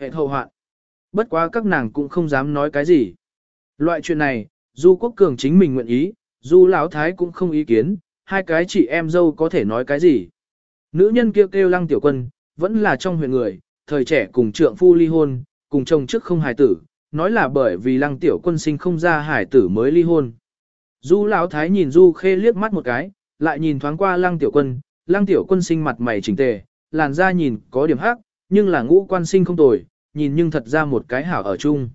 hệ hậu hoạn. Bất quá các nàng cũng không dám nói cái gì. Loại chuyện này, Du Quốc Cường chính mình nguyện ý, Du Lão Thái cũng không ý kiến, hai cái chị em dâu có thể nói cái gì. Nữ nhân kêu kêu lăng tiểu quân, vẫn là trong huyện người, thời trẻ cùng trượng phu ly hôn, cùng chồng trước không hài tử, nói là bởi vì lăng tiểu quân sinh không ra hài tử mới ly hôn. Du Lão Thái nhìn Du Khê liếc mắt một cái, lại nhìn thoáng qua lăng tiểu quân, lăng tiểu quân sinh mặt mày chỉnh tề, làn da nhìn có điểm hắc, nhưng là ngũ quan sinh không tồi, nhìn nhưng thật ra một cái hảo ở chung.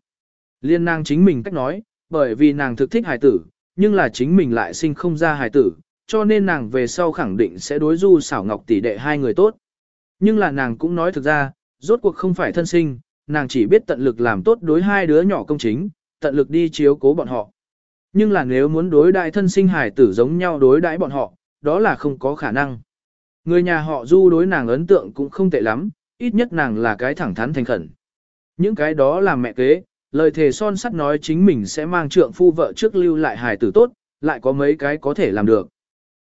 Liên nàng chính mình cách nói, bởi vì nàng thực thích hài tử, nhưng là chính mình lại sinh không ra hài tử, cho nên nàng về sau khẳng định sẽ đối du xảo ngọc tỷ đệ hai người tốt. Nhưng là nàng cũng nói thực ra, rốt cuộc không phải thân sinh, nàng chỉ biết tận lực làm tốt đối hai đứa nhỏ công chính, tận lực đi chiếu cố bọn họ. Nhưng là nếu muốn đối đại thân sinh hài tử giống nhau đối đãi bọn họ, đó là không có khả năng. Người nhà họ du đối nàng ấn tượng cũng không tệ lắm, ít nhất nàng là cái thẳng thắn thành khẩn. Những cái đó là mẹ kế, lời thề son sắt nói chính mình sẽ mang trượng phu vợ trước lưu lại hài tử tốt, lại có mấy cái có thể làm được.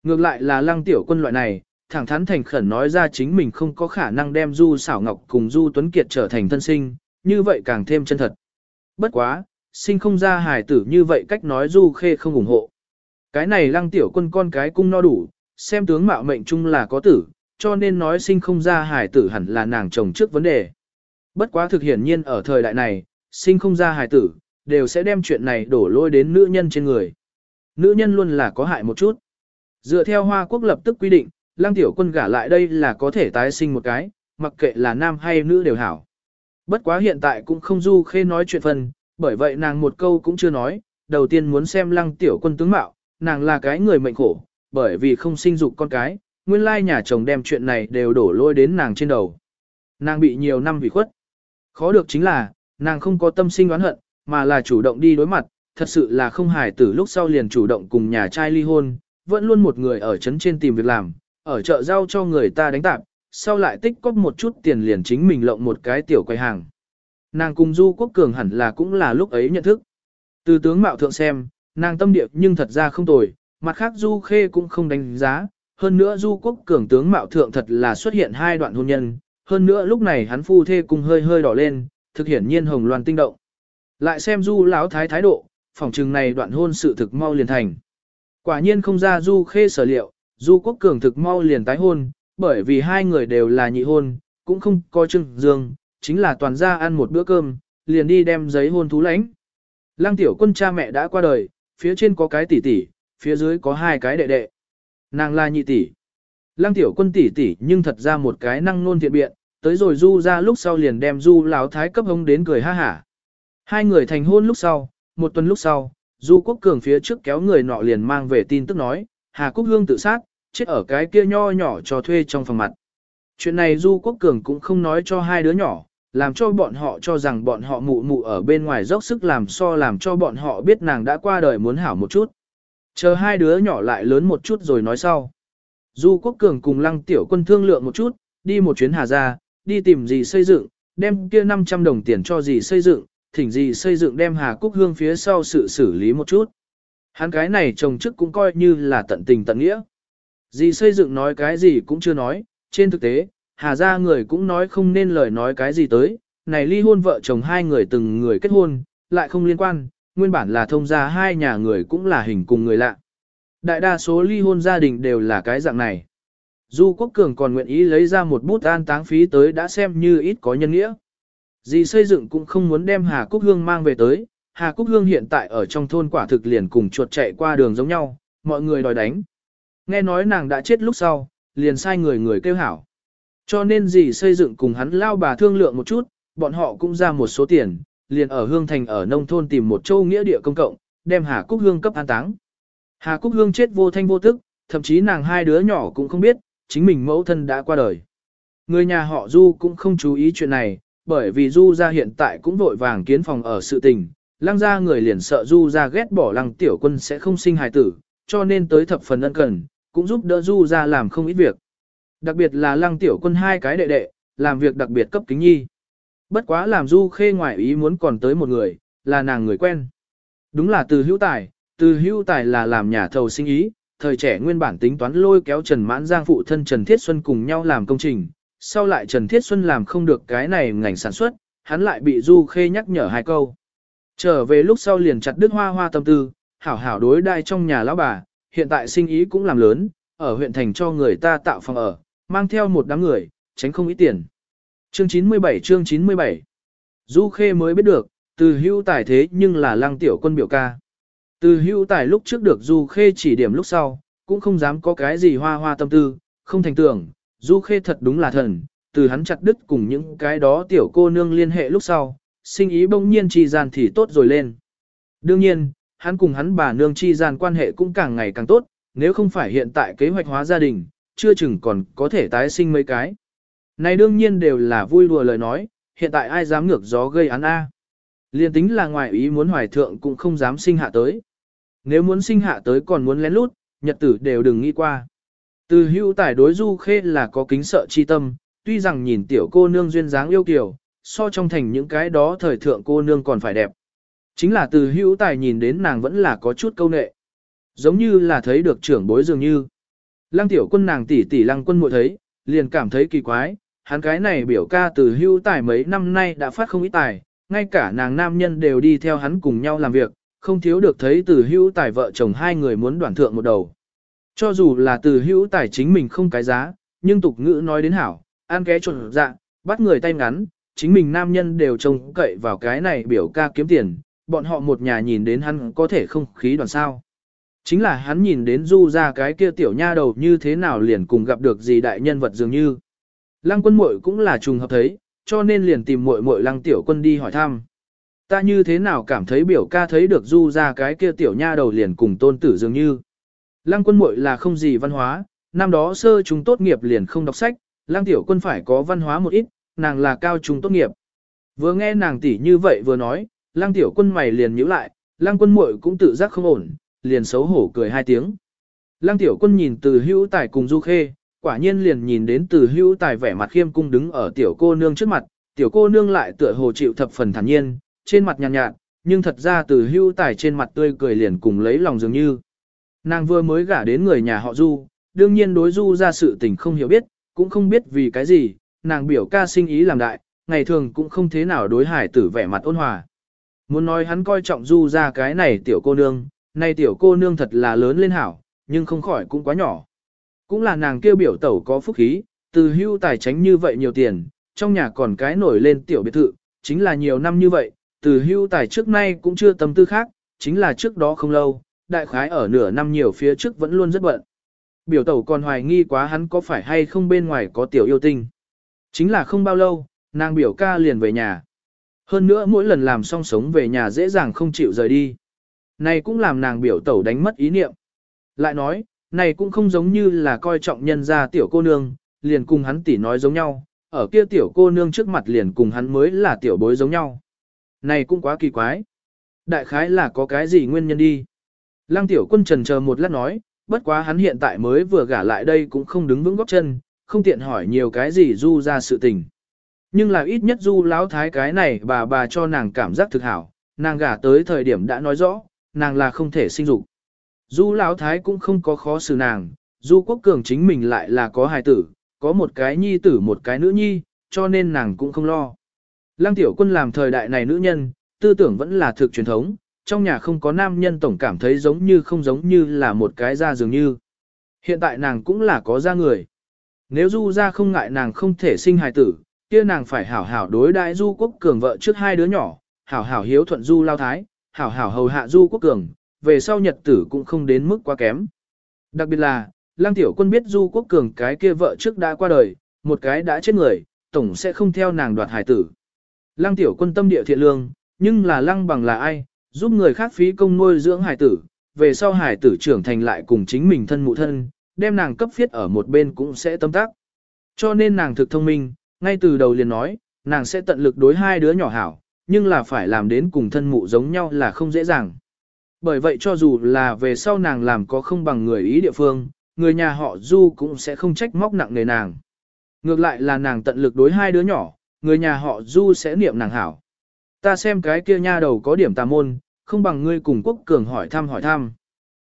Ngược lại là lăng tiểu quân loại này, thẳng thắn thành khẩn nói ra chính mình không có khả năng đem Du xảo ngọc cùng Du Tuấn Kiệt trở thành thân sinh, như vậy càng thêm chân thật. Bất quá, sinh không ra hài tử như vậy cách nói Du Khê không ủng hộ. Cái này lăng tiểu quân con cái cung no đủ, xem tướng mạo mệnh chung là có tử, cho nên nói sinh không ra hài tử hẳn là nàng chồng trước vấn đề. Bất quá thực hiển nhiên ở thời đại này, sinh không ra hài tử, đều sẽ đem chuyện này đổ lôi đến nữ nhân trên người. Nữ nhân luôn là có hại một chút. Dựa theo Hoa Quốc lập tức quy định, lăng tiểu quân gả lại đây là có thể tái sinh một cái, mặc kệ là nam hay nữ đều hảo. Bất quá hiện tại cũng không du khê nói chuyện phần, bởi vậy nàng một câu cũng chưa nói, đầu tiên muốn xem lăng tiểu quân tướng mạo, nàng là cái người mệnh khổ, bởi vì không sinh dục con cái, nguyên lai nhà chồng đem chuyện này đều đổ lôi đến nàng trên đầu. Nàng bị nhiều năm bị khuất. Khó được chính là, nàng không có tâm sinh oán hận, mà là chủ động đi đối mặt, thật sự là không hài tử lúc sau liền chủ động cùng nhà trai ly hôn, vẫn luôn một người ở trấn trên tìm việc làm, ở chợ rau cho người ta đánh tạp, sau lại tích cóp một chút tiền liền chính mình lộng một cái tiểu quầy hàng. Nàng cùng Du Quốc Cường hẳn là cũng là lúc ấy nhận thức. Từ tướng mạo thượng xem, nàng tâm địa nhưng thật ra không tồi, mặt khác Du Khê cũng không đánh giá, hơn nữa Du Quốc Cường tướng mạo thượng thật là xuất hiện hai đoạn hôn nhân, hơn nữa lúc này hắn phu thê cùng hơi hơi đỏ lên, thực hiển nhiên hồng loan tinh động. Lại xem Du lão thái thái độ, phòng trừng này đoạn hôn sự thực mau liền thành. Quả nhiên không ra Du Khê sở liệu, Du Quốc Cường thực mau liền tái hôn, bởi vì hai người đều là nhị hôn, cũng không có chừng dương, chính là toàn ra ăn một bữa cơm, liền đi đem giấy hôn thú lãnh. Lăng tiểu quân cha mẹ đã qua đời, phía trên có cái tỷ tỷ, phía dưới có hai cái đệ đệ. Nàng là nhị tỷ. Lăng tiểu quân tỷ tỷ nhưng thật ra một cái năng nôn thiện biện, tới rồi du ra lúc sau liền đem du lão thái cấp hông đến cười ha hả. Hai người thành hôn lúc sau, một tuần lúc sau, du quốc cường phía trước kéo người nọ liền mang về tin tức nói, Hà quốc Hương tự sát, chết ở cái kia nho nhỏ cho thuê trong phòng mặt. Chuyện này du quốc cường cũng không nói cho hai đứa nhỏ, làm cho bọn họ cho rằng bọn họ mụ mụ ở bên ngoài dốc sức làm so làm cho bọn họ biết nàng đã qua đời muốn hảo một chút. Chờ hai đứa nhỏ lại lớn một chút rồi nói sau. Du Quốc Cường cùng Lăng Tiểu Quân thương lượng một chút, đi một chuyến Hà Gia, đi tìm gì xây dựng, đem kia 500 đồng tiền cho gì xây dựng, thỉnh gì xây dựng đem Hà Cúc Hương phía sau sự xử lý một chút. Hắn cái này chồng chức cũng coi như là tận tình tận nghĩa. Dì xây dựng nói cái gì cũng chưa nói, trên thực tế, Hà Gia người cũng nói không nên lời nói cái gì tới, này ly hôn vợ chồng hai người từng người kết hôn, lại không liên quan, nguyên bản là thông gia hai nhà người cũng là hình cùng người lạ. Đại đa số ly hôn gia đình đều là cái dạng này. Du Quốc Cường còn nguyện ý lấy ra một bút an táng phí tới đã xem như ít có nhân nghĩa. Dì xây dựng cũng không muốn đem Hà Cúc Hương mang về tới, Hà Cúc Hương hiện tại ở trong thôn quả thực liền cùng chuột chạy qua đường giống nhau, mọi người đòi đánh. Nghe nói nàng đã chết lúc sau, liền sai người người kêu hảo. Cho nên dì xây dựng cùng hắn lao bà thương lượng một chút, bọn họ cũng ra một số tiền, liền ở Hương Thành ở nông thôn tìm một châu nghĩa địa công cộng, đem Hà Cúc Hương cấp an táng. Hà Cúc Hương chết vô thanh vô tức, thậm chí nàng hai đứa nhỏ cũng không biết, chính mình mẫu thân đã qua đời. Người nhà họ Du cũng không chú ý chuyện này, bởi vì Du ra hiện tại cũng vội vàng kiến phòng ở sự tình, lăng ra người liền sợ Du ra ghét bỏ lăng tiểu quân sẽ không sinh hài tử, cho nên tới thập phần ân cần, cũng giúp đỡ Du ra làm không ít việc. Đặc biệt là lăng tiểu quân hai cái đệ đệ, làm việc đặc biệt cấp kính nhi. Bất quá làm Du khê ngoại ý muốn còn tới một người, là nàng người quen. Đúng là từ hữu tài, từ hữu tài là làm nhà thầu sinh ý, thời trẻ nguyên bản tính toán lôi kéo Trần Mãn Giang phụ thân Trần Thiết Xuân cùng nhau làm công trình, sau lại Trần Thiết Xuân làm không được cái này ngành sản xuất, hắn lại bị Du Khê nhắc nhở hai câu. Trở về lúc sau liền chặt đứt hoa hoa tâm tư, hảo hảo đối đai trong nhà lão bà, hiện tại sinh ý cũng làm lớn, ở huyện thành cho người ta tạo phòng ở, mang theo một đám người, tránh không ít tiền. Chương 97 chương 97 Du Khê mới biết được, từ hưu tài thế nhưng là lăng tiểu quân biểu ca. Từ hưu tài lúc trước được Du Khê chỉ điểm lúc sau, cũng không dám có cái gì hoa hoa tâm tư, không thành tưởng, Du Khê thật đúng là thần, từ hắn chặt đứt cùng những cái đó tiểu cô nương liên hệ lúc sau, sinh ý bỗng nhiên chi gian thì tốt rồi lên. Đương nhiên, hắn cùng hắn bà nương chi gian quan hệ cũng càng ngày càng tốt, nếu không phải hiện tại kế hoạch hóa gia đình, chưa chừng còn có thể tái sinh mấy cái. Này đương nhiên đều là vui đùa lời nói, hiện tại ai dám ngược gió gây án A. Liên tính là ngoài ý muốn hoài thượng cũng không dám sinh hạ tới. Nếu muốn sinh hạ tới còn muốn lén lút, nhật tử đều đừng nghĩ qua. Từ hữu tải đối du khê là có kính sợ chi tâm, tuy rằng nhìn tiểu cô nương duyên dáng yêu kiều, so trong thành những cái đó thời thượng cô nương còn phải đẹp. Chính là từ hữu tài nhìn đến nàng vẫn là có chút câu nệ. Giống như là thấy được trưởng bối dường như. Lăng tiểu quân nàng tỷ tỷ lăng quân muội thấy, liền cảm thấy kỳ quái, hắn cái này biểu ca từ hưu tài mấy năm nay đã phát không ít tài, ngay cả nàng nam nhân đều đi theo hắn cùng nhau làm việc, không thiếu được thấy từ hưu tài vợ chồng hai người muốn đoàn thượng một đầu. Cho dù là từ hữu tài chính mình không cái giá, nhưng tục ngữ nói đến hảo, ăn ké trộn dạ, bắt người tay ngắn, chính mình nam nhân đều trông cậy vào cái này biểu ca kiếm tiền, bọn họ một nhà nhìn đến hắn có thể không khí đoàn sao. Chính là hắn nhìn đến du ra cái kia tiểu nha đầu như thế nào liền cùng gặp được gì đại nhân vật dường như. Lăng quân muội cũng là trùng hợp thấy, cho nên liền tìm muội muội lăng tiểu quân đi hỏi thăm. Ta như thế nào cảm thấy biểu ca thấy được du ra cái kia tiểu nha đầu liền cùng tôn tử dường như. Lăng quân muội là không gì văn hóa, năm đó sơ chúng tốt nghiệp liền không đọc sách, lăng tiểu quân phải có văn hóa một ít, nàng là cao trung tốt nghiệp. Vừa nghe nàng tỷ như vậy vừa nói, lăng tiểu quân mày liền nhíu lại, lăng quân muội cũng tự giác không ổn, liền xấu hổ cười hai tiếng. Lăng tiểu quân nhìn từ hữu tài cùng du khê, quả nhiên liền nhìn đến từ hữu tài vẻ mặt khiêm cung đứng ở tiểu cô nương trước mặt, tiểu cô nương lại tựa hồ chịu thập phần thản nhiên, trên mặt nhàn nhạt, nhạt, nhưng thật ra từ hữu tài trên mặt tươi cười liền cùng lấy lòng dường như. Nàng vừa mới gả đến người nhà họ du, đương nhiên đối du ra sự tình không hiểu biết, cũng không biết vì cái gì, nàng biểu ca sinh ý làm đại, ngày thường cũng không thế nào đối hải tử vẻ mặt ôn hòa. Muốn nói hắn coi trọng du ra cái này tiểu cô nương, nay tiểu cô nương thật là lớn lên hảo, nhưng không khỏi cũng quá nhỏ. Cũng là nàng kêu biểu tẩu có phúc khí, từ hưu tài tránh như vậy nhiều tiền, trong nhà còn cái nổi lên tiểu biệt thự, chính là nhiều năm như vậy, từ hưu tài trước nay cũng chưa tâm tư khác, chính là trước đó không lâu, đại khái ở nửa năm nhiều phía trước vẫn luôn rất bận. Biểu tẩu còn hoài nghi quá hắn có phải hay không bên ngoài có tiểu yêu tinh. Chính là không bao lâu, nàng biểu ca liền về nhà. Hơn nữa mỗi lần làm xong sống về nhà dễ dàng không chịu rời đi. Này cũng làm nàng biểu tẩu đánh mất ý niệm. Lại nói, này cũng không giống như là coi trọng nhân gia tiểu cô nương, liền cùng hắn tỉ nói giống nhau, ở kia tiểu cô nương trước mặt liền cùng hắn mới là tiểu bối giống nhau. Này cũng quá kỳ quái. Đại khái là có cái gì nguyên nhân đi. Lăng tiểu quân trần chờ một lát nói, bất quá hắn hiện tại mới vừa gả lại đây cũng không đứng vững góc chân, không tiện hỏi nhiều cái gì du ra sự tình. Nhưng là ít nhất du lão thái cái này bà bà cho nàng cảm giác thực hảo, nàng gả tới thời điểm đã nói rõ, nàng là không thể sinh dục. Du lão thái cũng không có khó xử nàng, du quốc cường chính mình lại là có hài tử, có một cái nhi tử một cái nữ nhi, cho nên nàng cũng không lo. Lăng tiểu quân làm thời đại này nữ nhân, tư tưởng vẫn là thực truyền thống, trong nhà không có nam nhân tổng cảm thấy giống như không giống như là một cái da dường như. Hiện tại nàng cũng là có da người. Nếu du ra không ngại nàng không thể sinh hài tử, kia nàng phải hảo hảo đối đại du quốc cường vợ trước hai đứa nhỏ, hảo hảo hiếu thuận du lao thái, hảo hảo hầu hạ du quốc cường, về sau nhật tử cũng không đến mức quá kém. Đặc biệt là, Lăng Tiểu Quân biết Du Quốc Cường cái kia vợ trước đã qua đời, một cái đã chết người, tổng sẽ không theo nàng đoạt hải tử. Lăng Tiểu Quân tâm địa thiện lương, nhưng là Lăng bằng là ai, giúp người khác phí công nuôi dưỡng hải tử, về sau hải tử trưởng thành lại cùng chính mình thân mụ thân, đem nàng cấp phiết ở một bên cũng sẽ tâm tác. Cho nên nàng thực thông minh, ngay từ đầu liền nói, nàng sẽ tận lực đối hai đứa nhỏ hảo, nhưng là phải làm đến cùng thân mụ giống nhau là không dễ dàng. Bởi vậy cho dù là về sau nàng làm có không bằng người ý địa phương, người nhà họ Du cũng sẽ không trách móc nặng nề nàng. Ngược lại là nàng tận lực đối hai đứa nhỏ, người nhà họ Du sẽ niệm nàng hảo. Ta xem cái kia nha đầu có điểm tà môn, không bằng ngươi cùng quốc cường hỏi thăm hỏi thăm.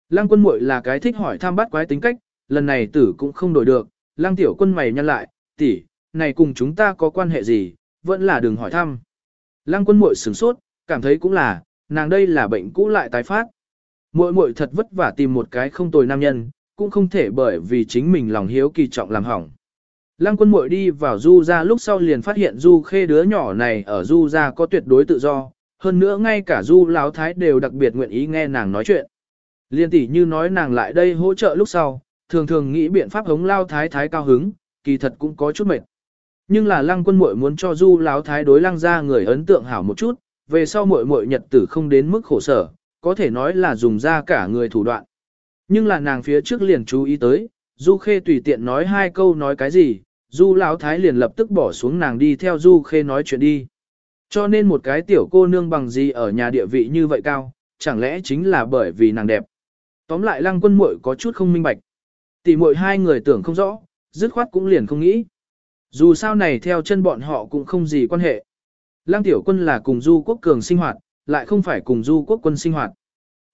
Lăng quân muội là cái thích hỏi thăm bắt quái tính cách, lần này tử cũng không đổi được, lăng tiểu quân mày nhăn lại, tỷ, này cùng chúng ta có quan hệ gì, vẫn là đừng hỏi thăm. Lăng quân muội sửng sốt, cảm thấy cũng là, nàng đây là bệnh cũ lại tái phát. Muội muội thật vất vả tìm một cái không tồi nam nhân, cũng không thể bởi vì chính mình lòng hiếu kỳ trọng làm hỏng. Lăng quân muội đi vào du ra lúc sau liền phát hiện du khê đứa nhỏ này ở du ra có tuyệt đối tự do, hơn nữa ngay cả du láo thái đều đặc biệt nguyện ý nghe nàng nói chuyện. Liên tỷ như nói nàng lại đây hỗ trợ lúc sau, thường thường nghĩ biện pháp hống lao thái thái cao hứng, kỳ thật cũng có chút mệt. Nhưng là lăng quân muội muốn cho du láo thái đối lăng ra người ấn tượng hảo một chút, về sau muội muội nhật tử không đến mức khổ sở, có thể nói là dùng ra cả người thủ đoạn. Nhưng là nàng phía trước liền chú ý tới, du khê tùy tiện nói hai câu nói cái gì, du lão thái liền lập tức bỏ xuống nàng đi theo du khê nói chuyện đi. Cho nên một cái tiểu cô nương bằng gì ở nhà địa vị như vậy cao, chẳng lẽ chính là bởi vì nàng đẹp. Tóm lại lăng quân muội có chút không minh bạch. Tỷ muội hai người tưởng không rõ, dứt khoát cũng liền không nghĩ. Dù sao này theo chân bọn họ cũng không gì quan hệ. Lăng tiểu quân là cùng du quốc cường sinh hoạt, lại không phải cùng du quốc quân sinh hoạt.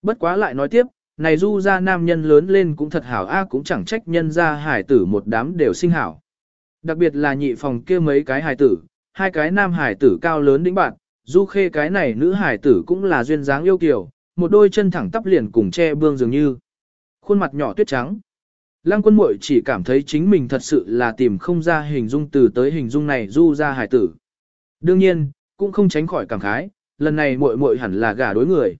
Bất quá lại nói tiếp, này du ra nam nhân lớn lên cũng thật hảo a cũng chẳng trách nhân ra hải tử một đám đều sinh hảo. Đặc biệt là nhị phòng kia mấy cái hải tử, hai cái nam hải tử cao lớn đĩnh bạn, du khê cái này nữ hải tử cũng là duyên dáng yêu kiều, một đôi chân thẳng tắp liền cùng che bương dường như. Khuôn mặt nhỏ tuyết trắng. Lăng quân muội chỉ cảm thấy chính mình thật sự là tìm không ra hình dung từ tới hình dung này du ra hải tử. Đương nhiên, cũng không tránh khỏi cảm khái, lần này muội muội hẳn là gả đối người.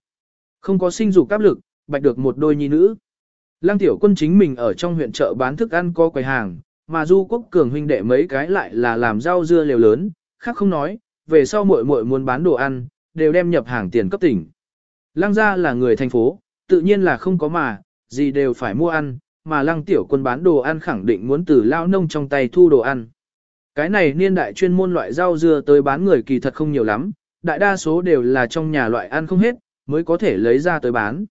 Không có sinh dục áp lực, bạch được một đôi nhi nữ. Lăng tiểu quân chính mình ở trong huyện chợ bán thức ăn có quầy hàng, mà du quốc cường huynh đệ mấy cái lại là làm rau dưa liều lớn, khác không nói, về sau muội muội muốn bán đồ ăn, đều đem nhập hàng tiền cấp tỉnh. Lăng gia là người thành phố, tự nhiên là không có mà, gì đều phải mua ăn, mà lăng tiểu quân bán đồ ăn khẳng định muốn từ lao nông trong tay thu đồ ăn. Cái này niên đại chuyên môn loại rau dưa tới bán người kỳ thật không nhiều lắm, đại đa số đều là trong nhà loại ăn không hết, mới có thể lấy ra tới bán.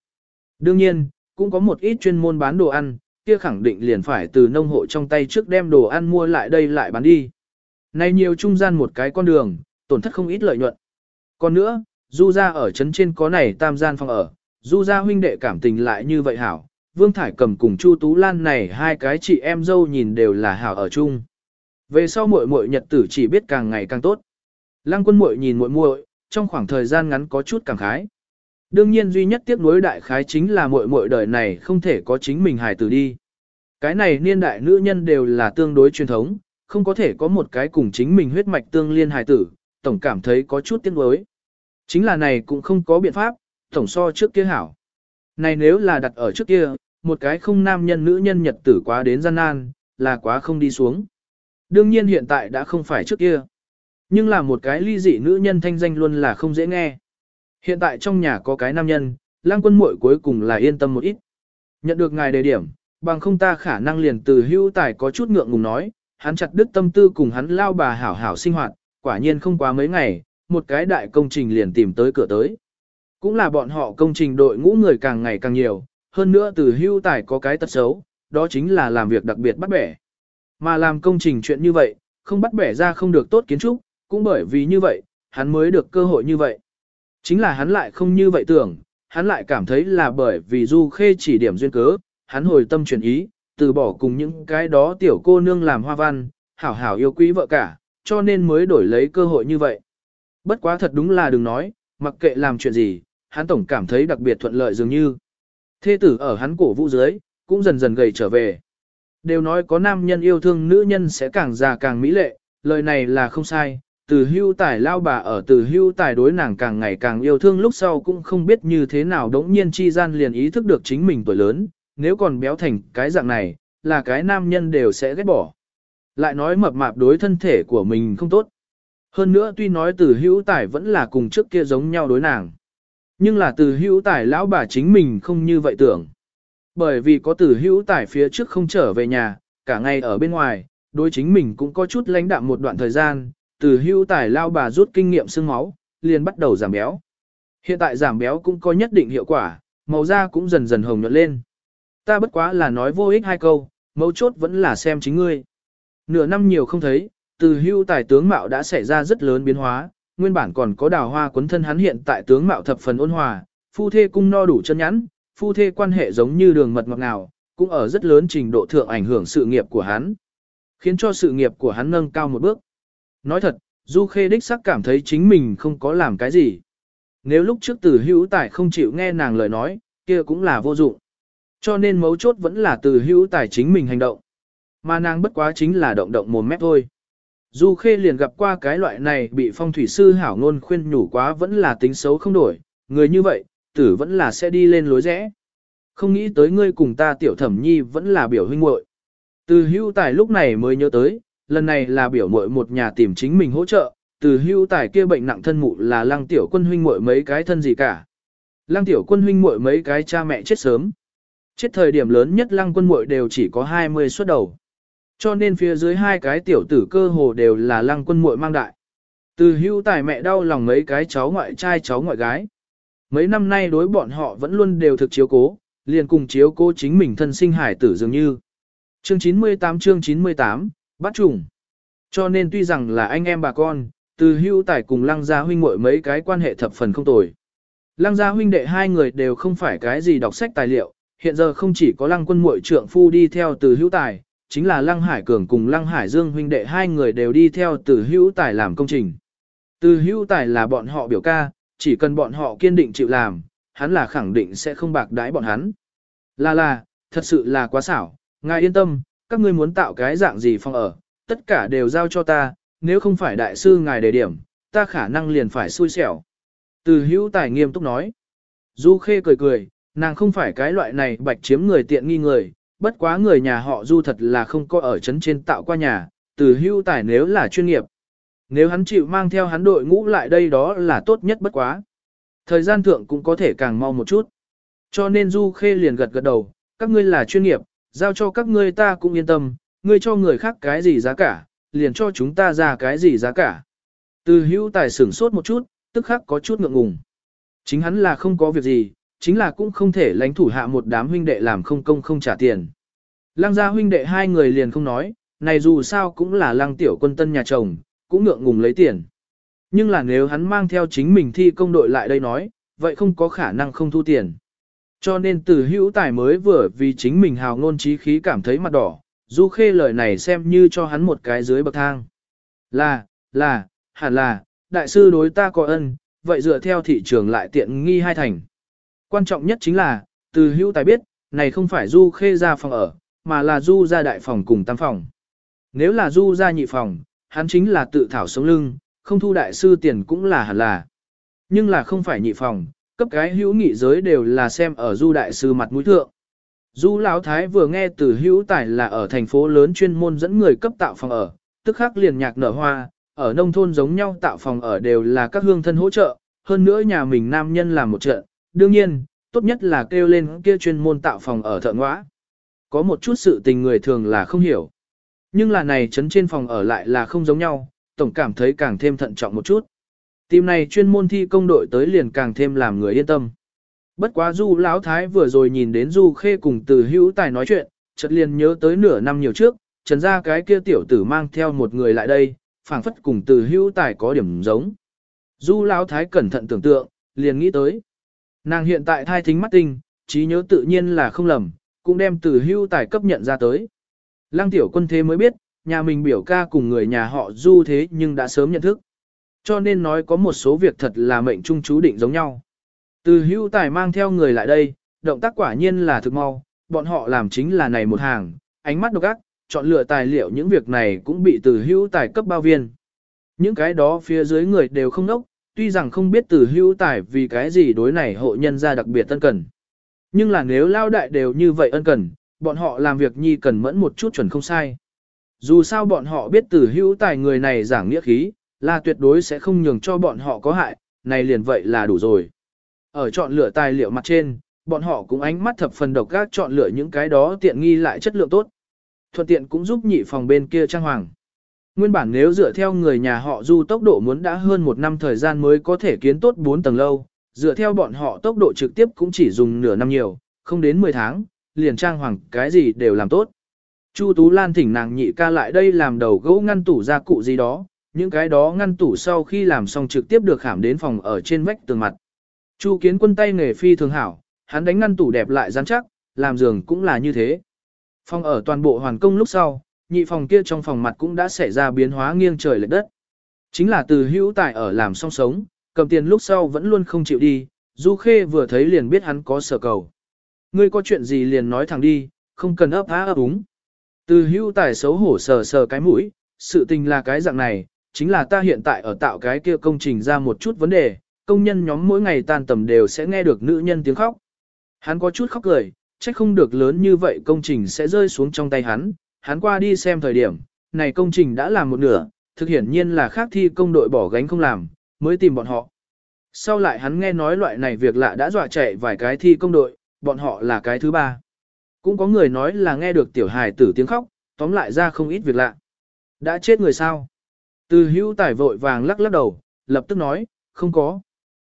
Đương nhiên, cũng có một ít chuyên môn bán đồ ăn, kia khẳng định liền phải từ nông hộ trong tay trước đem đồ ăn mua lại đây lại bán đi. Này nhiều trung gian một cái con đường, tổn thất không ít lợi nhuận. Còn nữa, du ra ở trấn trên có này tam gian phòng ở, du ra huynh đệ cảm tình lại như vậy hảo. Vương Thải cầm cùng Chu Tú Lan này hai cái chị em dâu nhìn đều là hảo ở chung. Về sau muội muội nhật tử chỉ biết càng ngày càng tốt. Lăng quân muội nhìn muội muội, trong khoảng thời gian ngắn có chút cảm khái. Đương nhiên duy nhất tiếc nuối đại khái chính là muội muội đời này không thể có chính mình hài tử đi. Cái này niên đại nữ nhân đều là tương đối truyền thống, không có thể có một cái cùng chính mình huyết mạch tương liên hài tử, tổng cảm thấy có chút tiếc nuối. Chính là này cũng không có biện pháp, tổng so trước kia hảo. Này nếu là đặt ở trước kia, một cái không nam nhân nữ nhân nhật tử quá đến gian nan, là quá không đi xuống. Đương nhiên hiện tại đã không phải trước kia. Nhưng là một cái ly dị nữ nhân thanh danh luôn là không dễ nghe. Hiện tại trong nhà có cái nam nhân, lang quân muội cuối cùng là yên tâm một ít. Nhận được ngài đề điểm, bằng không ta khả năng liền từ hưu tài có chút ngượng ngùng nói, hắn chặt đứt tâm tư cùng hắn lao bà hảo hảo sinh hoạt, quả nhiên không quá mấy ngày, một cái đại công trình liền tìm tới cửa tới. Cũng là bọn họ công trình đội ngũ người càng ngày càng nhiều, hơn nữa từ hưu tài có cái tật xấu, đó chính là làm việc đặc biệt bắt bẻ. Mà làm công trình chuyện như vậy, không bắt bẻ ra không được tốt kiến trúc, cũng bởi vì như vậy, hắn mới được cơ hội như vậy. Chính là hắn lại không như vậy tưởng, hắn lại cảm thấy là bởi vì Du Khê chỉ điểm duyên cớ, hắn hồi tâm chuyển ý, từ bỏ cùng những cái đó tiểu cô nương làm hoa văn, hảo hảo yêu quý vợ cả, cho nên mới đổi lấy cơ hội như vậy. Bất quá thật đúng là đừng nói, mặc kệ làm chuyện gì, hắn tổng cảm thấy đặc biệt thuận lợi dường như. Thê tử ở hắn cổ vũ dưới, cũng dần dần gầy trở về. Đều nói có nam nhân yêu thương nữ nhân sẽ càng già càng mỹ lệ, lời này là không sai, từ hưu tài lao bà ở từ hưu tài đối nàng càng ngày càng yêu thương lúc sau cũng không biết như thế nào đống nhiên chi gian liền ý thức được chính mình tuổi lớn, nếu còn béo thành cái dạng này, là cái nam nhân đều sẽ ghét bỏ. Lại nói mập mạp đối thân thể của mình không tốt. Hơn nữa tuy nói từ hữu tài vẫn là cùng trước kia giống nhau đối nàng. Nhưng là từ hữu tài lão bà chính mình không như vậy tưởng. Bởi vì có Tử hữu tài phía trước không trở về nhà, cả ngày ở bên ngoài, đối chính mình cũng có chút lãnh đạm một đoạn thời gian, Tử hưu tài lao bà rút kinh nghiệm xương máu, liền bắt đầu giảm béo. Hiện tại giảm béo cũng có nhất định hiệu quả, màu da cũng dần dần hồng nhuận lên. Ta bất quá là nói vô ích hai câu, mấu chốt vẫn là xem chính ngươi. Nửa năm nhiều không thấy, từ hưu tài tướng mạo đã xảy ra rất lớn biến hóa, nguyên bản còn có đào hoa quấn thân hắn hiện tại tướng mạo thập phần ôn hòa, phu thê cung no đủ chân nhắn, phu thê quan hệ giống như đường mật ngọt ngào, cũng ở rất lớn trình độ thượng ảnh hưởng sự nghiệp của hắn, khiến cho sự nghiệp của hắn nâng cao một bước. Nói thật, Du Khê đích sắc cảm thấy chính mình không có làm cái gì. Nếu lúc trước từ hữu tài không chịu nghe nàng lời nói, kia cũng là vô dụng. Cho nên mấu chốt vẫn là từ hữu tài chính mình hành động. Mà nàng bất quá chính là động động mồm mép thôi. Du Khê liền gặp qua cái loại này bị phong thủy sư hảo ngôn khuyên nhủ quá vẫn là tính xấu không đổi, người như vậy, tử vẫn là sẽ đi lên lối rẽ. Không nghĩ tới ngươi cùng ta tiểu thẩm nhi vẫn là biểu huynh muội. Từ hưu tài lúc này mới nhớ tới, lần này là biểu muội một nhà tìm chính mình hỗ trợ, từ hưu tài kia bệnh nặng thân mụ là lăng tiểu quân huynh muội mấy cái thân gì cả. Lăng tiểu quân huynh muội mấy cái cha mẹ chết sớm. Chết thời điểm lớn nhất lăng quân muội đều chỉ có 20 xuất đầu. Cho nên phía dưới hai cái tiểu tử cơ hồ đều là lăng quân muội mang đại. Từ hưu tài mẹ đau lòng mấy cái cháu ngoại trai cháu ngoại gái. Mấy năm nay đối bọn họ vẫn luôn đều thực chiếu cố, liền cùng chiếu cố chính mình thân sinh hải tử dường như. Chương 98 chương 98, bắt trùng. Cho nên tuy rằng là anh em bà con, từ hưu tài cùng lăng gia huynh muội mấy cái quan hệ thập phần không tồi. Lăng gia huynh đệ hai người đều không phải cái gì đọc sách tài liệu, hiện giờ không chỉ có lăng quân muội trượng phu đi theo từ hữu tài, chính là lăng hải cường cùng lăng hải dương huynh đệ hai người đều đi theo từ hữu tài làm công trình. Từ hữu tài là bọn họ biểu ca, chỉ cần bọn họ kiên định chịu làm, hắn là khẳng định sẽ không bạc đãi bọn hắn. Là là, thật sự là quá xảo, ngài yên tâm, các ngươi muốn tạo cái dạng gì phòng ở, tất cả đều giao cho ta, nếu không phải đại sư ngài đề điểm, ta khả năng liền phải xui xẻo. Từ hữu tài nghiêm túc nói. Du khê cười cười, nàng không phải cái loại này bạch chiếm người tiện nghi người, bất quá người nhà họ du thật là không có ở chấn trên tạo qua nhà, từ hữu tài nếu là chuyên nghiệp. Nếu hắn chịu mang theo hắn đội ngũ lại đây đó là tốt nhất bất quá. Thời gian thượng cũng có thể càng mau một chút. Cho nên Du Khê liền gật gật đầu, các ngươi là chuyên nghiệp, giao cho các ngươi ta cũng yên tâm, ngươi cho người khác cái gì giá cả, liền cho chúng ta ra cái gì giá cả. Từ hữu tài sửng sốt một chút, tức khắc có chút ngượng ngùng. Chính hắn là không có việc gì, chính là cũng không thể lãnh thủ hạ một đám huynh đệ làm không công không trả tiền. Lăng gia huynh đệ hai người liền không nói, này dù sao cũng là lăng tiểu quân tân nhà chồng, cũng ngượng ngùng lấy tiền. Nhưng là nếu hắn mang theo chính mình thi công đội lại đây nói, vậy không có khả năng không thu tiền. Cho nên từ hữu tài mới vừa vì chính mình hào ngôn trí khí cảm thấy mặt đỏ, du khê lời này xem như cho hắn một cái dưới bậc thang. Là, là, hẳn là, đại sư đối ta có ân, vậy dựa theo thị trường lại tiện nghi hai thành. Quan trọng nhất chính là, từ hữu tài biết, này không phải du khê ra phòng ở, mà là du ra đại phòng cùng tam phòng. Nếu là du ra nhị phòng, hắn chính là tự thảo sống lưng, không thu đại sư tiền cũng là hẳn là. Nhưng là không phải nhị phòng, cấp cái hữu nghị giới đều là xem ở du đại sư mặt mũi thượng. Du Lão Thái vừa nghe từ hữu tài là ở thành phố lớn chuyên môn dẫn người cấp tạo phòng ở, tức khắc liền nhạc nở hoa, ở nông thôn giống nhau tạo phòng ở đều là các hương thân hỗ trợ, hơn nữa nhà mình nam nhân làm một trận, đương nhiên, tốt nhất là kêu lên kia chuyên môn tạo phòng ở thợ ngõa. Có một chút sự tình người thường là không hiểu. Nhưng là này chấn trên phòng ở lại là không giống nhau, tổng cảm thấy càng thêm thận trọng một chút. Tìm này chuyên môn thi công đội tới liền càng thêm làm người yên tâm. Bất quá Du Lão Thái vừa rồi nhìn đến Du Khê cùng Từ Hữu Tài nói chuyện, chợt liền nhớ tới nửa năm nhiều trước, trần ra cái kia tiểu tử mang theo một người lại đây, phảng phất cùng Từ Hữu Tài có điểm giống. Du Lão Thái cẩn thận tưởng tượng, liền nghĩ tới. Nàng hiện tại thai thính mắt tinh, trí nhớ tự nhiên là không lầm, cũng đem Từ Hữu Tài cấp nhận ra tới. Lăng tiểu quân thế mới biết, nhà mình biểu ca cùng người nhà họ Du thế nhưng đã sớm nhận thức. Cho nên nói có một số việc thật là mệnh trung chú định giống nhau. Từ hưu tài mang theo người lại đây, động tác quả nhiên là thực mau, bọn họ làm chính là này một hàng, ánh mắt độc ác, chọn lựa tài liệu những việc này cũng bị từ hưu tài cấp bao viên. Những cái đó phía dưới người đều không nốc, tuy rằng không biết từ hưu tài vì cái gì đối này hộ nhân ra đặc biệt ân cần. Nhưng là nếu lao đại đều như vậy ân cần, bọn họ làm việc nhi cần mẫn một chút chuẩn không sai. Dù sao bọn họ biết Tử hữu tài người này giảng nghĩa khí, là tuyệt đối sẽ không nhường cho bọn họ có hại, này liền vậy là đủ rồi. Ở chọn lựa tài liệu mặt trên, bọn họ cũng ánh mắt thập phần độc gác chọn lựa những cái đó tiện nghi lại chất lượng tốt. Thuận tiện cũng giúp nhị phòng bên kia trang hoàng. Nguyên bản nếu dựa theo người nhà họ du tốc độ muốn đã hơn một năm thời gian mới có thể kiến tốt 4 tầng lâu, dựa theo bọn họ tốc độ trực tiếp cũng chỉ dùng nửa năm nhiều, không đến 10 tháng, liền trang hoàng cái gì đều làm tốt. Chu Tú Lan thỉnh nàng nhị ca lại đây làm đầu gỗ ngăn tủ gia cụ gì đó, những cái đó ngăn tủ sau khi làm xong trực tiếp được khảm đến phòng ở trên vách tường mặt. Chu Kiến Quân tay nghề phi thường hảo, hắn đánh ngăn tủ đẹp lại rắn chắc, làm giường cũng là như thế. Phòng ở toàn bộ hoàn công lúc sau, nhị phòng kia trong phòng mặt cũng đã xảy ra biến hóa nghiêng trời lệch đất. Chính là từ hữu tài ở làm song sống, cầm tiền lúc sau vẫn luôn không chịu đi, Du Khê vừa thấy liền biết hắn có sở cầu. Ngươi có chuyện gì liền nói thẳng đi, không cần ấp á ấp úng. Từ Hưu tài xấu hổ sờ sờ cái mũi, sự tình là cái dạng này, chính là ta hiện tại ở tạo cái kia công trình ra một chút vấn đề, công nhân nhóm mỗi ngày tan tầm đều sẽ nghe được nữ nhân tiếng khóc. Hắn có chút khóc cười, trách không được lớn như vậy công trình sẽ rơi xuống trong tay hắn, hắn qua đi xem thời điểm, này công trình đã làm một nửa, thực hiển nhiên là khác thi công đội bỏ gánh không làm, mới tìm bọn họ. Sau lại hắn nghe nói loại này việc lạ đã dọa chạy vài cái thi công đội, bọn họ là cái thứ ba. Cũng có người nói là nghe được tiểu hài tử tiếng khóc, tóm lại ra không ít việc lạ. Đã chết người sao? Từ hữu tải vội vàng lắc lắc đầu, lập tức nói, không có.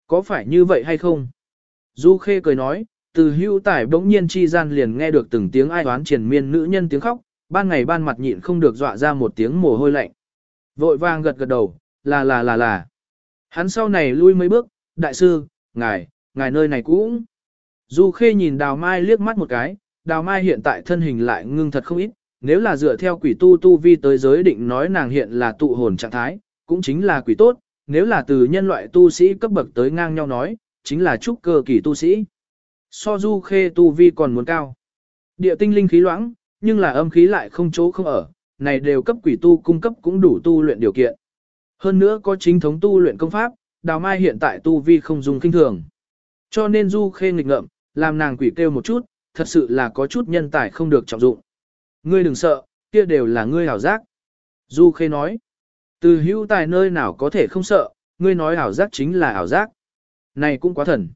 Có phải như vậy hay không? Du Khê cười nói, từ hữu tải bỗng nhiên chi gian liền nghe được từng tiếng ai oán triển miên nữ nhân tiếng khóc, ban ngày ban mặt nhịn không được dọa ra một tiếng mồ hôi lạnh. Vội vàng gật gật đầu, là là là là. Hắn sau này lui mấy bước, đại sư, ngài, ngài nơi này cũng. Du Khê nhìn Đào Mai liếc mắt một cái, Đào Mai hiện tại thân hình lại ngưng thật không ít, nếu là dựa theo quỷ tu tu vi tới giới định nói nàng hiện là tụ hồn trạng thái, cũng chính là quỷ tốt, nếu là từ nhân loại tu sĩ cấp bậc tới ngang nhau nói, chính là trúc cơ kỳ tu sĩ. So Du Khê tu vi còn muốn cao. Địa tinh linh khí loãng, nhưng là âm khí lại không chỗ không ở, này đều cấp quỷ tu cung cấp cũng đủ tu luyện điều kiện. Hơn nữa có chính thống tu luyện công pháp, đào mai hiện tại tu vi không dùng kinh thường. Cho nên du khê nghịch ngợm, làm nàng quỷ kêu một chút, thật sự là có chút nhân tài không được trọng dụng. Ngươi đừng sợ, kia đều là ngươi hảo giác. Du khê nói, từ hữu tài nơi nào có thể không sợ, ngươi nói hảo giác chính là hảo giác. Này cũng quá thần.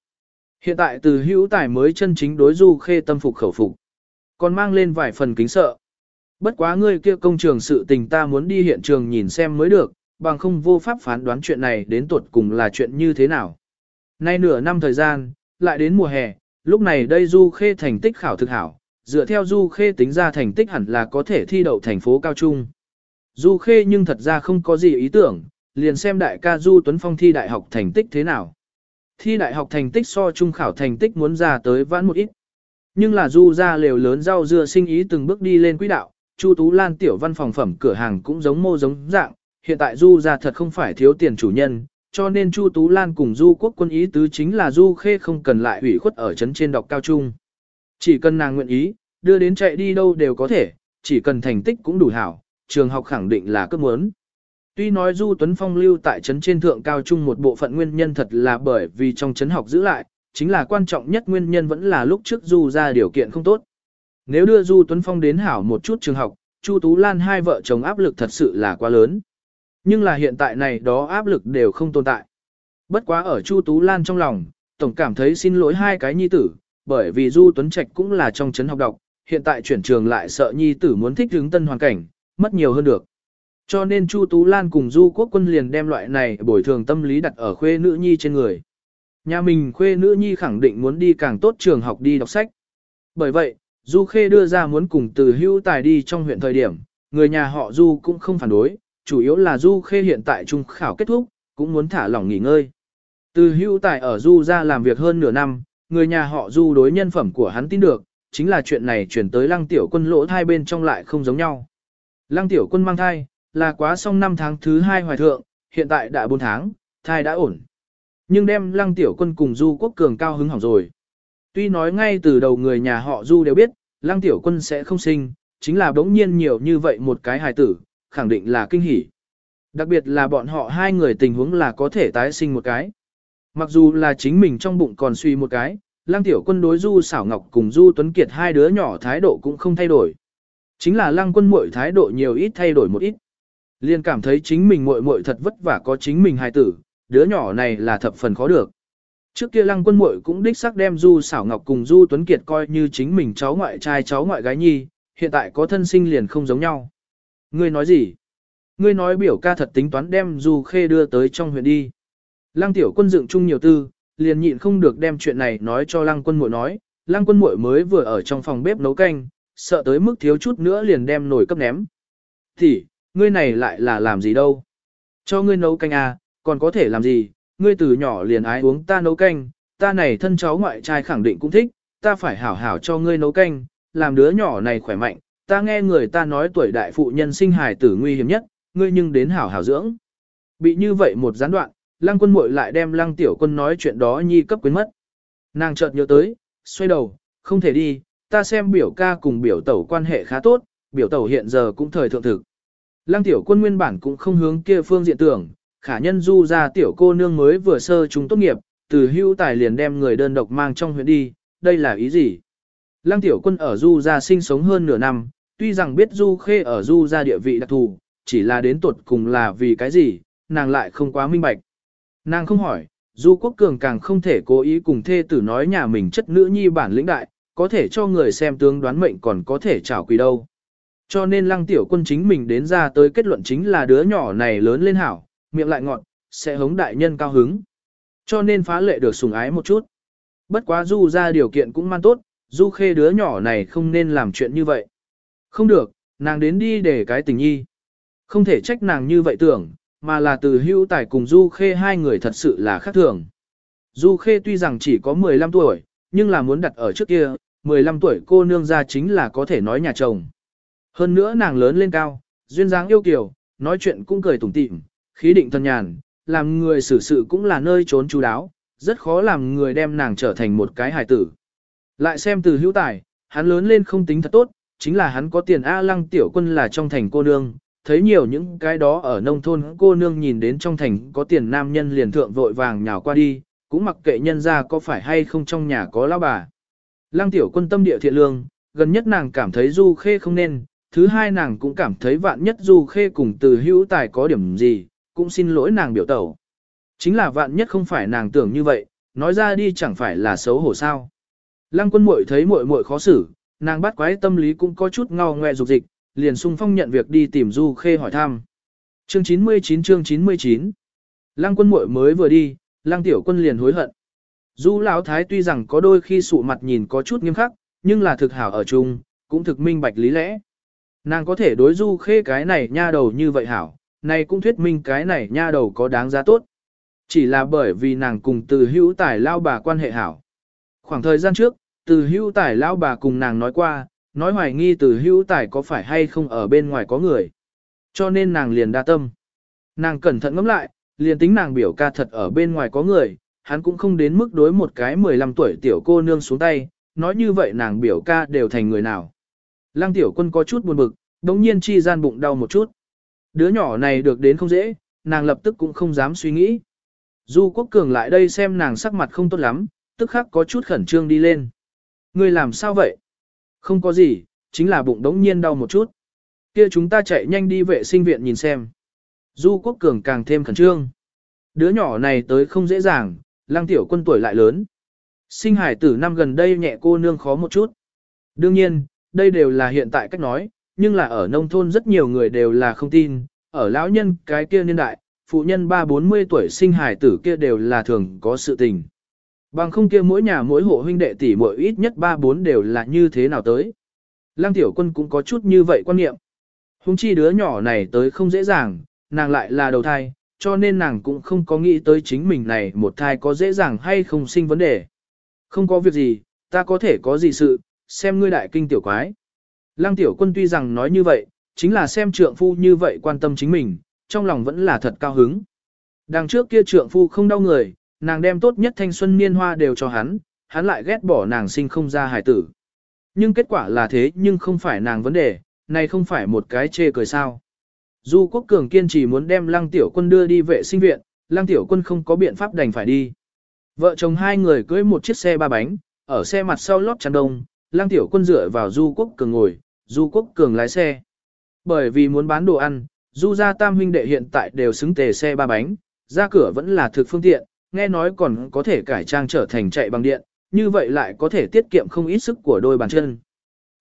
Hiện tại từ hữu tài mới chân chính đối du khê tâm phục khẩu phục. Còn mang lên vài phần kính sợ. Bất quá ngươi kia công trường sự tình ta muốn đi hiện trường nhìn xem mới được, bằng không vô pháp phán đoán chuyện này đến tuột cùng là chuyện như thế nào. Nay nửa năm thời gian, lại đến mùa hè, lúc này đây Du Khê thành tích khảo thực hảo, dựa theo Du Khê tính ra thành tích hẳn là có thể thi đậu thành phố cao trung. Du Khê nhưng thật ra không có gì ý tưởng, liền xem đại ca Du Tuấn Phong thi đại học thành tích thế nào. Thi đại học thành tích so trung khảo thành tích muốn ra tới vãn một ít. Nhưng là Du ra lều lớn rau dưa sinh ý từng bước đi lên quỹ đạo, Chu Tú Lan tiểu văn phòng phẩm cửa hàng cũng giống mô giống dạng, hiện tại Du ra thật không phải thiếu tiền chủ nhân, cho nên Chu Tú Lan cùng Du quốc quân ý tứ chính là Du Khê không cần lại ủy khuất ở trấn trên đọc cao trung. Chỉ cần nàng nguyện ý, đưa đến chạy đi đâu đều có thể, chỉ cần thành tích cũng đủ hảo, trường học khẳng định là cấp muốn. Tuy nói Du Tuấn Phong lưu tại trấn trên thượng cao trung một bộ phận nguyên nhân thật là bởi vì trong trấn học giữ lại, chính là quan trọng nhất nguyên nhân vẫn là lúc trước Du ra điều kiện không tốt. Nếu đưa Du Tuấn Phong đến hảo một chút trường học, Chu Tú Lan hai vợ chồng áp lực thật sự là quá lớn. Nhưng là hiện tại này đó áp lực đều không tồn tại. Bất quá ở Chu Tú Lan trong lòng, tổng cảm thấy xin lỗi hai cái nhi tử, bởi vì Du Tuấn Trạch cũng là trong trấn học đọc, hiện tại chuyển trường lại sợ nhi tử muốn thích ứng tân hoàn cảnh, mất nhiều hơn được. Cho nên Chu Tú Lan cùng Du Quốc Quân liền đem loại này bồi thường tâm lý đặt ở khuê nữ nhi trên người. Nhà mình khuê nữ nhi khẳng định muốn đi càng tốt trường học đi đọc sách. Bởi vậy, Du Khê đưa ra muốn cùng từ hưu tài đi trong huyện thời điểm, người nhà họ Du cũng không phản đối, chủ yếu là Du Khê hiện tại trung khảo kết thúc, cũng muốn thả lỏng nghỉ ngơi. Từ hưu tài ở Du ra làm việc hơn nửa năm, người nhà họ Du đối nhân phẩm của hắn tin được, chính là chuyện này chuyển tới lăng tiểu quân lỗ thai bên trong lại không giống nhau. Lăng tiểu quân mang thai, là quá xong năm tháng thứ hai hoài thượng, hiện tại đã 4 tháng, thai đã ổn. Nhưng đem lăng tiểu quân cùng Du quốc cường cao hứng hỏng rồi. Tuy nói ngay từ đầu người nhà họ Du đều biết, lăng tiểu quân sẽ không sinh, chính là đống nhiên nhiều như vậy một cái hài tử, khẳng định là kinh hỉ. Đặc biệt là bọn họ hai người tình huống là có thể tái sinh một cái. Mặc dù là chính mình trong bụng còn suy một cái, lăng tiểu quân đối Du Sảo ngọc cùng Du Tuấn Kiệt hai đứa nhỏ thái độ cũng không thay đổi. Chính là lăng quân muội thái độ nhiều ít thay đổi một ít. Liên cảm thấy chính mình muội muội thật vất vả có chính mình hài tử, đứa nhỏ này là thập phần khó được. Trước kia lăng quân muội cũng đích xác đem Du Sảo ngọc cùng Du Tuấn Kiệt coi như chính mình cháu ngoại trai cháu ngoại gái nhi, hiện tại có thân sinh liền không giống nhau. Ngươi nói gì? Ngươi nói biểu ca thật tính toán đem Du Khê đưa tới trong huyện đi. Lăng tiểu quân dựng chung nhiều tư, liền nhịn không được đem chuyện này nói cho lăng quân muội nói. Lăng quân muội mới vừa ở trong phòng bếp nấu canh, sợ tới mức thiếu chút nữa liền đem nồi cấp ném. Thì, ngươi này lại là làm gì đâu? Cho ngươi nấu canh à, còn có thể làm gì? Ngươi từ nhỏ liền ái uống ta nấu canh, ta này thân cháu ngoại trai khẳng định cũng thích, ta phải hảo hảo cho ngươi nấu canh, làm đứa nhỏ này khỏe mạnh, ta nghe người ta nói tuổi đại phụ nhân sinh hài tử nguy hiểm nhất, ngươi nhưng đến hảo hảo dưỡng. Bị như vậy một gián đoạn, lăng quân muội lại đem lăng tiểu quân nói chuyện đó nhi cấp quyến mất. Nàng chợt nhớ tới, xoay đầu, không thể đi, ta xem biểu ca cùng biểu tẩu quan hệ khá tốt, biểu tẩu hiện giờ cũng thời thượng thực. Lăng tiểu quân nguyên bản cũng không hướng kia phương diện tưởng, khả nhân du ra tiểu cô nương mới vừa sơ chúng tốt nghiệp, từ hưu tài liền đem người đơn độc mang trong huyện đi, đây là ý gì? Lăng tiểu quân ở du ra sinh sống hơn nửa năm, tuy rằng biết du khê ở du ra địa vị đặc thù, chỉ là đến tuột cùng là vì cái gì, nàng lại không quá minh bạch. Nàng không hỏi, du quốc cường càng không thể cố ý cùng thê tử nói nhà mình chất nữ nhi bản lĩnh đại, có thể cho người xem tướng đoán mệnh còn có thể trảo quỷ đâu. Cho nên lăng tiểu quân chính mình đến ra tới kết luận chính là đứa nhỏ này lớn lên hảo, miệng lại ngọn, sẽ hống đại nhân cao hứng. Cho nên phá lệ được sủng ái một chút. Bất quá du ra điều kiện cũng man tốt, du khê đứa nhỏ này không nên làm chuyện như vậy. Không được, nàng đến đi để cái tình nhi. Không thể trách nàng như vậy tưởng, mà là từ hưu tài cùng du khê hai người thật sự là khác thường. Du khê tuy rằng chỉ có 15 tuổi, nhưng là muốn đặt ở trước kia, 15 tuổi cô nương ra chính là có thể nói nhà chồng. Hơn nữa nàng lớn lên cao, duyên dáng yêu kiều, nói chuyện cũng cười tủm tỉm, khí định thân nhàn, làm người xử sự cũng là nơi trốn chú đáo, rất khó làm người đem nàng trở thành một cái hài tử. Lại xem từ hữu tài, hắn lớn lên không tính thật tốt, chính là hắn có tiền A lăng tiểu quân là trong thành cô nương, thấy nhiều những cái đó ở nông thôn cô nương nhìn đến trong thành có tiền nam nhân liền thượng vội vàng nhào qua đi, cũng mặc kệ nhân ra có phải hay không trong nhà có lão bà. Lăng tiểu quân tâm địa thiện lương, gần nhất nàng cảm thấy du khê không nên, thứ hai nàng cũng cảm thấy vạn nhất du khê cùng từ hữu tài có điểm gì, cũng xin lỗi nàng biểu tẩu. Chính là vạn nhất không phải nàng tưởng như vậy, nói ra đi chẳng phải là xấu hổ sao. Lăng quân muội thấy muội muội khó xử, nàng bắt quái tâm lý cũng có chút ngao ngoe dục dịch, liền sung phong nhận việc đi tìm Du Khê hỏi thăm. Chương 99 chương 99 Lăng quân muội mới vừa đi, Lăng tiểu quân liền hối hận. Du lão thái tuy rằng có đôi khi sụ mặt nhìn có chút nghiêm khắc, nhưng là thực hảo ở chung, cũng thực minh bạch lý lẽ. Nàng có thể đối Du Khê cái này nha đầu như vậy hảo, này cũng thuyết minh cái này nha đầu có đáng giá tốt. Chỉ là bởi vì nàng cùng từ hữu tài lao bà quan hệ hảo. Khoảng thời gian trước, từ hữu tài lão bà cùng nàng nói qua, nói hoài nghi từ hữu tài có phải hay không ở bên ngoài có người. Cho nên nàng liền đa tâm. Nàng cẩn thận ngẫm lại, liền tính nàng biểu ca thật ở bên ngoài có người, hắn cũng không đến mức đối một cái 15 tuổi tiểu cô nương xuống tay, nói như vậy nàng biểu ca đều thành người nào. Lăng tiểu quân có chút buồn bực, đống nhiên chi gian bụng đau một chút. Đứa nhỏ này được đến không dễ, nàng lập tức cũng không dám suy nghĩ. Du quốc cường lại đây xem nàng sắc mặt không tốt lắm, tức khắc có chút khẩn trương đi lên. Ngươi làm sao vậy? Không có gì, chính là bụng đống nhiên đau một chút. Kia chúng ta chạy nhanh đi vệ sinh viện nhìn xem. Du quốc cường càng thêm khẩn trương. Đứa nhỏ này tới không dễ dàng, lăng tiểu quân tuổi lại lớn. Sinh hải tử năm gần đây nhẹ cô nương khó một chút. Đương nhiên, đây đều là hiện tại cách nói, nhưng là ở nông thôn rất nhiều người đều là không tin, ở lão nhân cái kia niên đại, phụ nhân ba bốn mươi tuổi sinh hải tử kia đều là thường có sự tình. Bằng không kia mỗi nhà mỗi hộ huynh đệ tỷ muội ít nhất ba bốn đều là như thế nào tới. Lăng tiểu quân cũng có chút như vậy quan niệm. Hùng chi đứa nhỏ này tới không dễ dàng, nàng lại là đầu thai, cho nên nàng cũng không có nghĩ tới chính mình này một thai có dễ dàng hay không sinh vấn đề. Không có việc gì, ta có thể có gì sự, xem ngươi đại kinh tiểu quái. Lăng tiểu quân tuy rằng nói như vậy, chính là xem trượng phu như vậy quan tâm chính mình, trong lòng vẫn là thật cao hứng. Đằng trước kia trượng phu không đau người, nàng đem tốt nhất thanh xuân niên hoa đều cho hắn, hắn lại ghét bỏ nàng sinh không ra hài tử. Nhưng kết quả là thế nhưng không phải nàng vấn đề, này không phải một cái chê cười sao. Du Quốc Cường kiên trì muốn đem Lăng Tiểu Quân đưa đi vệ sinh viện, Lăng Tiểu Quân không có biện pháp đành phải đi. Vợ chồng hai người cưỡi một chiếc xe ba bánh, ở xe mặt sau lót chăn đông, Lăng Tiểu Quân dựa vào Du Quốc Cường ngồi, Du Quốc Cường lái xe. Bởi vì muốn bán đồ ăn, Du gia tam huynh đệ hiện tại đều xứng tề xe ba bánh, ra cửa vẫn là thực phương tiện, nghe nói còn có thể cải trang trở thành chạy bằng điện, như vậy lại có thể tiết kiệm không ít sức của đôi bàn chân.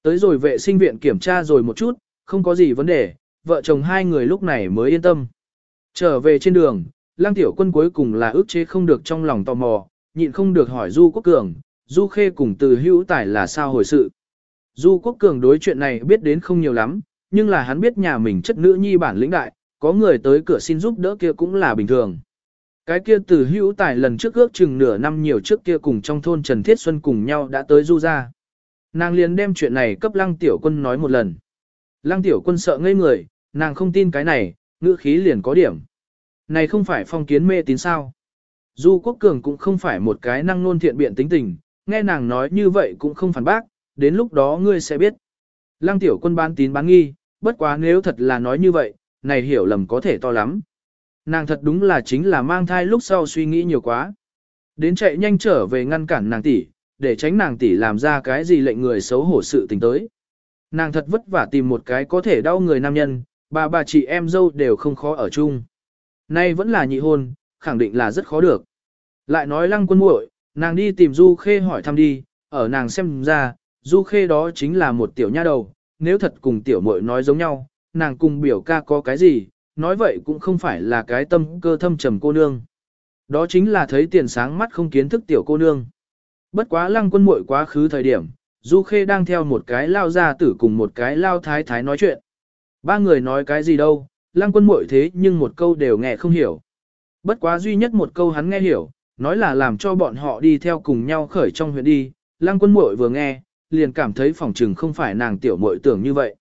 Tới rồi vệ sinh viện kiểm tra rồi một chút, không có gì vấn đề, vợ chồng hai người lúc này mới yên tâm. Trở về trên đường, lang tiểu quân cuối cùng là ước chế không được trong lòng tò mò, nhịn không được hỏi Du Quốc Cường, Du Khê cùng từ hữu tải là sao hồi sự. Du Quốc Cường đối chuyện này biết đến không nhiều lắm, nhưng là hắn biết nhà mình chất nữ nhi bản lĩnh đại, có người tới cửa xin giúp đỡ kia cũng là bình thường. Cái kia từ hữu tài lần trước ước chừng nửa năm nhiều trước kia cùng trong thôn Trần Thiết Xuân cùng nhau đã tới du ra. Nàng liền đem chuyện này cấp lăng tiểu quân nói một lần. Lăng tiểu quân sợ ngây người, nàng không tin cái này, ngữ khí liền có điểm. Này không phải phong kiến mê tín sao. Du Quốc Cường cũng không phải một cái năng nôn thiện biện tính tình, nghe nàng nói như vậy cũng không phản bác, đến lúc đó ngươi sẽ biết. Lăng tiểu quân bán tín bán nghi, bất quá nếu thật là nói như vậy, này hiểu lầm có thể to lắm. Nàng thật đúng là chính là mang thai lúc sau suy nghĩ nhiều quá. Đến chạy nhanh trở về ngăn cản nàng tỷ, để tránh nàng tỷ làm ra cái gì lệnh người xấu hổ sự tình tới. Nàng thật vất vả tìm một cái có thể đau người nam nhân, bà bà chị em dâu đều không khó ở chung. Nay vẫn là nhị hôn, khẳng định là rất khó được. Lại nói lăng quân muội, nàng đi tìm Du Khê hỏi thăm đi, ở nàng xem ra, Du Khê đó chính là một tiểu nha đầu, nếu thật cùng tiểu muội nói giống nhau, nàng cùng biểu ca có cái gì, nói vậy cũng không phải là cái tâm cơ thâm trầm cô nương. Đó chính là thấy tiền sáng mắt không kiến thức tiểu cô nương. Bất quá lăng quân muội quá khứ thời điểm, Du Khê đang theo một cái lao gia tử cùng một cái lao thái thái nói chuyện. Ba người nói cái gì đâu, lăng quân muội thế nhưng một câu đều nghe không hiểu. Bất quá duy nhất một câu hắn nghe hiểu, nói là làm cho bọn họ đi theo cùng nhau khởi trong huyện đi, lăng quân muội vừa nghe, liền cảm thấy phòng trừng không phải nàng tiểu muội tưởng như vậy.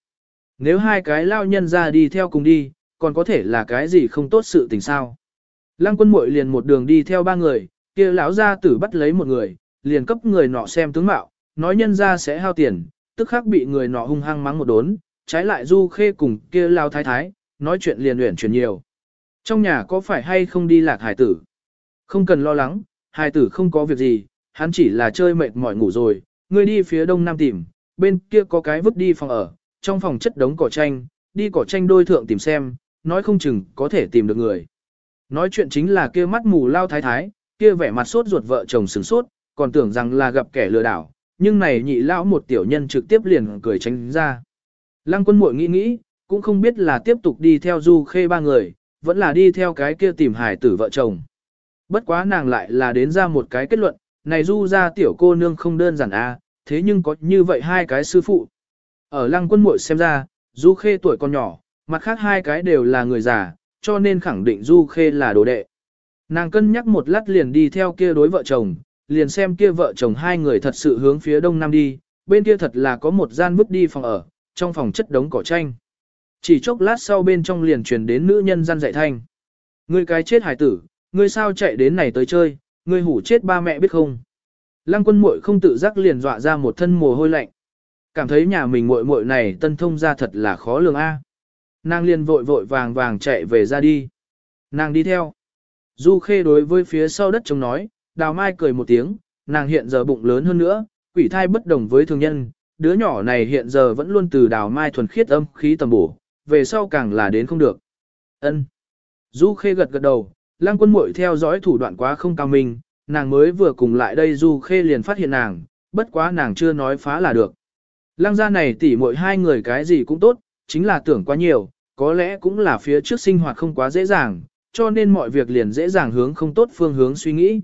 Nếu hai cái lao nhân ra đi theo cùng đi, còn có thể là cái gì không tốt sự tình sao. Lăng quân muội liền một đường đi theo ba người, kia lão gia tử bắt lấy một người, liền cấp người nọ xem tướng mạo, nói nhân ra sẽ hao tiền, tức khắc bị người nọ hung hăng mắng một đốn, trái lại du khê cùng kia lao thái thái, nói chuyện liền luyện chuyển nhiều. Trong nhà có phải hay không đi lạc hải tử? Không cần lo lắng, hải tử không có việc gì, hắn chỉ là chơi mệt mỏi ngủ rồi, ngươi đi phía đông nam tìm, bên kia có cái vứt đi phòng ở, trong phòng chất đống cỏ tranh, đi cỏ tranh đôi thượng tìm xem, nói không chừng có thể tìm được người. Nói chuyện chính là kia mắt mù lao thái thái, kia vẻ mặt sốt ruột vợ chồng sửng sốt, còn tưởng rằng là gặp kẻ lừa đảo, nhưng này nhị lão một tiểu nhân trực tiếp liền cười tránh ra. Lăng quân muội nghĩ nghĩ, cũng không biết là tiếp tục đi theo du khê ba người, vẫn là đi theo cái kia tìm hải tử vợ chồng. Bất quá nàng lại là đến ra một cái kết luận, này du ra tiểu cô nương không đơn giản a, à, thế nhưng có như vậy hai cái sư phụ. Ở lăng quân muội xem ra, du khê tuổi còn nhỏ, mặt khác hai cái đều là người già, cho nên khẳng định du khê là đồ đệ. Nàng cân nhắc một lát liền đi theo kia đối vợ chồng, liền xem kia vợ chồng hai người thật sự hướng phía đông nam đi, bên kia thật là có một gian bước đi phòng ở, trong phòng chất đống cỏ tranh. Chỉ chốc lát sau bên trong liền truyền đến nữ nhân gian dạy thanh. Ngươi cái chết hải tử, ngươi sao chạy đến này tới chơi, ngươi hủ chết ba mẹ biết không? Lăng quân muội không tự giác liền dọa ra một thân mồ hôi lạnh. Cảm thấy nhà mình muội muội này tân thông ra thật là khó lường a. Nàng liền vội vội vàng vàng chạy về ra đi. Nàng đi theo. Du khê đối với phía sau đất trống nói, đào mai cười một tiếng, nàng hiện giờ bụng lớn hơn nữa, quỷ thai bất đồng với thường nhân, đứa nhỏ này hiện giờ vẫn luôn từ đào mai thuần khiết âm khí tầm bổ, về sau càng là đến không được. Ân. Du khê gật gật đầu, lăng quân muội theo dõi thủ đoạn quá không cao minh, nàng mới vừa cùng lại đây du khê liền phát hiện nàng, bất quá nàng chưa nói phá là được. Lăng gia này tỉ muội hai người cái gì cũng tốt, chính là tưởng quá nhiều, có lẽ cũng là phía trước sinh hoạt không quá dễ dàng, cho nên mọi việc liền dễ dàng hướng không tốt phương hướng suy nghĩ.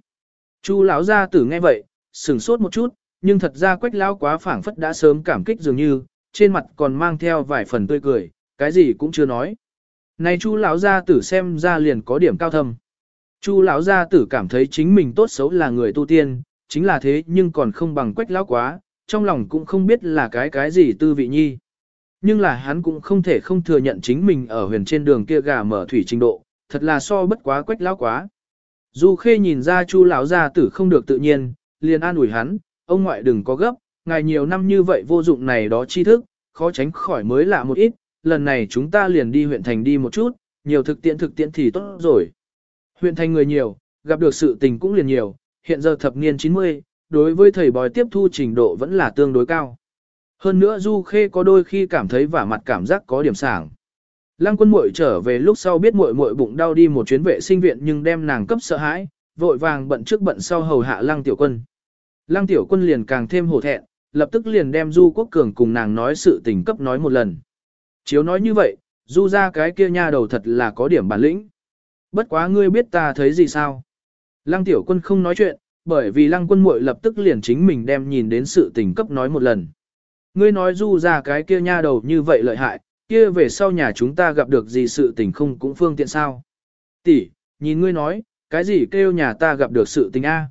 Chu lão gia tử nghe vậy, sửng sốt một chút, nhưng thật ra quách lão quá phảng phất đã sớm cảm kích dường như, trên mặt còn mang theo vài phần tươi cười, cái gì cũng chưa nói. Này Chu lão gia tử xem ra liền có điểm cao thâm. Chu lão gia tử cảm thấy chính mình tốt xấu là người tu tiên, chính là thế nhưng còn không bằng quách lão quá, trong lòng cũng không biết là cái cái gì tư vị nhi. Nhưng là hắn cũng không thể không thừa nhận chính mình ở huyền trên đường kia gà mở thủy trình độ, thật là so bất quá quách lão quá. Du Khê nhìn ra Chu lão gia tử không được tự nhiên, liền an ủi hắn, ông ngoại đừng có gấp, ngài nhiều năm như vậy vô dụng này đó tri thức, khó tránh khỏi mới lạ một ít, lần này chúng ta liền đi huyện thành đi một chút, nhiều thực tiễn thực tiễn thì tốt rồi. Huyện thành người nhiều, gặp được sự tình cũng liền nhiều, hiện giờ thập niên 90, đối với thầy bói tiếp thu trình độ vẫn là tương đối cao. Hơn nữa Du Khê có đôi khi cảm thấy vả mặt cảm giác có điểm sảng. Lăng quân muội trở về lúc sau biết muội muội bụng đau đi một chuyến vệ sinh viện nhưng đem nàng cấp sợ hãi, vội vàng bận trước bận sau hầu hạ lăng tiểu quân. Lăng tiểu quân liền càng thêm hổ thẹn, lập tức liền đem Du Quốc Cường cùng nàng nói sự tình cấp nói một lần. Chiếu nói như vậy, Du ra cái kia nha đầu thật là có điểm bản lĩnh. Bất quá ngươi biết ta thấy gì sao? Lăng tiểu quân không nói chuyện, bởi vì lăng quân muội lập tức liền chính mình đem nhìn đến sự tình cấp nói một lần. Ngươi nói Du ra cái kia nha đầu như vậy lợi hại, kia về sau nhà chúng ta gặp được gì sự tình không cũng phương tiện sao? Tỷ, nhìn ngươi nói, cái gì kêu nhà ta gặp được sự tình A?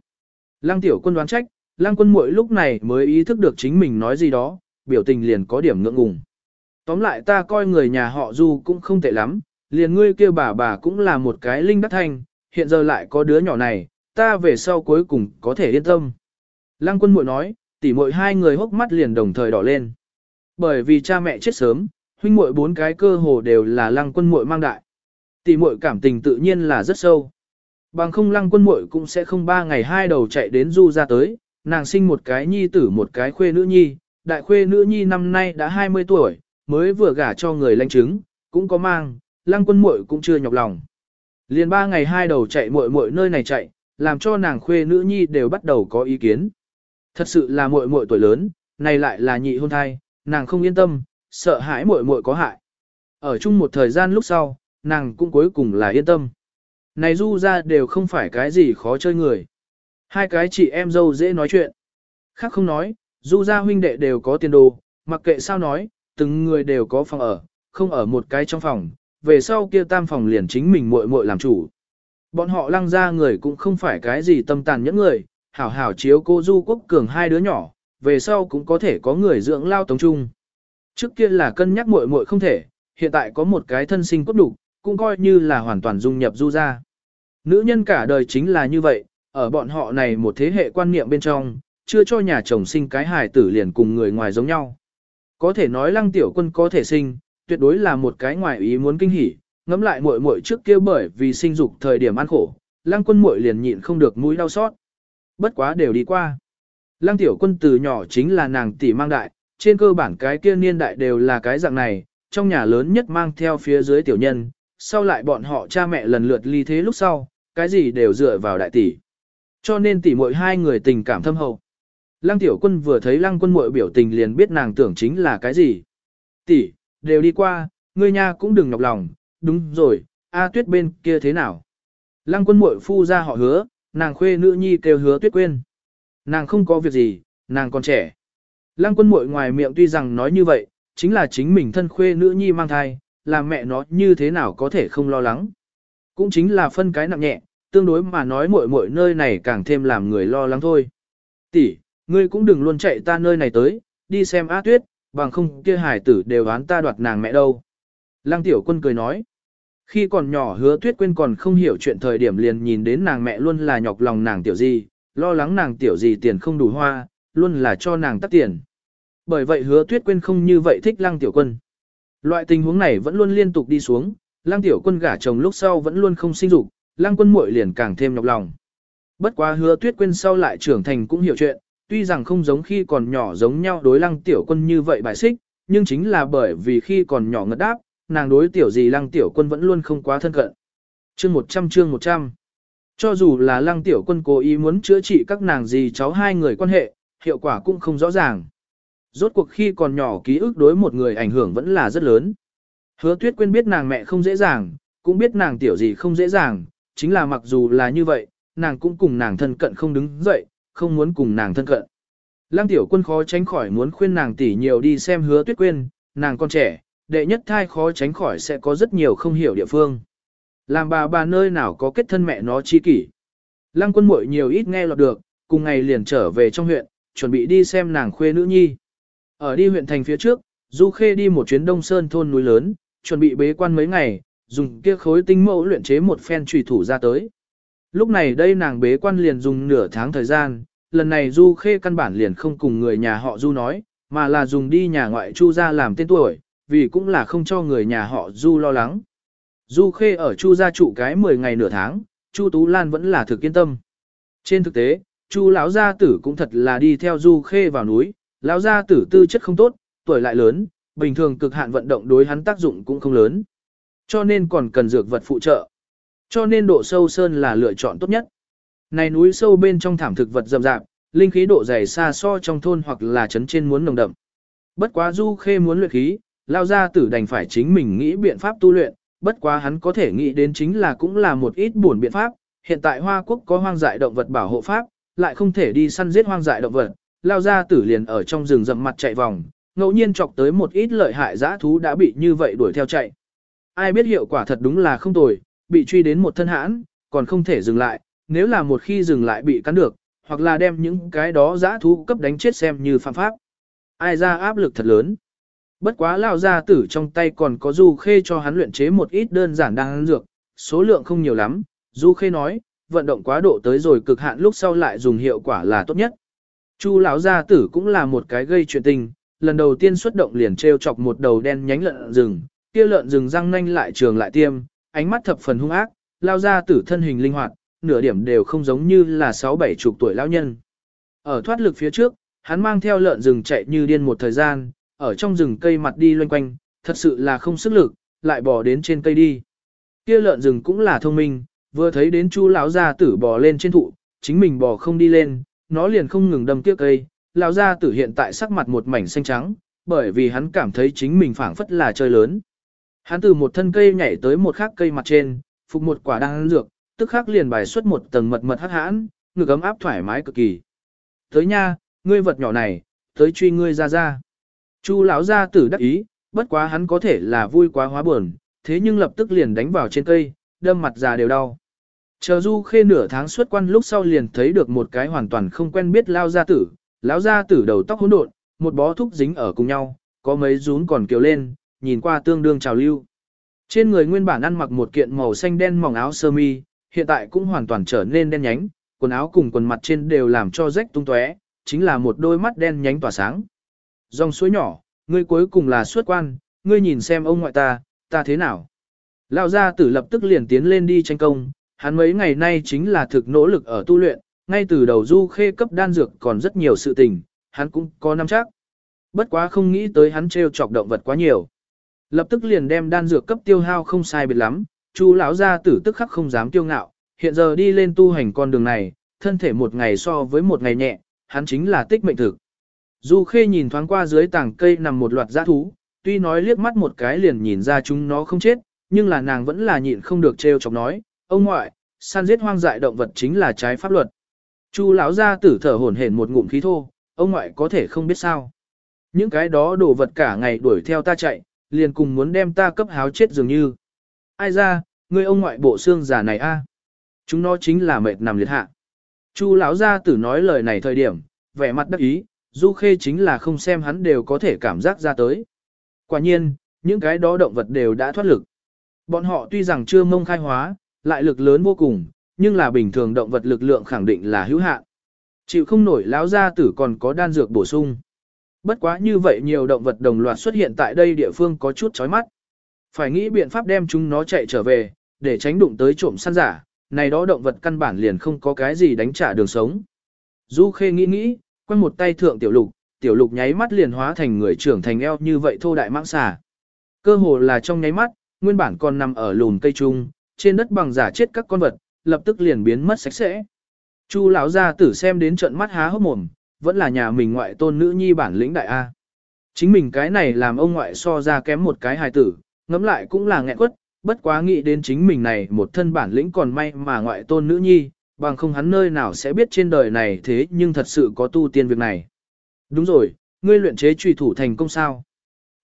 Lăng tiểu quân đoán trách, lăng quân muội lúc này mới ý thức được chính mình nói gì đó, biểu tình liền có điểm ngượng ngùng. Tóm lại ta coi người nhà họ Du cũng không tệ lắm, liền ngươi kêu bà bà cũng là một cái linh đắc thanh, hiện giờ lại có đứa nhỏ này, ta về sau cuối cùng có thể yên tâm. Lăng quân muội nói, tỉ muội hai người hốc mắt liền đồng thời đỏ lên. Bởi vì cha mẹ chết sớm, huynh muội bốn cái cơ hồ đều là lăng quân muội mang đại. Tỷ muội cảm tình tự nhiên là rất sâu. Bằng không lăng quân muội cũng sẽ không ba ngày hai đầu chạy đến du ra tới, nàng sinh một cái nhi tử một cái khuê nữ nhi, đại khuê nữ nhi năm nay đã 20 tuổi, mới vừa gả cho người lãnh chứng, cũng có mang, lăng quân muội cũng chưa nhọc lòng. Liền ba ngày hai đầu chạy muội muội nơi này chạy, làm cho nàng khuê nữ nhi đều bắt đầu có ý kiến. Thật sự là muội muội tuổi lớn, này lại là nhị hôn thai, nàng không yên tâm, sợ hãi muội muội có hại. Ở chung một thời gian lúc sau, nàng cũng cuối cùng là yên tâm. Này du ra đều không phải cái gì khó chơi người. Hai cái chị em dâu dễ nói chuyện. Khác không nói, du ra huynh đệ đều có tiền đồ, mặc kệ sao nói, từng người đều có phòng ở, không ở một cái trong phòng, về sau kia tam phòng liền chính mình muội muội làm chủ. Bọn họ lăng ra người cũng không phải cái gì tâm tàn nhẫn người, hảo hảo chiếu cô du quốc cường hai đứa nhỏ, về sau cũng có thể có người dưỡng lao tống trung. Trước kia là cân nhắc muội muội không thể, hiện tại có một cái thân sinh cốt đủ, cũng coi như là hoàn toàn dung nhập du ra. Nữ nhân cả đời chính là như vậy, ở bọn họ này một thế hệ quan niệm bên trong, chưa cho nhà chồng sinh cái hài tử liền cùng người ngoài giống nhau. Có thể nói lăng tiểu quân có thể sinh, tuyệt đối là một cái ngoài ý muốn kinh hỉ, ngẫm lại muội muội trước kia bởi vì sinh dục thời điểm ăn khổ, lăng quân muội liền nhịn không được mũi đau xót. Bất quá đều đi qua. Lăng tiểu quân từ nhỏ chính là nàng tỷ mang đại, trên cơ bản cái kia niên đại đều là cái dạng này, trong nhà lớn nhất mang theo phía dưới tiểu nhân, sau lại bọn họ cha mẹ lần lượt ly thế lúc sau, cái gì đều dựa vào đại tỷ. Cho nên tỷ muội hai người tình cảm thâm hậu. Lăng tiểu quân vừa thấy lăng quân muội biểu tình liền biết nàng tưởng chính là cái gì. Tỷ, đều đi qua, ngươi nha cũng đừng nhọc lòng, đúng rồi, A tuyết bên kia thế nào. Lăng quân muội phu ra họ hứa, nàng khuê nữ nhi kêu hứa tuyết quên. Nàng không có việc gì, nàng còn trẻ. Lăng quân muội ngoài miệng tuy rằng nói như vậy, chính là chính mình thân khuê nữ nhi mang thai, làm mẹ nó như thế nào có thể không lo lắng. Cũng chính là phân cái nặng nhẹ, tương đối mà nói muội muội nơi này càng thêm làm người lo lắng thôi. Tỷ, ngươi cũng đừng luôn chạy ta nơi này tới, đi xem Á Tuyết, bằng không kia hải tử đều án ta đoạt nàng mẹ đâu. Lăng tiểu quân cười nói. Khi còn nhỏ hứa tuyết quên còn không hiểu chuyện thời điểm liền nhìn đến nàng mẹ luôn là nhọc lòng nàng tiểu gì, lo lắng nàng tiểu gì tiền không đủ hoa, luôn là cho nàng tắt tiền. Bởi vậy hứa tuyết quên không như vậy thích lăng tiểu quân. Loại tình huống này vẫn luôn liên tục đi xuống, lăng tiểu quân gả chồng lúc sau vẫn luôn không sinh dục, lăng quân muội liền càng thêm nhọc lòng. Bất quá hứa tuyết quên sau lại trưởng thành cũng hiểu chuyện, tuy rằng không giống khi còn nhỏ giống nhau đối lăng tiểu quân như vậy bài xích, nhưng chính là bởi vì khi còn nhỏ ngất đáp, nàng đối tiểu gì lăng tiểu quân vẫn luôn không quá thân cận. Chương 100 chương 100 Cho dù là lăng tiểu quân cố ý muốn chữa trị các nàng gì cháu hai người quan hệ, hiệu quả cũng không rõ ràng. Rốt cuộc khi còn nhỏ ký ức đối một người ảnh hưởng vẫn là rất lớn. Hứa tuyết quên biết nàng mẹ không dễ dàng, cũng biết nàng tiểu gì không dễ dàng, chính là mặc dù là như vậy, nàng cũng cùng nàng thân cận không đứng dậy, không muốn cùng nàng thân cận. Lăng tiểu quân khó tránh khỏi muốn khuyên nàng tỷ nhiều đi xem hứa tuyết quên, nàng con trẻ, đệ nhất thai khó tránh khỏi sẽ có rất nhiều không hiểu địa phương. Làm bà bà nơi nào có kết thân mẹ nó chi kỷ. Lăng quân muội nhiều ít nghe lọt được, cùng ngày liền trở về trong huyện, chuẩn bị đi xem nàng khuê nữ nhi. Ở đi huyện thành phía trước, Du Khê đi một chuyến Đông Sơn thôn núi lớn, chuẩn bị bế quan mấy ngày, dùng kia khối tinh mẫu luyện chế một phen trùy thủ ra tới. Lúc này đây nàng bế quan liền dùng nửa tháng thời gian, lần này Du Khê căn bản liền không cùng người nhà họ Du nói, mà là dùng đi nhà ngoại Chu ra làm tên tuổi, vì cũng là không cho người nhà họ Du lo lắng. Du Khê ở Chu gia trụ cái 10 ngày nửa tháng, Chu Tú Lan vẫn là thực yên tâm. Trên thực tế, Chu lão gia tử cũng thật là đi theo Du Khê vào núi, lão gia tử tư chất không tốt, tuổi lại lớn, bình thường cực hạn vận động đối hắn tác dụng cũng không lớn. Cho nên còn cần dược vật phụ trợ. Cho nên độ sâu sơn là lựa chọn tốt nhất. Này núi sâu bên trong thảm thực vật rậm rạp, linh khí độ dày xa so trong thôn hoặc là trấn trên muốn nồng đậm. Bất quá Du Khê muốn luyện khí, lao gia tử đành phải chính mình nghĩ biện pháp tu luyện, bất quá hắn có thể nghĩ đến chính là cũng là một ít buồn biện pháp. Hiện tại Hoa Quốc có hoang dại động vật bảo hộ pháp, lại không thể đi săn giết hoang dại động vật, lao gia tử liền ở trong rừng rậm mặt chạy vòng, ngẫu nhiên chọc tới một ít lợi hại dã thú đã bị như vậy đuổi theo chạy. Ai biết hiệu quả thật đúng là không tồi, bị truy đến một thân hãn, còn không thể dừng lại, nếu là một khi dừng lại bị cắn được, hoặc là đem những cái đó dã thú cấp đánh chết xem như phạm pháp. Ai ra áp lực thật lớn. Bất quá lao gia tử trong tay còn có Du Khê cho hắn luyện chế một ít đơn giản đang dược, số lượng không nhiều lắm. Du Khê nói, vận động quá độ tới rồi cực hạn lúc sau lại dùng hiệu quả là tốt nhất. Chu lão gia tử cũng là một cái gây chuyện tình, lần đầu tiên xuất động liền treo chọc một đầu đen nhánh lợn rừng, kia lợn rừng răng nanh lại trường lại tiêm, ánh mắt thập phần hung ác, lao gia tử thân hình linh hoạt, nửa điểm đều không giống như là sáu bảy chục tuổi lão nhân. Ở thoát lực phía trước, hắn mang theo lợn rừng chạy như điên một thời gian, ở trong rừng cây mặt đi loanh quanh, thật sự là không sức lực, lại bò đến trên cây đi. Kia lợn rừng cũng là thông minh, vừa thấy đến Chu lão gia tử bò lên trên thụ, chính mình bò không đi lên, nó liền không ngừng đâm tiếc cây. Lão gia tử hiện tại sắc mặt một mảnh xanh trắng, bởi vì hắn cảm thấy chính mình phảng phất là chơi lớn. Hắn từ một thân cây nhảy tới một khác cây mặt trên, phục một quả đang dược, tức khắc liền bài xuất một tầng mật mật hắc hãn, ngực ấm áp thoải mái cực kỳ. Tới nha, ngươi vật nhỏ này, tới truy ngươi ra ra. Chu lão gia tử đắc ý, bất quá hắn có thể là vui quá hóa buồn, thế nhưng lập tức liền đánh vào trên cây, đâm mặt già đều đau. Chờ Du Khê nửa tháng xuất quan lúc sau liền thấy được một cái hoàn toàn không quen biết lao gia tử, lão gia tử đầu tóc hỗn độn, một bó thúc dính ở cùng nhau, có mấy rún còn kiều lên, nhìn qua tương đương trào lưu. Trên người nguyên bản ăn mặc một kiện màu xanh đen mỏng áo sơ mi, hiện tại cũng hoàn toàn trở nên đen nhánh, quần áo cùng quần mặt trên đều làm cho rách tung tóe, chính là một đôi mắt đen nhánh tỏa sáng. Dòng suối nhỏ, ngươi cuối cùng là xuất quan, ngươi nhìn xem ông ngoại ta, ta thế nào. Lão gia tử lập tức liền tiến lên đi tranh công, hắn mấy ngày nay chính là thực nỗ lực ở tu luyện, ngay từ đầu du khê cấp đan dược còn rất nhiều sự tình, hắn cũng có nắm chắc. Bất quá không nghĩ tới hắn trêu chọc động vật quá nhiều. Lập tức liền đem đan dược cấp tiêu hao không sai biệt lắm, chu lão gia tử tức khắc không dám tiêu ngạo, hiện giờ đi lên tu hành con đường này, thân thể một ngày so với một ngày nhẹ, hắn chính là tích mệnh thực. Du Khê nhìn thoáng qua dưới tảng cây nằm một loạt dã thú, tuy nói liếc mắt một cái liền nhìn ra chúng nó không chết, nhưng là nàng vẫn là nhịn không được trêu chọc nói, ông ngoại, săn giết hoang dại động vật chính là trái pháp luật. Chu lão gia tử thở hổn hển một ngụm khí thô, ông ngoại có thể không biết sao. Những cái đó đồ vật cả ngày đuổi theo ta chạy, liền cùng muốn đem ta cấp háo chết dường như. Ai ra, người ông ngoại bộ xương già này a, Chúng nó chính là mệt nằm liệt hạ. Chu lão gia tử nói lời này thời điểm, vẻ mặt đắc ý, Du Khê chính là không xem hắn đều có thể cảm giác ra tới. Quả nhiên, những cái đó động vật đều đã thoát lực. Bọn họ tuy rằng chưa mông khai hóa, lại lực lớn vô cùng, nhưng là bình thường động vật lực lượng khẳng định là hữu hạn. Chịu không nổi lão gia tử còn có đan dược bổ sung. Bất quá như vậy nhiều động vật đồng loạt xuất hiện tại đây địa phương có chút chói mắt. Phải nghĩ biện pháp đem chúng nó chạy trở về, để tránh đụng tới trộm săn giả, này đó động vật căn bản liền không có cái gì đánh trả đường sống. Du Khê nghĩ nghĩ, quăng một tay thượng tiểu lục, tiểu lục nháy mắt liền hóa thành người trưởng thành eo như vậy thô đại mãng xà. Cơ hồ là trong nháy mắt, nguyên bản còn nằm ở lùn cây trung, trên đất bằng giả chết các con vật, lập tức liền biến mất sạch sẽ. Chu lão gia tử xem đến trận mắt há hốc mồm, vẫn là nhà mình ngoại tôn nữ nhi bản lĩnh đại a. Chính mình cái này làm ông ngoại so ra kém một cái hài tử, ngẫm lại cũng là nghẹn quất, bất quá nghĩ đến chính mình này một thân bản lĩnh còn may mà ngoại tôn nữ nhi, bằng không hắn nơi nào sẽ biết trên đời này thế nhưng thật sự có tu tiên việc này. Đúng rồi, ngươi luyện chế trùy thủ thành công sao?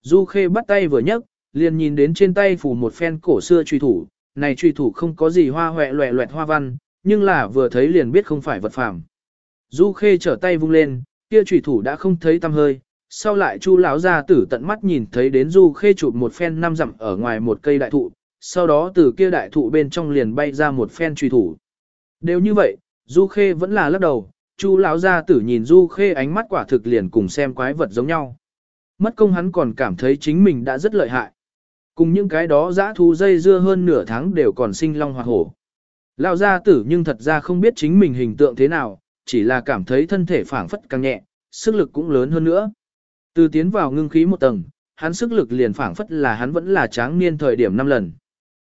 Du Khê bắt tay vừa nhấc, liền nhìn đến trên tay phủ một phen cổ xưa trùy thủ, này trùy thủ không có gì hoa hoẹ loẹ loẹt hoa văn, nhưng là vừa thấy liền biết không phải vật phàm. Du Khê trở tay vung lên, kia trùy thủ đã không thấy tăm hơi, sau lại Chu lão gia tử tận mắt nhìn thấy đến Du Khê chụp một phen năm dặm ở ngoài một cây đại thụ, sau đó từ kia đại thụ bên trong liền bay ra một phen trùy thủ. Đều như vậy, Du Khê vẫn là lắc đầu, Chu lão gia tử nhìn Du Khê ánh mắt quả thực liền cùng xem quái vật giống nhau. Mất công hắn còn cảm thấy chính mình đã rất lợi hại. Cùng những cái đó dã thú dây dưa hơn nửa tháng đều còn sinh long hoạt hổ. Lão gia tử nhưng thật ra không biết chính mình hình tượng thế nào, chỉ là cảm thấy thân thể phảng phất càng nhẹ, sức lực cũng lớn hơn nữa. Từ tiến vào ngưng khí một tầng, hắn sức lực liền phảng phất là hắn vẫn là tráng niên thời điểm năm lần.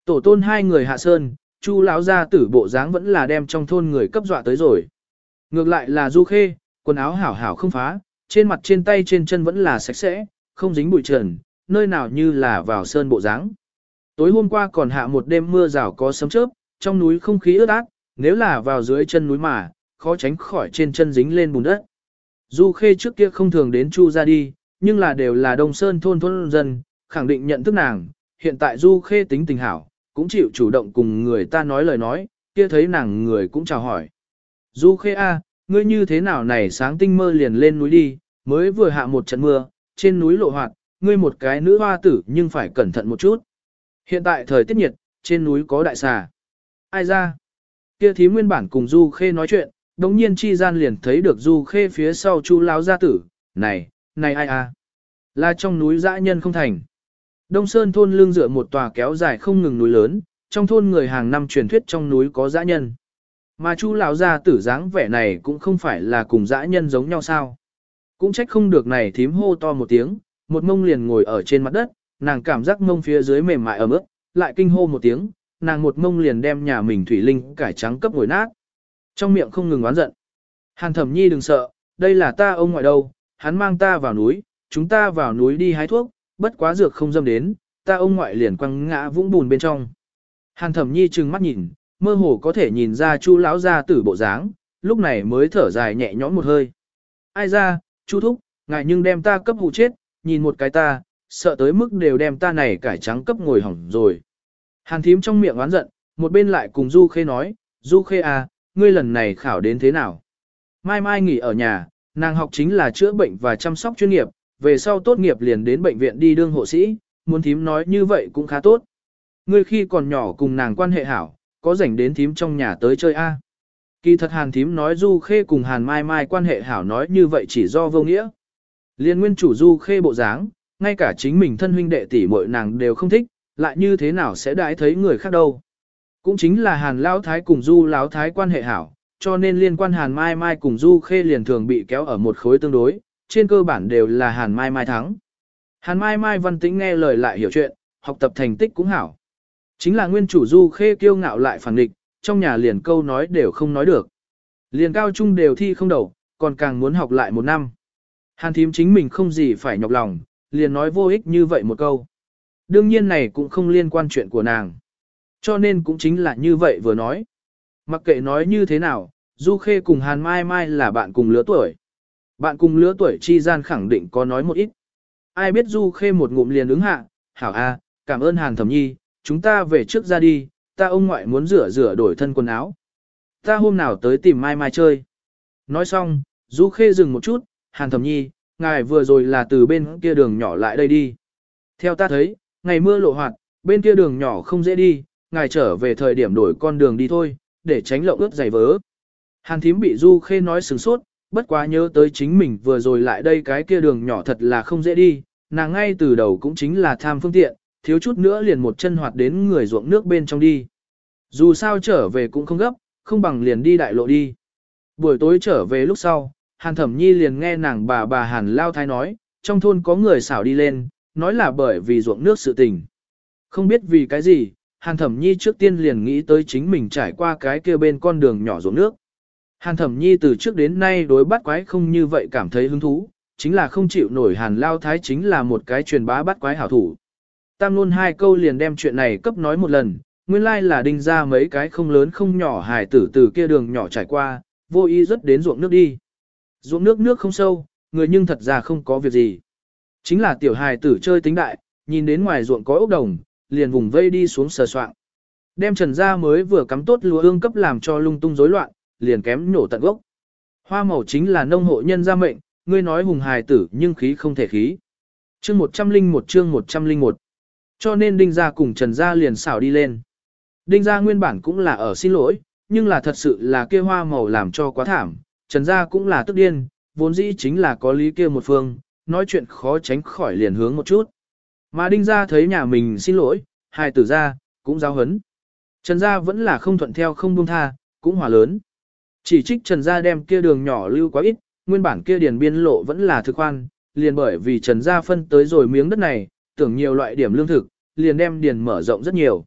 Tổ tôn hai người hạ sơn, Chu lão gia tử bộ dáng vẫn là đem trong thôn người cấp dọa tới rồi. Ngược lại là Du Khê, quần áo hảo hảo không phá, trên mặt trên tay trên chân vẫn là sạch sẽ, không dính bụi trần, nơi nào như là vào sơn bộ dáng. Tối hôm qua còn hạ một đêm mưa rào có sấm chớp, trong núi không khí ướt át, nếu là vào dưới chân núi mà, khó tránh khỏi trên chân dính lên bùn đất. Du Khê trước kia không thường đến Chu ra đi, nhưng là đều là Đông Sơn thôn thôn dân, khẳng định nhận thức nàng, hiện tại Du Khê tính tình hảo, cũng chịu chủ động cùng người ta nói lời nói, kia thấy nàng người cũng chào hỏi. Du Khê A, ngươi như thế nào này sáng tinh mơ liền lên núi đi, mới vừa hạ một trận mưa, trên núi lộ hoạt, ngươi một cái nữ hoa tử nhưng phải cẩn thận một chút. Hiện tại thời tiết nhiệt, trên núi có đại xà. Ai ra? Kia thí nguyên bản cùng Du Khê nói chuyện, đống nhiên chi gian liền thấy được Du Khê phía sau Chu lão gia tử, này, này ai à? Là trong núi dã nhân không thành. Đông Sơn thôn lương dựa một tòa kéo dài không ngừng núi lớn, trong thôn người hàng năm truyền thuyết trong núi có dã nhân. Mà Chu lão gia tử dáng vẻ này cũng không phải là cùng dã nhân giống nhau sao? Cũng trách không được này thím hô to một tiếng, một mông liền ngồi ở trên mặt đất, nàng cảm giác mông phía dưới mềm mại ấm ướt, lại kinh hô một tiếng, nàng một mông liền đem nhà mình thủy linh cải trắng cấp ngồi nát. Trong miệng không ngừng oán giận. Hàn thẩm nhi đừng sợ, đây là ta ông ngoại đâu, hắn mang ta vào núi, chúng ta vào núi đi hái thuốc, bất quá dược không dâm đến, ta ông ngoại liền quăng ngã vũng bùn bên trong. Hàn thẩm nhi trừng mắt nhìn, mơ hồ có thể nhìn ra chu lão gia tử bộ dáng, lúc này mới thở dài nhẹ nhõm một hơi. Ai ra, chu thúc, ngài nhưng đem ta cấp hụ chết, nhìn một cái ta, sợ tới mức đều đem ta này cải trắng cấp ngồi hỏng rồi. Hàn thím trong miệng oán giận, một bên lại cùng Du Khê nói, Du Khê à, ngươi lần này khảo đến thế nào? Mai mai nghỉ ở nhà, nàng học chính là chữa bệnh và chăm sóc chuyên nghiệp, về sau tốt nghiệp liền đến bệnh viện đi đương hộ sĩ, muốn thím nói như vậy cũng khá tốt. Ngươi khi còn nhỏ cùng nàng quan hệ hảo, có rảnh đến thím trong nhà tới chơi a. À? Kỳ thật Hàn thím nói Du Khê cùng Hàn Mai Mai quan hệ hảo nói như vậy chỉ do vô nghĩa. Liên nguyên chủ Du Khê bộ dáng, ngay cả chính mình thân huynh đệ tỷ muội nàng đều không thích, lại như thế nào sẽ đãi thấy người khác đâu. Cũng chính là Hàn Lão Thái cùng Du Lão Thái quan hệ hảo, cho nên liên quan Hàn Mai Mai cùng Du Khê liền thường bị kéo ở một khối tương đối, trên cơ bản đều là Hàn Mai Mai thắng. Hàn Mai Mai văn tĩnh nghe lời lại hiểu chuyện, học tập thành tích cũng hảo. Chính là nguyên chủ Du Khê kiêu ngạo lại phản địch, trong nhà liền câu nói đều không nói được. Liền cao trung đều thi không đầu, còn càng muốn học lại một năm. Hàn thím chính mình không gì phải nhọc lòng, liền nói vô ích như vậy một câu. Đương nhiên này cũng không liên quan chuyện của nàng. Cho nên cũng chính là như vậy vừa nói. Mặc kệ nói như thế nào, Du Khê cùng Hàn Mai Mai là bạn cùng lứa tuổi. Bạn cùng lứa tuổi chi gian khẳng định có nói một ít. Ai biết Du Khê một ngụm liền ứng hạ, hảo a, cảm ơn Hàn Thẩm Nhi, chúng ta về trước ra đi, ta ông ngoại muốn rửa rửa đổi thân quần áo. Ta hôm nào tới tìm Mai Mai chơi. Nói xong, Du Khê dừng một chút, Hàn Thẩm Nhi, ngài vừa rồi là từ bên kia đường nhỏ lại đây đi. Theo ta thấy, ngày mưa lộ hoạt, bên kia đường nhỏ không dễ đi, ngài trở về thời điểm đổi con đường đi thôi, để tránh lộng ướt giày vớ. Hàn thím bị Du Khê nói sừng sốt, bất quá nhớ tới chính mình vừa rồi lại đây cái kia đường nhỏ thật là không dễ đi, nàng ngay từ đầu cũng chính là tham phương tiện, thiếu chút nữa liền một chân hoạt đến người ruộng nước bên trong đi. Dù sao trở về cũng không gấp, không bằng liền đi đại lộ đi. Buổi tối trở về lúc sau, Hàn Thẩm Nhi liền nghe nàng bà bà Hàn Lao Thái nói, trong thôn có người xảo đi lên, nói là bởi vì ruộng nước sự tình. Không biết vì cái gì, Hàn Thẩm Nhi trước tiên liền nghĩ tới chính mình trải qua cái kia bên con đường nhỏ ruộng nước. Hàn Thẩm Nhi từ trước đến nay đối bắt quái không như vậy cảm thấy hứng thú, chính là không chịu nổi Hàn Lao Thái chính là một cái truyền bá bắt quái hảo thủ. Tam luôn hai câu liền đem chuyện này cấp nói một lần, nguyên lai like là đinh ra mấy cái không lớn không nhỏ hài tử từ kia đường nhỏ trải qua, vô ý rất đến ruộng nước đi. Ruộng nước nước không sâu, người nhưng thật ra không có việc gì. Chính là tiểu hài tử chơi tính đại, nhìn đến ngoài ruộng có ốc đồng, liền vùng vây đi xuống sờ soạn. Đem trần ra mới vừa cắm tốt lúa ương cấp làm cho lung tung rối loạn, liền kém nổ tận gốc. Hoa màu chính là nông hộ nhân gia mệnh, ngươi nói hùng hài tử nhưng khí không thể khí. Chương 101 chương 101 Cho nên đinh gia cùng trần gia liền xảo đi lên. Đinh gia nguyên bản cũng là ở xin lỗi, nhưng là thật sự là kia hoa màu làm cho quá thảm, trần gia cũng là tức điên, vốn dĩ chính là có lý kia một phương, nói chuyện khó tránh khỏi liền hướng một chút. Mà đinh gia thấy nhà mình xin lỗi, hài tử gia, cũng giáo hấn. Trần gia vẫn là không thuận theo không buông tha, cũng hòa lớn. Chỉ trích Trần gia đem kia đường nhỏ lưu quá ít, nguyên bản kia điền biên lộ vẫn là thực khoan, liền bởi vì Trần gia phân tới rồi miếng đất này, tưởng nhiều loại điểm lương thực, liền đem điền mở rộng rất nhiều.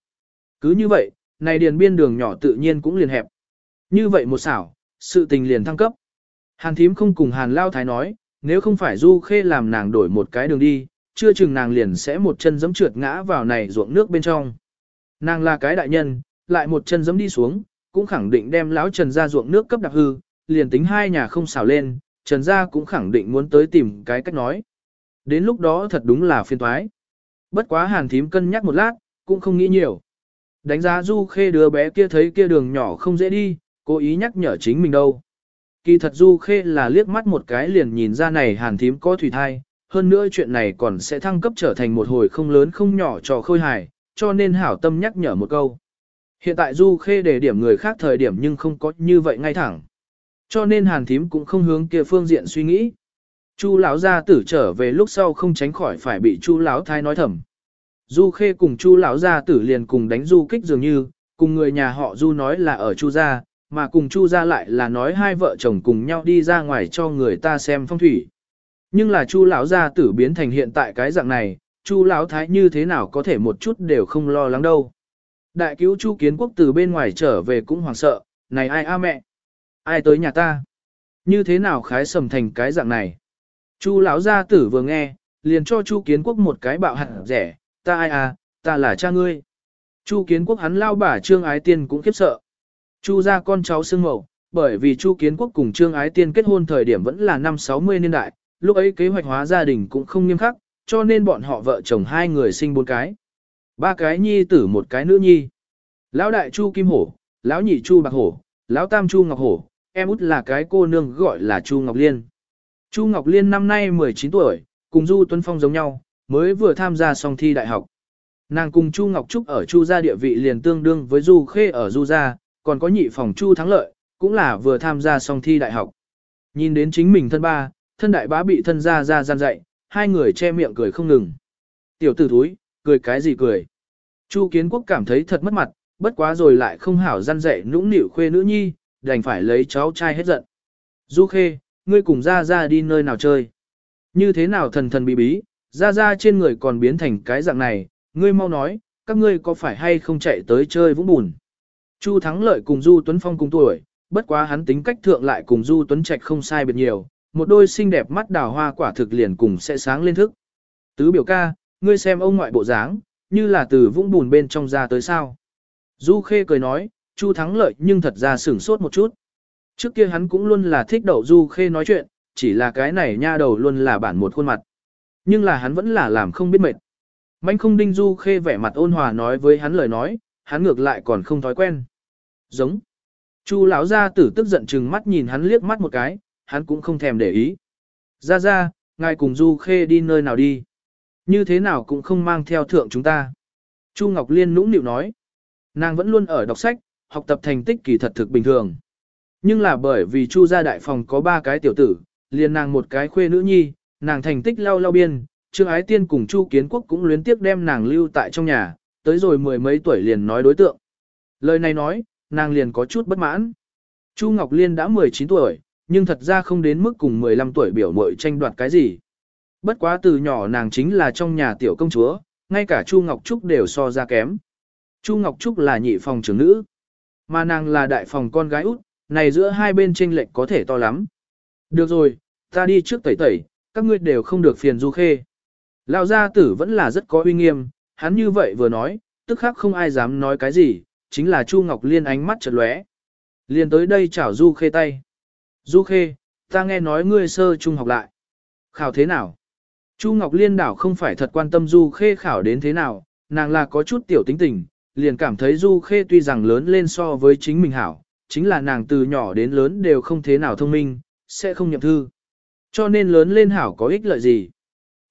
Cứ như vậy, này điền biên đường nhỏ tự nhiên cũng liền hẹp. Như vậy một xảo, sự tình liền thăng cấp. Hàn thím không cùng Hàn Lao Thái nói, nếu không phải Du Khê làm nàng đổi một cái đường đi, chưa chừng nàng liền sẽ một chân giẫm trượt ngã vào này ruộng nước bên trong. Nàng là cái đại nhân, lại một chân giẫm đi xuống, cũng khẳng định đem lão Trần ra ruộng nước cấp đặc hư, liền tính hai nhà không xào lên, Trần gia cũng khẳng định muốn tới tìm cái cách nói. Đến lúc đó thật đúng là phiên toái. Bất quá hàn thím cân nhắc một lát, cũng không nghĩ nhiều. Đánh giá Du Khê đứa bé kia thấy kia đường nhỏ không dễ đi, cố ý nhắc nhở chính mình đâu. Kỳ thật Du Khê là liếc mắt một cái liền nhìn ra này hàn thím có thủy thai, hơn nữa chuyện này còn sẽ thăng cấp trở thành một hồi không lớn không nhỏ trò khôi hài, cho nên hảo tâm nhắc nhở một câu. Hiện tại Du Khê để điểm người khác thời điểm nhưng không có như vậy ngay thẳng. Cho nên Hàn Thím cũng không hướng kia phương diện suy nghĩ. Chu lão gia tử trở về lúc sau không tránh khỏi phải bị Chu lão thái nói thầm. Du Khê cùng Chu lão gia tử liền cùng đánh du kích dường như, cùng người nhà họ Du nói là ở Chu gia, mà cùng Chu gia lại là nói hai vợ chồng cùng nhau đi ra ngoài cho người ta xem phong thủy. Nhưng là Chu lão gia tử biến thành hiện tại cái dạng này, Chu lão thái như thế nào có thể một chút đều không lo lắng đâu. Đại cứu Chu Kiến Quốc từ bên ngoài trở về cũng hoảng sợ, này ai a mẹ? Ai tới nhà ta? Như thế nào khái sầm thành cái dạng này? Chu lão gia tử vừa nghe, liền cho Chu Kiến Quốc một cái bạo hẳn rẻ, ta ai à, ta là cha ngươi. Chu Kiến Quốc hắn lao bà Trương Ái Tiên cũng khiếp sợ. Chu gia con cháu xương mẫu, bởi vì Chu Kiến Quốc cùng Trương Ái Tiên kết hôn thời điểm vẫn là năm 60 niên đại, lúc ấy kế hoạch hóa gia đình cũng không nghiêm khắc, cho nên bọn họ vợ chồng hai người sinh bốn cái. Ba cái nhi tử một cái nữ nhi. Lão đại Chu Kim Hổ, lão nhị Chu Bạc Hổ, lão tam Chu Ngọc Hổ, em út là cái cô nương gọi là Chu Ngọc Liên. Chu Ngọc Liên năm nay 19 tuổi, cùng Du Tuấn Phong giống nhau, mới vừa tham gia xong thi đại học. Nàng cùng Chu Ngọc Trúc ở Chu gia địa vị liền tương đương với Du Khê ở Du gia, còn có nhị phòng Chu Thắng Lợi, cũng là vừa tham gia xong thi đại học. Nhìn đến chính mình thân ba, thân đại bá bị thân gia ra gian dạy, hai người che miệng cười không ngừng. Tiểu tử thúi, cười cái gì cười. Chu Kiến Quốc cảm thấy thật mất mặt, bất quá rồi lại không hảo gian dạy nũng nịu khuê nữ nhi, đành phải lấy cháu trai hết giận. Du Khê, ngươi cùng ra ra đi nơi nào chơi. Như thế nào thần thần bí bí, ra ra trên người còn biến thành cái dạng này, ngươi mau nói, các ngươi có phải hay không chạy tới chơi vũng bùn. Chu Thắng Lợi cùng Du Tuấn Phong cùng tuổi, bất quá hắn tính cách thượng lại cùng Du Tuấn Trạch không sai biệt nhiều, một đôi xinh đẹp mắt đào hoa quả thực liền cùng sẽ sáng lên thức. Tứ biểu ca, ngươi xem ông ngoại bộ dáng, như là từ vũng bùn bên trong ra tới sao. Du Khê cười nói, Chu Thắng Lợi nhưng thật ra sửng sốt một chút. Trước kia hắn cũng luôn là thích đậu Du Khê nói chuyện, chỉ là cái này nha đầu luôn là bản một khuôn mặt. Nhưng là hắn vẫn là làm không biết mệt. Mạnh không đinh Du Khê vẻ mặt ôn hòa nói với hắn lời nói, hắn ngược lại còn không thói quen. Giống. Chu lão gia tử tức giận chừng mắt nhìn hắn liếc mắt một cái, hắn cũng không thèm để ý. Ra ra, ngài cùng Du Khê đi nơi nào đi. Như thế nào cũng không mang theo thượng chúng ta. Chu Ngọc Liên nũng nịu nói. Nàng vẫn luôn ở đọc sách, học tập thành tích kỳ thật thực bình thường. Nhưng là bởi vì Chu gia đại phòng có ba cái tiểu tử, liền nàng một cái khuê nữ nhi, nàng thành tích lao lao biên, Trương Ái Tiên cùng Chu Kiến Quốc cũng luyến tiếc đem nàng lưu tại trong nhà, tới rồi mười mấy tuổi liền nói đối tượng. Lời này nói, nàng liền có chút bất mãn. Chu Ngọc Liên đã 19 tuổi, nhưng thật ra không đến mức cùng 15 tuổi biểu mội tranh đoạt cái gì. Bất quá từ nhỏ nàng chính là trong nhà tiểu công chúa, ngay cả Chu Ngọc Trúc đều so ra kém. Chu Ngọc Trúc là nhị phòng trưởng nữ, mà nàng là đại phòng con gái út, này giữa hai bên tranh lệch có thể to lắm. Được rồi, ta đi trước tẩy tẩy, các ngươi đều không được phiền du khê. Lão gia tử vẫn là rất có uy nghiêm, hắn như vậy vừa nói, tức khắc không ai dám nói cái gì, chính là Chu Ngọc Liên ánh mắt chợt lóe. Liên tới đây chảo Du Khê tay. Du Khê, ta nghe nói ngươi sơ trung học lại. Khảo thế nào? Chu Ngọc Liên đảo không phải thật quan tâm Du Khê khảo đến thế nào, nàng là có chút tiểu tính tình, liền cảm thấy Du Khê tuy rằng lớn lên so với chính mình hảo, chính là nàng từ nhỏ đến lớn đều không thế nào thông minh, sẽ không nhậm thư. Cho nên lớn lên hảo có ích lợi gì.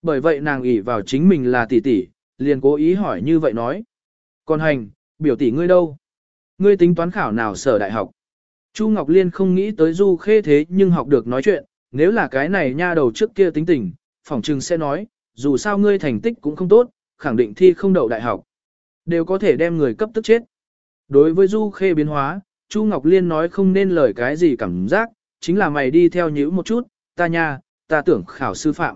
Bởi vậy nàng ỷ vào chính mình là tỷ tỷ, liền cố ý hỏi như vậy nói. Còn hành, biểu tỷ ngươi đâu? Ngươi tính toán khảo nào sở đại học? Chu Ngọc Liên không nghĩ tới Du Khê thế nhưng học được nói chuyện, nếu là cái này nha đầu trước kia tính tình, phỏng trừng sẽ nói, dù sao ngươi thành tích cũng không tốt, khẳng định thi không đậu đại học. Đều có thể đem người cấp tức chết. Đối với Du Khê biến hóa, Chu Ngọc Liên nói không nên lời cái gì cảm giác, chính là mày đi theo nhữ một chút, ta nha, ta tưởng khảo sư phạm.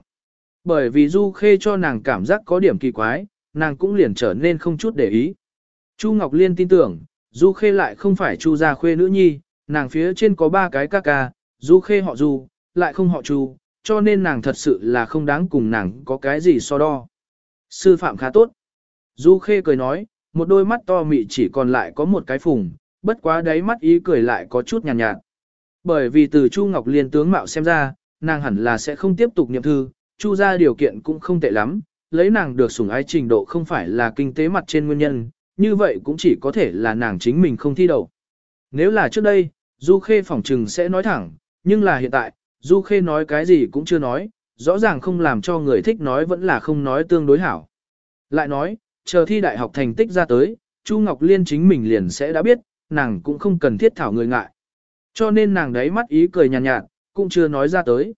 Bởi vì Du Khê cho nàng cảm giác có điểm kỳ quái, nàng cũng liền trở nên không chút để ý. Chu Ngọc Liên tin tưởng, Du Khê lại không phải Chu gia khuê nữ nhi, nàng phía trên có ba cái ca ca, Du Khê họ Du, lại không họ Chu, cho nên nàng thật sự là không đáng cùng nàng có cái gì so đo. Sư phạm khá tốt. Du Khê cười nói, một đôi mắt to mị chỉ còn lại có một cái phùng, bất quá đáy mắt ý cười lại có chút nhàn nhạt, nhạt. Bởi vì từ Chu Ngọc Liên tướng mạo xem ra, nàng hẳn là sẽ không tiếp tục niệm thư, Chu ra điều kiện cũng không tệ lắm, lấy nàng được sủng ái trình độ không phải là kinh tế mặt trên nguyên nhân, như vậy cũng chỉ có thể là nàng chính mình không thi đậu. Nếu là trước đây, Du Khê phỏng trừng sẽ nói thẳng, nhưng là hiện tại, Du Khê nói cái gì cũng chưa nói, rõ ràng không làm cho người thích nói vẫn là không nói tương đối hảo. Lại nói, chờ thi đại học thành tích ra tới, Chu Ngọc Liên chính mình liền sẽ đã biết, nàng cũng không cần thiết thảo người ngại. Cho nên nàng đấy mắt ý cười nhàn nhạt, nhạt, cũng chưa nói ra tới.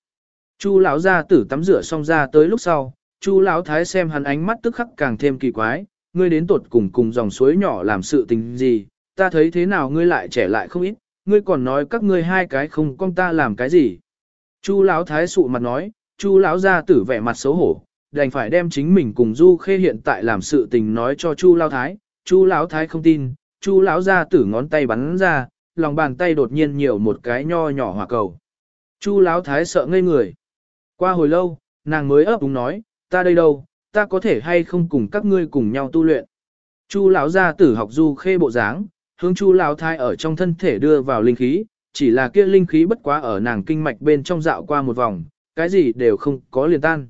Chu lão gia tử tắm rửa xong ra tới lúc sau, Chu lão thái xem hắn ánh mắt tức khắc càng thêm kỳ quái, ngươi đến tột cùng cùng dòng suối nhỏ làm sự tình gì, ta thấy thế nào ngươi lại trẻ lại không ít, ngươi còn nói các ngươi hai cái không con ta làm cái gì. Chu lão thái sụ mặt nói, Chu lão gia tử vẻ mặt xấu hổ, đành phải đem chính mình cùng Du Khê hiện tại làm sự tình nói cho Chu lão thái, Chu lão thái không tin, Chu lão gia tử ngón tay bắn ra, lòng bàn tay đột nhiên nhiều một cái nho nhỏ hỏa cầu. Chu lão thái sợ ngây người. Qua hồi lâu, nàng mới ấp úng nói, ta đây đâu, ta có thể hay không cùng các ngươi cùng nhau tu luyện. Chu lão gia tử học du khê bộ dáng, hướng chu lão thái ở trong thân thể đưa vào linh khí, chỉ là kia linh khí bất quá ở nàng kinh mạch bên trong dạo qua một vòng, cái gì đều không có liền tan.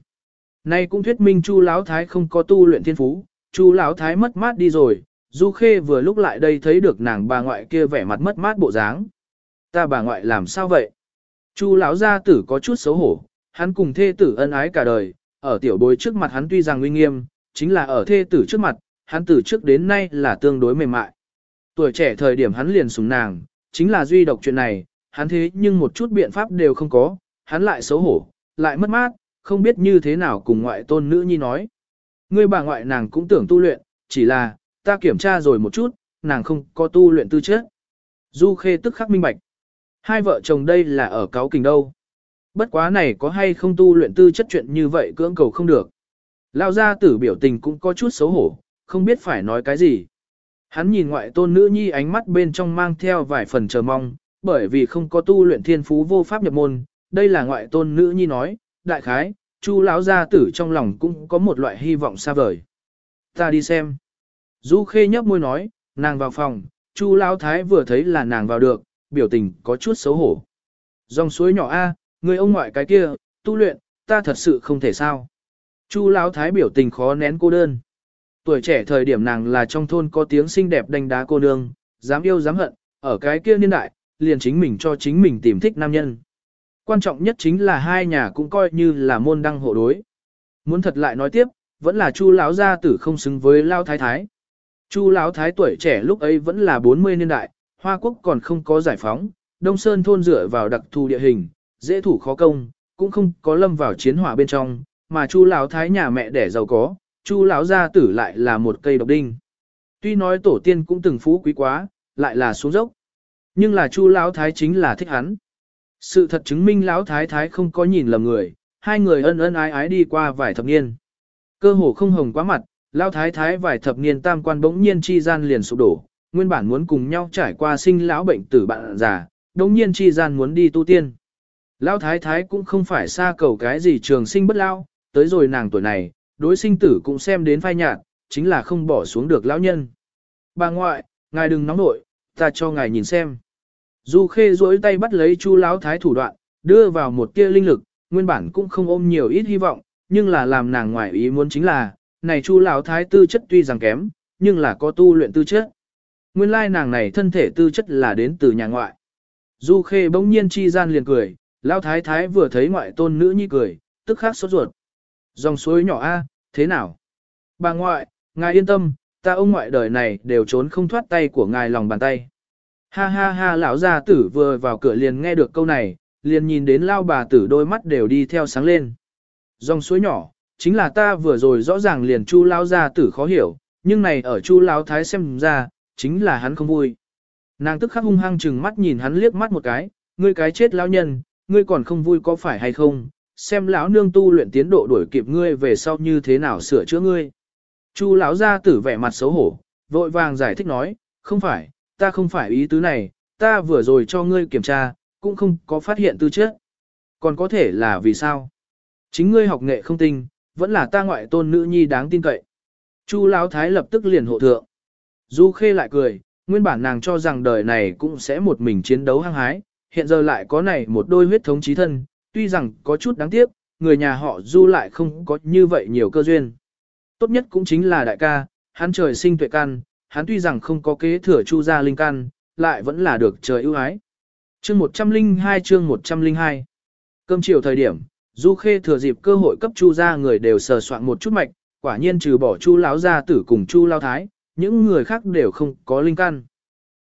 Nay cũng thuyết minh chu lão thái không có tu luyện thiên phú, chu lão thái mất mát đi rồi, du khê vừa lúc lại đây thấy được nàng bà ngoại kia vẻ mặt mất mát bộ dáng. Ta bà ngoại làm sao vậy? Chu lão gia tử có chút xấu hổ, hắn cùng thê tử ân ái cả đời, ở tiểu bối trước mặt hắn tuy rằng uy nghiêm, chính là ở thê tử trước mặt, hắn từ trước đến nay là tương đối mềm mại. Tuổi trẻ thời điểm hắn liền sủng nàng, chính là duy độc chuyện này, hắn thế nhưng một chút biện pháp đều không có, hắn lại xấu hổ, lại mất mát, không biết như thế nào cùng ngoại tôn nữ nhi nói. Người bà ngoại nàng cũng tưởng tu luyện, chỉ là, ta kiểm tra rồi một chút, nàng không có tu luyện tư chất. Du khê tức khắc minh bạch. Hai vợ chồng đây là ở cáo kình đâu. Bất quá này có hay không tu luyện tư chất chuyện như vậy cưỡng cầu không được. Lao gia tử biểu tình cũng có chút xấu hổ, không biết phải nói cái gì. Hắn nhìn ngoại tôn nữ nhi ánh mắt bên trong mang theo vài phần chờ mong, bởi vì không có tu luyện thiên phú vô pháp nhập môn, đây là ngoại tôn nữ nhi nói, đại khái, chu lão gia tử trong lòng cũng có một loại hy vọng xa vời. Ta đi xem. Du khê nhấp môi nói, nàng vào phòng, chu lão thái vừa thấy là nàng vào được, biểu tình có chút xấu hổ. Dòng suối nhỏ A, người ông ngoại cái kia, tu luyện, ta thật sự không thể sao. Chu Lão Thái biểu tình khó nén cô đơn. Tuổi trẻ thời điểm nàng là trong thôn có tiếng xinh đẹp đánh đá cô nương, dám yêu dám hận, ở cái kia niên đại, liền chính mình cho chính mình tìm thích nam nhân. Quan trọng nhất chính là hai nhà cũng coi như là môn đăng hộ đối. Muốn thật lại nói tiếp, vẫn là Chu lão gia tử không xứng với Lão Thái Thái. Chu Lão Thái tuổi trẻ lúc ấy vẫn là 40 niên đại, Hoa Quốc còn không có giải phóng, Đông Sơn thôn dựa vào đặc thù địa hình, dễ thủ khó công, cũng không có lâm vào chiến hỏa bên trong, mà Chu lão thái nhà mẹ đẻ giàu có, Chu lão gia tử lại là một cây độc đinh. Tuy nói tổ tiên cũng từng phú quý quá, lại là xuống dốc. Nhưng là Chu lão thái chính là thích hắn. Sự thật chứng minh lão thái thái không có nhìn lầm người, hai người ân ân ái ái đi qua vài thập niên. Cơ hồ không hồng quá mặt, lão thái thái vài thập niên tam quan bỗng nhiên chi gian liền sụp đổ, nguyên bản muốn cùng nhau trải qua sinh lão bệnh tử bạn già, đống nhiên chi gian muốn đi tu tiên. Lão thái thái cũng không phải xa cầu cái gì trường sinh bất lao, tới rồi nàng tuổi này, đối sinh tử cũng xem đến phai nhạt, chính là không bỏ xuống được lão nhân. Bà ngoại, ngài đừng nóng nội, ta cho ngài nhìn xem. Du khê duỗi tay bắt lấy chu lão thái thủ đoạn, đưa vào một tia linh lực, nguyên bản cũng không ôm nhiều ít hy vọng, nhưng là làm nàng ngoại ý muốn chính là, này chu lão thái tư chất tuy rằng kém, nhưng là có tu luyện tư chất. Nguyên lai nàng này thân thể tư chất là đến từ nhà ngoại. Du khê bỗng nhiên chi gian liền cười, Lão thái thái vừa thấy ngoại tôn nữ nhi cười, tức khắc sốt ruột. Dòng suối nhỏ A, thế nào? Bà ngoại, ngài yên tâm, ta ông ngoại đời này đều trốn không thoát tay của ngài lòng bàn tay. Ha ha ha lão gia tử vừa vào cửa liền nghe được câu này, liền nhìn đến lao bà tử đôi mắt đều đi theo sáng lên. Dòng suối nhỏ, chính là ta vừa rồi rõ ràng liền chu lao gia tử khó hiểu, nhưng này ở chu lao thái xem ra, chính là hắn không vui. Nàng tức khắc hung hăng chừng mắt nhìn hắn liếc mắt một cái, ngươi cái chết lão nhân, ngươi còn không vui có phải hay không, xem lão nương tu luyện tiến độ đuổi kịp ngươi về sau như thế nào sửa chữa ngươi. Chu lão gia tử vẻ mặt xấu hổ, vội vàng giải thích nói, không phải, ta không phải ý tứ này, ta vừa rồi cho ngươi kiểm tra, cũng không có phát hiện tư chất. Còn có thể là vì sao? Chính ngươi học nghệ không tinh, vẫn là ta ngoại tôn nữ nhi đáng tin cậy. Chu lão thái lập tức liền hộ thượng. Du khê lại cười, nguyên bản nàng cho rằng đời này cũng sẽ một mình chiến đấu hăng hái, hiện giờ lại có này một đôi huyết thống chí thân, tuy rằng có chút đáng tiếc, người nhà họ du lại không có như vậy nhiều cơ duyên. Tốt nhất cũng chính là đại ca, hắn trời sinh tuệ căn, hắn tuy rằng không có kế thừa chu gia linh căn, lại vẫn là được trời ưu ái. Chương 102 chương 102 Cơm chiều thời điểm, Du Khê thừa dịp cơ hội cấp Chu gia người đều sờ soạn một chút mạch, quả nhiên trừ bỏ Chu lão gia tử cùng Chu lão thái, những người khác đều không có linh căn.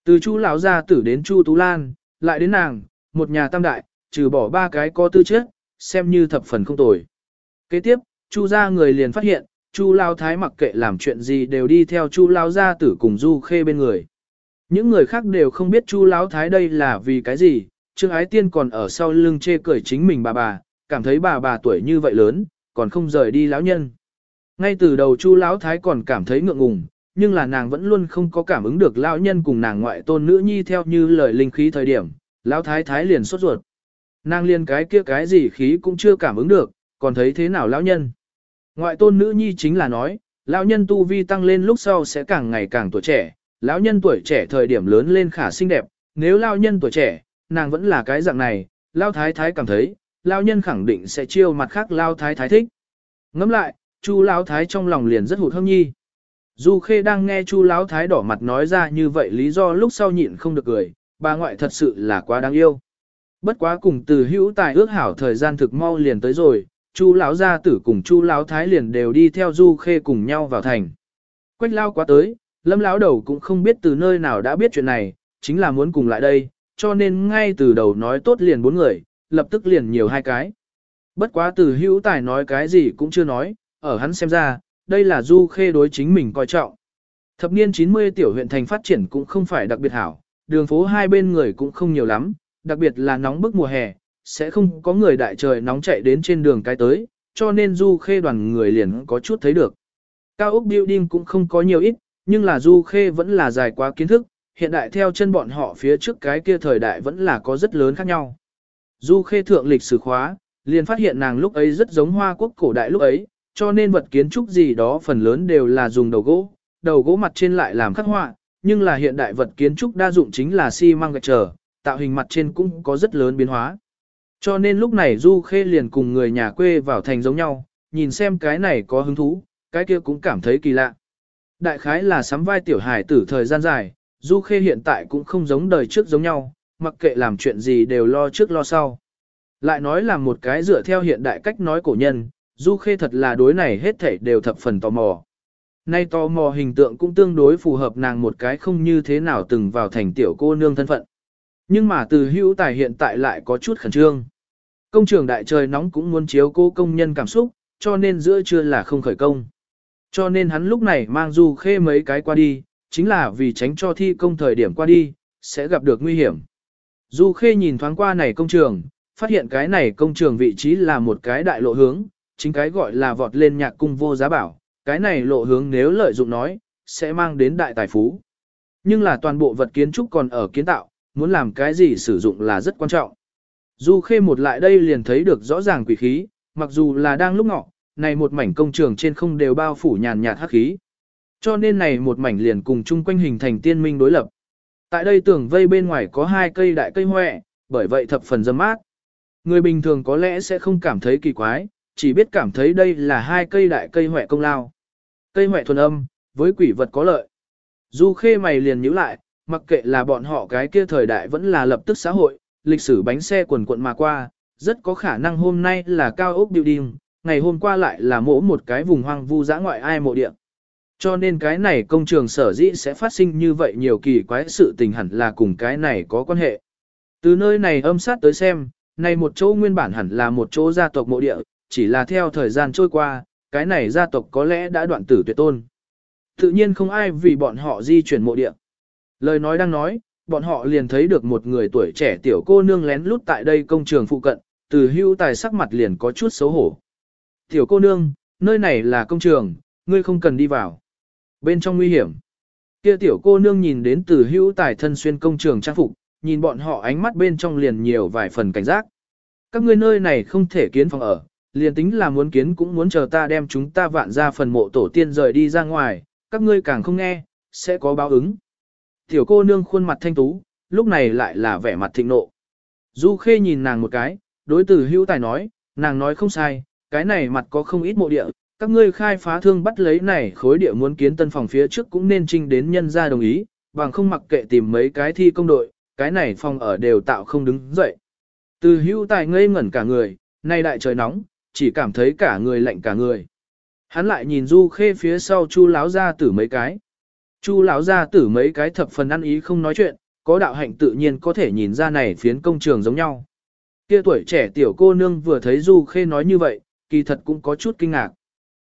Từ Chu lão gia tử đến Chu Tú Lan, lại đến nàng, một nhà tam đại, trừ bỏ ba cái có tư chất, xem như thập phần không tồi. Kế tiếp, Chu gia người liền phát hiện, Chu lão thái mặc kệ làm chuyện gì đều đi theo Chu lão gia tử cùng Du Khê bên người. Những người khác đều không biết Chu lão thái đây là vì cái gì, Trương Ái Tiên còn ở sau lưng chê cười chính mình bà bà, cảm thấy bà bà tuổi như vậy lớn, còn không rời đi lão nhân. Ngay từ đầu Chu lão thái còn cảm thấy ngượng ngùng, nhưng là nàng vẫn luôn không có cảm ứng được lão nhân cùng nàng ngoại tôn nữ nhi theo như lời linh khí thời điểm, lão thái thái liền sốt ruột. Nàng liền cái kia cái gì khí cũng chưa cảm ứng được, còn thấy thế nào lão nhân. Ngoại tôn nữ nhi chính là nói, lão nhân tu vi tăng lên lúc sau sẽ càng ngày càng tuổi trẻ, lão nhân tuổi trẻ thời điểm lớn lên khả xinh đẹp, nếu lão nhân tuổi trẻ, nàng vẫn là cái dạng này, lão thái thái cảm thấy, lão nhân khẳng định sẽ chiêu mặt khác lão thái thái thích. Ngẫm lại, Chu lão thái trong lòng liền rất hụt hâm nhi. Du Khê đang nghe Chu lão thái đỏ mặt nói ra như vậy lý do lúc sau nhịn không được cười, bà ngoại thật sự là quá đáng yêu. Bất quá cùng từ hữu tài ước hảo thời gian thực mau liền tới rồi, Chu lão gia tử cùng Chu lão thái liền đều đi theo Du Khê cùng nhau vào thành. Quách lao quá tới, Lâm lão đầu cũng không biết từ nơi nào đã biết chuyện này, chính là muốn cùng lại đây, cho nên ngay từ đầu nói tốt liền bốn người, lập tức liền nhiều hai cái. Bất quá từ hữu tài nói cái gì cũng chưa nói, ở hắn xem ra, đây là Du Khê đối chính mình coi trọng. Thập niên 90 tiểu huyện thành phát triển cũng không phải đặc biệt hảo, đường phố hai bên người cũng không nhiều lắm, đặc biệt là nóng bức mùa hè, sẽ không có người đại trời nóng chạy đến trên đường cái tới, cho nên Du Khê đoàn người liền có chút thấy được. Cao ốc building cũng không có nhiều ít, nhưng là Du Khê vẫn là dài quá kiến thức, hiện đại theo chân bọn họ phía trước cái kia thời đại vẫn là có rất lớn khác nhau. Du Khê thượng lịch sử khóa, liền phát hiện nàng lúc ấy rất giống Hoa Quốc cổ đại lúc ấy, cho nên vật kiến trúc gì đó phần lớn đều là dùng đầu gỗ, đầu gỗ mặt trên lại làm khắc họa, nhưng là hiện đại vật kiến trúc đa dụng chính là xi măng gạch trở, tạo hình mặt trên cũng có rất lớn biến hóa. Cho nên lúc này Du Khê liền cùng người nhà quê vào thành giống nhau, nhìn xem cái này có hứng thú, cái kia cũng cảm thấy kỳ lạ. Đại khái là sắm vai tiểu hải tử thời gian dài, Du Khê hiện tại cũng không giống đời trước giống nhau, mặc kệ làm chuyện gì đều lo trước lo sau. Lại nói là một cái dựa theo hiện đại cách nói cổ nhân, Du Khê thật là đối này hết thảy đều thập phần tò mò. Nay tò mò hình tượng cũng tương đối phù hợp nàng một cái không như thế nào từng vào thành tiểu cô nương thân phận. Nhưng mà từ hữu tài hiện tại lại có chút khẩn trương. Công trường đại trời nóng cũng muốn chiếu cô công nhân cảm xúc, cho nên giữa trưa là không khởi công. Cho nên hắn lúc này mang Du Khê mấy cái qua đi, chính là vì tránh cho thi công thời điểm qua đi, sẽ gặp được nguy hiểm. Du Khê nhìn thoáng qua này công trường, phát hiện cái này công trường vị trí là một cái đại lộ hướng, chính cái gọi là vọt lên nhạc cung vô giá bảo, cái này lộ hướng nếu lợi dụng nói, sẽ mang đến đại tài phú. Nhưng là toàn bộ vật kiến trúc còn ở kiến tạo, muốn làm cái gì sử dụng là rất quan trọng. Du Khê một lại đây liền thấy được rõ ràng quỷ khí, mặc dù là đang lúc ngọ, này một mảnh công trường trên không đều bao phủ nhàn nhạt hắc khí. Cho nên này một mảnh liền cùng chung quanh hình thành tiên minh đối lập. Tại đây tường vây bên ngoài có hai cây đại cây hoẹ, bởi vậy thập phần dâm mát. Người bình thường có lẽ sẽ không cảm thấy kỳ quái, chỉ biết cảm thấy đây là hai cây đại cây hoẹ công lao. Cây hoẹ thuần âm, với quỷ vật có lợi. Du khê mày liền nhíu lại, mặc kệ là bọn họ cái kia thời đại vẫn là lập tức xã hội, lịch sử bánh xe quần quận mà qua, rất có khả năng hôm nay là cao ốc building, ngày hôm qua lại là mỗ một cái vùng hoang vu dã ngoại ai mộ địa. Cho nên cái này công trường sở dĩ sẽ phát sinh như vậy nhiều kỳ quái sự tình hẳn là cùng cái này có quan hệ. Từ nơi này âm sát tới xem, này một chỗ nguyên bản hẳn là một chỗ gia tộc mộ địa, chỉ là theo thời gian trôi qua, cái này gia tộc có lẽ đã đoạn tử tuyệt tôn. Tự nhiên không ai vì bọn họ di chuyển mộ địa. Lời nói đang nói, bọn họ liền thấy được một người tuổi trẻ tiểu cô nương lén lút tại đây công trường phụ cận, từ hưu tài sắc mặt liền có chút xấu hổ. Tiểu cô nương, nơi này là công trường, ngươi không cần đi vào. Bên trong nguy hiểm. Kia tiểu cô nương nhìn đến từ hưu tài thân xuyên công trường trang phục, nhìn bọn họ ánh mắt bên trong liền nhiều vài phần cảnh giác. Các ngươi nơi này không thể kiến phòng ở, liền tính là muốn kiến cũng muốn chờ ta đem chúng ta vạn ra phần mộ tổ tiên rời đi ra ngoài, các ngươi càng không nghe, sẽ có báo ứng. Tiểu cô nương khuôn mặt thanh tú, lúc này lại là vẻ mặt thịnh nộ. Du Khê nhìn nàng một cái, đối tử hữu tài nói, nàng nói không sai, cái này mặt có không ít mộ địa, các ngươi khai phá thương bắt lấy này khối địa muốn kiến tân phòng phía trước cũng nên trinh đến nhân gia đồng ý, bằng không mặc kệ tìm mấy cái thi công đội, cái này phòng ở đều tạo không đứng dậy. Từ hữu tài ngây ngẩn cả người, nay đại trời nóng, chỉ cảm thấy cả người lạnh cả người. Hắn lại nhìn Du Khê phía sau Chu láo ra tử mấy cái. Chu lão gia tử mấy cái thập phần ăn ý không nói chuyện, có đạo hạnh tự nhiên có thể nhìn ra này phiến công trường giống nhau. Kia tuổi trẻ tiểu cô nương vừa thấy Du Khê nói như vậy, kỳ thật cũng có chút kinh ngạc.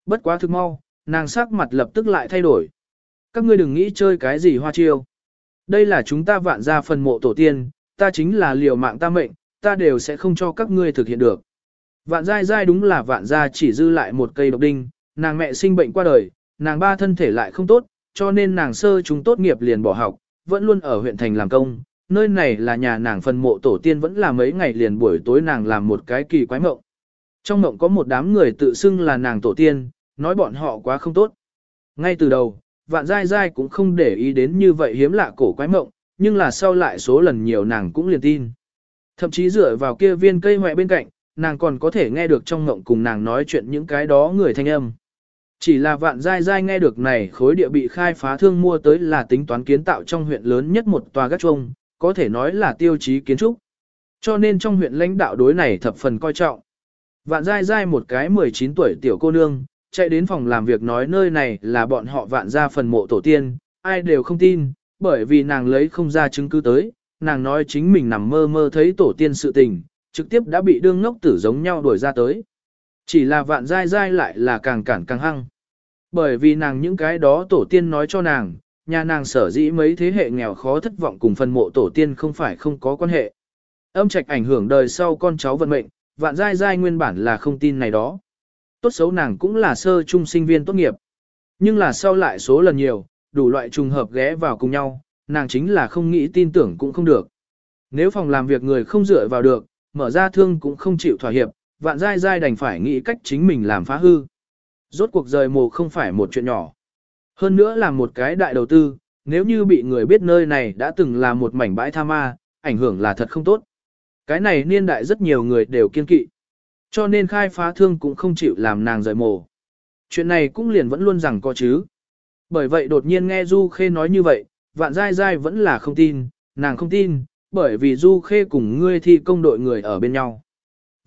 Bất quá thực mau, nàng sắc mặt lập tức lại thay đổi. Các ngươi đừng nghĩ chơi cái gì hoa chiêu. Đây là chúng ta vạn ra phần mộ tổ tiên, ta chính là liều mạng ta mệnh, ta đều sẽ không cho các ngươi thực hiện được. Vạn giai giai đúng là vạn gia chỉ dư lại một cây độc đinh, nàng mẹ sinh bệnh qua đời, nàng ba thân thể lại không tốt, cho nên nàng sơ chúng tốt nghiệp liền bỏ học, vẫn luôn ở huyện thành làm công. Nơi này là nhà nàng phần mộ tổ tiên vẫn là mấy ngày liền buổi tối nàng làm một cái kỳ quái mộng. Trong mộng có một đám người tự xưng là nàng tổ tiên, nói bọn họ quá không tốt. Ngay từ đầu, vạn dai dai cũng không để ý đến như vậy hiếm lạ cổ quái mộng, nhưng là sau lại số lần nhiều nàng cũng liền tin. Thậm chí dựa vào kia viên cây hoẹ bên cạnh, nàng còn có thể nghe được trong mộng cùng nàng nói chuyện những cái đó người thanh âm. Chỉ là vạn dai giai nghe được này khối địa bị khai phá thương mua tới là tính toán kiến tạo trong huyện lớn nhất một tòa gác chuông, có thể nói là tiêu chí kiến trúc. Cho nên trong huyện lãnh đạo đối này thập phần coi trọng. Vạn dai giai một cái 19 tuổi tiểu cô nương, chạy đến phòng làm việc nói nơi này là bọn họ vạn gia phần mộ tổ tiên, ai đều không tin, bởi vì nàng lấy không ra chứng cứ tới, nàng nói chính mình nằm mơ mơ thấy tổ tiên sự tình, trực tiếp đã bị đương ngốc tử giống nhau đuổi ra tới. Chỉ là vạn dai dai lại là càng cản càng hăng. Bởi vì nàng những cái đó tổ tiên nói cho nàng, nhà nàng sở dĩ mấy thế hệ nghèo khó thất vọng cùng phần mộ tổ tiên không phải không có quan hệ. Âm trạch ảnh hưởng đời sau con cháu vận mệnh, vạn dai dai nguyên bản là không tin này đó. Tốt xấu nàng cũng là sơ trung sinh viên tốt nghiệp. Nhưng là sau lại số lần nhiều, đủ loại trùng hợp ghé vào cùng nhau, nàng chính là không nghĩ tin tưởng cũng không được. Nếu phòng làm việc người không dựa vào được, mở ra thương cũng không chịu thỏa hiệp, vạn dai dai đành phải nghĩ cách chính mình làm phá hư. Rốt cuộc rời mồ không phải một chuyện nhỏ. Hơn nữa là một cái đại đầu tư, nếu như bị người biết nơi này đã từng là một mảnh bãi tha ma, ảnh hưởng là thật không tốt. Cái này niên đại rất nhiều người đều kiên kỵ. Cho nên khai phá thương cũng không chịu làm nàng rời mồ. Chuyện này cũng liền vẫn luôn rằng có chứ. Bởi vậy đột nhiên nghe Du Khê nói như vậy, vạn dai dai vẫn là không tin, nàng không tin, bởi vì Du Khê cùng ngươi thi công đội người ở bên nhau.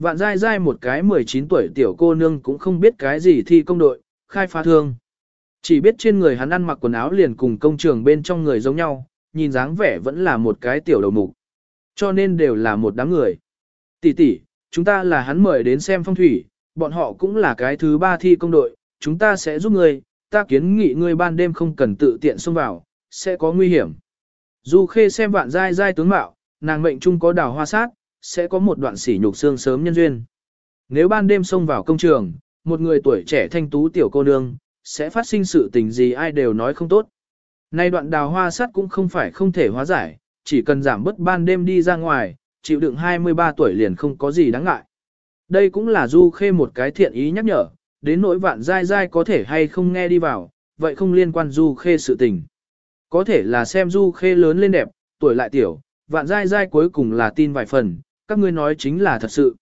Vạn dai dai một cái 19 tuổi tiểu cô nương cũng không biết cái gì thi công đội, khai phá thương. Chỉ biết trên người hắn ăn mặc quần áo liền cùng công trường bên trong người giống nhau, nhìn dáng vẻ vẫn là một cái tiểu đầu mục. Cho nên đều là một đám người. Tỷ tỷ, chúng ta là hắn mời đến xem phong thủy, bọn họ cũng là cái thứ ba thi công đội, chúng ta sẽ giúp ngươi, ta kiến nghị ngươi ban đêm không cần tự tiện xông vào, sẽ có nguy hiểm. Du khê xem vạn dai dai tướng mạo, nàng mệnh trung có đào hoa sát, sẽ có một đoạn sỉ nhục xương sớm nhân duyên. Nếu ban đêm xông vào công trường, một người tuổi trẻ thanh tú tiểu cô nương, sẽ phát sinh sự tình gì ai đều nói không tốt. Nay đoạn đào hoa sắt cũng không phải không thể hóa giải, chỉ cần giảm bớt ban đêm đi ra ngoài, chịu đựng 23 tuổi liền không có gì đáng ngại. Đây cũng là Du Khê một cái thiện ý nhắc nhở, đến nỗi vạn dai dai có thể hay không nghe đi vào, vậy không liên quan Du Khê sự tình. Có thể là xem Du Khê lớn lên đẹp, tuổi lại tiểu, vạn dai dai cuối cùng là tin vài phần, các ngươi nói chính là thật sự.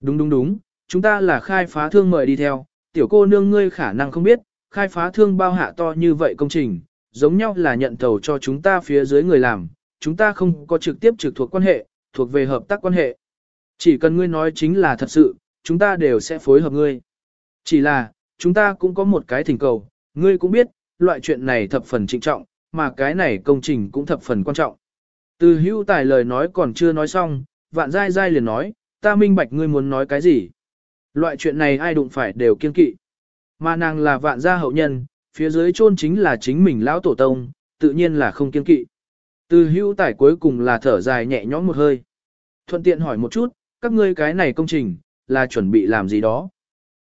Đúng đúng đúng, chúng ta là khai phá thương mời đi theo, tiểu cô nương ngươi khả năng không biết, khai phá thương bao hạ to như vậy công trình, giống nhau là nhận thầu cho chúng ta phía dưới người làm, chúng ta không có trực tiếp trực thuộc quan hệ, thuộc về hợp tác quan hệ. Chỉ cần ngươi nói chính là thật sự, chúng ta đều sẽ phối hợp ngươi. Chỉ là, chúng ta cũng có một cái thỉnh cầu, ngươi cũng biết, loại chuyện này thập phần trịnh trọng, mà cái này công trình cũng thập phần quan trọng. Từ hưu tài lời nói còn chưa nói xong, vạn dai dai liền nói, ta minh bạch ngươi muốn nói cái gì. Loại chuyện này ai đụng phải đều kiên kỵ. Mà nàng là vạn gia hậu nhân, phía dưới chôn chính là chính mình lão tổ tông, tự nhiên là không kiên kỵ. Từ hưu tài cuối cùng là thở dài nhẹ nhõm một hơi. Thuận tiện hỏi một chút, các ngươi cái này công trình, là chuẩn bị làm gì đó.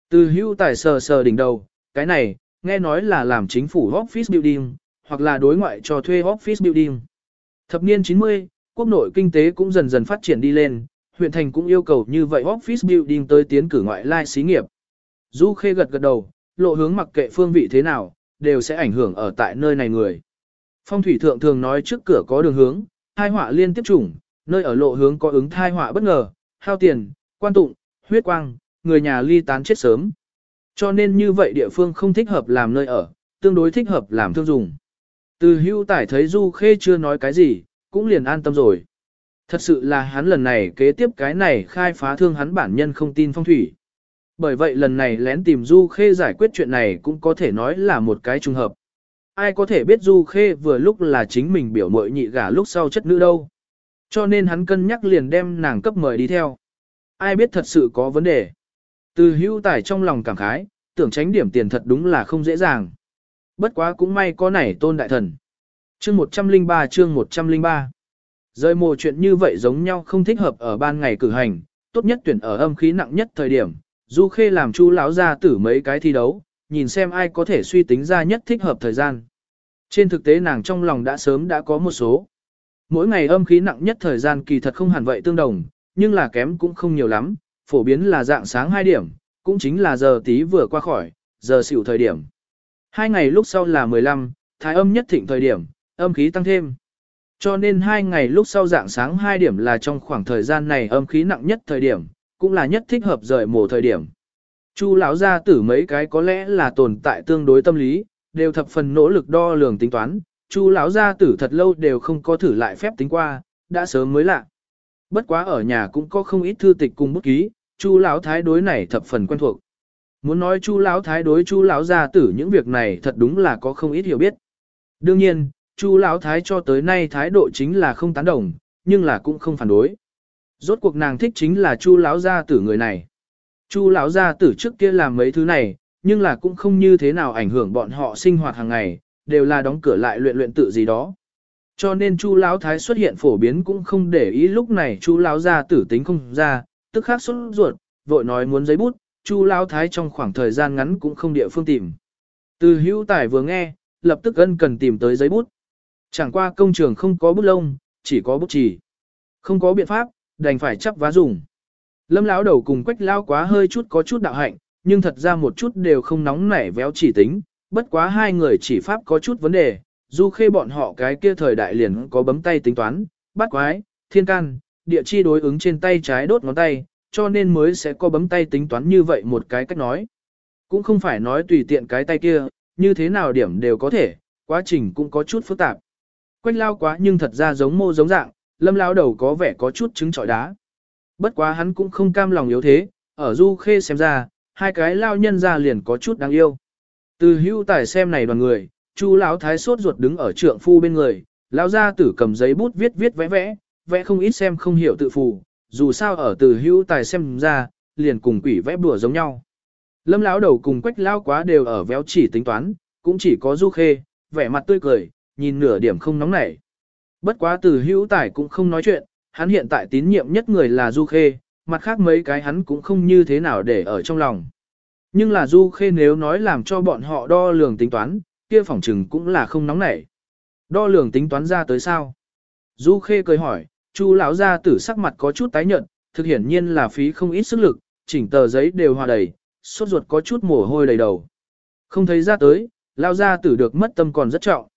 Từ hưu tài sờ sờ đỉnh đầu, cái này, nghe nói là làm chính phủ office building, hoặc là đối ngoại cho thuê office building. Thập niên 90, quốc nội kinh tế cũng dần dần phát triển đi lên, huyện thành cũng yêu cầu như vậy office building tới tiến cử ngoại lai xí nghiệp. Du Khê gật gật đầu, lộ hướng mặc kệ phương vị thế nào, đều sẽ ảnh hưởng ở tại nơi này người. Phong thủy thượng thường nói trước cửa có đường hướng, hai họa liên tiếp chủng, nơi ở lộ hướng có ứng thai họa bất ngờ, hao tiền, quan tụng, huyết quang, người nhà ly tán chết sớm. Cho nên như vậy địa phương không thích hợp làm nơi ở, tương đối thích hợp làm thương dùng. Từ hưu tải thấy Du Khê chưa nói cái gì, cũng liền an tâm rồi. Thật sự là hắn lần này kế tiếp cái này khai phá thương hắn bản nhân không tin phong thủy. Bởi vậy lần này lén tìm Du Khê giải quyết chuyện này cũng có thể nói là một cái trùng hợp. Ai có thể biết Du Khê vừa lúc là chính mình biểu mội nhị gả lúc sau chất nữ đâu. Cho nên hắn cân nhắc liền đem nàng cấp mời đi theo. Ai biết thật sự có vấn đề. Từ hưu tải trong lòng cảm khái, tưởng tránh điểm tiền thật đúng là không dễ dàng. Bất quá cũng may có nảy tôn đại thần. Chương 103 chương 103 Rơi mồ chuyện như vậy giống nhau không thích hợp ở ban ngày cử hành, tốt nhất tuyển ở âm khí nặng nhất thời điểm, Du Khê làm chu lão ra tử mấy cái thi đấu, nhìn xem ai có thể suy tính ra nhất thích hợp thời gian. Trên thực tế nàng trong lòng đã sớm đã có một số. Mỗi ngày âm khí nặng nhất thời gian kỳ thật không hẳn vậy tương đồng, nhưng là kém cũng không nhiều lắm, phổ biến là dạng sáng 2 điểm, cũng chính là giờ tí vừa qua khỏi, giờ xỉu thời điểm. Hai ngày lúc sau là 15, thái âm nhất thịnh thời điểm, âm khí tăng thêm. Cho nên hai ngày lúc sau dạng sáng 2 điểm là trong khoảng thời gian này âm khí nặng nhất thời điểm, cũng là nhất thích hợp rời mổ thời điểm. Chu lão gia tử mấy cái có lẽ là tồn tại tương đối tâm lý, đều thập phần nỗ lực đo lường tính toán, Chu lão gia tử thật lâu đều không có thử lại phép tính qua, đã sớm mới lạ. Bất quá ở nhà cũng có không ít thư tịch cùng bút ký, Chu lão thái đối này thập phần quen thuộc. Muốn nói Chu lão thái đối Chu lão gia tử những việc này thật đúng là có không ít hiểu biết. Đương nhiên, Chu lão thái cho tới nay thái độ chính là không tán đồng, nhưng là cũng không phản đối. Rốt cuộc nàng thích chính là Chu lão gia tử người này. Chu lão gia tử trước kia làm mấy thứ này, nhưng là cũng không như thế nào ảnh hưởng bọn họ sinh hoạt hàng ngày, đều là đóng cửa lại luyện luyện tự gì đó. Cho nên Chu lão thái xuất hiện phổ biến cũng không để ý lúc này Chu lão gia tử tính không ra, tức khắc xuất ruột, vội nói muốn giấy bút, Chu lão thái trong khoảng thời gian ngắn cũng không địa phương tìm. Từ hữu tải vừa nghe, lập tức ân cần tìm tới giấy bút. Chẳng qua công trường không có bút lông, chỉ có bút chỉ. Không có biện pháp, đành phải chấp vá dùng. Lâm lão đầu cùng quách lao quá hơi chút có chút đạo hạnh, nhưng thật ra một chút đều không nóng nảy véo chỉ tính, bất quá hai người chỉ pháp có chút vấn đề, dù khê bọn họ cái kia thời đại liền có bấm tay tính toán, bắt quái, thiên can, địa chi đối ứng trên tay trái đốt ngón tay, cho nên mới sẽ có bấm tay tính toán như vậy một cái cách nói. Cũng không phải nói tùy tiện cái tay kia, như thế nào điểm đều có thể, quá trình cũng có chút phức tạp. Quách lao quá nhưng thật ra giống mô giống dạng, lâm lao đầu có vẻ có chút trứng trọi đá. Bất quá hắn cũng không cam lòng yếu thế, ở du khê xem ra, hai cái lao nhân ra liền có chút đáng yêu. Từ hưu tài xem này đoàn người, chu lão thái sốt ruột đứng ở trượng phu bên người, lão gia tử cầm giấy bút viết viết vẽ vẽ, vẽ không ít xem không hiểu tự phù, dù sao ở từ hưu tài xem ra, liền cùng quỷ vẽ bùa giống nhau. Lâm lão đầu cùng quách lao quá đều ở véo chỉ tính toán, cũng chỉ có du khê, vẻ mặt tươi cười, nhìn nửa điểm không nóng nảy. Bất quá từ hữu tải cũng không nói chuyện, hắn hiện tại tín nhiệm nhất người là Du Khê, mặt khác mấy cái hắn cũng không như thế nào để ở trong lòng. Nhưng là Du Khê nếu nói làm cho bọn họ đo lường tính toán, kia phỏng trừng cũng là không nóng nảy. Đo lường tính toán ra tới sao? Du Khê cười hỏi, Chu lão gia tử sắc mặt có chút tái nhợt, thực hiển nhiên là phí không ít sức lực, chỉnh tờ giấy đều hòa đầy, sốt ruột có chút mồ hôi đầy đầu. Không thấy ra tới, lão gia tử được mất tâm còn rất trọng.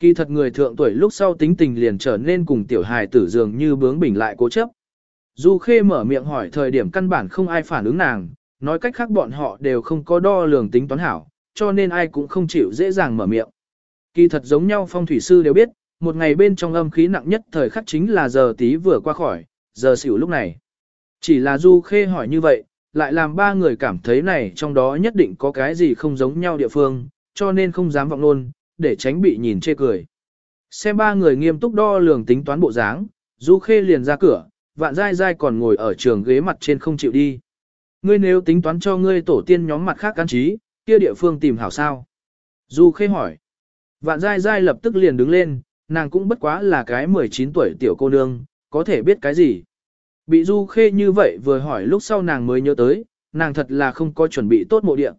Kỳ thật người thượng tuổi lúc sau tính tình liền trở nên cùng tiểu hài tử dường như bướng bỉnh lại cố chấp. Du Khê mở miệng hỏi thời điểm căn bản không ai phản ứng nàng, nói cách khác bọn họ đều không có đo lường tính toán hảo, cho nên ai cũng không chịu dễ dàng mở miệng. Kỳ thật giống nhau phong thủy sư đều biết, một ngày bên trong âm khí nặng nhất thời khắc chính là giờ tí vừa qua khỏi, giờ xỉu lúc này. Chỉ là Du Khê hỏi như vậy, lại làm ba người cảm thấy này trong đó nhất định có cái gì không giống nhau địa phương, cho nên không dám vọng luôn, để tránh bị nhìn chê cười. Xem ba người nghiêm túc đo lường tính toán bộ dáng, Du Khê liền ra cửa, vạn dai dai còn ngồi ở trường ghế mặt trên không chịu đi. Ngươi nếu tính toán cho ngươi tổ tiên nhóm mặt khác can trí, kia địa phương tìm hảo sao? Du Khê hỏi. Vạn dai dai lập tức liền đứng lên, nàng cũng bất quá là cái 19 tuổi tiểu cô nương, có thể biết cái gì. Bị Du Khê như vậy vừa hỏi lúc sau nàng mới nhớ tới, nàng thật là không có chuẩn bị tốt mộ địa.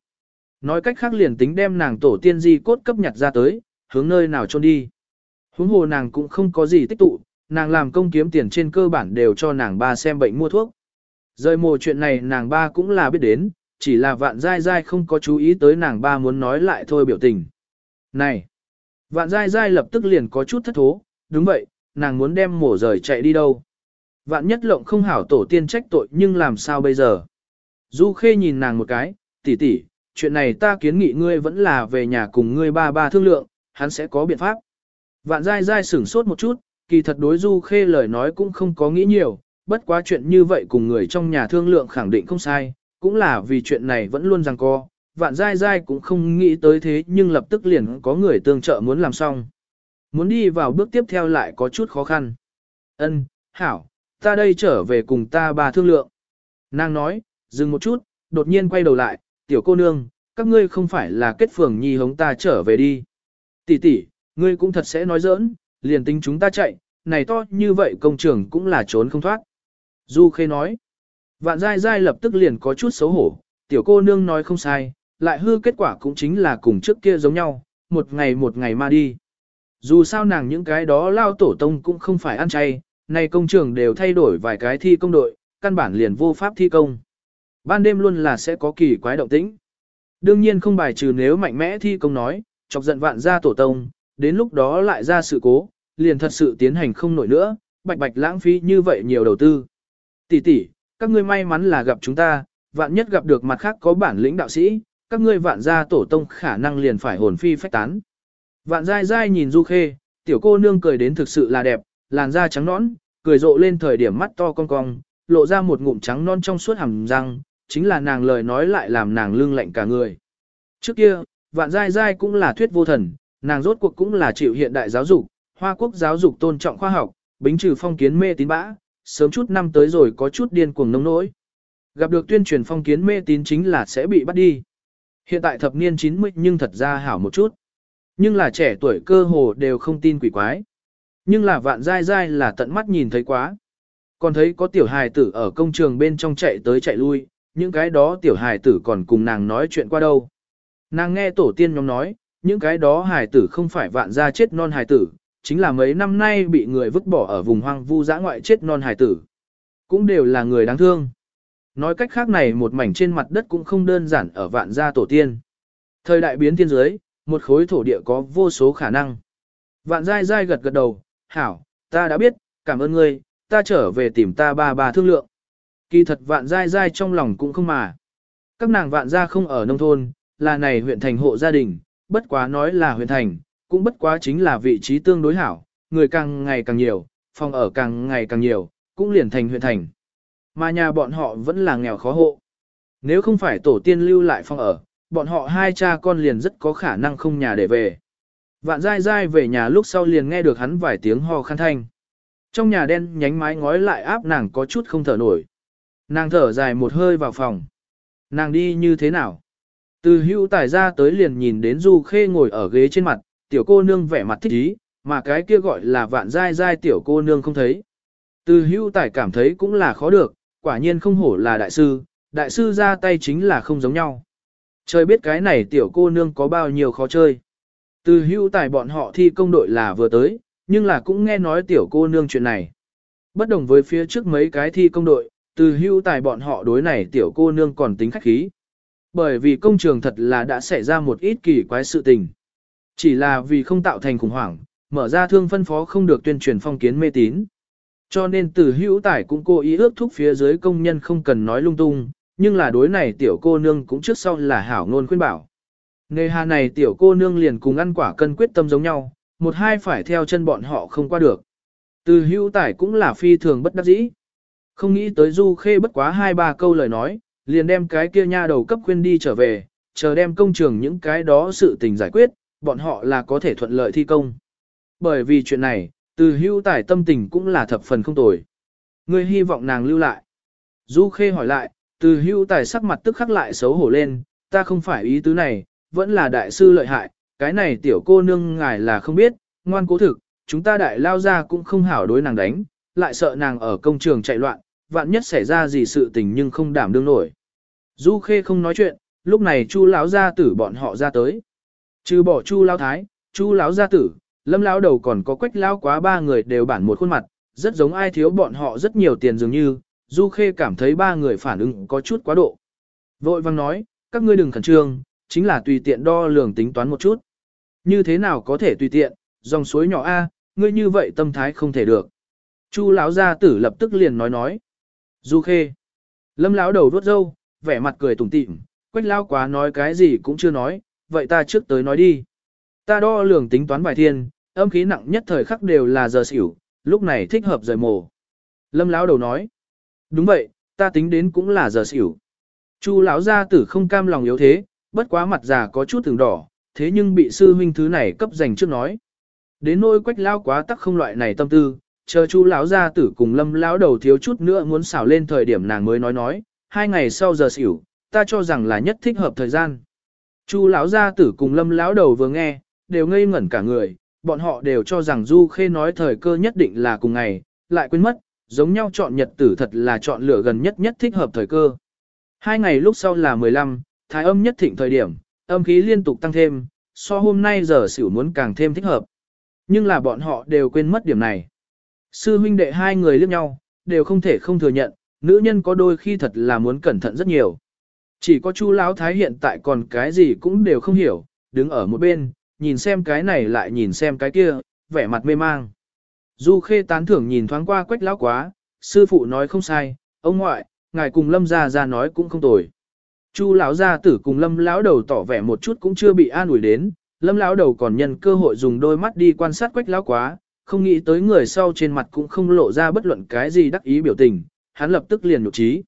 Nói cách khác liền tính đem nàng tổ tiên di cốt cấp nhặt ra tới, hướng nơi nào trôn đi. Huống hồ nàng cũng không có gì tích tụ, nàng làm công kiếm tiền trên cơ bản đều cho nàng ba xem bệnh mua thuốc. Rời mồ chuyện này nàng ba cũng là biết đến, chỉ là vạn dai dai không có chú ý tới nàng ba muốn nói lại thôi biểu tình. Này! Vạn dai dai lập tức liền có chút thất thố, đúng vậy, nàng muốn đem mổ rời chạy đi đâu. Vạn nhất lộng không hảo tổ tiên trách tội nhưng làm sao bây giờ. Du khê nhìn nàng một cái, tỷ tỷ, chuyện này ta kiến nghị ngươi vẫn là về nhà cùng ngươi ba ba thương lượng, hắn sẽ có biện pháp. Vạn dai dai sửng sốt một chút, kỳ thật đối Du Khê lời nói cũng không có nghĩ nhiều, bất quá chuyện như vậy cùng người trong nhà thương lượng khẳng định không sai, cũng là vì chuyện này vẫn luôn rằng co, vạn dai dai cũng không nghĩ tới thế nhưng lập tức liền có người tương trợ muốn làm xong. Muốn đi vào bước tiếp theo lại có chút khó khăn. Ân, hảo, ta đây trở về cùng ta bà thương lượng. Nàng nói, dừng một chút, đột nhiên quay đầu lại, tiểu cô nương, các ngươi không phải là kết phường nhi hống ta trở về đi. Tỷ tỷ, ngươi cũng thật sẽ nói giỡn, liền tính chúng ta chạy, này to như vậy công trường cũng là trốn không thoát. Du Khê nói, vạn dai dai lập tức liền có chút xấu hổ, tiểu cô nương nói không sai, lại hư kết quả cũng chính là cùng trước kia giống nhau, một ngày một ngày mà đi. Dù sao nàng những cái đó lao tổ tông cũng không phải ăn chay, nay công trường đều thay đổi vài cái thi công đội, căn bản liền vô pháp thi công. Ban đêm luôn là sẽ có kỳ quái động tĩnh. Đương nhiên không bài trừ nếu mạnh mẽ thi công nói, chọc giận vạn gia tổ tông, đến lúc đó lại ra sự cố, liền thật sự tiến hành không nổi nữa, bạch bạch lãng phí như vậy nhiều đầu tư. Tỷ tỷ, các ngươi may mắn là gặp chúng ta, vạn nhất gặp được mặt khác có bản lĩnh đạo sĩ, các ngươi vạn gia tổ tông khả năng liền phải hồn phi phách tán. Vạn dai dai nhìn Du Khê, tiểu cô nương cười đến thực sự là đẹp, làn da trắng nõn, cười rộ lên thời điểm mắt to cong cong, lộ ra một ngụm trắng non trong suốt hàm răng, chính là nàng lời nói lại làm nàng lưng lạnh cả người. Trước kia, vạn dai dai cũng là thuyết vô thần, nàng rốt cuộc cũng là chịu hiện đại giáo dục, hoa quốc giáo dục tôn trọng khoa học, bính trừ phong kiến mê tín bã, sớm chút năm tới rồi có chút điên cuồng nông nỗi. Gặp được tuyên truyền phong kiến mê tín chính là sẽ bị bắt đi. Hiện tại thập niên 90 nhưng thật ra hảo một chút. Nhưng là trẻ tuổi cơ hồ đều không tin quỷ quái. Nhưng là vạn dai dai là tận mắt nhìn thấy quá. Còn thấy có tiểu hài tử ở công trường bên trong chạy tới chạy lui, những cái đó tiểu hài tử còn cùng nàng nói chuyện qua đâu. Nàng nghe tổ tiên nhóm nói, những cái đó hài tử không phải vạn gia chết non hài tử, chính là mấy năm nay bị người vứt bỏ ở vùng hoang vu dã ngoại chết non hài tử. Cũng đều là người đáng thương. Nói cách khác này một mảnh trên mặt đất cũng không đơn giản ở vạn gia tổ tiên. Thời đại biến thiên giới, một khối thổ địa có vô số khả năng. Vạn dai dai gật gật đầu, hảo, ta đã biết, cảm ơn ngươi, ta trở về tìm ta ba bà thương lượng. Kỳ thật vạn dai dai trong lòng cũng không mà. Các nàng vạn gia không ở nông thôn, là này huyện thành hộ gia đình, bất quá nói là huyện thành, cũng bất quá chính là vị trí tương đối hảo, người càng ngày càng nhiều, phòng ở càng ngày càng nhiều, cũng liền thành huyện thành. Mà nhà bọn họ vẫn là nghèo khó hộ. Nếu không phải tổ tiên lưu lại phòng ở, bọn họ hai cha con liền rất có khả năng không nhà để về. Vạn dai dai về nhà lúc sau liền nghe được hắn vài tiếng ho khăn thanh. Trong nhà đen nhánh mái ngói lại áp nàng có chút không thở nổi. Nàng thở dài một hơi vào phòng. Nàng đi như thế nào? Từ hữu tài ra tới liền nhìn đến Du Khê ngồi ở ghế trên mặt, tiểu cô nương vẻ mặt thích ý, mà cái kia gọi là vạn dai dai tiểu cô nương không thấy. Từ hữu tài cảm thấy cũng là khó được, quả nhiên không hổ là đại sư, đại sư ra tay chính là không giống nhau. Trời biết cái này tiểu cô nương có bao nhiêu khó chơi. Từ hữu tài bọn họ thi công đội là vừa tới, nhưng là cũng nghe nói tiểu cô nương chuyện này. Bất đồng với phía trước mấy cái thi công đội, từ Hưu tài bọn họ đối này tiểu cô nương còn tính khách khí. Bởi vì công trường thật là đã xảy ra một ít kỳ quái sự tình. Chỉ là vì không tạo thành khủng hoảng, mở ra thương phân phó không được tuyên truyền phong kiến mê tín. Cho nên từ hữu tài cũng cố ý ước thúc phía dưới công nhân không cần nói lung tung, nhưng là đối này tiểu cô nương cũng trước sau là hảo ngôn khuyên bảo. Nề hà này tiểu cô nương liền cùng ăn quả cân quyết tâm giống nhau, một hai phải theo chân bọn họ không qua được. Từ hữu tải cũng là phi thường bất đắc dĩ. Không nghĩ tới du khê bất quá hai ba câu lời nói, liền đem cái kia nha đầu cấp khuyên đi trở về, chờ đem công trường những cái đó sự tình giải quyết, bọn họ là có thể thuận lợi thi công. Bởi vì chuyện này, từ Hưu tải tâm tình cũng là thập phần không tồi. Ngươi hy vọng nàng lưu lại. Du khê hỏi lại, từ Hưu tài sắc mặt tức khắc lại xấu hổ lên, ta không phải ý tứ này, vẫn là đại sư lợi hại, cái này tiểu cô nương ngài là không biết, ngoan cố thực, chúng ta đại lao ra cũng không hảo đối nàng đánh, lại sợ nàng ở công trường chạy loạn, vạn nhất xảy ra gì sự tình nhưng không đảm đương nổi. Du Khê không nói chuyện, lúc này Chu lão gia tử bọn họ ra tới. Trừ bỏ Chu lão thái, Chu lão gia tử, Lâm lão đầu còn có Quách lão quá ba người đều bản một khuôn mặt, rất giống ai thiếu bọn họ rất nhiều tiền dường như, Du Khê cảm thấy ba người phản ứng có chút quá độ. Vội vang nói, các ngươi đừng khẩn trương, chính là tùy tiện đo lường tính toán một chút. Như thế nào có thể tùy tiện, dòng suối nhỏ A, ngươi như vậy tâm thái không thể được. Chu lão gia tử lập tức liền nói nói. Du Khê. Lâm lão đầu vuốt râu, vẻ mặt cười tủm tỉm, quách lão quá nói cái gì cũng chưa nói, vậy ta trước tới nói đi. Ta đo lường tính toán bài thiên, âm khí nặng nhất thời khắc đều là giờ xỉu, lúc này thích hợp rời mồ. Lâm lão đầu nói, đúng vậy, ta tính đến cũng là giờ xỉu. Chu lão gia tử không cam lòng yếu thế, bất quá mặt già có chút từng đỏ, thế nhưng bị sư huynh thứ này cấp dành trước nói. Đến nỗi quách lao quá tắc không loại này tâm tư, chờ chu lão gia tử cùng lâm lão đầu thiếu chút nữa muốn xảo lên thời điểm nàng mới nói nói, hai ngày sau giờ xỉu, ta cho rằng là nhất thích hợp thời gian. Chu lão gia tử cùng lâm lão đầu vừa nghe, đều ngây ngẩn cả người, bọn họ đều cho rằng Du Khê nói thời cơ nhất định là cùng ngày, lại quên mất, giống nhau chọn nhật tử thật là chọn lựa gần nhất nhất thích hợp thời cơ. Hai ngày lúc sau là 15, thái âm nhất thịnh thời điểm, âm khí liên tục tăng thêm, so hôm nay giờ xỉu muốn càng thêm thích hợp. Nhưng là bọn họ đều quên mất điểm này. Sư huynh đệ hai người liếc nhau, đều không thể không thừa nhận, nữ nhân có đôi khi thật là muốn cẩn thận rất nhiều. Chỉ có Chu Lão Thái hiện tại còn cái gì cũng đều không hiểu, đứng ở một bên, nhìn xem cái này lại nhìn xem cái kia, vẻ mặt mê mang. Du Khê tán thưởng nhìn thoáng qua Quách lão quá, sư phụ nói không sai, ông ngoại, ngài cùng Lâm gia gia nói cũng không tồi. Chu lão gia tử cùng Lâm lão đầu tỏ vẻ một chút cũng chưa bị an ủi đến, Lâm lão đầu còn nhân cơ hội dùng đôi mắt đi quan sát Quách lão quá, không nghĩ tới người sau trên mặt cũng không lộ ra bất luận cái gì đắc ý biểu tình, hắn lập tức liền nhục trí.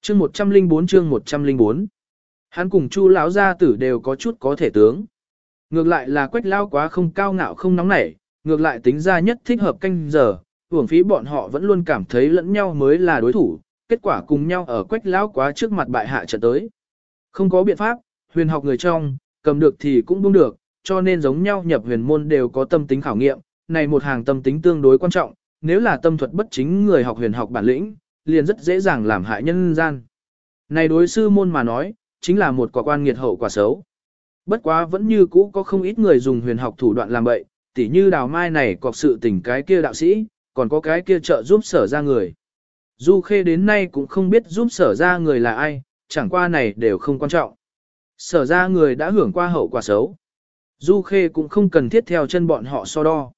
Chương 104 chương 104 Hắn cùng Chu lão gia tử đều có chút có thể tướng. Ngược lại là Quách lão quá không cao ngạo không nóng nảy, ngược lại tính ra nhất thích hợp canh giờ, hưởng phí bọn họ vẫn luôn cảm thấy lẫn nhau mới là đối thủ, kết quả cùng nhau ở quách lão quá trước mặt bại hạ trận tới. Không có biện pháp, huyền học người trong, cầm được thì cũng buông được, cho nên giống nhau nhập huyền môn đều có tâm tính khảo nghiệm, này một hàng tâm tính tương đối quan trọng, nếu là tâm thuật bất chính người học huyền học bản lĩnh, liền rất dễ dàng làm hại nhân gian. Này đối sư môn mà nói, chính là một quả quan nghiệt hậu quả xấu. Bất quá vẫn như cũ có không ít người dùng huyền học thủ đoạn làm bậy, tỉ như đào mai này có sự tình cái kia đạo sĩ, còn có cái kia trợ giúp sở ra người. Du Khê đến nay cũng không biết giúp sở ra người là ai, chẳng qua này đều không quan trọng. Sở ra người đã hưởng qua hậu quả xấu. Du Khê cũng không cần thiết theo chân bọn họ so đo.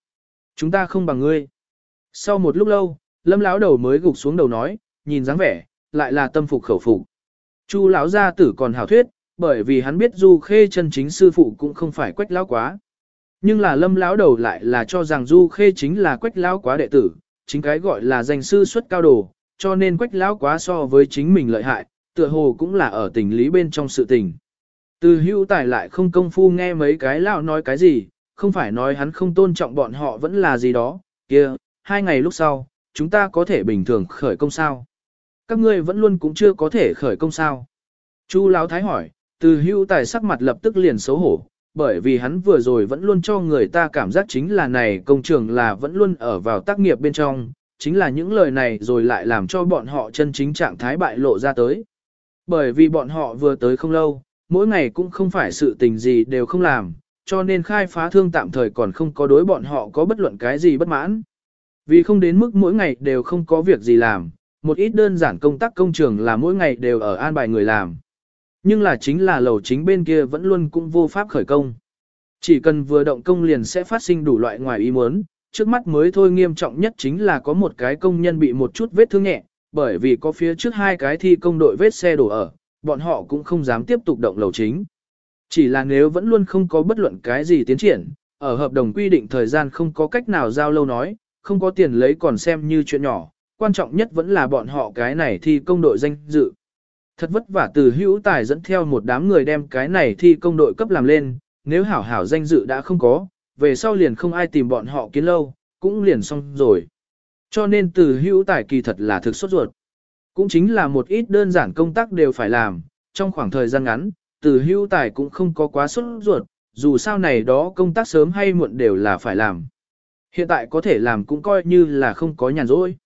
Chúng ta không bằng ngươi. Sau một lúc lâu, lâm lão đầu mới gục xuống đầu nói, nhìn dáng vẻ, lại là tâm phục khẩu phục. Chu lão gia tử còn hảo thuyết, bởi vì hắn biết Du Khê chân chính sư phụ cũng không phải quách lão quá. Nhưng là lâm lão đầu lại là cho rằng Du Khê chính là quách lão quá đệ tử, chính cái gọi là danh sư xuất cao đồ, cho nên quách lão quá so với chính mình lợi hại, tựa hồ cũng là ở tình lý bên trong sự tình. Từ hữu tài lại không công phu nghe mấy cái lão nói cái gì, không phải nói hắn không tôn trọng bọn họ vẫn là gì đó, kia, hai ngày lúc sau, chúng ta có thể bình thường khởi công sao. Các ngươi vẫn luôn cũng chưa có thể khởi công sao. Chu lão thái hỏi, từ Hưu tài sắc mặt lập tức liền xấu hổ, bởi vì hắn vừa rồi vẫn luôn cho người ta cảm giác chính là này công trường là vẫn luôn ở vào tác nghiệp bên trong, chính là những lời này rồi lại làm cho bọn họ chân chính trạng thái bại lộ ra tới. Bởi vì bọn họ vừa tới không lâu, mỗi ngày cũng không phải sự tình gì đều không làm, cho nên khai phá thương tạm thời còn không có đối bọn họ có bất luận cái gì bất mãn. Vì không đến mức mỗi ngày đều không có việc gì làm, một ít đơn giản công tác công trường là mỗi ngày đều ở an bài người làm. Nhưng là chính là lầu chính bên kia vẫn luôn cũng vô pháp khởi công. Chỉ cần vừa động công liền sẽ phát sinh đủ loại ngoài ý muốn, trước mắt mới thôi nghiêm trọng nhất chính là có một cái công nhân bị một chút vết thương nhẹ, bởi vì có phía trước hai cái thi công đội vết xe đổ ở, bọn họ cũng không dám tiếp tục động lầu chính. Chỉ là nếu vẫn luôn không có bất luận cái gì tiến triển, ở hợp đồng quy định thời gian không có cách nào giao lâu nói, không có tiền lấy còn xem như chuyện nhỏ, quan trọng nhất vẫn là bọn họ cái này thi công đội danh dự. Thật vất vả từ hữu tài dẫn theo một đám người đem cái này thi công đội cấp làm lên, nếu hảo hảo danh dự đã không có, về sau liền không ai tìm bọn họ kiến lâu, cũng liền xong rồi. Cho nên từ hữu tài kỳ thật là thực sốt ruột. Cũng chính là một ít đơn giản công tác đều phải làm, trong khoảng thời gian ngắn, từ Hưu tài cũng không có quá xuất ruột, dù sao này đó công tác sớm hay muộn đều là phải làm. Hiện tại có thể làm cũng coi như là không có nhàn rỗi.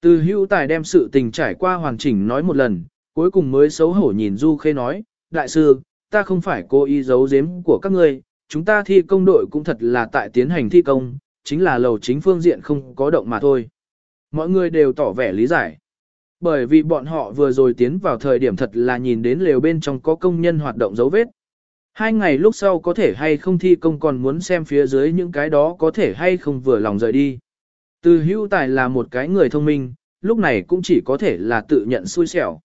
Từ Hưu tài đem sự tình trải qua hoàn chỉnh nói một lần, cuối cùng mới xấu hổ nhìn Du Khê nói, Đại sư, ta không phải cố ý giấu giếm của các ngươi, chúng ta thi công đội cũng thật là tại tiến hành thi công, chính là lầu chính phương diện không có động mà thôi. Mọi người đều tỏ vẻ lý giải. Bởi vì bọn họ vừa rồi tiến vào thời điểm thật là nhìn đến lều bên trong có công nhân hoạt động dấu vết. Hai ngày lúc sau có thể hay không thi công còn muốn xem phía dưới những cái đó có thể hay không vừa lòng rời đi. Từ hữu tài là một cái người thông minh, lúc này cũng chỉ có thể là tự nhận xui xẻo.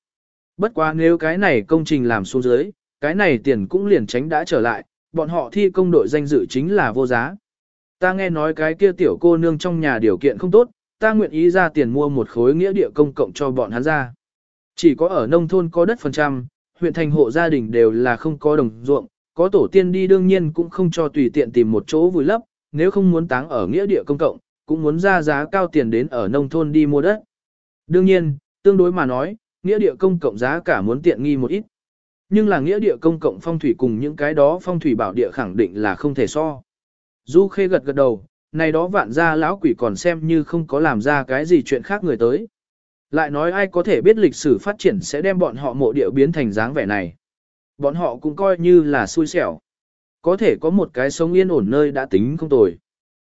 Bất quá nếu cái này công trình làm xuống dưới, cái này tiền cũng liền tránh đã trở lại, bọn họ thi công đội danh dự chính là vô giá. ta nghe nói cái kia tiểu cô nương trong nhà điều kiện không tốt, ta nguyện ý ra tiền mua một khối nghĩa địa công cộng cho bọn hắn ra. Chỉ có ở nông thôn có đất phần trăm, huyện thành hộ gia đình đều là không có đồng ruộng, có tổ tiên đi đương nhiên cũng không cho tùy tiện tìm một chỗ vùi lấp, nếu không muốn táng ở nghĩa địa công cộng, cũng muốn ra giá cao tiền đến ở nông thôn đi mua đất. Đương nhiên, tương đối mà nói, nghĩa địa công cộng giá cả muốn tiện nghi một ít. Nhưng là nghĩa địa công cộng phong thủy cùng những cái đó phong thủy bảo địa khẳng định là không thể so. Du Khê gật gật đầu, này đó vạn gia lão quỷ còn xem như không có làm ra cái gì chuyện khác người tới. Lại nói ai có thể biết lịch sử phát triển sẽ đem bọn họ mộ địa biến thành dáng vẻ này. Bọn họ cũng coi như là xui xẻo. Có thể có một cái sống yên ổn nơi đã tính không tồi.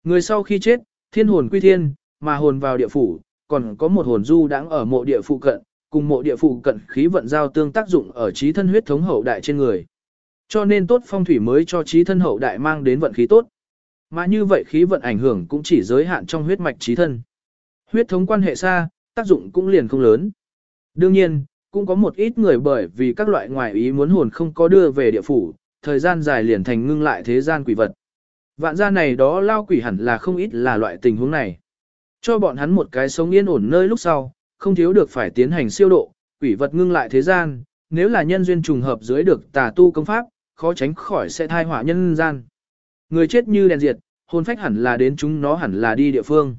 Người sau khi chết, thiên hồn quy thiên, mà hồn vào địa phủ, còn có một hồn du đang ở mộ địa phụ cận, cùng mộ địa phụ cận khí vận giao tương tác dụng ở trí thân huyết thống hậu đại trên người. Cho nên tốt phong thủy mới cho trí thân hậu đại mang đến vận khí tốt. Mà như vậy khí vận ảnh hưởng cũng chỉ giới hạn trong huyết mạch trí thân. Huyết thống quan hệ xa, tác dụng cũng liền không lớn. Đương nhiên, cũng có một ít người bởi vì các loại ngoại ý muốn hồn không có đưa về địa phủ, thời gian dài liền thành ngưng lại thế gian quỷ vật. Vạn gia này đó lao quỷ hẳn là không ít là loại tình huống này. Cho bọn hắn một cái sống yên ổn nơi lúc sau, không thiếu được phải tiến hành siêu độ, quỷ vật ngưng lại thế gian, nếu là nhân duyên trùng hợp dưới được tà tu công pháp, khó tránh khỏi sẽ thai họa nhân gian. Người chết như đèn diệt, hồn phách hẳn là đến chúng nó hẳn là đi địa phương.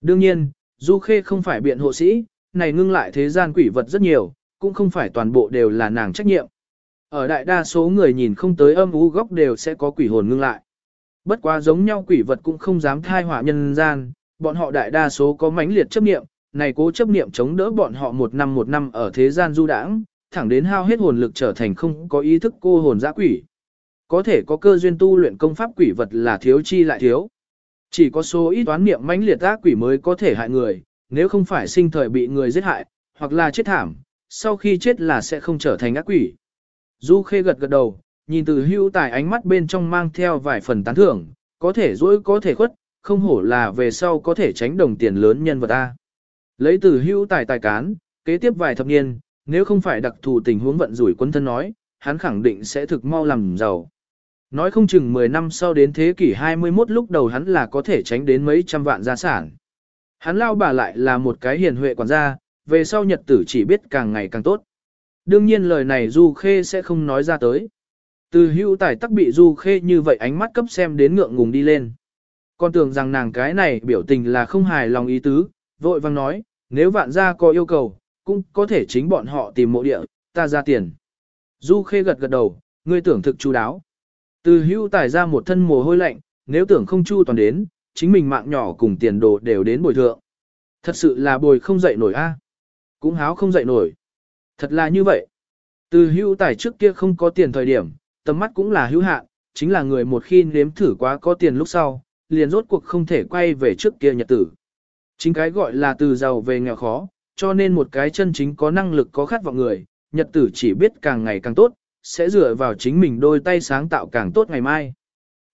Đương nhiên, Du Khê không phải biện hộ sĩ, này ngưng lại thế gian quỷ vật rất nhiều, cũng không phải toàn bộ đều là nàng trách nhiệm. Ở đại đa số người nhìn không tới âm u góc đều sẽ có quỷ hồn ngưng lại. Bất quá giống nhau quỷ vật cũng không dám thai họa nhân gian, bọn họ đại đa số có mãnh liệt chấp niệm, này cố chấp niệm chống đỡ bọn họ một năm một năm ở thế gian du đãng, thẳng đến hao hết hồn lực trở thành không có ý thức cô hồn dã quỷ. Có thể có cơ duyên tu luyện công pháp quỷ vật là thiếu chi lại thiếu. Chỉ có số ít toán niệm mãnh liệt ác quỷ mới có thể hại người, nếu không phải sinh thời bị người giết hại, hoặc là chết thảm, sau khi chết là sẽ không trở thành ác quỷ. Du Khê gật gật đầu, nhìn từ hưu tài ánh mắt bên trong mang theo vài phần tán thưởng, có thể dối có thể khuất, không hổ là về sau có thể tránh đồng tiền lớn nhân vật ta. Lấy từ hưu tài tài cán, kế tiếp vài thập niên, nếu không phải đặc thù tình huống vận rủi quân thân nói, hắn khẳng định sẽ thực mau làm giàu. Nói không chừng 10 năm sau đến thế kỷ 21 lúc đầu hắn là có thể tránh đến mấy trăm vạn gia sản. Hắn lao bà lại là một cái hiền huệ quản gia, về sau nhật tử chỉ biết càng ngày càng tốt. Đương nhiên lời này Du Khê sẽ không nói ra tới. Từ hữu tài tắc bị Du Khê như vậy ánh mắt cấp xem đến ngượng ngùng đi lên. Con tưởng rằng nàng cái này biểu tình là không hài lòng ý tứ, vội vang nói, nếu vạn gia có yêu cầu, cũng có thể chính bọn họ tìm mộ địa, ta ra tiền. Du Khê gật gật đầu, ngươi tưởng thực chú đáo. Từ hưu tài ra một thân mồ hôi lạnh, nếu tưởng không chu toàn đến, chính mình mạng nhỏ cùng tiền đồ đều đến bồi thượng. Thật sự là bồi không dậy nổi a, à? Cũng háo không dậy nổi. Thật là như vậy. Từ hưu tài trước kia không có tiền thời điểm, tầm mắt cũng là hữu hạn, chính là người một khi nếm thử quá có tiền lúc sau, liền rốt cuộc không thể quay về trước kia nhật tử. Chính cái gọi là từ giàu về nghèo khó, cho nên một cái chân chính có năng lực có khát vọng người, nhật tử chỉ biết càng ngày càng tốt, sẽ dựa vào chính mình đôi tay sáng tạo càng tốt ngày mai.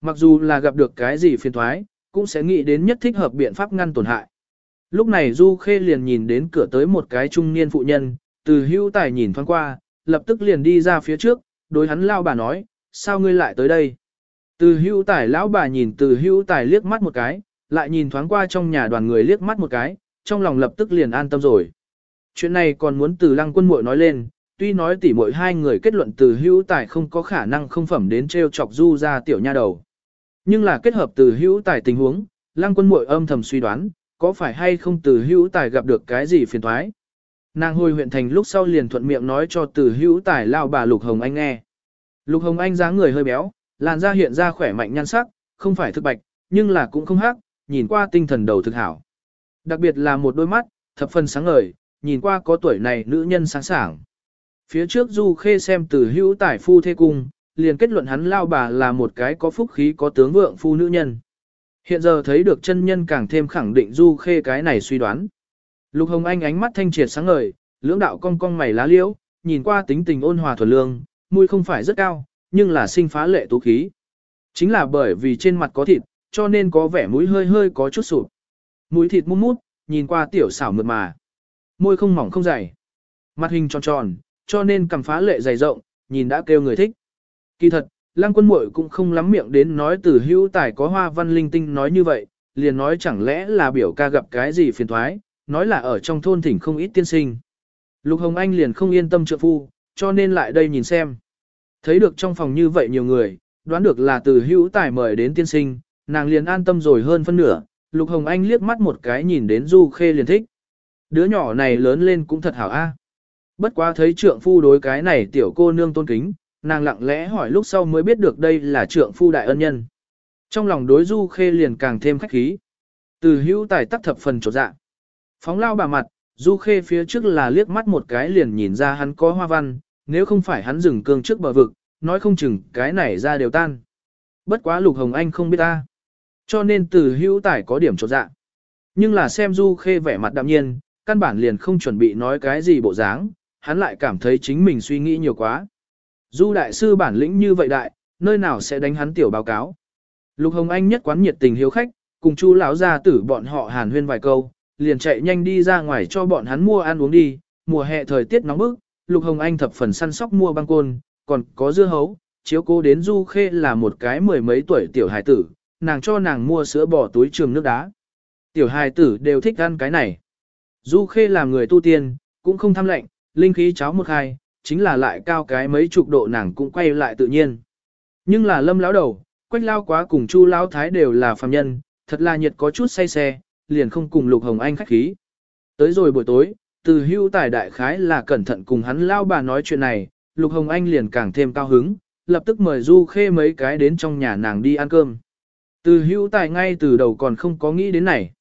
Mặc dù là gặp được cái gì phiền thoái, cũng sẽ nghĩ đến nhất thích hợp biện pháp ngăn tổn hại. Lúc này Du Khê liền nhìn đến cửa tới một cái trung niên phụ nhân, từ Hưu tài nhìn thoáng qua, lập tức liền đi ra phía trước, đối hắn lao bà nói, sao ngươi lại tới đây? Từ Hưu tài lão bà nhìn từ Hưu tài liếc mắt một cái, lại nhìn thoáng qua trong nhà đoàn người liếc mắt một cái, trong lòng lập tức liền an tâm rồi. Chuyện này còn muốn từ lăng quân muội nói lên, tuy nói tỉ mỗi hai người kết luận từ hữu tài không có khả năng không phẩm đến treo chọc du ra tiểu nha đầu. Nhưng là kết hợp từ hữu tài tình huống, lăng quân muội âm thầm suy đoán, có phải hay không từ hữu tài gặp được cái gì phiền thoái. Nàng hồi huyện thành lúc sau liền thuận miệng nói cho từ hữu tài lao bà Lục Hồng Anh nghe. Lục Hồng Anh dáng người hơi béo, làn da hiện ra khỏe mạnh nhan sắc, không phải thực bạch, nhưng là cũng không hắc, nhìn qua tinh thần đầu thực hảo. Đặc biệt là một đôi mắt, thập phần sáng ngời, nhìn qua có tuổi này nữ nhân sáng sảng. Phía trước Du Khê xem từ hữu tải phu thê cung, liền kết luận hắn lao bà là một cái có phúc khí có tướng vượng phu nữ nhân. Hiện giờ thấy được chân nhân càng thêm khẳng định Du Khê cái này suy đoán. Lục Hồng Anh ánh mắt thanh triệt sáng ngời, lưỡng đạo cong cong mày lá liễu, nhìn qua tính tình ôn hòa thuần lương, mũi không phải rất cao, nhưng là sinh phá lệ tú khí. Chính là bởi vì trên mặt có thịt, cho nên có vẻ mũi hơi hơi có chút sụp. Mũi thịt mút mút, nhìn qua tiểu xảo mượt mà. Môi không mỏng không dày. Mặt hình tròn tròn, cho nên cầm phá lệ dày rộng, nhìn đã kêu người thích. Kỳ thật, lăng quân muội cũng không lắm miệng đến nói từ hữu tài có hoa văn linh tinh nói như vậy, liền nói chẳng lẽ là biểu ca gặp cái gì phiền thoái, nói là ở trong thôn thỉnh không ít tiên sinh. Lục Hồng Anh liền không yên tâm trượng phu, cho nên lại đây nhìn xem. Thấy được trong phòng như vậy nhiều người, đoán được là từ hữu tài mời đến tiên sinh, nàng liền an tâm rồi hơn phân nửa, Lục Hồng Anh liếc mắt một cái nhìn đến Du Khê liền thích. Đứa nhỏ này lớn lên cũng thật hảo a. Bất quá thấy trượng phu đối cái này tiểu cô nương tôn kính, nàng lặng lẽ hỏi lúc sau mới biết được đây là trượng phu đại ân nhân. Trong lòng đối Du Khê liền càng thêm khách khí. Từ hữu tài tắc thập phần trột dạ. Phóng lao bà mặt, Du Khê phía trước là liếc mắt một cái liền nhìn ra hắn có hoa văn, nếu không phải hắn dừng cương trước bờ vực, nói không chừng cái này ra đều tan. Bất quá Lục Hồng Anh không biết ta. Cho nên từ hữu tài có điểm trột dạ. Nhưng là xem Du Khê vẻ mặt đạm nhiên, căn bản liền không chuẩn bị nói cái gì bộ dáng, hắn lại cảm thấy chính mình suy nghĩ nhiều quá. Du đại sư bản lĩnh như vậy đại, nơi nào sẽ đánh hắn tiểu báo cáo. Lục Hồng Anh nhất quán nhiệt tình hiếu khách, cùng chu lão gia tử bọn họ hàn huyên vài câu, liền chạy nhanh đi ra ngoài cho bọn hắn mua ăn uống đi, mùa hè thời tiết nóng bức, Lục Hồng Anh thập phần săn sóc mua băng côn, còn có dưa hấu, chiếu cô đến Du Khê là một cái mười mấy tuổi tiểu hài tử, nàng cho nàng mua sữa bò túi trường nước đá. Tiểu hài tử đều thích ăn cái này. Du Khê làm người tu tiên, cũng không tham lệnh, linh khí cháo một hai, chính là lại cao cái mấy chục độ nàng cũng quay lại tự nhiên. Nhưng là lâm lão đầu, quách lao quá cùng chu lao thái đều là phàm nhân, thật là nhiệt có chút say xe, liền không cùng lục hồng anh khách khí. Tới rồi buổi tối, từ hưu tài đại khái là cẩn thận cùng hắn lao bà nói chuyện này, lục hồng anh liền càng thêm cao hứng, lập tức mời du khê mấy cái đến trong nhà nàng đi ăn cơm. Từ hưu tài ngay từ đầu còn không có nghĩ đến này.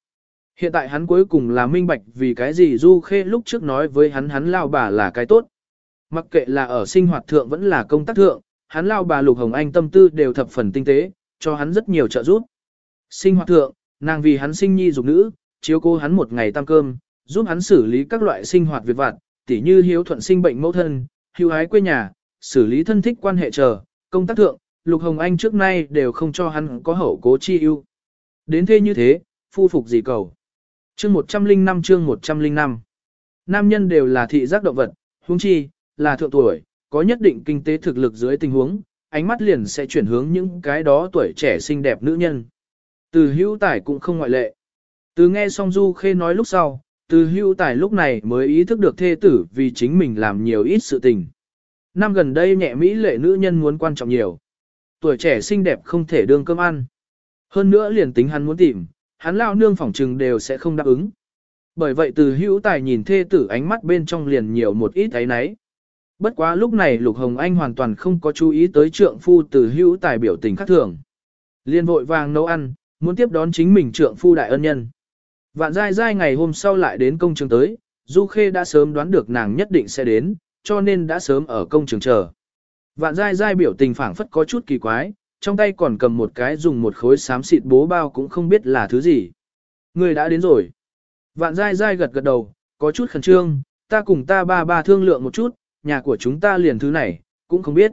Hiện tại hắn cuối cùng là minh bạch vì cái gì Du Khê lúc trước nói với hắn hắn lao bà là cái tốt. Mặc kệ là ở sinh hoạt thượng vẫn là công tác thượng, hắn lao bà Lục Hồng Anh tâm tư đều thập phần tinh tế, cho hắn rất nhiều trợ giúp. Sinh hoạt thượng, nàng vì hắn sinh nhi dục nữ, chiếu cố hắn một ngày tam cơm, giúp hắn xử lý các loại sinh hoạt việc vặt, tỉ như hiếu thuận sinh bệnh mẫu thân, hiếu hái quê nhà, xử lý thân thích quan hệ chờ, công tác thượng, Lục Hồng Anh trước nay đều không cho hắn có hậu cố chi ưu. Đến thế như thế, phu phục gì cầu. Chương 105 chương 105 Nam nhân đều là thị giác động vật, huống chi, là thượng tuổi, có nhất định kinh tế thực lực dưới tình huống, ánh mắt liền sẽ chuyển hướng những cái đó tuổi trẻ xinh đẹp nữ nhân. Từ hữu tải cũng không ngoại lệ. Từ nghe song Du Khê nói lúc sau, từ hữu tải lúc này mới ý thức được thê tử vì chính mình làm nhiều ít sự tình. Năm gần đây nhẹ Mỹ lệ nữ nhân muốn quan trọng nhiều. Tuổi trẻ xinh đẹp không thể đương cơm ăn. Hơn nữa liền tính hắn muốn tìm, hắn lao nương phỏng trừng đều sẽ không đáp ứng. Bởi vậy từ hữu tài nhìn thê tử ánh mắt bên trong liền nhiều một ít thấy nấy. Bất quá lúc này Lục Hồng Anh hoàn toàn không có chú ý tới trượng phu từ hữu tài biểu tình khác thường. Liên vội vàng nấu ăn, muốn tiếp đón chính mình trượng phu đại ân nhân. Vạn dai dai ngày hôm sau lại đến công trường tới, Du Khê đã sớm đoán được nàng nhất định sẽ đến, cho nên đã sớm ở công trường chờ. Vạn dai dai biểu tình phảng phất có chút kỳ quái, trong tay còn cầm một cái dùng một khối xám xịt bố bao cũng không biết là thứ gì. Người đã đến rồi. Vạn dai dai gật gật đầu, có chút khẩn trương, ta cùng ta ba ba thương lượng một chút, nhà của chúng ta liền thứ này, cũng không biết.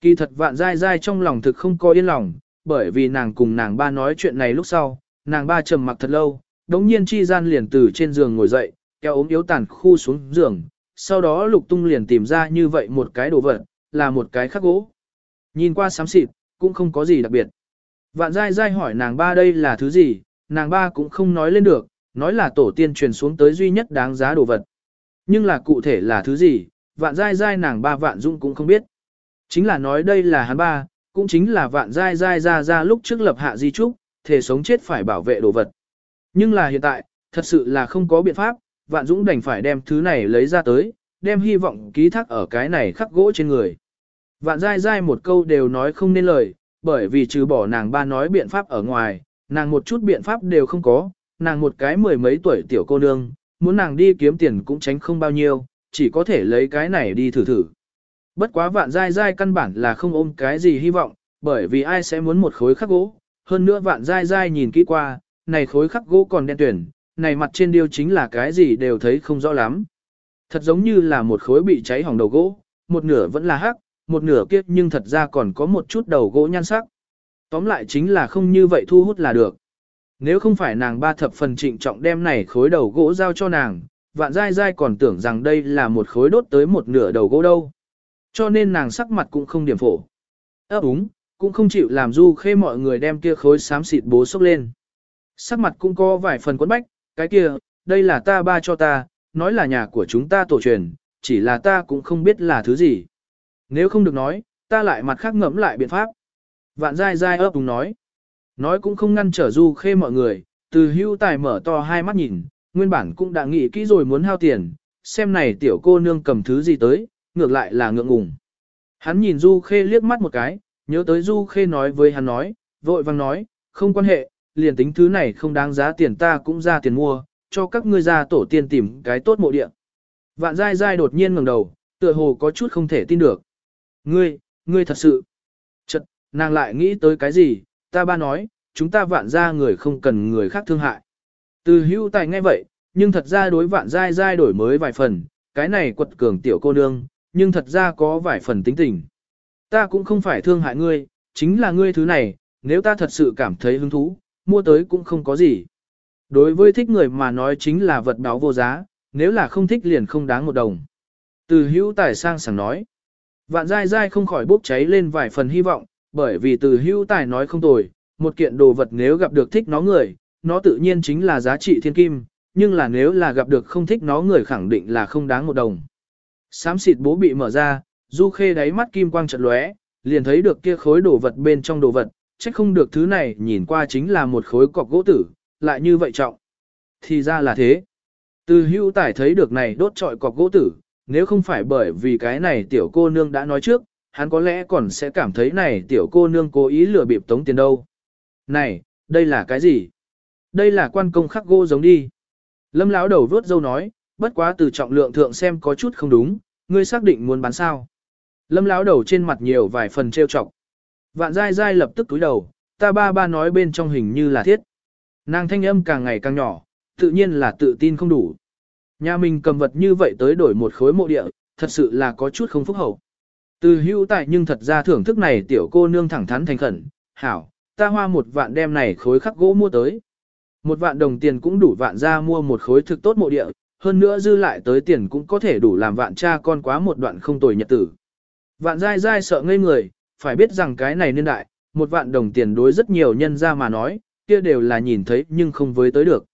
Kỳ thật vạn dai dai trong lòng thực không có yên lòng, bởi vì nàng cùng nàng ba nói chuyện này lúc sau, nàng ba trầm mặc thật lâu, đống nhiên chi gian liền từ trên giường ngồi dậy, kéo ốm yếu tàn khu xuống giường, sau đó lục tung liền tìm ra như vậy một cái đồ vật, là một cái khắc gỗ. Nhìn qua xám xịt, cũng không có gì đặc biệt. Vạn dai dai hỏi nàng ba đây là thứ gì, nàng ba cũng không nói lên được, nói là tổ tiên truyền xuống tới duy nhất đáng giá đồ vật. Nhưng là cụ thể là thứ gì, vạn dai dai nàng ba vạn dung cũng không biết. Chính là nói đây là hắn ba, cũng chính là vạn dai dai ra ra lúc trước lập hạ di trúc, thể sống chết phải bảo vệ đồ vật. Nhưng là hiện tại, thật sự là không có biện pháp, vạn dũng đành phải đem thứ này lấy ra tới, đem hy vọng ký thác ở cái này khắc gỗ trên người. Vạn dai dai một câu đều nói không nên lời, bởi vì trừ bỏ nàng ba nói biện pháp ở ngoài, nàng một chút biện pháp đều không có, nàng một cái mười mấy tuổi tiểu cô nương, muốn nàng đi kiếm tiền cũng tránh không bao nhiêu, chỉ có thể lấy cái này đi thử thử. Bất quá vạn dai dai căn bản là không ôm cái gì hy vọng, bởi vì ai sẽ muốn một khối khắc gỗ, hơn nữa vạn dai dai nhìn kỹ qua, này khối khắc gỗ còn đen tuyển, này mặt trên điêu chính là cái gì đều thấy không rõ lắm. Thật giống như là một khối bị cháy hỏng đầu gỗ, một nửa vẫn là hắc, một nửa kiếp nhưng thật ra còn có một chút đầu gỗ nhan sắc. Tóm lại chính là không như vậy thu hút là được. Nếu không phải nàng ba thập phần trịnh trọng đem này khối đầu gỗ giao cho nàng, vạn dai dai còn tưởng rằng đây là một khối đốt tới một nửa đầu gỗ đâu. Cho nên nàng sắc mặt cũng không điểm phổ. ấp úng, cũng không chịu làm du khê mọi người đem kia khối xám xịt bố sốc lên. Sắc mặt cũng có vài phần quấn bách, cái kia, đây là ta ba cho ta, nói là nhà của chúng ta tổ truyền, chỉ là ta cũng không biết là thứ gì. Nếu không được nói, ta lại mặt khác ngẫm lại biện pháp. Vạn dai dai ấp đúng nói. Nói cũng không ngăn trở du khê mọi người, từ hưu tài mở to hai mắt nhìn, nguyên bản cũng đã nghĩ kỹ rồi muốn hao tiền, xem này tiểu cô nương cầm thứ gì tới, ngược lại là ngượng ngùng. Hắn nhìn du khê liếc mắt một cái, nhớ tới du khê nói với hắn nói, vội vang nói, không quan hệ, liền tính thứ này không đáng giá tiền ta cũng ra tiền mua, cho các ngươi ra tổ tiên tìm cái tốt mộ địa. Vạn dai dai đột nhiên ngẩng đầu, tựa hồ có chút không thể tin được. Ngươi, ngươi thật sự. Chật, nàng lại nghĩ tới cái gì, ta ba nói, chúng ta vạn ra người không cần người khác thương hại. Từ hưu tài nghe vậy, nhưng thật ra đối vạn dai dai đổi mới vài phần, cái này quật cường tiểu cô nương, nhưng thật ra có vài phần tính tình. Ta cũng không phải thương hại ngươi, chính là ngươi thứ này, nếu ta thật sự cảm thấy hứng thú, mua tới cũng không có gì. Đối với thích người mà nói chính là vật báo vô giá, nếu là không thích liền không đáng một đồng. Từ hữu tài sang sảng nói. Vạn dai dai không khỏi bốc cháy lên vài phần hy vọng, bởi vì từ hữu tài nói không tồi, một kiện đồ vật nếu gặp được thích nó người, nó tự nhiên chính là giá trị thiên kim, nhưng là nếu là gặp được không thích nó người khẳng định là không đáng một đồng. Sám xịt bố bị mở ra, du khê đáy mắt kim quang chợt lóe, liền thấy được kia khối đồ vật bên trong đồ vật, chắc không được thứ này nhìn qua chính là một khối cọc gỗ tử, lại như vậy trọng. Thì ra là thế. Từ hưu tải thấy được này đốt trọi cọc gỗ tử, nếu không phải bởi vì cái này tiểu cô nương đã nói trước, hắn có lẽ còn sẽ cảm thấy này tiểu cô nương cố ý lừa bịp tống tiền đâu. Này, đây là cái gì? Đây là quan công khắc gỗ giống đi. Lâm lão đầu vớt dâu nói, bất quá từ trọng lượng thượng xem có chút không đúng, ngươi xác định muốn bán sao. Lâm lão đầu trên mặt nhiều vài phần trêu chọc. Vạn dai dai lập tức túi đầu, ta ba ba nói bên trong hình như là thiết. Nàng thanh âm càng ngày càng nhỏ, tự nhiên là tự tin không đủ. Nhà mình cầm vật như vậy tới đổi một khối mộ địa, thật sự là có chút không phúc hậu. Từ hữu tại nhưng thật ra thưởng thức này tiểu cô nương thẳng thắn thành khẩn, hảo, ta hoa một vạn đem này khối khắc gỗ mua tới. Một vạn đồng tiền cũng đủ vạn ra mua một khối thực tốt mộ địa, hơn nữa dư lại tới tiền cũng có thể đủ làm vạn cha con quá một đoạn không tồi nhật tử. Vạn dai dai sợ ngây người, phải biết rằng cái này niên đại, một vạn đồng tiền đối rất nhiều nhân ra mà nói, kia đều là nhìn thấy nhưng không với tới được.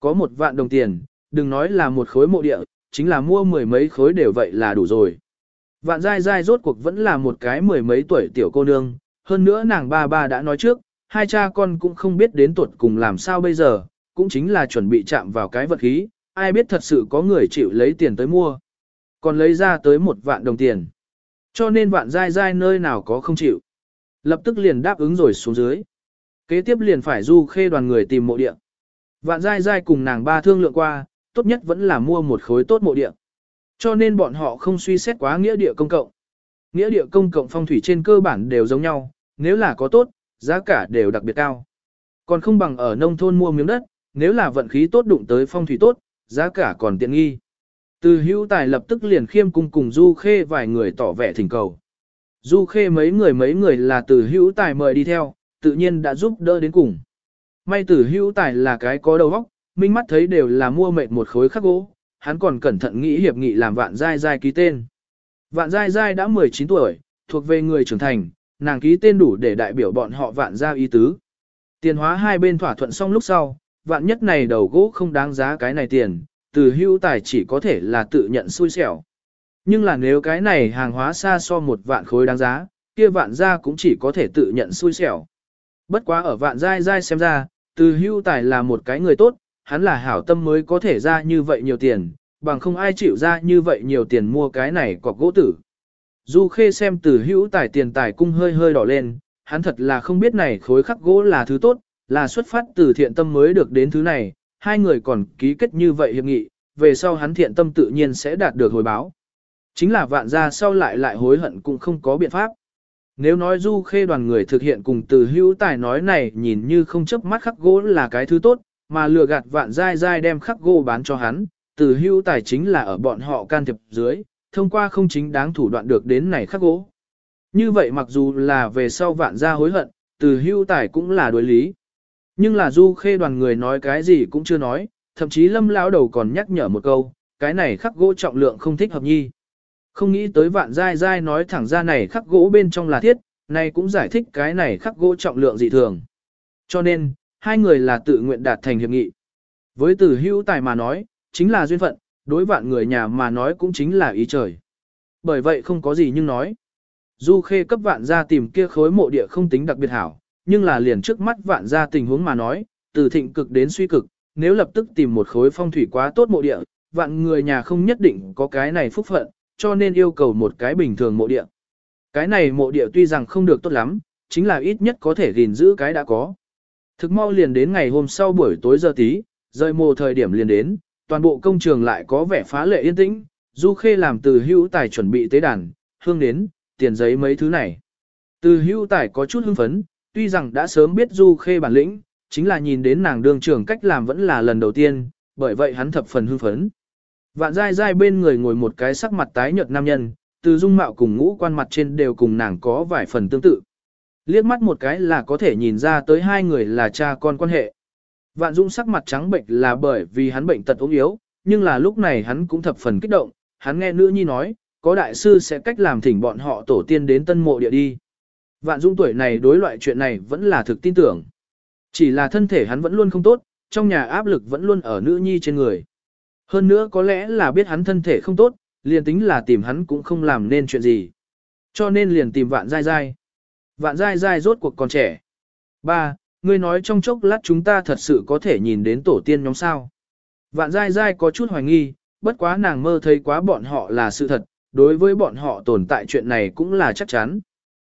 Có một vạn đồng tiền, đừng nói là một khối mộ địa, chính là mua mười mấy khối đều vậy là đủ rồi. Vạn dai dai rốt cuộc vẫn là một cái mười mấy tuổi tiểu cô nương, hơn nữa nàng ba ba đã nói trước, hai cha con cũng không biết đến tuột cùng làm sao bây giờ, cũng chính là chuẩn bị chạm vào cái vật khí, ai biết thật sự có người chịu lấy tiền tới mua. Còn lấy ra tới một vạn đồng tiền. Cho nên vạn dai dai nơi nào có không chịu. Lập tức liền đáp ứng rồi xuống dưới. Kế tiếp liền phải du khê đoàn người tìm mộ địa. Vạn dai dai cùng nàng ba thương lượng qua, tốt nhất vẫn là mua một khối tốt mộ địa. Cho nên bọn họ không suy xét quá nghĩa địa công cộng. Nghĩa địa công cộng phong thủy trên cơ bản đều giống nhau, nếu là có tốt, giá cả đều đặc biệt cao. Còn không bằng ở nông thôn mua miếng đất, nếu là vận khí tốt đụng tới phong thủy tốt, giá cả còn tiện nghi. Từ hữu tài lập tức liền khiêm cung cùng Du Khê vài người tỏ vẻ thỉnh cầu. Du Khê mấy người mấy người là từ hữu tài mời đi theo, tự nhiên đã giúp đỡ đến cùng. May từ hữu tài là cái có đầu óc, minh mắt thấy đều là mua mệt một khối khắc gỗ, hắn còn cẩn thận nghĩ hiệp nghị làm vạn dai dai ký tên. Vạn dai dai đã 19 tuổi, thuộc về người trưởng thành, nàng ký tên đủ để đại biểu bọn họ vạn gia ý tứ. Tiền hóa hai bên thỏa thuận xong lúc sau, vạn nhất này đầu gỗ không đáng giá cái này tiền, từ hưu tài chỉ có thể là tự nhận xui xẻo. Nhưng là nếu cái này hàng hóa xa so một vạn khối đáng giá, kia vạn gia cũng chỉ có thể tự nhận xui xẻo. Bất quá ở vạn giai giai xem ra, từ hưu tài là một cái người tốt, hắn là hảo tâm mới có thể ra như vậy nhiều tiền, bằng không ai chịu ra như vậy nhiều tiền mua cái này cọc gỗ tử. Du Khê xem từ hữu tài tiền tài cung hơi hơi đỏ lên, hắn thật là không biết này khối khắc gỗ là thứ tốt, là xuất phát từ thiện tâm mới được đến thứ này, hai người còn ký kết như vậy hiệp nghị, về sau hắn thiện tâm tự nhiên sẽ đạt được hồi báo. Chính là vạn gia sau lại lại hối hận cũng không có biện pháp. Nếu nói du khê đoàn người thực hiện cùng từ hữu tài nói này nhìn như không chấp mắt khắc gỗ là cái thứ tốt, mà lừa gạt vạn dai dai đem khắc gỗ bán cho hắn, từ hưu tài chính là ở bọn họ can thiệp dưới, thông qua không chính đáng thủ đoạn được đến này khắc gỗ. Như vậy mặc dù là về sau vạn gia hối hận, từ hưu tài cũng là đối lý. Nhưng là du khê đoàn người nói cái gì cũng chưa nói, thậm chí lâm lão đầu còn nhắc nhở một câu, cái này khắc gỗ trọng lượng không thích hợp nhi. Không nghĩ tới vạn dai dai nói thẳng ra này khắc gỗ bên trong là thiết, này cũng giải thích cái này khắc gỗ trọng lượng dị thường. Cho nên, hai người là tự nguyện đạt thành hiệp nghị. Với từ hữu tài mà nói, chính là duyên phận, đối vạn người nhà mà nói cũng chính là ý trời. Bởi vậy không có gì nhưng nói. Du khê cấp vạn gia tìm kia khối mộ địa không tính đặc biệt hảo, nhưng là liền trước mắt vạn gia tình huống mà nói, từ thịnh cực đến suy cực, nếu lập tức tìm một khối phong thủy quá tốt mộ địa, vạn người nhà không nhất định có cái này phúc phận, cho nên yêu cầu một cái bình thường mộ địa. Cái này mộ địa tuy rằng không được tốt lắm, chính là ít nhất có thể gìn giữ cái đã có. Thực mau liền đến ngày hôm sau buổi tối giờ tí, rời mồ thời điểm liền đến, toàn bộ công trường lại có vẻ phá lệ yên tĩnh, Du Khê làm từ hữu tài chuẩn bị tế đàn, hương đến, tiền giấy mấy thứ này. Từ hữu tài có chút hưng phấn, tuy rằng đã sớm biết Du Khê bản lĩnh, chính là nhìn đến nàng đường trưởng cách làm vẫn là lần đầu tiên, bởi vậy hắn thập phần hưng phấn. Vạn dai dai bên người ngồi một cái sắc mặt tái nhợt nam nhân, từ dung mạo cùng ngũ quan mặt trên đều cùng nàng có vài phần tương tự. Liếc mắt một cái là có thể nhìn ra tới hai người là cha con quan hệ. Vạn Dung sắc mặt trắng bệnh là bởi vì hắn bệnh tật ốm yếu, nhưng là lúc này hắn cũng thập phần kích động, hắn nghe nữ nhi nói, có đại sư sẽ cách làm thỉnh bọn họ tổ tiên đến tân mộ địa đi. Vạn Dung tuổi này đối loại chuyện này vẫn là thực tin tưởng. Chỉ là thân thể hắn vẫn luôn không tốt, trong nhà áp lực vẫn luôn ở nữ nhi trên người. Hơn nữa có lẽ là biết hắn thân thể không tốt, liền tính là tìm hắn cũng không làm nên chuyện gì. Cho nên liền tìm vạn dai dai. Vạn dai dai rốt cuộc còn trẻ. Ba, ngươi nói trong chốc lát chúng ta thật sự có thể nhìn đến tổ tiên nhóm sao. Vạn dai dai có chút hoài nghi, bất quá nàng mơ thấy quá bọn họ là sự thật, đối với bọn họ tồn tại chuyện này cũng là chắc chắn.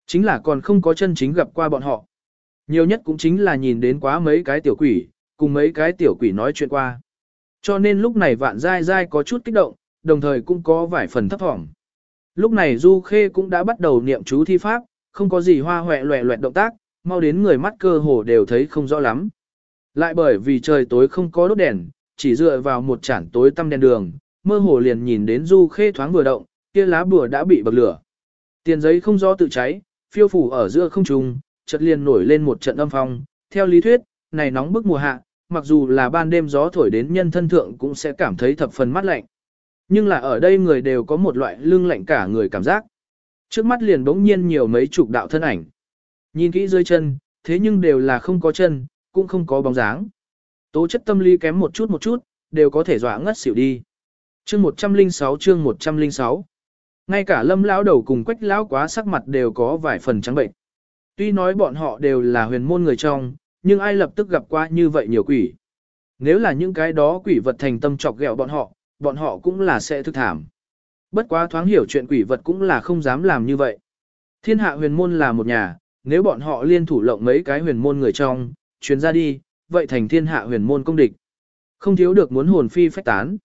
Chính là còn không có chân chính gặp qua bọn họ. Nhiều nhất cũng chính là nhìn đến quá mấy cái tiểu quỷ, cùng mấy cái tiểu quỷ nói chuyện qua. Cho nên lúc này vạn dai dai có chút kích động, đồng thời cũng có vài phần thấp thỏm. Lúc này Du Khê cũng đã bắt đầu niệm chú thi pháp, không có gì hoa hoẹ loẹ loẹt động tác, mau đến người mắt cơ hồ đều thấy không rõ lắm. Lại bởi vì trời tối không có đốt đèn, chỉ dựa vào một chản tối tăm đèn đường, mơ hồ liền nhìn đến Du Khê thoáng vừa động, kia lá bùa đã bị bậc lửa. Tiền giấy không rõ tự cháy, phiêu phủ ở giữa không trung, chợt liền nổi lên một trận âm phong. Theo lý thuyết, này nóng bức mùa hạ, mặc dù là ban đêm gió thổi đến nhân thân thượng cũng sẽ cảm thấy thập phần mát lạnh. Nhưng là ở đây người đều có một loại lưng lạnh cả người cảm giác. Trước mắt liền bỗng nhiên nhiều mấy chục đạo thân ảnh. Nhìn kỹ dưới chân, thế nhưng đều là không có chân, cũng không có bóng dáng. Tố chất tâm lý kém một chút một chút, đều có thể dọa ngất xỉu đi. Chương 106 chương 106 Ngay cả lâm lão đầu cùng quách lão quá sắc mặt đều có vài phần trắng bệnh. Tuy nói bọn họ đều là huyền môn người trong, nhưng ai lập tức gặp qua như vậy nhiều quỷ. Nếu là những cái đó quỷ vật thành tâm chọc ghẹo bọn họ, bọn họ cũng là sẽ thức thảm. Bất quá thoáng hiểu chuyện quỷ vật cũng là không dám làm như vậy. Thiên hạ huyền môn là một nhà, nếu bọn họ liên thủ lộng mấy cái huyền môn người trong, chuyến ra đi, vậy thành thiên hạ huyền môn công địch. Không thiếu được muốn hồn phi phách tán.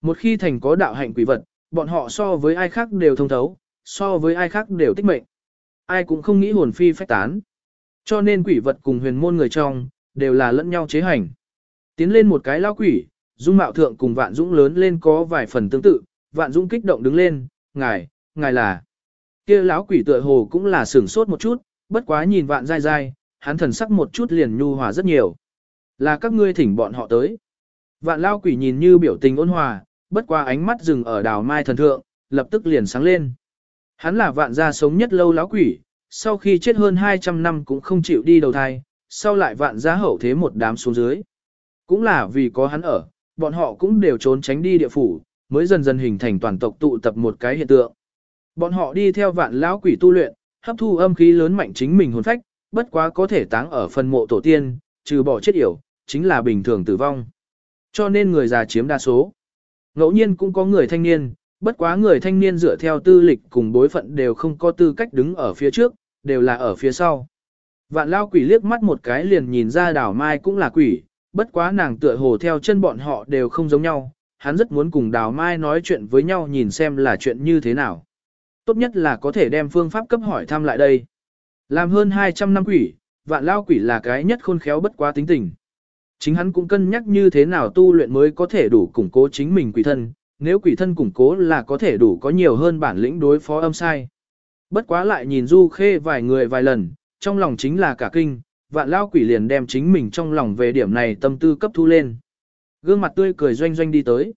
Một khi thành có đạo hạnh quỷ vật, bọn họ so với ai khác đều thông thấu, so với ai khác đều tích mệnh. Ai cũng không nghĩ hồn phi phách tán. Cho nên quỷ vật cùng huyền môn người trong, đều là lẫn nhau chế hành. Tiến lên một cái lao quỷ, dung mạo thượng cùng vạn dũng lớn lên có vài phần tương tự, vạn dũng kích động đứng lên, ngài, ngài là. kia lão quỷ tựa hồ cũng là sửng sốt một chút, bất quá nhìn vạn dai dai, hắn thần sắc một chút liền nhu hòa rất nhiều. Là các ngươi thỉnh bọn họ tới. Vạn lao quỷ nhìn như biểu tình ôn hòa, bất qua ánh mắt dừng ở đào mai thần thượng, lập tức liền sáng lên. Hắn là vạn gia sống nhất lâu lão quỷ, sau khi chết hơn 200 năm cũng không chịu đi đầu thai, sau lại vạn gia hậu thế một đám xuống dưới. Cũng là vì có hắn ở, bọn họ cũng đều trốn tránh đi địa phủ, mới dần dần hình thành toàn tộc tụ tập một cái hiện tượng. Bọn họ đi theo vạn lão quỷ tu luyện, hấp thu âm khí lớn mạnh chính mình hồn phách, bất quá có thể táng ở phần mộ tổ tiên, trừ bỏ chết yểu, chính là bình thường tử vong. Cho nên người già chiếm đa số. Ngẫu nhiên cũng có người thanh niên, bất quá người thanh niên dựa theo tư lịch cùng bối phận đều không có tư cách đứng ở phía trước, đều là ở phía sau. Vạn lao quỷ liếc mắt một cái liền nhìn ra đảo mai cũng là quỷ, bất quá nàng tựa hồ theo chân bọn họ đều không giống nhau, hắn rất muốn cùng đào mai nói chuyện với nhau nhìn xem là chuyện như thế nào. Tốt nhất là có thể đem phương pháp cấp hỏi thăm lại đây. Làm hơn 200 năm quỷ, vạn lao quỷ là cái nhất khôn khéo bất quá tính tình. Chính hắn cũng cân nhắc như thế nào tu luyện mới có thể đủ củng cố chính mình quỷ thân, nếu quỷ thân củng cố là có thể đủ có nhiều hơn bản lĩnh đối phó âm sai. Bất quá lại nhìn Du Khê vài người vài lần, trong lòng chính là cả kinh, vạn lao quỷ liền đem chính mình trong lòng về điểm này tâm tư cấp thu lên. Gương mặt tươi cười doanh doanh đi tới.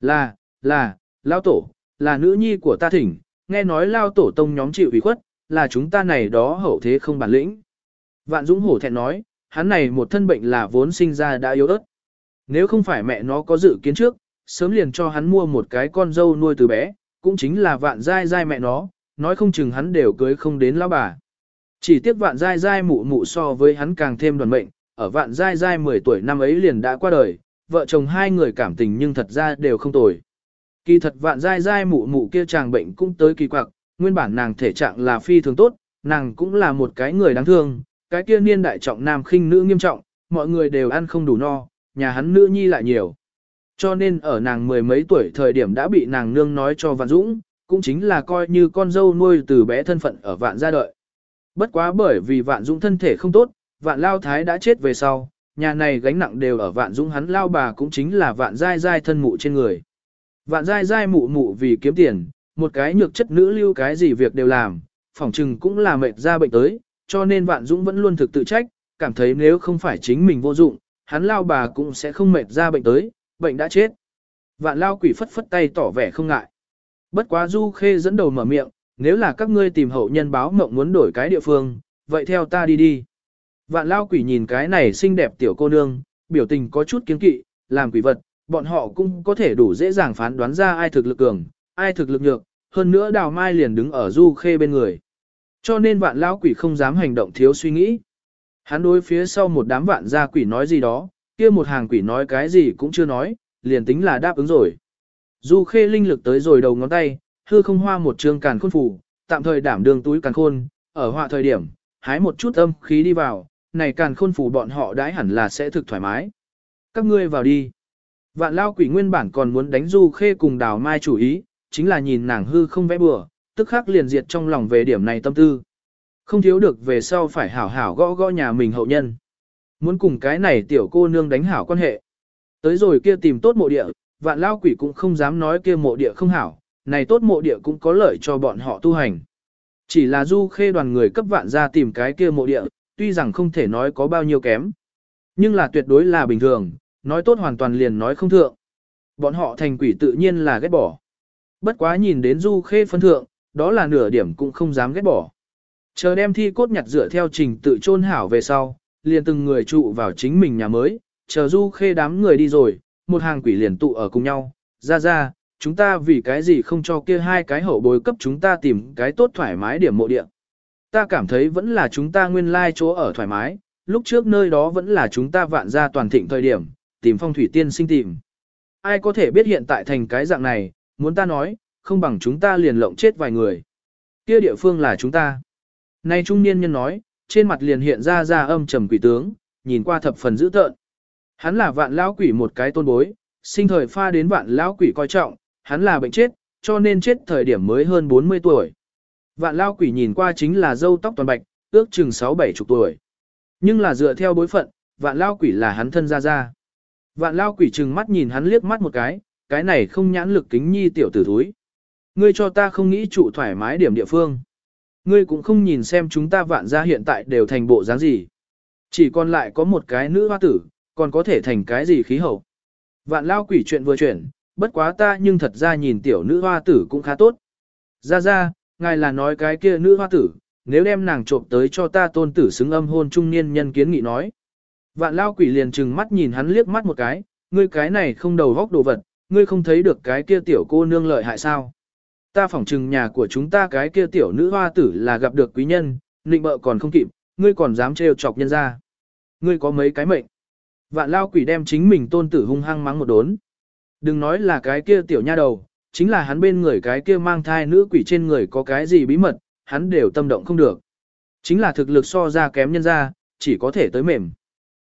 Là, là, lao tổ, là nữ nhi của ta thỉnh, nghe nói lao tổ tông nhóm chịu ủy khuất, là chúng ta này đó hậu thế không bản lĩnh. Vạn Dũng hổ thẹn nói, hắn này một thân bệnh là vốn sinh ra đã yếu ớt. Nếu không phải mẹ nó có dự kiến trước, sớm liền cho hắn mua một cái con dâu nuôi từ bé, cũng chính là vạn dai dai mẹ nó, nói không chừng hắn đều cưới không đến lão bà. Chỉ tiếc vạn dai dai mụ mụ so với hắn càng thêm đoàn mệnh, ở vạn dai dai 10 tuổi năm ấy liền đã qua đời, vợ chồng hai người cảm tình nhưng thật ra đều không tồi. Kỳ thật vạn dai dai mụ mụ kia chàng bệnh cũng tới kỳ quặc, nguyên bản nàng thể trạng là phi thường tốt, nàng cũng là một cái người đáng thương, cái kia niên đại trọng nam khinh nữ nghiêm trọng, mọi người đều ăn không đủ no, nhà hắn nữ nhi lại nhiều. Cho nên ở nàng mười mấy tuổi thời điểm đã bị nàng nương nói cho Vạn Dũng, cũng chính là coi như con dâu nuôi từ bé thân phận ở Vạn gia đợi. Bất quá bởi vì Vạn Dũng thân thể không tốt, Vạn Lao Thái đã chết về sau, nhà này gánh nặng đều ở Vạn Dũng hắn lao bà cũng chính là Vạn dai dai thân mụ trên người. Vạn dai dai mụ mụ vì kiếm tiền, một cái nhược chất nữ lưu cái gì việc đều làm, phỏng chừng cũng là mệt ra bệnh tới, cho nên Vạn Dũng vẫn luôn thực tự trách, cảm thấy nếu không phải chính mình vô dụng, hắn lao bà cũng sẽ không mệt ra bệnh tới, bệnh đã chết. Vạn lao quỷ phất phất tay tỏ vẻ không ngại. Bất quá Du Khê dẫn đầu mở miệng, nếu là các ngươi tìm hậu nhân báo mộng muốn đổi cái địa phương, vậy theo ta đi đi. Vạn lao quỷ nhìn cái này xinh đẹp tiểu cô nương, biểu tình có chút kiến kỵ, làm quỷ vật, bọn họ cũng có thể đủ dễ dàng phán đoán ra ai thực lực cường, ai thực lực nhược, hơn nữa đào mai liền đứng ở Du Khê bên người. Cho nên vạn lao quỷ không dám hành động thiếu suy nghĩ. Hắn đối phía sau một đám vạn gia quỷ nói gì đó, kia một hàng quỷ nói cái gì cũng chưa nói, liền tính là đáp ứng rồi. Du khê linh lực tới rồi đầu ngón tay, hư không hoa một trường càn khôn phủ, tạm thời đảm đường túi càn khôn, ở họa thời điểm, hái một chút âm khí đi vào, này càn khôn phủ bọn họ đãi hẳn là sẽ thực thoải mái. Các ngươi vào đi. Vạn lao quỷ nguyên bản còn muốn đánh du khê cùng đào mai chủ ý, chính là nhìn nàng hư không vẽ bừa, tức khắc liền diệt trong lòng về điểm này tâm tư. Không thiếu được về sau phải hảo hảo gõ gõ nhà mình hậu nhân. Muốn cùng cái này tiểu cô nương đánh hảo quan hệ. Tới rồi kia tìm tốt mộ địa, vạn lao quỷ cũng không dám nói kia mộ địa không hảo, này tốt mộ địa cũng có lợi cho bọn họ tu hành. Chỉ là du khê đoàn người cấp vạn ra tìm cái kia mộ địa, tuy rằng không thể nói có bao nhiêu kém. Nhưng là tuyệt đối là bình thường, nói tốt hoàn toàn liền nói không thượng. Bọn họ thành quỷ tự nhiên là ghét bỏ. Bất quá nhìn đến du khê phân thượng, đó là nửa điểm cũng không dám ghét bỏ. Chờ đem thi cốt nhặt dựa theo trình tự chôn hảo về sau, liền từng người trụ vào chính mình nhà mới, chờ du khê đám người đi rồi, một hàng quỷ liền tụ ở cùng nhau, ra ra, chúng ta vì cái gì không cho kia hai cái hậu bối cấp chúng ta tìm cái tốt thoải mái điểm mộ địa. Ta cảm thấy vẫn là chúng ta nguyên lai chỗ ở thoải mái, lúc trước nơi đó vẫn là chúng ta vạn ra toàn thịnh thời điểm, tìm phong thủy tiên sinh tìm. Ai có thể biết hiện tại thành cái dạng này, muốn ta nói, không bằng chúng ta liền lộng chết vài người. Kia địa phương là chúng ta. Nay trung niên nhân nói, trên mặt liền hiện ra ra âm trầm quỷ tướng, nhìn qua thập phần dữ tợn. Hắn là vạn lão quỷ một cái tôn bối, sinh thời pha đến vạn lão quỷ coi trọng, hắn là bệnh chết, cho nên chết thời điểm mới hơn 40 tuổi. Vạn lão quỷ nhìn qua chính là dâu tóc toàn bạch, ước chừng 6-7 chục tuổi. Nhưng là dựa theo bối phận, vạn lão quỷ là hắn thân ra ra. Vạn lão quỷ chừng mắt nhìn hắn liếc mắt một cái, cái này không nhãn lực kính nhi tiểu tử thúi. Ngươi cho ta không nghĩ trụ thoải mái điểm địa phương. Ngươi cũng không nhìn xem chúng ta vạn gia hiện tại đều thành bộ dáng gì. Chỉ còn lại có một cái nữ hoa tử, còn có thể thành cái gì khí hậu. Vạn lao quỷ chuyện vừa chuyển, bất quá ta nhưng thật ra nhìn tiểu nữ hoa tử cũng khá tốt. Ra ra, ngài là nói cái kia nữ hoa tử, nếu đem nàng trộm tới cho ta tôn tử xứng âm hôn trung niên nhân kiến nghị nói. Vạn lao quỷ liền trừng mắt nhìn hắn liếc mắt một cái, ngươi cái này không đầu góc đồ vật, ngươi không thấy được cái kia tiểu cô nương lợi hại sao. Ta phỏng chừng nhà của chúng ta cái kia tiểu nữ hoa tử là gặp được quý nhân, nịnh bợ còn không kịp, ngươi còn dám trêu chọc nhân ra. Ngươi có mấy cái mệnh. Vạn lao quỷ đem chính mình tôn tử hung hăng mắng một đốn. Đừng nói là cái kia tiểu nha đầu, chính là hắn bên người cái kia mang thai nữ quỷ trên người có cái gì bí mật, hắn đều tâm động không được. Chính là thực lực so ra kém nhân ra, chỉ có thể tới mềm.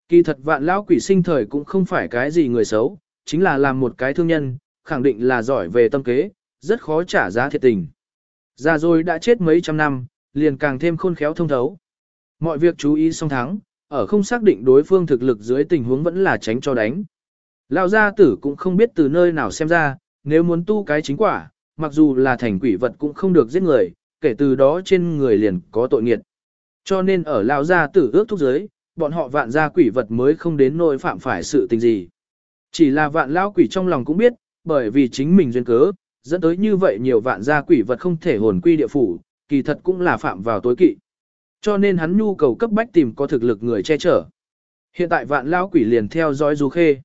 Kỳ thật vạn lão quỷ sinh thời cũng không phải cái gì người xấu, chính là làm một cái thương nhân, khẳng định là giỏi về tâm kế, rất khó trả giá thiệt tình. Già rồi đã chết mấy trăm năm, liền càng thêm khôn khéo thông thấu. Mọi việc chú ý song thắng, ở không xác định đối phương thực lực dưới tình huống vẫn là tránh cho đánh. Lão gia tử cũng không biết từ nơi nào xem ra, nếu muốn tu cái chính quả, mặc dù là thành quỷ vật cũng không được giết người, kể từ đó trên người liền có tội nghiệt. Cho nên ở lão gia tử ước thúc giới, bọn họ vạn gia quỷ vật mới không đến nỗi phạm phải sự tình gì. Chỉ là vạn lão quỷ trong lòng cũng biết, bởi vì chính mình duyên cớ, dẫn tới như vậy nhiều vạn gia quỷ vật không thể hồn quy địa phủ, kỳ thật cũng là phạm vào tối kỵ. Cho nên hắn nhu cầu cấp bách tìm có thực lực người che chở. Hiện tại vạn lao quỷ liền theo dõi du khê.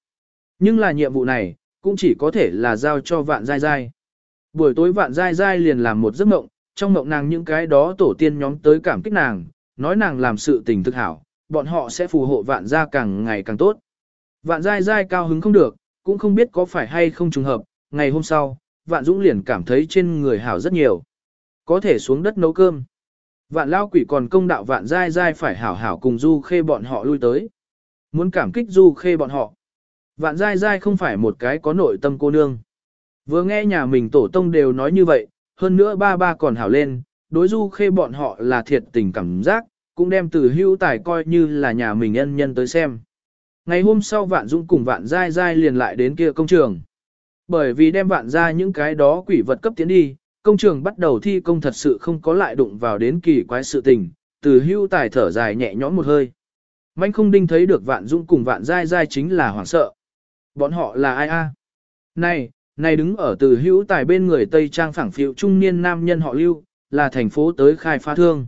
Nhưng là nhiệm vụ này, cũng chỉ có thể là giao cho vạn dai dai. Buổi tối vạn dai dai liền làm một giấc mộng, trong mộng nàng những cái đó tổ tiên nhóm tới cảm kích nàng, nói nàng làm sự tình thực hảo, bọn họ sẽ phù hộ vạn gia càng ngày càng tốt. Vạn dai dai cao hứng không được, cũng không biết có phải hay không trùng hợp, ngày hôm sau, vạn dũng liền cảm thấy trên người hảo rất nhiều. Có thể xuống đất nấu cơm. Vạn lao quỷ còn công đạo vạn dai dai phải hảo hảo cùng du khê bọn họ lui tới. Muốn cảm kích du khê bọn họ. Vạn dai dai không phải một cái có nội tâm cô nương. Vừa nghe nhà mình tổ tông đều nói như vậy, hơn nữa ba ba còn hảo lên, đối du khê bọn họ là thiệt tình cảm giác, cũng đem từ hữu tài coi như là nhà mình nhân nhân tới xem. Ngày hôm sau Vạn Dũng cùng Vạn dai dai liền lại đến kia công trường. Bởi vì đem Vạn ra những cái đó quỷ vật cấp tiến đi, công trường bắt đầu thi công thật sự không có lại đụng vào đến kỳ quái sự tình, từ hưu tài thở dài nhẹ nhõm một hơi. Mạnh không đinh thấy được Vạn Dũng cùng Vạn dai dai chính là hoảng sợ. Bọn họ là ai a? Này, này đứng ở từ hữu tài bên người Tây Trang phẳng phiệu trung niên nam nhân họ lưu, là thành phố tới khai phá thương.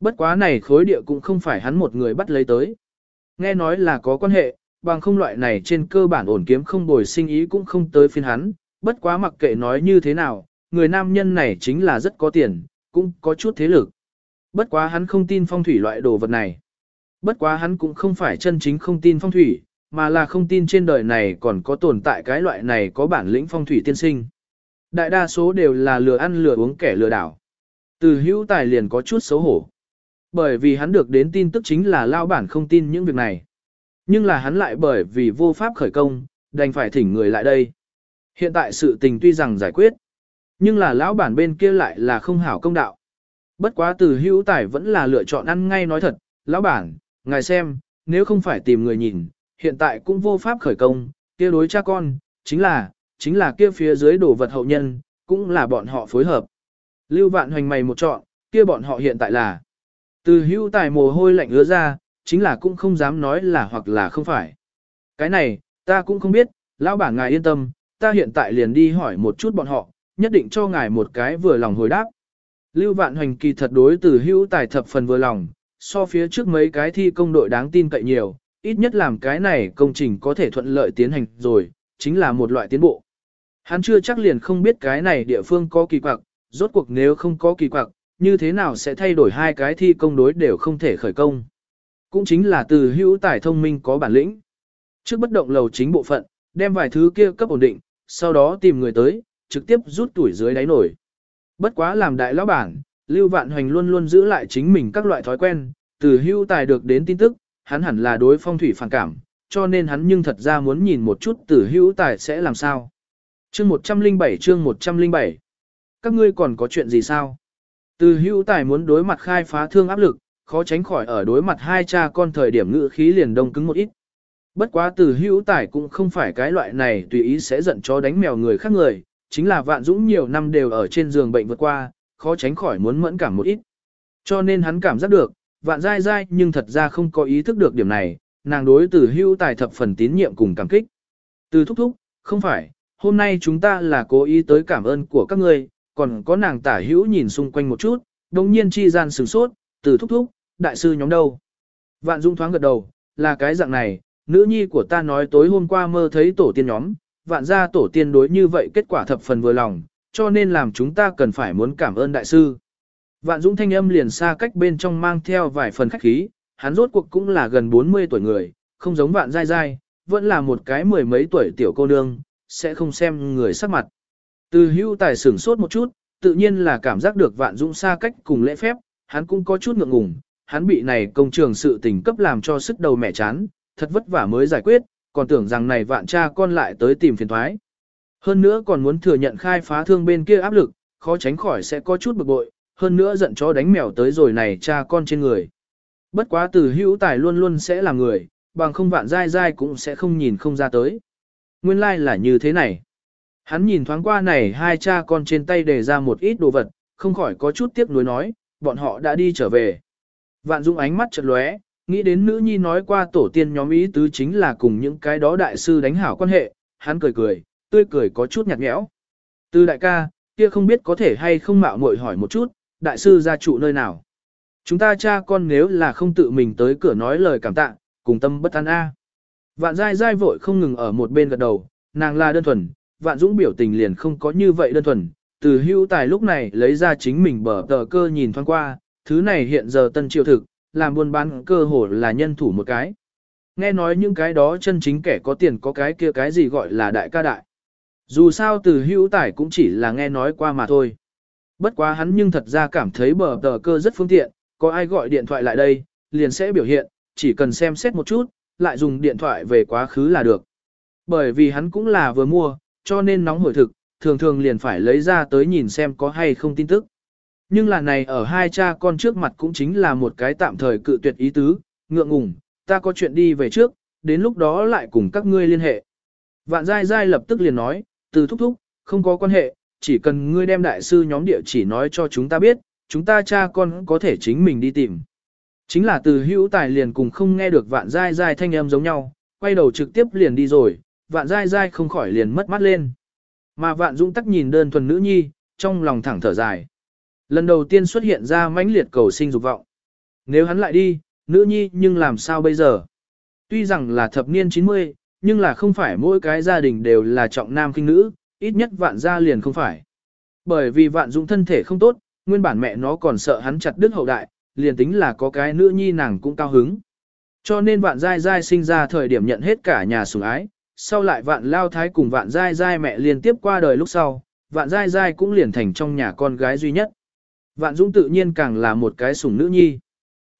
Bất quá này khối địa cũng không phải hắn một người bắt lấy tới. Nghe nói là có quan hệ, bằng không loại này trên cơ bản ổn kiếm không bồi sinh ý cũng không tới phiên hắn, bất quá mặc kệ nói như thế nào, người nam nhân này chính là rất có tiền, cũng có chút thế lực. Bất quá hắn không tin phong thủy loại đồ vật này. Bất quá hắn cũng không phải chân chính không tin phong thủy, mà là không tin trên đời này còn có tồn tại cái loại này có bản lĩnh phong thủy tiên sinh. Đại đa số đều là lừa ăn lừa uống kẻ lừa đảo. Từ hữu tài liền có chút xấu hổ. Bởi vì hắn được đến tin tức chính là lao bản không tin những việc này. Nhưng là hắn lại bởi vì vô pháp khởi công, đành phải thỉnh người lại đây. Hiện tại sự tình tuy rằng giải quyết, nhưng là lão bản bên kia lại là không hảo công đạo. Bất quá từ hữu tài vẫn là lựa chọn ăn ngay nói thật, lão bản, ngài xem, nếu không phải tìm người nhìn, hiện tại cũng vô pháp khởi công, kia đối cha con, chính là, chính là kia phía dưới đồ vật hậu nhân, cũng là bọn họ phối hợp. Lưu vạn hoành mày một chọn, kia bọn họ hiện tại là. Từ hưu tài mồ hôi lạnh ứa ra, chính là cũng không dám nói là hoặc là không phải. Cái này, ta cũng không biết, lão bản ngài yên tâm, ta hiện tại liền đi hỏi một chút bọn họ, nhất định cho ngài một cái vừa lòng hồi đáp. Lưu vạn hoành kỳ thật đối từ hưu tài thập phần vừa lòng, so phía trước mấy cái thi công đội đáng tin cậy nhiều, ít nhất làm cái này công trình có thể thuận lợi tiến hành rồi, chính là một loại tiến bộ. Hắn chưa chắc liền không biết cái này địa phương có kỳ quặc, rốt cuộc nếu không có kỳ quặc, như thế nào sẽ thay đổi hai cái thi công đối đều không thể khởi công. Cũng chính là từ hữu tài thông minh có bản lĩnh. Trước bất động lầu chính bộ phận, đem vài thứ kia cấp ổn định, sau đó tìm người tới, trực tiếp rút tuổi dưới đáy nổi. Bất quá làm đại lão bản, Lưu Vạn Hoành luôn luôn giữ lại chính mình các loại thói quen, từ hữu tài được đến tin tức, hắn hẳn là đối phong thủy phản cảm, cho nên hắn nhưng thật ra muốn nhìn một chút từ hữu tài sẽ làm sao. Chương 107 chương 107 Các ngươi còn có chuyện gì sao? Từ hữu tài muốn đối mặt khai phá thương áp lực, khó tránh khỏi ở đối mặt hai cha con thời điểm ngự khí liền đông cứng một ít. Bất quá từ hữu tài cũng không phải cái loại này tùy ý sẽ giận cho đánh mèo người khác người, chính là vạn dũng nhiều năm đều ở trên giường bệnh vượt qua, khó tránh khỏi muốn mẫn cảm một ít. Cho nên hắn cảm giác được, vạn dai dai nhưng thật ra không có ý thức được điểm này, nàng đối từ hưu tài thập phần tín nhiệm cùng cảm kích. Từ thúc thúc, không phải, hôm nay chúng ta là cố ý tới cảm ơn của các ngươi, còn có nàng tả hữu nhìn xung quanh một chút, đồng nhiên chi gian sửng sốt, từ thúc thúc, đại sư nhóm đâu. Vạn Dung thoáng gật đầu, là cái dạng này, nữ nhi của ta nói tối hôm qua mơ thấy tổ tiên nhóm, vạn gia tổ tiên đối như vậy kết quả thập phần vừa lòng, cho nên làm chúng ta cần phải muốn cảm ơn đại sư. Vạn Dũng thanh âm liền xa cách bên trong mang theo vài phần khách khí, hắn rốt cuộc cũng là gần 40 tuổi người, không giống vạn dai dai, vẫn là một cái mười mấy tuổi tiểu cô nương, sẽ không xem người sắc mặt. Từ hưu tài sửng sốt một chút, tự nhiên là cảm giác được vạn dũng xa cách cùng lễ phép, hắn cũng có chút ngượng ngùng, hắn bị này công trường sự tình cấp làm cho sức đầu mẹ chán, thật vất vả mới giải quyết, còn tưởng rằng này vạn cha con lại tới tìm phiền thoái. Hơn nữa còn muốn thừa nhận khai phá thương bên kia áp lực, khó tránh khỏi sẽ có chút bực bội, hơn nữa giận chó đánh mèo tới rồi này cha con trên người. Bất quá từ hữu tài luôn luôn sẽ là người, bằng không vạn dai dai cũng sẽ không nhìn không ra tới. Nguyên lai like là như thế này. Hắn nhìn thoáng qua này hai cha con trên tay để ra một ít đồ vật, không khỏi có chút tiếc nuối nói, bọn họ đã đi trở về. Vạn Dung ánh mắt chợt lóe, nghĩ đến nữ nhi nói qua tổ tiên nhóm ý tứ chính là cùng những cái đó đại sư đánh hảo quan hệ, hắn cười cười, tươi cười có chút nhạt nhẽo. Từ đại ca, kia không biết có thể hay không mạo muội hỏi một chút, đại sư gia trụ nơi nào? Chúng ta cha con nếu là không tự mình tới cửa nói lời cảm tạ, cùng tâm bất an a. Vạn dai dai vội không ngừng ở một bên gật đầu, nàng là đơn thuần, vạn dũng biểu tình liền không có như vậy đơn thuần. Từ hưu tài lúc này lấy ra chính mình bờ tờ cơ nhìn thoáng qua, thứ này hiện giờ tân triệu thực, làm buôn bán cơ hồ là nhân thủ một cái. Nghe nói những cái đó chân chính kẻ có tiền có cái kia cái gì gọi là đại ca đại. Dù sao từ hữu tải cũng chỉ là nghe nói qua mà thôi. Bất quá hắn nhưng thật ra cảm thấy bờ tờ cơ rất phương tiện, có ai gọi điện thoại lại đây, liền sẽ biểu hiện, chỉ cần xem xét một chút, lại dùng điện thoại về quá khứ là được. Bởi vì hắn cũng là vừa mua, cho nên nóng hổi thực, thường thường liền phải lấy ra tới nhìn xem có hay không tin tức. Nhưng là này ở hai cha con trước mặt cũng chính là một cái tạm thời cự tuyệt ý tứ, ngượng ngùng, ta có chuyện đi về trước, đến lúc đó lại cùng các ngươi liên hệ. Vạn Giai dai lập tức liền nói, từ thúc thúc, không có quan hệ, chỉ cần ngươi đem đại sư nhóm địa chỉ nói cho chúng ta biết, chúng ta cha con có thể chính mình đi tìm. Chính là từ hữu tài liền cùng không nghe được vạn Giai Giai thanh âm giống nhau, quay đầu trực tiếp liền đi rồi, vạn Giai Giai không khỏi liền mất mắt lên. Mà vạn dũng tắc nhìn đơn thuần nữ nhi, trong lòng thẳng thở dài. Lần đầu tiên xuất hiện ra mãnh liệt cầu sinh dục vọng. Nếu hắn lại đi, nữ nhi nhưng làm sao bây giờ? Tuy rằng là thập niên 90, nhưng là không phải mỗi cái gia đình đều là trọng nam kinh nữ, ít nhất vạn gia liền không phải. Bởi vì vạn dũng thân thể không tốt, nguyên bản mẹ nó còn sợ hắn chặt đứt hậu đại, liền tính là có cái nữ nhi nàng cũng cao hứng. Cho nên vạn giai giai sinh ra thời điểm nhận hết cả nhà sủng ái, sau lại vạn lao thái cùng vạn giai giai mẹ liên tiếp qua đời lúc sau, vạn giai giai cũng liền thành trong nhà con gái duy nhất. Vạn Dũng tự nhiên càng là một cái sủng nữ nhi.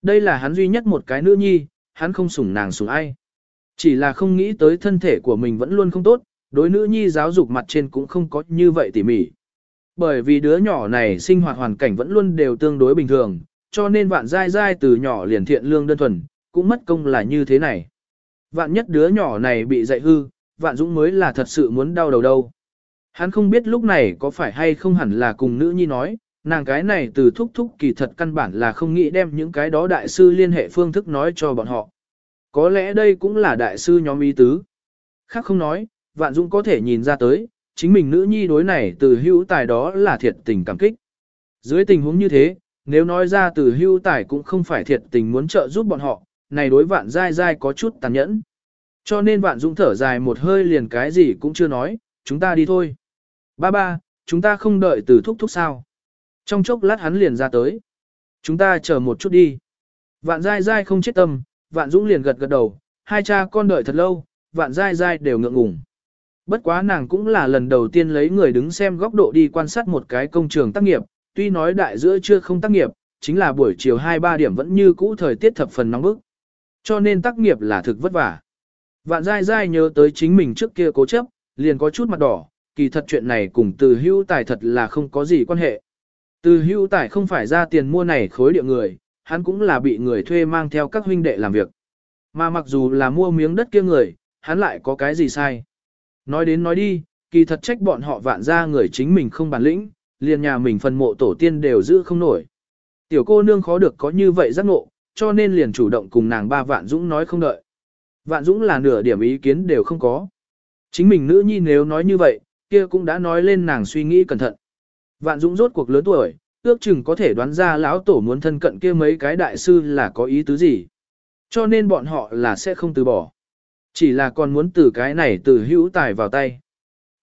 Đây là hắn duy nhất một cái nữ nhi, hắn không sủng nàng sủng ai. Chỉ là không nghĩ tới thân thể của mình vẫn luôn không tốt, đối nữ nhi giáo dục mặt trên cũng không có như vậy tỉ mỉ. Bởi vì đứa nhỏ này sinh hoạt hoàn cảnh vẫn luôn đều tương đối bình thường, cho nên vạn dai dai từ nhỏ liền thiện lương đơn thuần, cũng mất công là như thế này. Vạn nhất đứa nhỏ này bị dạy hư, vạn dũng mới là thật sự muốn đau đầu đâu. Hắn không biết lúc này có phải hay không hẳn là cùng nữ nhi nói, nàng cái này từ thúc thúc kỳ thật căn bản là không nghĩ đem những cái đó đại sư liên hệ phương thức nói cho bọn họ. Có lẽ đây cũng là đại sư nhóm ý tứ. Khác không nói, Vạn Dũng có thể nhìn ra tới, chính mình nữ nhi đối này từ hữu tài đó là thiệt tình cảm kích. Dưới tình huống như thế, nếu nói ra từ hữu tài cũng không phải thiệt tình muốn trợ giúp bọn họ, này đối vạn dai dai có chút tàn nhẫn. Cho nên vạn Dũng thở dài một hơi liền cái gì cũng chưa nói, chúng ta đi thôi. Ba ba, chúng ta không đợi từ thúc thúc sao. Trong chốc lát hắn liền ra tới. Chúng ta chờ một chút đi. Vạn dai dai không chết tâm, vạn dũng liền gật gật đầu, hai cha con đợi thật lâu, vạn dai dai đều ngượng ngùng. Bất quá nàng cũng là lần đầu tiên lấy người đứng xem góc độ đi quan sát một cái công trường tác nghiệp, tuy nói đại giữa chưa không tác nghiệp, chính là buổi chiều 2-3 điểm vẫn như cũ thời tiết thập phần nóng bức. Cho nên tác nghiệp là thực vất vả. Vạn dai dai nhớ tới chính mình trước kia cố chấp, liền có chút mặt đỏ, kỳ thật chuyện này cùng từ Hưu tài thật là không có gì quan hệ. Từ hưu Tài không phải ra tiền mua này khối địa người, hắn cũng là bị người thuê mang theo các huynh đệ làm việc. Mà mặc dù là mua miếng đất kia người, hắn lại có cái gì sai. Nói đến nói đi, kỳ thật trách bọn họ vạn ra người chính mình không bản lĩnh, liền nhà mình phần mộ tổ tiên đều giữ không nổi. Tiểu cô nương khó được có như vậy giác ngộ, cho nên liền chủ động cùng nàng ba vạn dũng nói không đợi. Vạn dũng là nửa điểm ý kiến đều không có. Chính mình nữ nhi nếu nói như vậy, kia cũng đã nói lên nàng suy nghĩ cẩn thận. Vạn Dũng rốt cuộc lớn tuổi, ước chừng có thể đoán ra lão tổ muốn thân cận kia mấy cái đại sư là có ý tứ gì. Cho nên bọn họ là sẽ không từ bỏ. Chỉ là còn muốn từ cái này từ hữu tài vào tay.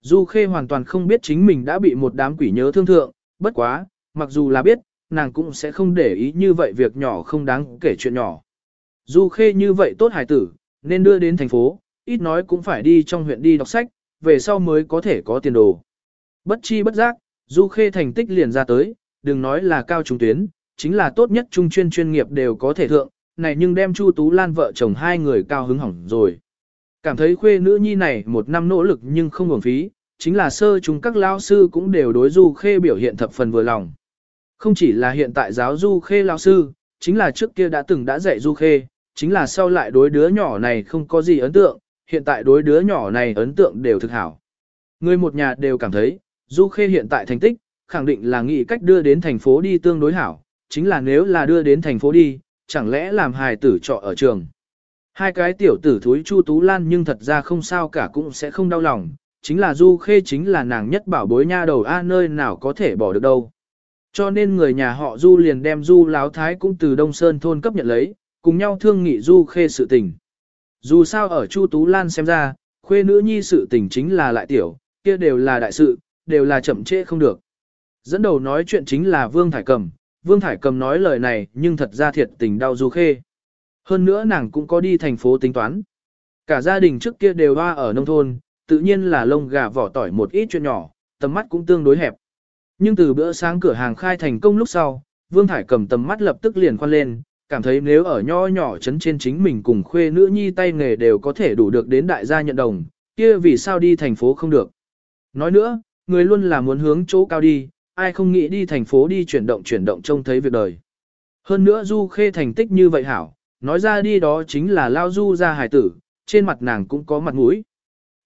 Du Khê hoàn toàn không biết chính mình đã bị một đám quỷ nhớ thương thượng, bất quá, mặc dù là biết, nàng cũng sẽ không để ý như vậy việc nhỏ không đáng kể chuyện nhỏ. Du Khê như vậy tốt hài tử, nên đưa đến thành phố, ít nói cũng phải đi trong huyện đi đọc sách, về sau mới có thể có tiền đồ. Bất chi bất giác, Du Khê thành tích liền ra tới, đừng nói là cao trung tuyến, chính là tốt nhất trung chuyên chuyên nghiệp đều có thể thượng, này nhưng đem Chu Tú Lan vợ chồng hai người cao hứng hỏng rồi. Cảm thấy khuê nữ nhi này một năm nỗ lực nhưng không uổng phí, chính là sơ chúng các lao sư cũng đều đối Du Khê biểu hiện thập phần vừa lòng. Không chỉ là hiện tại giáo Du Khê lao sư, chính là trước kia đã từng đã dạy Du Khê, chính là sau lại đối đứa nhỏ này không có gì ấn tượng, hiện tại đối đứa nhỏ này ấn tượng đều thực hảo. Người một nhà đều cảm thấy, Du Khê hiện tại thành tích, khẳng định là nghĩ cách đưa đến thành phố đi tương đối hảo, chính là nếu là đưa đến thành phố đi, chẳng lẽ làm hài tử trọ ở trường. Hai cái tiểu tử thúi Chu Tú Lan nhưng thật ra không sao cả cũng sẽ không đau lòng, chính là Du Khê chính là nàng nhất bảo bối nha đầu A nơi nào có thể bỏ được đâu. Cho nên người nhà họ Du liền đem Du Láo Thái cũng từ Đông Sơn thôn cấp nhận lấy, cùng nhau thương nghị Du Khê sự tình. Dù sao ở Chu Tú Lan xem ra, khuê nữ nhi sự tình chính là lại tiểu, kia đều là đại sự, đều là chậm trễ không được. Dẫn đầu nói chuyện chính là Vương Thải Cầm, Vương Thải Cầm nói lời này nhưng thật ra thiệt tình đau Du Khê. Hơn nữa nàng cũng có đi thành phố tính toán. Cả gia đình trước kia đều hoa ở nông thôn, tự nhiên là lông gà vỏ tỏi một ít chuyện nhỏ, tầm mắt cũng tương đối hẹp. Nhưng từ bữa sáng cửa hàng khai thành công lúc sau, Vương Thải cầm tầm mắt lập tức liền khoan lên, cảm thấy nếu ở nho nhỏ chấn trên chính mình cùng khuê nữ nhi tay nghề đều có thể đủ được đến đại gia nhận đồng, kia vì sao đi thành phố không được. Nói nữa, người luôn là muốn hướng chỗ cao đi, ai không nghĩ đi thành phố đi chuyển động chuyển động trông thấy việc đời. Hơn nữa Du Khê thành tích như vậy hảo, nói ra đi đó chính là lao Du ra hải tử, trên mặt nàng cũng có mặt mũi.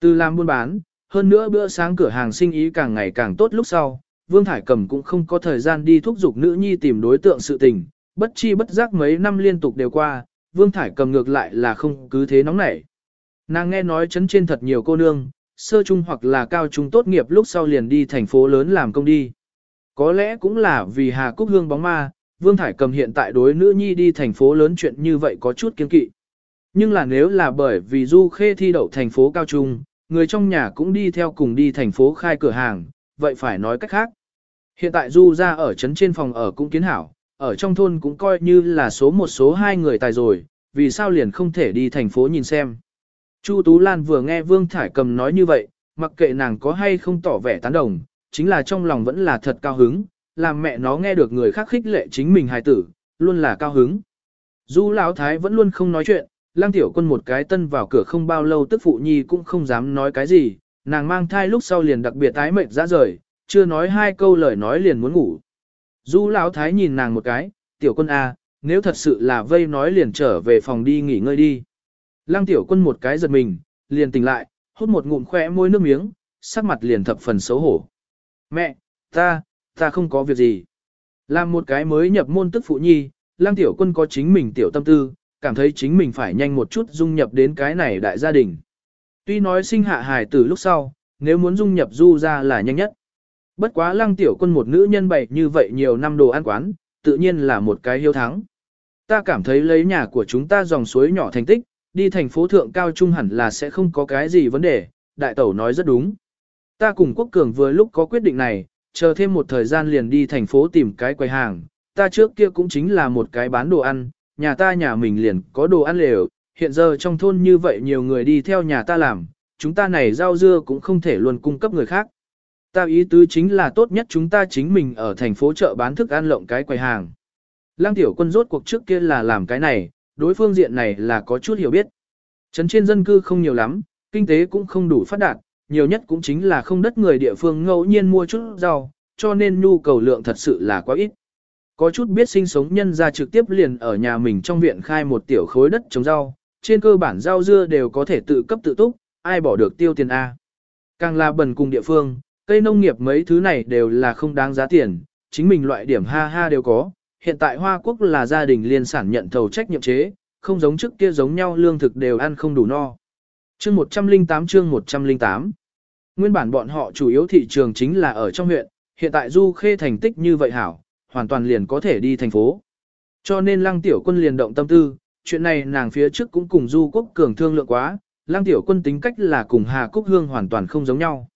Từ làm buôn bán, hơn nữa bữa sáng cửa hàng sinh ý càng ngày càng tốt lúc sau, Vương Thải Cầm cũng không có thời gian đi thúc giục nữ nhi tìm đối tượng sự tình, bất chi bất giác mấy năm liên tục đều qua, Vương Thải Cầm ngược lại là không cứ thế nóng nảy. Nàng nghe nói chấn trên thật nhiều cô nương, sơ trung hoặc là cao trung tốt nghiệp lúc sau liền đi thành phố lớn làm công đi. Có lẽ cũng là vì Hà Cúc Hương bóng ma, Vương Thải Cầm hiện tại đối nữ nhi đi thành phố lớn chuyện như vậy có chút kiên kỵ. Nhưng là nếu là bởi vì Du Khê thi đậu thành phố cao trung, người trong nhà cũng đi theo cùng đi thành phố khai cửa hàng, vậy phải nói cách khác. Hiện tại Du ra ở trấn trên phòng ở cũng kiến hảo, ở trong thôn cũng coi như là số một số hai người tài rồi, vì sao liền không thể đi thành phố nhìn xem. Chu Tú Lan vừa nghe Vương Thải Cầm nói như vậy, mặc kệ nàng có hay không tỏ vẻ tán đồng, chính là trong lòng vẫn là thật cao hứng, làm mẹ nó nghe được người khác khích lệ chính mình hài tử, luôn là cao hứng. Du Lão Thái vẫn luôn không nói chuyện, Lăng Tiểu Quân một cái tân vào cửa không bao lâu tức phụ nhi cũng không dám nói cái gì, nàng mang thai lúc sau liền đặc biệt tái mệt ra rời, chưa nói hai câu lời nói liền muốn ngủ. Du Lão Thái nhìn nàng một cái, Tiểu Quân A, à, nếu thật sự là vây nói liền trở về phòng đi nghỉ ngơi đi. Lăng Tiểu Quân một cái giật mình, liền tỉnh lại, hốt một ngụm khóe môi nước miếng, sắc mặt liền thập phần xấu hổ. Mẹ, ta, ta không có việc gì. Làm một cái mới nhập môn tức phụ nhi, lang Tiểu Quân có chính mình tiểu tâm tư, cảm thấy chính mình phải nhanh một chút dung nhập đến cái này đại gia đình. Tuy nói sinh hạ hài từ lúc sau, nếu muốn dung nhập du ra là nhanh nhất. Bất quá lăng tiểu quân một nữ nhân bày như vậy nhiều năm đồ ăn quán, tự nhiên là một cái hiếu thắng. Ta cảm thấy lấy nhà của chúng ta dòng suối nhỏ thành tích, đi thành phố thượng cao trung hẳn là sẽ không có cái gì vấn đề, đại tẩu nói rất đúng. Ta cùng quốc cường vừa lúc có quyết định này, chờ thêm một thời gian liền đi thành phố tìm cái quầy hàng, ta trước kia cũng chính là một cái bán đồ ăn, nhà ta nhà mình liền có đồ ăn lều, hiện giờ trong thôn như vậy nhiều người đi theo nhà ta làm, chúng ta này rau dưa cũng không thể luôn cung cấp người khác. Ta ý tứ chính là tốt nhất chúng ta chính mình ở thành phố chợ bán thức ăn lộng cái quầy hàng. Lăng tiểu quân rốt cuộc trước kia là làm cái này, đối phương diện này là có chút hiểu biết. Trấn trên dân cư không nhiều lắm, kinh tế cũng không đủ phát đạt, nhiều nhất cũng chính là không đất người địa phương ngẫu nhiên mua chút rau, cho nên nhu cầu lượng thật sự là quá ít. Có chút biết sinh sống nhân ra trực tiếp liền ở nhà mình trong viện khai một tiểu khối đất trồng rau, trên cơ bản rau dưa đều có thể tự cấp tự túc, ai bỏ được tiêu tiền A. Càng là bần cùng địa phương, cây nông nghiệp mấy thứ này đều là không đáng giá tiền, chính mình loại điểm ha ha đều có. Hiện tại Hoa Quốc là gia đình liên sản nhận thầu trách nhiệm chế, không giống trước kia giống nhau lương thực đều ăn không đủ no. Chương 108 chương 108 Nguyên bản bọn họ chủ yếu thị trường chính là ở trong huyện, hiện tại Du Khê thành tích như vậy hảo, hoàn toàn liền có thể đi thành phố. Cho nên Lăng Tiểu Quân liền động tâm tư, chuyện này nàng phía trước cũng cùng Du Quốc Cường thương lượng quá, Lăng Tiểu Quân tính cách là cùng Hà Cúc Hương hoàn toàn không giống nhau.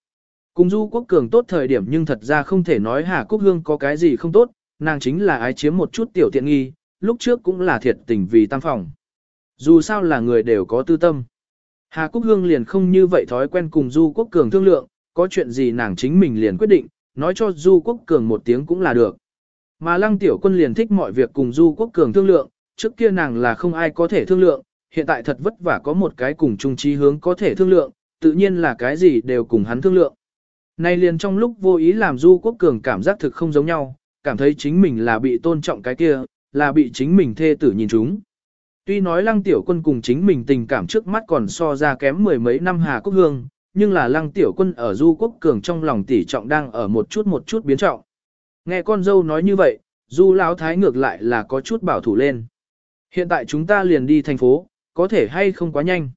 Cùng Du Quốc Cường tốt thời điểm nhưng thật ra không thể nói Hà Cúc Hương có cái gì không tốt, nàng chính là ái chiếm một chút tiểu tiện nghi, lúc trước cũng là thiệt tình vì tam phòng. Dù sao là người đều có tư tâm. Hà Cúc Hương liền không như vậy thói quen cùng Du Quốc Cường thương lượng, có chuyện gì nàng chính mình liền quyết định, nói cho Du Quốc Cường một tiếng cũng là được. Mà lăng tiểu quân liền thích mọi việc cùng Du Quốc Cường thương lượng, trước kia nàng là không ai có thể thương lượng, hiện tại thật vất vả có một cái cùng chung trí hướng có thể thương lượng, tự nhiên là cái gì đều cùng hắn thương lượng. Nay liền trong lúc vô ý làm Du Quốc Cường cảm giác thực không giống nhau, cảm thấy chính mình là bị tôn trọng cái kia, là bị chính mình thê tử nhìn chúng. Tuy nói lăng tiểu quân cùng chính mình tình cảm trước mắt còn so ra kém mười mấy năm Hà Quốc Hương, nhưng là lăng tiểu quân ở Du Quốc Cường trong lòng tỷ trọng đang ở một chút một chút biến trọng. Nghe con dâu nói như vậy, Du Lão Thái ngược lại là có chút bảo thủ lên. Hiện tại chúng ta liền đi thành phố, có thể hay không quá nhanh.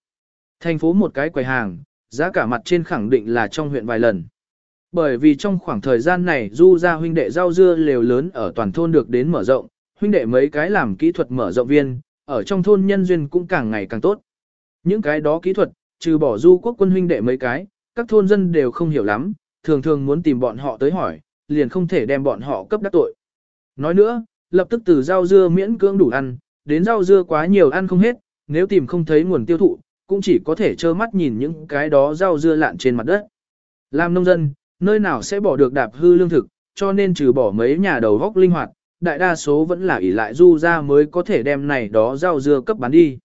Thành phố một cái quầy hàng, giá cả mặt trên khẳng định là trong huyện vài lần. Bởi vì trong khoảng thời gian này du ra huynh đệ rau dưa lều lớn ở toàn thôn được đến mở rộng, huynh đệ mấy cái làm kỹ thuật mở rộng viên, ở trong thôn nhân duyên cũng càng ngày càng tốt. Những cái đó kỹ thuật, trừ bỏ du quốc quân huynh đệ mấy cái, các thôn dân đều không hiểu lắm, thường thường muốn tìm bọn họ tới hỏi, liền không thể đem bọn họ cấp đắc tội. Nói nữa, lập tức từ rau dưa miễn cưỡng đủ ăn, đến rau dưa quá nhiều ăn không hết, nếu tìm không thấy nguồn tiêu thụ, cũng chỉ có thể trơ mắt nhìn những cái đó rau dưa lạn trên mặt đất. Làm nông dân, nơi nào sẽ bỏ được đạp hư lương thực, cho nên trừ bỏ mấy nhà đầu góc linh hoạt, đại đa số vẫn là ỷ lại du ra mới có thể đem này đó rau dưa cấp bán đi.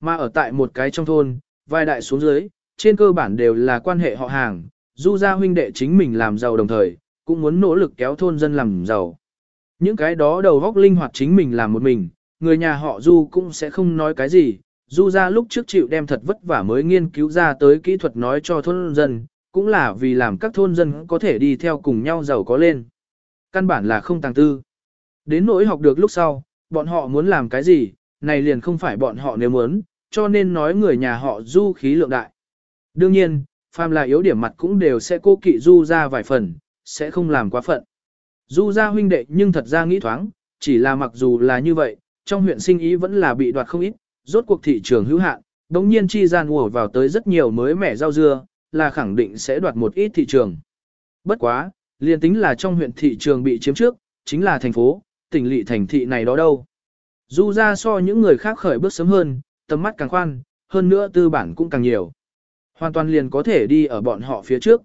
Mà ở tại một cái trong thôn, vài đại xuống dưới, trên cơ bản đều là quan hệ họ hàng, du ra huynh đệ chính mình làm giàu đồng thời, cũng muốn nỗ lực kéo thôn dân làm giàu. Những cái đó đầu góc linh hoạt chính mình làm một mình, người nhà họ du cũng sẽ không nói cái gì, du ra lúc trước chịu đem thật vất vả mới nghiên cứu ra tới kỹ thuật nói cho thôn dân, cũng là vì làm các thôn dân có thể đi theo cùng nhau giàu có lên. Căn bản là không tàng tư. Đến nỗi học được lúc sau, bọn họ muốn làm cái gì, này liền không phải bọn họ nếu muốn, cho nên nói người nhà họ du khí lượng đại. Đương nhiên, phàm là yếu điểm mặt cũng đều sẽ cố kỵ du ra vài phần, sẽ không làm quá phận. Du ra huynh đệ nhưng thật ra nghĩ thoáng, chỉ là mặc dù là như vậy, trong huyện sinh ý vẫn là bị đoạt không ít, rốt cuộc thị trường hữu hạn, đống nhiên chi gian ùa vào tới rất nhiều mới mẻ rau dưa, là khẳng định sẽ đoạt một ít thị trường. Bất quá, liền tính là trong huyện thị trường bị chiếm trước, chính là thành phố, tỉnh lỵ thành thị này đó đâu. Du ra so những người khác khởi bước sớm hơn, tầm mắt càng khoan, hơn nữa tư bản cũng càng nhiều. Hoàn toàn liền có thể đi ở bọn họ phía trước.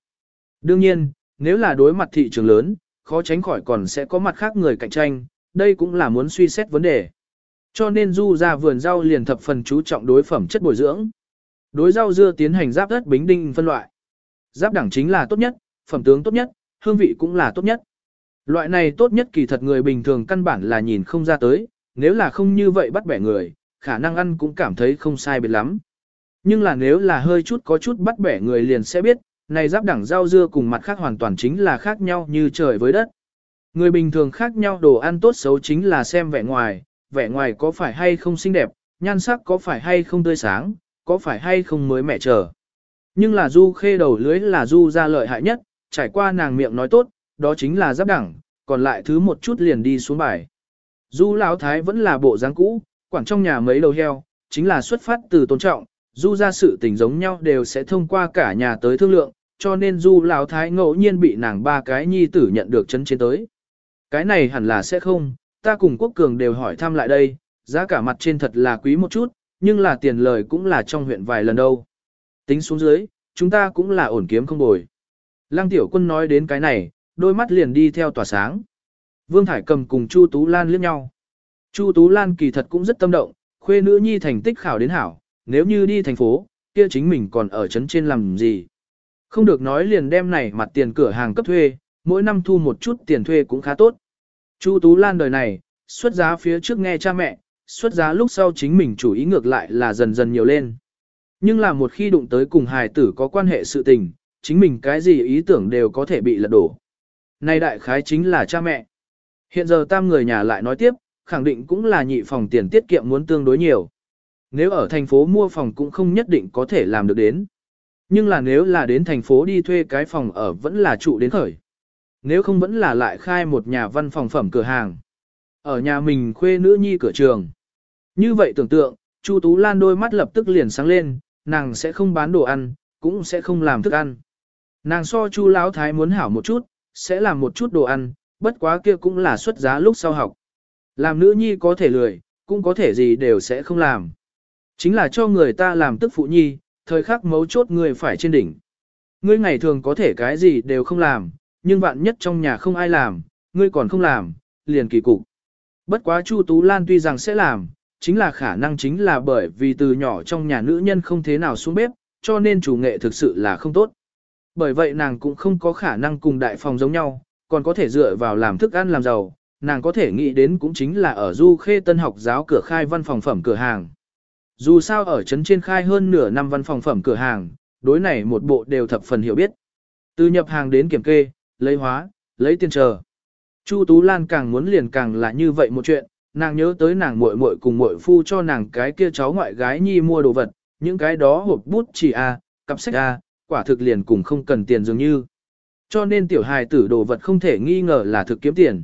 Đương nhiên, nếu là đối mặt thị trường lớn, khó tránh khỏi còn sẽ có mặt khác người cạnh tranh, đây cũng là muốn suy xét vấn đề. Cho nên du ra vườn rau liền thập phần chú trọng đối phẩm chất bồi dưỡng. Đối rau dưa tiến hành giáp đất bính đinh phân loại. Giáp đẳng chính là tốt nhất, phẩm tướng tốt nhất, hương vị cũng là tốt nhất. Loại này tốt nhất kỳ thật người bình thường căn bản là nhìn không ra tới, nếu là không như vậy bắt bẻ người, khả năng ăn cũng cảm thấy không sai biệt lắm. Nhưng là nếu là hơi chút có chút bắt bẻ người liền sẽ biết, này giáp đẳng rau dưa cùng mặt khác hoàn toàn chính là khác nhau như trời với đất. Người bình thường khác nhau đồ ăn tốt xấu chính là xem vẻ ngoài, vẻ ngoài có phải hay không xinh đẹp, nhan sắc có phải hay không tươi sáng, có phải hay không mới mẻ trở. Nhưng là du khê đầu lưới là du ra lợi hại nhất, trải qua nàng miệng nói tốt, đó chính là giáp đẳng, còn lại thứ một chút liền đi xuống bài. Du lão thái vẫn là bộ dáng cũ, quản trong nhà mấy đầu heo, chính là xuất phát từ tôn trọng, du ra sự tình giống nhau đều sẽ thông qua cả nhà tới thương lượng, cho nên du lão thái ngẫu nhiên bị nàng ba cái nhi tử nhận được chấn chế tới. Cái này hẳn là sẽ không, ta cùng quốc cường đều hỏi thăm lại đây, giá cả mặt trên thật là quý một chút, nhưng là tiền lời cũng là trong huyện vài lần đâu. Tính xuống dưới, chúng ta cũng là ổn kiếm không bồi. Lăng tiểu quân nói đến cái này, đôi mắt liền đi theo tỏa sáng. Vương Thải cầm cùng Chu Tú Lan liếc nhau. Chu Tú Lan kỳ thật cũng rất tâm động, khuê nữ nhi thành tích khảo đến hảo, nếu như đi thành phố, kia chính mình còn ở trấn trên làm gì. Không được nói liền đem này mặt tiền cửa hàng cấp thuê, mỗi năm thu một chút tiền thuê cũng khá tốt. Chu Tú Lan đời này, xuất giá phía trước nghe cha mẹ, xuất giá lúc sau chính mình chủ ý ngược lại là dần dần nhiều lên. Nhưng là một khi đụng tới cùng hài tử có quan hệ sự tình, chính mình cái gì ý tưởng đều có thể bị lật đổ. Này đại khái chính là cha mẹ. Hiện giờ tam người nhà lại nói tiếp, khẳng định cũng là nhị phòng tiền tiết kiệm muốn tương đối nhiều. Nếu ở thành phố mua phòng cũng không nhất định có thể làm được đến. Nhưng là nếu là đến thành phố đi thuê cái phòng ở vẫn là trụ đến khởi. Nếu không vẫn là lại khai một nhà văn phòng phẩm cửa hàng. Ở nhà mình khuê nữ nhi cửa trường. Như vậy tưởng tượng, Chu Tú Lan đôi mắt lập tức liền sáng lên, nàng sẽ không bán đồ ăn, cũng sẽ không làm thức ăn. Nàng so Chu Lão Thái muốn hảo một chút, sẽ làm một chút đồ ăn, bất quá kia cũng là xuất giá lúc sau học. Làm nữ nhi có thể lười, cũng có thể gì đều sẽ không làm. Chính là cho người ta làm tức phụ nhi, thời khắc mấu chốt người phải trên đỉnh. Ngươi ngày thường có thể cái gì đều không làm, nhưng vạn nhất trong nhà không ai làm, ngươi còn không làm, liền kỳ cục. Bất quá Chu Tú Lan tuy rằng sẽ làm, chính là khả năng chính là bởi vì từ nhỏ trong nhà nữ nhân không thế nào xuống bếp, cho nên chủ nghệ thực sự là không tốt. Bởi vậy nàng cũng không có khả năng cùng đại phòng giống nhau, còn có thể dựa vào làm thức ăn làm giàu, nàng có thể nghĩ đến cũng chính là ở du khê tân học giáo cửa khai văn phòng phẩm cửa hàng. Dù sao ở trấn trên khai hơn nửa năm văn phòng phẩm cửa hàng, đối này một bộ đều thập phần hiểu biết. Từ nhập hàng đến kiểm kê, lấy hóa, lấy tiền chờ. Chu Tú Lan càng muốn liền càng là như vậy một chuyện, nàng nhớ tới nàng muội muội cùng muội phu cho nàng cái kia cháu ngoại gái nhi mua đồ vật, những cái đó hộp bút chỉ a, cặp sách a, quả thực liền cùng không cần tiền dường như. cho nên tiểu hài tử đồ vật không thể nghi ngờ là thực kiếm tiền.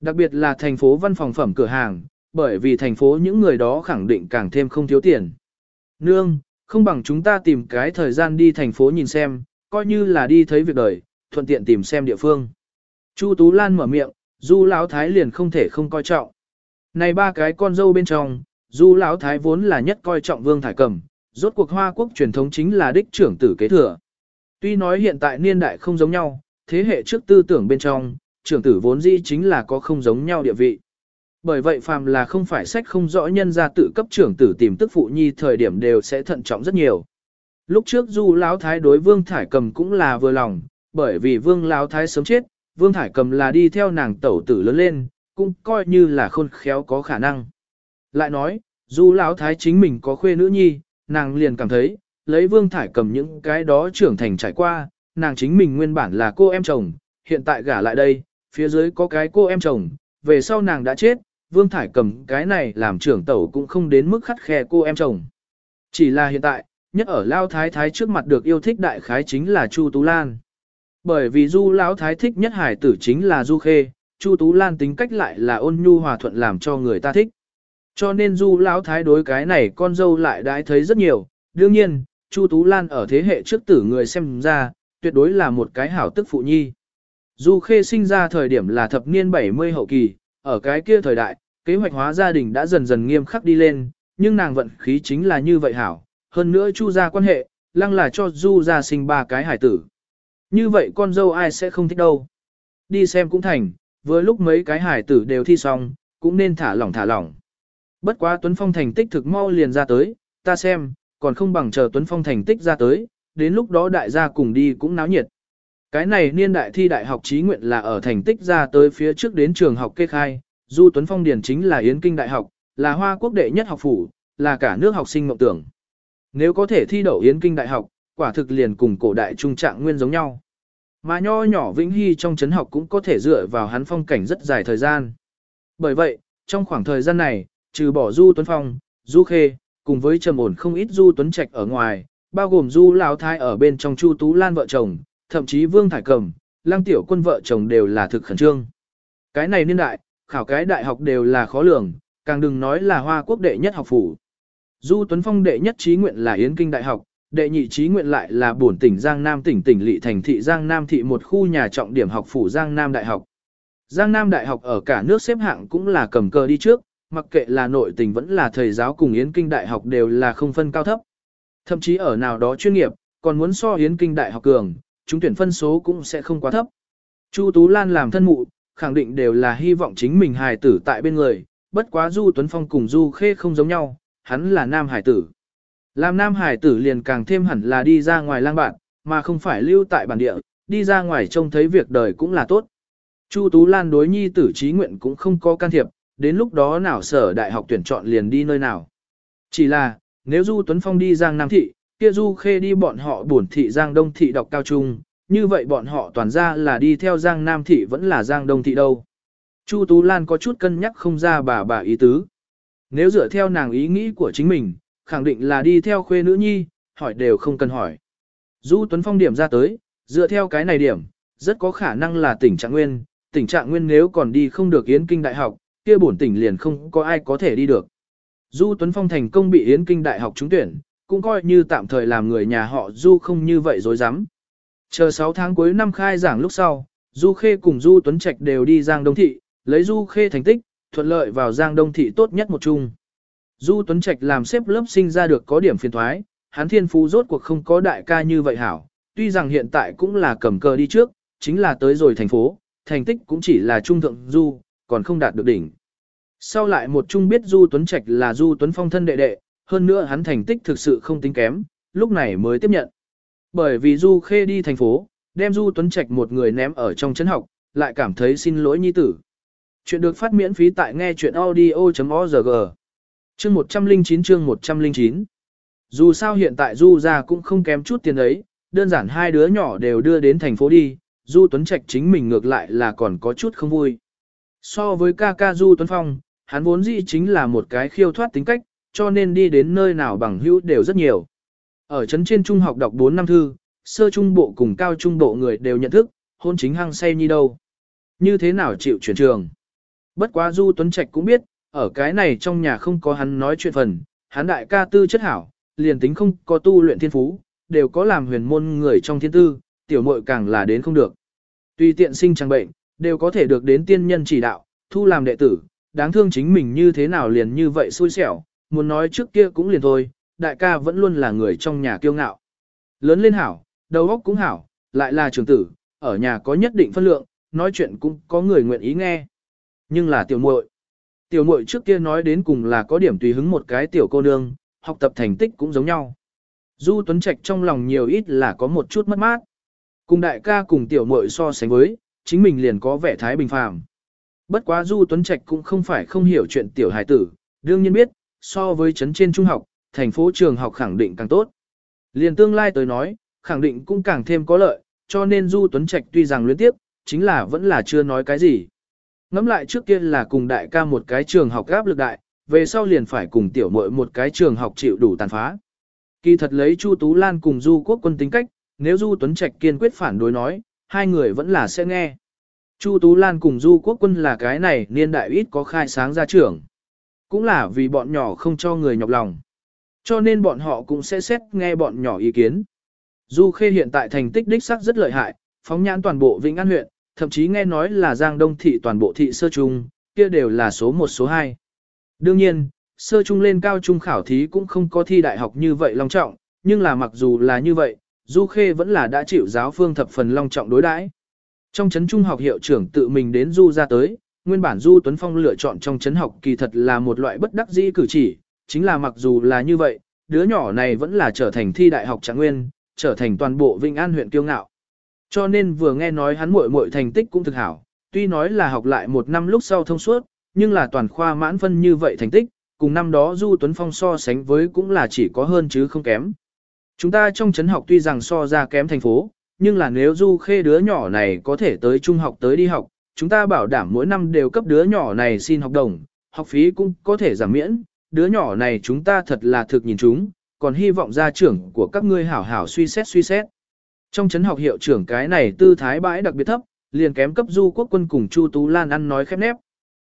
Đặc biệt là thành phố văn phòng phẩm cửa hàng, bởi vì thành phố những người đó khẳng định càng thêm không thiếu tiền. Nương, không bằng chúng ta tìm cái thời gian đi thành phố nhìn xem, coi như là đi thấy việc đời, thuận tiện tìm xem địa phương. Chu Tú Lan mở miệng, Du Lão Thái liền không thể không coi trọng. Này ba cái con dâu bên trong, Du Lão Thái vốn là nhất coi trọng Vương Thải Cầm, rốt cuộc Hoa Quốc truyền thống chính là đích trưởng tử kế thừa. Tuy nói hiện tại niên đại không giống nhau, thế hệ trước tư tưởng bên trong, trưởng tử vốn dĩ chính là có không giống nhau địa vị. Bởi vậy phàm là không phải sách không rõ nhân ra tự cấp trưởng tử tìm tức phụ nhi thời điểm đều sẽ thận trọng rất nhiều. Lúc trước Du Lão Thái đối Vương Thải Cầm cũng là vừa lòng, bởi vì Vương Lão Thái sớm chết, Vương Thải Cầm là đi theo nàng tẩu tử lớn lên, cũng coi như là khôn khéo có khả năng. Lại nói, Du Lão Thái chính mình có khuê nữ nhi, nàng liền cảm thấy, lấy Vương Thải Cầm những cái đó trưởng thành trải qua, nàng chính mình nguyên bản là cô em chồng, hiện tại gả lại đây, phía dưới có cái cô em chồng, về sau nàng đã chết, Vương Thải Cầm cái này làm trưởng tẩu cũng không đến mức khắt khe cô em chồng. Chỉ là hiện tại, nhất ở Lao Thái Thái trước mặt được yêu thích đại khái chính là Chu Tú Lan. Bởi vì Du Lão Thái thích nhất hải tử chính là Du Khê, Chu Tú Lan tính cách lại là ôn nhu hòa thuận làm cho người ta thích. Cho nên Du Lão Thái đối cái này con dâu lại đãi thấy rất nhiều, đương nhiên, Chu Tú Lan ở thế hệ trước tử người xem ra, tuyệt đối là một cái hảo tức phụ nhi. Du Khê sinh ra thời điểm là thập niên 70 hậu kỳ, ở cái kia thời đại, kế hoạch hóa gia đình đã dần dần nghiêm khắc đi lên, nhưng nàng vận khí chính là như vậy hảo. Hơn nữa Chu gia quan hệ, lăng là cho Du gia sinh ba cái hải tử. Như vậy con dâu ai sẽ không thích đâu. Đi xem cũng thành, với lúc mấy cái hải tử đều thi xong, cũng nên thả lỏng thả lỏng. Bất quá Tuấn Phong thành tích thực mau liền ra tới, ta xem, còn không bằng chờ Tuấn Phong thành tích ra tới, đến lúc đó đại gia cùng đi cũng náo nhiệt. Cái này niên đại thi đại học trí nguyện là ở thành tích ra tới phía trước đến trường học kê khai, Du Tuấn Phong Điển chính là Yến Kinh Đại học, là Hoa Quốc đệ nhất học phủ, là cả nước học sinh mộng tưởng. Nếu có thể thi đậu Yến Kinh Đại học, quả thực liền cùng cổ đại trung trạng nguyên giống nhau. Mà nho nhỏ Vĩnh Hy trong chấn học cũng có thể dựa vào hắn phong cảnh rất dài thời gian. Bởi vậy, trong khoảng thời gian này, trừ bỏ Du Tuấn Phong, Du Khê, cùng với trầm ổn không ít Du Tuấn Trạch ở ngoài, bao gồm Du Lão Thái ở bên trong Chu Tú Lan vợ chồng, thậm chí Vương Thải Cầm, Lăng Tiểu Quân vợ chồng đều là thực khẩn trương. Cái này niên đại, khảo cái đại học đều là khó lường, càng đừng nói là Hoa Quốc đệ nhất học phủ. Du Tuấn Phong đệ nhất trí nguyện là Yến Kinh Đại học, đệ nhị trí nguyện lại là bổn tỉnh Giang Nam tỉnh tỉnh lỵ thành thị Giang Nam thị một khu nhà trọng điểm học phủ Giang Nam Đại học. Giang Nam Đại học ở cả nước xếp hạng cũng là cầm cờ đi trước, mặc kệ là nội tình vẫn là thầy giáo cùng Yến Kinh Đại học đều là không phân cao thấp. Thậm chí ở nào đó chuyên nghiệp, còn muốn so Yến Kinh Đại học cường, chúng tuyển phân số cũng sẽ không quá thấp. Chu Tú Lan làm thân mụ, khẳng định đều là hy vọng chính mình hài tử tại bên người, bất quá Du Tuấn Phong cùng Du Khê không giống nhau, hắn là nam hài tử. Làm nam hài tử liền càng thêm hẳn là đi ra ngoài lang bạn, mà không phải lưu tại bản địa, đi ra ngoài trông thấy việc đời cũng là tốt. Chu Tú Lan đối nhi tử trí nguyện cũng không có can thiệp, đến lúc đó nào sở đại học tuyển chọn liền đi nơi nào. Chỉ là, nếu Du Tuấn Phong đi Giang Nam Thị, kia Du Khê đi bọn họ buồn thị Giang Đông Thị đọc cao trung, như vậy bọn họ toàn ra là đi theo Giang Nam Thị vẫn là Giang Đông Thị đâu. Chu Tú Lan có chút cân nhắc không ra bà bà ý tứ. Nếu dựa theo nàng ý nghĩ của chính mình, khẳng định là đi theo khuê nữ nhi, hỏi đều không cần hỏi. Du Tuấn Phong điểm ra tới, dựa theo cái này điểm, rất có khả năng là tỉnh trạng nguyên, tỉnh trạng nguyên nếu còn đi không được Yến Kinh Đại học, kia bổn tỉnh liền không có ai có thể đi được. Du Tuấn Phong thành công bị Yến Kinh Đại học trúng tuyển, cũng coi như tạm thời làm người nhà họ Du không như vậy dối rắm Chờ 6 tháng cuối năm khai giảng lúc sau, Du Khê cùng Du Tuấn Trạch đều đi Giang Đông Thị, lấy Du Khê thành tích, thuận lợi vào Giang Đông Thị tốt nhất một chung. Du Tuấn Trạch làm xếp lớp sinh ra được có điểm phiền thoái, hắn thiên phú rốt cuộc không có đại ca như vậy hảo, tuy rằng hiện tại cũng là cầm cờ đi trước, chính là tới rồi thành phố, thành tích cũng chỉ là trung thượng Du, còn không đạt được đỉnh. Sau lại một chung biết Du Tuấn Trạch là Du Tuấn Phong thân đệ đệ, hơn nữa hắn thành tích thực sự không tính kém, lúc này mới tiếp nhận. Bởi vì Du Khê đi thành phố, đem Du Tuấn Trạch một người ném ở trong chấn học, lại cảm thấy xin lỗi nhi tử. Chuyện được phát miễn phí tại nghe chuyện audio.org. Chương 109 chương 109. Dù sao hiện tại Du ra cũng không kém chút tiền ấy, đơn giản hai đứa nhỏ đều đưa đến thành phố đi, Du Tuấn Trạch chính mình ngược lại là còn có chút không vui. So với ca ca Du Tuấn Phong, hắn vốn dĩ chính là một cái khiêu thoát tính cách, cho nên đi đến nơi nào bằng hữu đều rất nhiều. Ở trấn trên trung học đọc 4 năm thư, sơ trung bộ cùng cao trung bộ người đều nhận thức, hôn chính hăng say nhi đâu. Như thế nào chịu chuyển trường. Bất quá Du Tuấn Trạch cũng biết, ở cái này trong nhà không có hắn nói chuyện phần, hắn đại ca tư chất hảo, liền tính không có tu luyện thiên phú, đều có làm huyền môn người trong thiên tư, tiểu muội càng là đến không được. Tùy tiện sinh chẳng bệnh, đều có thể được đến tiên nhân chỉ đạo, thu làm đệ tử, đáng thương chính mình như thế nào liền như vậy xui xẻo, muốn nói trước kia cũng liền thôi, đại ca vẫn luôn là người trong nhà kiêu ngạo. Lớn lên hảo, đầu óc cũng hảo, lại là trưởng tử, ở nhà có nhất định phân lượng, nói chuyện cũng có người nguyện ý nghe. Nhưng là tiểu muội. Tiểu muội trước kia nói đến cùng là có điểm tùy hứng một cái tiểu cô nương, học tập thành tích cũng giống nhau. Du Tuấn Trạch trong lòng nhiều ít là có một chút mất mát. Cùng đại ca cùng tiểu muội so sánh với, chính mình liền có vẻ thái bình phàm. Bất quá Du Tuấn Trạch cũng không phải không hiểu chuyện tiểu hài tử, đương nhiên biết, so với chấn trên trung học, thành phố trường học khẳng định càng tốt. Liền tương lai tới nói, khẳng định cũng càng thêm có lợi, cho nên Du Tuấn Trạch tuy rằng luyến tiếp, chính là vẫn là chưa nói cái gì. Ngắm lại trước kia là cùng đại ca một cái trường học gáp lực đại, về sau liền phải cùng tiểu muội một cái trường học chịu đủ tàn phá. Kỳ thật lấy Chu Tú Lan cùng Du Quốc quân tính cách, nếu Du Tuấn Trạch kiên quyết phản đối nói, hai người vẫn là sẽ nghe. Chu Tú Lan cùng Du Quốc quân là cái này niên đại ít có khai sáng ra trưởng. Cũng là vì bọn nhỏ không cho người nhọc lòng. Cho nên bọn họ cũng sẽ xét nghe bọn nhỏ ý kiến. Du Khê hiện tại thành tích đích sắc rất lợi hại, phóng nhãn toàn bộ Vĩnh An huyện, thậm chí nghe nói là Giang Đông thị toàn bộ thị sơ trung, kia đều là số 1 số 2. Đương nhiên, sơ trung lên cao trung khảo thí cũng không có thi đại học như vậy long trọng, nhưng là mặc dù là như vậy, Du Khê vẫn là đã chịu giáo phương thập phần long trọng đối đãi. Trong chấn trung học hiệu trưởng tự mình đến Du ra tới, nguyên bản Du Tuấn Phong lựa chọn trong chấn học kỳ thật là một loại bất đắc dĩ cử chỉ, chính là mặc dù là như vậy, đứa nhỏ này vẫn là trở thành thi đại học trạng nguyên, trở thành toàn bộ Vinh An huyện kiêu ngạo. Cho nên vừa nghe nói hắn muội muội thành tích cũng thực hảo, tuy nói là học lại một năm lúc sau thông suốt, nhưng là toàn khoa mãn phân như vậy thành tích, cùng năm đó Du Tuấn Phong so sánh với cũng là chỉ có hơn chứ không kém. Chúng ta trong chấn học tuy rằng so ra kém thành phố, nhưng là nếu Du Khê đứa nhỏ này có thể tới trung học tới đi học, chúng ta bảo đảm mỗi năm đều cấp đứa nhỏ này xin học đồng, học phí cũng có thể giảm miễn, đứa nhỏ này chúng ta thật là thực nhìn chúng, còn hy vọng gia trưởng của các ngươi hảo hảo suy xét suy xét. Trong chấn học hiệu trưởng cái này tư thái bãi đặc biệt thấp, liền kém cấp Du Quốc Quân cùng Chu Tú Lan ăn nói khép nép.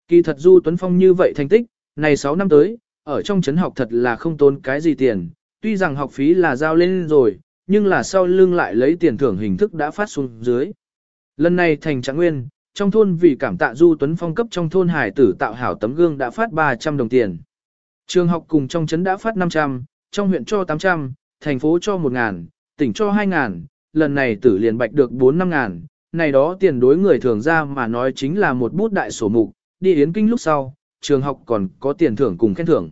Kỳ thật Du Tuấn Phong như vậy thành tích, này 6 năm tới, ở trong chấn học thật là không tốn cái gì tiền, tuy rằng học phí là giao lên rồi, nhưng là sau lưng lại lấy tiền thưởng hình thức đã phát xuống dưới. Lần này thành trạng nguyên, trong thôn vì cảm tạ Du Tuấn Phong cấp trong thôn hải tử tạo hảo tấm gương đã phát 300 đồng tiền. Trường học cùng trong trấn đã phát 500, trong huyện cho 800, thành phố cho 1.000, tỉnh cho 2.000, lần này tử liền bạch được 4-5 ngàn, này đó tiền đối người thường ra mà nói chính là một bút đại sổ mục, đi yến kinh lúc sau, trường học còn có tiền thưởng cùng khen thưởng.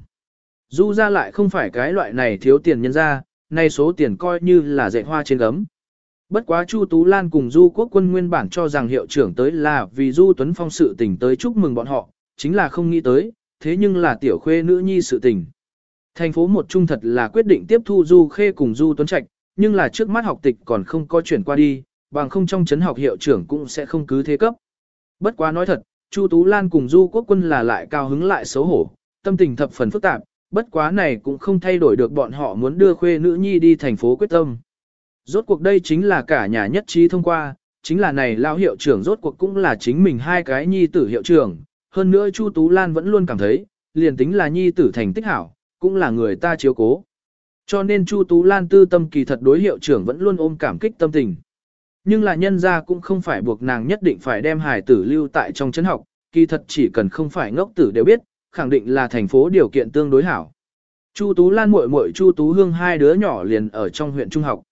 Du ra lại không phải cái loại này thiếu tiền nhân ra, nay số tiền coi như là dạy hoa trên gấm. Bất quá Chu Tú Lan cùng Du Quốc quân nguyên bản cho rằng hiệu trưởng tới là vì Du Tuấn Phong sự tình tới chúc mừng bọn họ, chính là không nghĩ tới, thế nhưng là tiểu khuê nữ nhi sự tình. Thành phố một trung thật là quyết định tiếp thu Du Khê cùng Du Tuấn Trạch, nhưng là trước mắt học tịch còn không có chuyển qua đi, bằng không trong chấn học hiệu trưởng cũng sẽ không cứ thế cấp. Bất quá nói thật, Chu Tú Lan cùng Du Quốc Quân là lại cao hứng lại xấu hổ, tâm tình thập phần phức tạp, bất quá này cũng không thay đổi được bọn họ muốn đưa khuê nữ nhi đi thành phố quyết tâm. Rốt cuộc đây chính là cả nhà nhất trí thông qua, chính là này lao hiệu trưởng rốt cuộc cũng là chính mình hai cái nhi tử hiệu trưởng, hơn nữa Chu Tú Lan vẫn luôn cảm thấy, liền tính là nhi tử thành tích hảo, cũng là người ta chiếu cố. Cho nên Chu Tú Lan tư tâm kỳ thật đối hiệu trưởng vẫn luôn ôm cảm kích tâm tình. Nhưng là nhân ra cũng không phải buộc nàng nhất định phải đem hài tử lưu tại trong chấn học, kỳ thật chỉ cần không phải ngốc tử đều biết, khẳng định là thành phố điều kiện tương đối hảo. Chu Tú Lan muội muội Chu Tú Hương hai đứa nhỏ liền ở trong huyện trung học.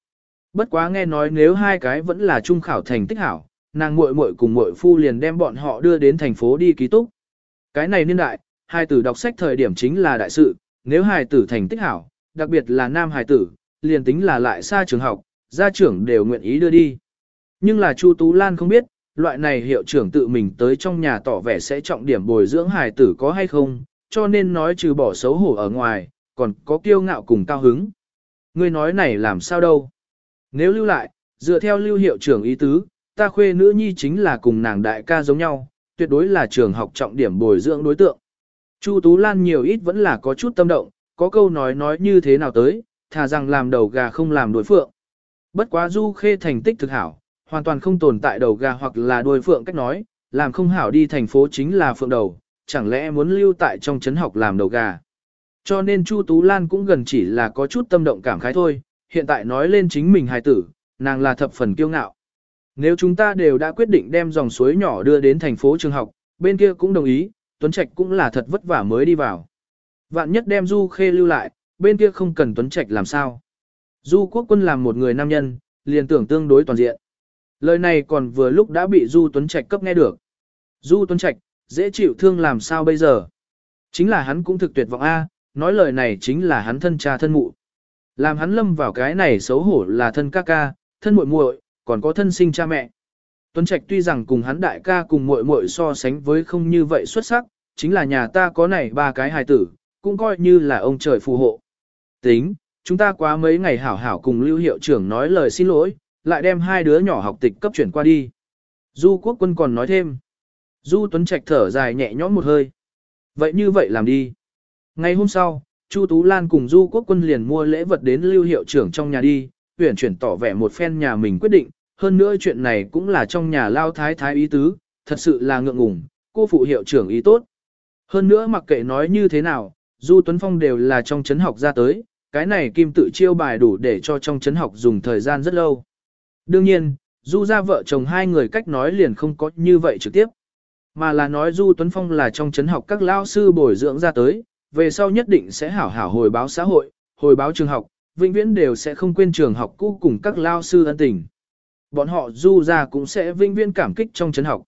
Bất quá nghe nói nếu hai cái vẫn là trung khảo thành tích hảo, nàng muội muội cùng muội phu liền đem bọn họ đưa đến thành phố đi ký túc. Cái này niên đại, hai tử đọc sách thời điểm chính là đại sự, nếu hai tử thành tích hảo, đặc biệt là nam hài tử, liền tính là lại xa trường học, gia trưởng đều nguyện ý đưa đi. Nhưng là Chu Tú Lan không biết, loại này hiệu trưởng tự mình tới trong nhà tỏ vẻ sẽ trọng điểm bồi dưỡng hài tử có hay không, cho nên nói trừ bỏ xấu hổ ở ngoài, còn có kiêu ngạo cùng cao hứng. Ngươi nói này làm sao đâu? Nếu lưu lại, dựa theo lưu hiệu trưởng ý tứ, ta khuê nữ nhi chính là cùng nàng đại ca giống nhau, tuyệt đối là trường học trọng điểm bồi dưỡng đối tượng. Chu Tú Lan nhiều ít vẫn là có chút tâm động, có câu nói nói như thế nào tới, thà rằng làm đầu gà không làm đối phượng. Bất quá Du Khê thành tích thực hảo, hoàn toàn không tồn tại đầu gà hoặc là đuôi phượng cách nói, làm không hảo đi thành phố chính là phượng đầu, chẳng lẽ muốn lưu tại trong trấn học làm đầu gà. Cho nên Chu Tú Lan cũng gần chỉ là có chút tâm động cảm khái thôi, hiện tại nói lên chính mình hài tử, nàng là thập phần kiêu ngạo. Nếu chúng ta đều đã quyết định đem dòng suối nhỏ đưa đến thành phố trường học, bên kia cũng đồng ý, Tuấn Trạch cũng là thật vất vả mới đi vào. Vạn nhất đem Du Khê lưu lại, bên kia không cần Tuấn Trạch làm sao. Du Quốc Quân làm một người nam nhân, liền tưởng tương đối toàn diện. Lời này còn vừa lúc đã bị Du Tuấn Trạch cấp nghe được. Du Tuấn Trạch, dễ chịu thương làm sao bây giờ? Chính là hắn cũng thực tuyệt vọng A, nói lời này chính là hắn thân cha thân mụ. Làm hắn lâm vào cái này xấu hổ là thân ca ca, thân muội muội, còn có thân sinh cha mẹ. Tuấn Trạch tuy rằng cùng hắn đại ca cùng muội muội so sánh với không như vậy xuất sắc, chính là nhà ta có này ba cái hài tử, cũng coi như là ông trời phù hộ. Tính, chúng ta quá mấy ngày hảo hảo cùng lưu hiệu trưởng nói lời xin lỗi, lại đem hai đứa nhỏ học tịch cấp chuyển qua đi. Du quốc quân còn nói thêm. Du Tuấn Trạch thở dài nhẹ nhõm một hơi. Vậy như vậy làm đi. Ngày hôm sau, Chu Tú Lan cùng Du Quốc Quân liền mua lễ vật đến lưu hiệu trưởng trong nhà đi, tuyển chuyển tỏ vẻ một phen nhà mình quyết định, hơn nữa chuyện này cũng là trong nhà lao thái thái ý tứ, thật sự là ngượng ngùng, cô phụ hiệu trưởng ý tốt. Hơn nữa mặc kệ nói như thế nào, Du Tuấn Phong đều là trong chấn học ra tới, cái này kim tự chiêu bài đủ để cho trong chấn học dùng thời gian rất lâu. Đương nhiên, Du ra vợ chồng hai người cách nói liền không có như vậy trực tiếp, mà là nói Du Tuấn Phong là trong chấn học các lao sư bồi dưỡng ra tới, về sau nhất định sẽ hảo hảo hồi báo xã hội, hồi báo trường học, vĩnh viễn đều sẽ không quên trường học cũ cùng các lao sư ân tình. Bọn họ Du ra cũng sẽ vĩnh viễn cảm kích trong chấn học.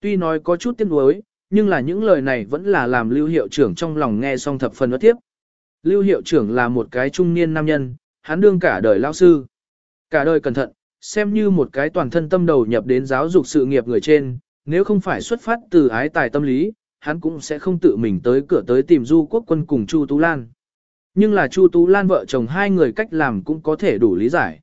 Tuy nói có chút tiếc nuối, nhưng là những lời này vẫn là làm lưu hiệu trưởng trong lòng nghe xong thập phần ớt tiếp. Lưu hiệu trưởng là một cái trung niên nam nhân, hắn đương cả đời lao sư. Cả đời cẩn thận, xem như một cái toàn thân tâm đầu nhập đến giáo dục sự nghiệp người trên, nếu không phải xuất phát từ ái tài tâm lý, hắn cũng sẽ không tự mình tới cửa tới tìm du quốc quân cùng Chu Tú Lan. Nhưng là Chu Tú Lan vợ chồng hai người cách làm cũng có thể đủ lý giải.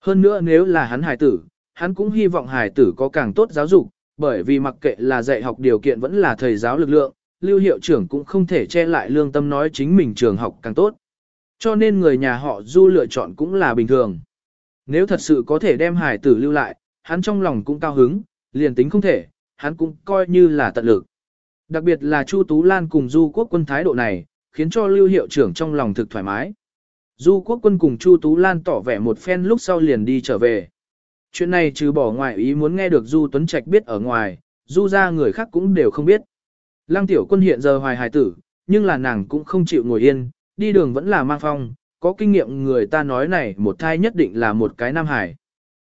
Hơn nữa nếu là hắn hài tử, hắn cũng hy vọng hài tử có càng tốt giáo dục, bởi vì mặc kệ là dạy học điều kiện vẫn là thầy giáo lực lượng, lưu hiệu trưởng cũng không thể che lại lương tâm nói chính mình trường học càng tốt. Cho nên người nhà họ du lựa chọn cũng là bình thường. Nếu thật sự có thể đem hải tử lưu lại, hắn trong lòng cũng cao hứng, liền tính không thể, hắn cũng coi như là tận lực. Đặc biệt là Chu Tú Lan cùng Du Quốc quân thái độ này, khiến cho lưu hiệu trưởng trong lòng thực thoải mái. Du Quốc quân cùng Chu Tú Lan tỏ vẻ một phen lúc sau liền đi trở về. Chuyện này trừ bỏ ngoài ý muốn nghe được Du Tuấn Trạch biết ở ngoài, Du ra người khác cũng đều không biết. Lăng tiểu quân hiện giờ hoài hài tử, nhưng là nàng cũng không chịu ngồi yên, đi đường vẫn là mang phong, có kinh nghiệm người ta nói này một thai nhất định là một cái nam hải.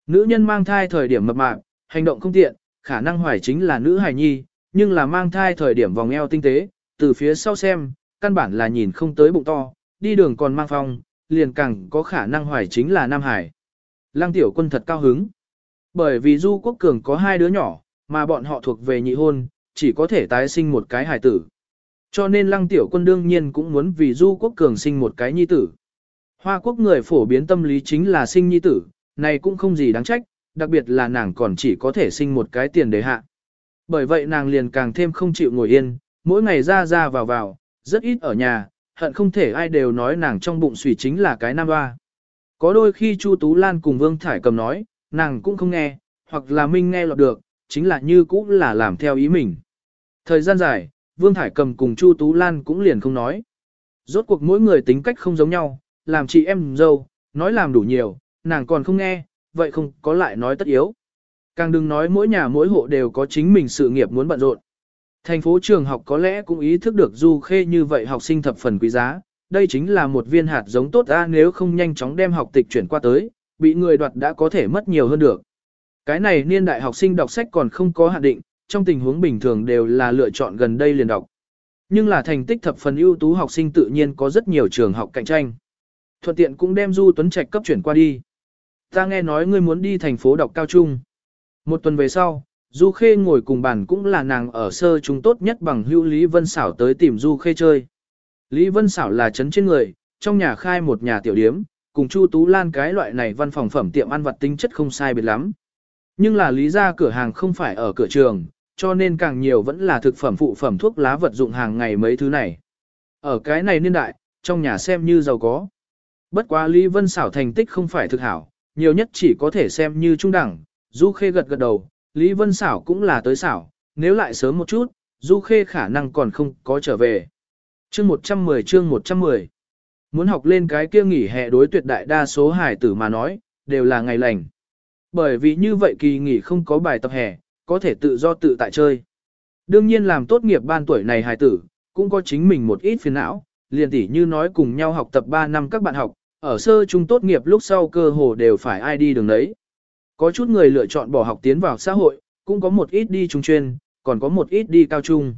Nữ nhân mang thai thời điểm mập mạp, hành động không tiện, khả năng hoài chính là nữ hải nhi, nhưng là mang thai thời điểm vòng eo tinh tế, từ phía sau xem, căn bản là nhìn không tới bụng to, đi đường còn mang phong, liền càng có khả năng hoài chính là nam hải. Lăng tiểu quân thật cao hứng. Bởi vì Du Quốc Cường có hai đứa nhỏ, mà bọn họ thuộc về nhị hôn, chỉ có thể tái sinh một cái hài tử. Cho nên lăng tiểu quân đương nhiên cũng muốn vì Du Quốc Cường sinh một cái nhi tử. Hoa quốc người phổ biến tâm lý chính là sinh nhi tử, này cũng không gì đáng trách, đặc biệt là nàng còn chỉ có thể sinh một cái tiền đề hạ. Bởi vậy nàng liền càng thêm không chịu ngồi yên, mỗi ngày ra ra vào vào, rất ít ở nhà, hận không thể ai đều nói nàng trong bụng sủy chính là cái nam hoa. Có đôi khi Chu Tú Lan cùng Vương Thải cầm nói, nàng cũng không nghe, hoặc là Minh nghe lọt được, chính là như cũng là làm theo ý mình. Thời gian dài, Vương Thải cầm cùng Chu Tú Lan cũng liền không nói. Rốt cuộc mỗi người tính cách không giống nhau, làm chị em dâu, nói làm đủ nhiều, nàng còn không nghe, vậy không có lại nói tất yếu. Càng đừng nói mỗi nhà mỗi hộ đều có chính mình sự nghiệp muốn bận rộn. Thành phố trường học có lẽ cũng ý thức được du khê như vậy học sinh thập phần quý giá, đây chính là một viên hạt giống tốt ra nếu không nhanh chóng đem học tịch chuyển qua tới, bị người đoạt đã có thể mất nhiều hơn được. Cái này niên đại học sinh đọc sách còn không có hạn định, trong tình huống bình thường đều là lựa chọn gần đây liền đọc. Nhưng là thành tích thập phần ưu tú học sinh tự nhiên có rất nhiều trường học cạnh tranh. Thuận tiện cũng đem Du Tuấn Trạch cấp chuyển qua đi. Ta nghe nói ngươi muốn đi thành phố đọc cao trung. Một tuần về sau, Du Khê ngồi cùng bàn cũng là nàng ở sơ chúng tốt nhất bằng hữu Lý Vân Xảo tới tìm Du Khê chơi. Lý Vân Xảo là chấn trên người, trong nhà khai một nhà tiểu điếm, cùng Chu Tú Lan cái loại này văn phòng phẩm tiệm ăn vặt tính chất không sai biệt lắm. Nhưng là lý ra cửa hàng không phải ở cửa trường, cho nên càng nhiều vẫn là thực phẩm phụ phẩm thuốc lá vật dụng hàng ngày mấy thứ này. Ở cái này niên đại, trong nhà xem như giàu có. Bất quá Lý Vân xảo thành tích không phải thực hảo, nhiều nhất chỉ có thể xem như trung đẳng, Du Khê gật gật đầu, Lý Vân xảo cũng là tới xảo, nếu lại sớm một chút, Du Khê khả năng còn không có trở về. Chương 110 chương 110 Muốn học lên cái kia nghỉ hè đối tuyệt đại đa số hải tử mà nói, đều là ngày lành. Bởi vì như vậy kỳ nghỉ không có bài tập hè, có thể tự do tự tại chơi. Đương nhiên làm tốt nghiệp ban tuổi này hài tử, cũng có chính mình một ít phiền não, liền tỉ như nói cùng nhau học tập 3 năm các bạn học, ở sơ trung tốt nghiệp lúc sau cơ hồ đều phải ai đi đường đấy. Có chút người lựa chọn bỏ học tiến vào xã hội, cũng có một ít đi trung chuyên, còn có một ít đi cao trung.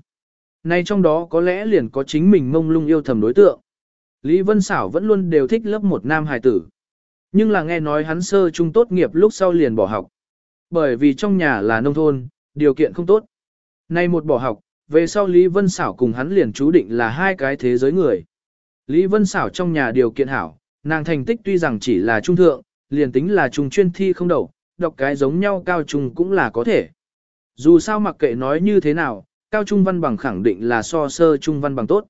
Nay trong đó có lẽ liền có chính mình mông lung yêu thầm đối tượng. Lý Vân Xảo vẫn luôn đều thích lớp một nam hài tử. Nhưng là nghe nói hắn sơ trung tốt nghiệp lúc sau liền bỏ học. Bởi vì trong nhà là nông thôn, điều kiện không tốt. Nay một bỏ học, về sau Lý Vân Xảo cùng hắn liền chú định là hai cái thế giới người. Lý Vân Xảo trong nhà điều kiện hảo, nàng thành tích tuy rằng chỉ là trung thượng, liền tính là trung chuyên thi không đậu, đọc cái giống nhau cao trung cũng là có thể. Dù sao mặc kệ nói như thế nào, cao trung văn bằng khẳng định là so sơ trung văn bằng tốt.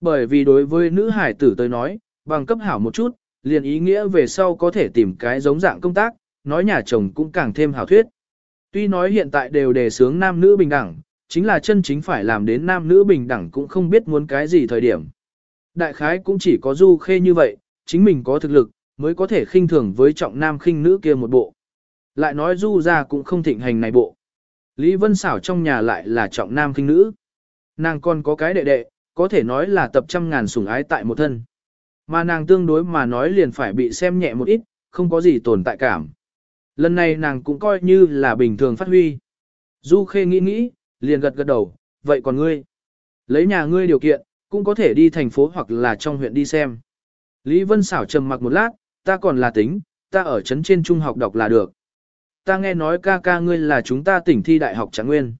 Bởi vì đối với nữ hải tử tới nói, bằng cấp hảo một chút, liền ý nghĩa về sau có thể tìm cái giống dạng công tác, nói nhà chồng cũng càng thêm hảo thuyết. Tuy nói hiện tại đều đề sướng nam nữ bình đẳng, chính là chân chính phải làm đến nam nữ bình đẳng cũng không biết muốn cái gì thời điểm. Đại khái cũng chỉ có du khê như vậy, chính mình có thực lực, mới có thể khinh thường với trọng nam khinh nữ kia một bộ. Lại nói du ra cũng không thịnh hành này bộ. Lý Vân xảo trong nhà lại là trọng nam khinh nữ. Nàng còn có cái đệ đệ, có thể nói là tập trăm ngàn sủng ái tại một thân. Mà nàng tương đối mà nói liền phải bị xem nhẹ một ít, không có gì tồn tại cảm. Lần này nàng cũng coi như là bình thường phát huy. Du Khê nghĩ nghĩ, liền gật gật đầu, vậy còn ngươi? Lấy nhà ngươi điều kiện, cũng có thể đi thành phố hoặc là trong huyện đi xem. Lý Vân xảo trầm mặc một lát, ta còn là tính, ta ở trấn trên trung học đọc là được. Ta nghe nói ca ca ngươi là chúng ta tỉnh thi đại học Trạng Nguyên.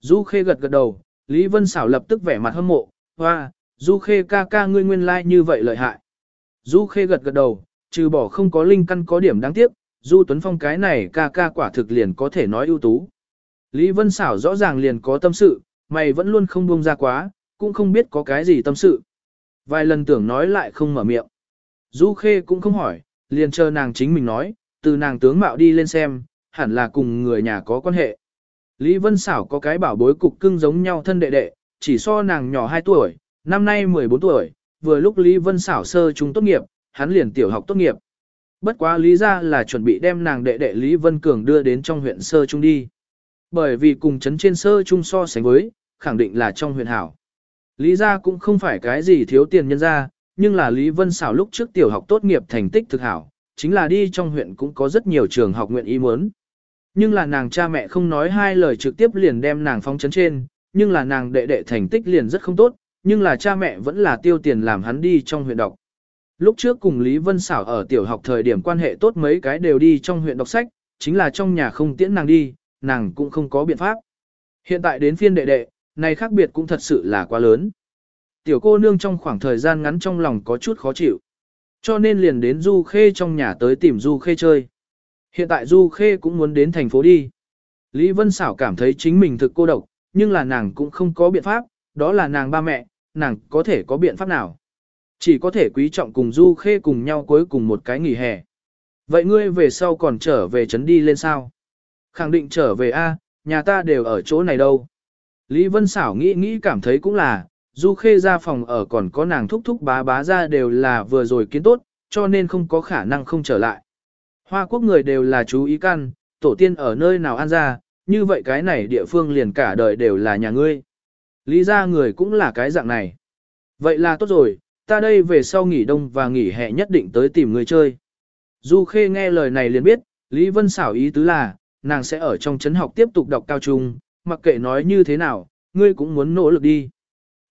Du Khê gật gật đầu, Lý Vân xảo lập tức vẻ mặt hâm mộ, hoa, Du Khê ca ca ngươi nguyên lai like như vậy lợi hại. Du Khê gật gật đầu, trừ bỏ không có linh căn có điểm đáng tiếc, Du Tuấn Phong cái này ca ca quả thực liền có thể nói ưu tú. Lý Vân xảo rõ ràng liền có tâm sự, mày vẫn luôn không buông ra quá, cũng không biết có cái gì tâm sự. Vài lần tưởng nói lại không mở miệng. Du Khê cũng không hỏi, liền chờ nàng chính mình nói, từ nàng tướng mạo đi lên xem, hẳn là cùng người nhà có quan hệ. Lý Vân Xảo có cái bảo bối cục cưng giống nhau thân đệ đệ, chỉ so nàng nhỏ 2 tuổi, năm nay 14 tuổi, vừa lúc Lý Vân Xảo sơ trung tốt nghiệp, hắn liền tiểu học tốt nghiệp. Bất quá lý ra là chuẩn bị đem nàng đệ đệ Lý Vân Cường đưa đến trong huyện sơ trung đi. Bởi vì cùng chấn trên sơ trung so sánh với, khẳng định là trong huyện hảo. Lý gia cũng không phải cái gì thiếu tiền nhân gia, nhưng là Lý Vân Xảo lúc trước tiểu học tốt nghiệp thành tích thực hảo, chính là đi trong huyện cũng có rất nhiều trường học nguyện ý muốn. Nhưng là nàng cha mẹ không nói hai lời trực tiếp liền đem nàng phong chấn trên, nhưng là nàng đệ đệ thành tích liền rất không tốt, nhưng là cha mẹ vẫn là tiêu tiền làm hắn đi trong huyện đọc. Lúc trước cùng Lý Vân Xảo ở tiểu học thời điểm quan hệ tốt mấy cái đều đi trong huyện đọc sách, chính là trong nhà không tiễn nàng đi, nàng cũng không có biện pháp. Hiện tại đến phiên đệ đệ, này khác biệt cũng thật sự là quá lớn. Tiểu cô nương trong khoảng thời gian ngắn trong lòng có chút khó chịu. Cho nên liền đến Du Khê trong nhà tới tìm Du Khê chơi. Hiện tại Du Khê cũng muốn đến thành phố đi. Lý Vân Xảo cảm thấy chính mình thực cô độc, nhưng là nàng cũng không có biện pháp, đó là nàng ba mẹ, nàng có thể có biện pháp nào. Chỉ có thể quý trọng cùng Du Khê cùng nhau cuối cùng một cái nghỉ hè. Vậy ngươi về sau còn trở về trấn đi lên sao? Khẳng định trở về A, nhà ta đều ở chỗ này đâu. Lý Vân Xảo nghĩ nghĩ cảm thấy cũng là, Du Khê ra phòng ở còn có nàng thúc thúc bá bá ra đều là vừa rồi kiến tốt, cho nên không có khả năng không trở lại. Hoa quốc người đều là chú ý căn, tổ tiên ở nơi nào ăn ra, như vậy cái này địa phương liền cả đời đều là nhà ngươi. Lý ra người cũng là cái dạng này. Vậy là tốt rồi, ta đây về sau nghỉ đông và nghỉ hè nhất định tới tìm người chơi. Du Khê nghe lời này liền biết, Lý Vân xảo ý tứ là, nàng sẽ ở trong chấn học tiếp tục đọc cao trung, mặc kệ nói như thế nào, ngươi cũng muốn nỗ lực đi.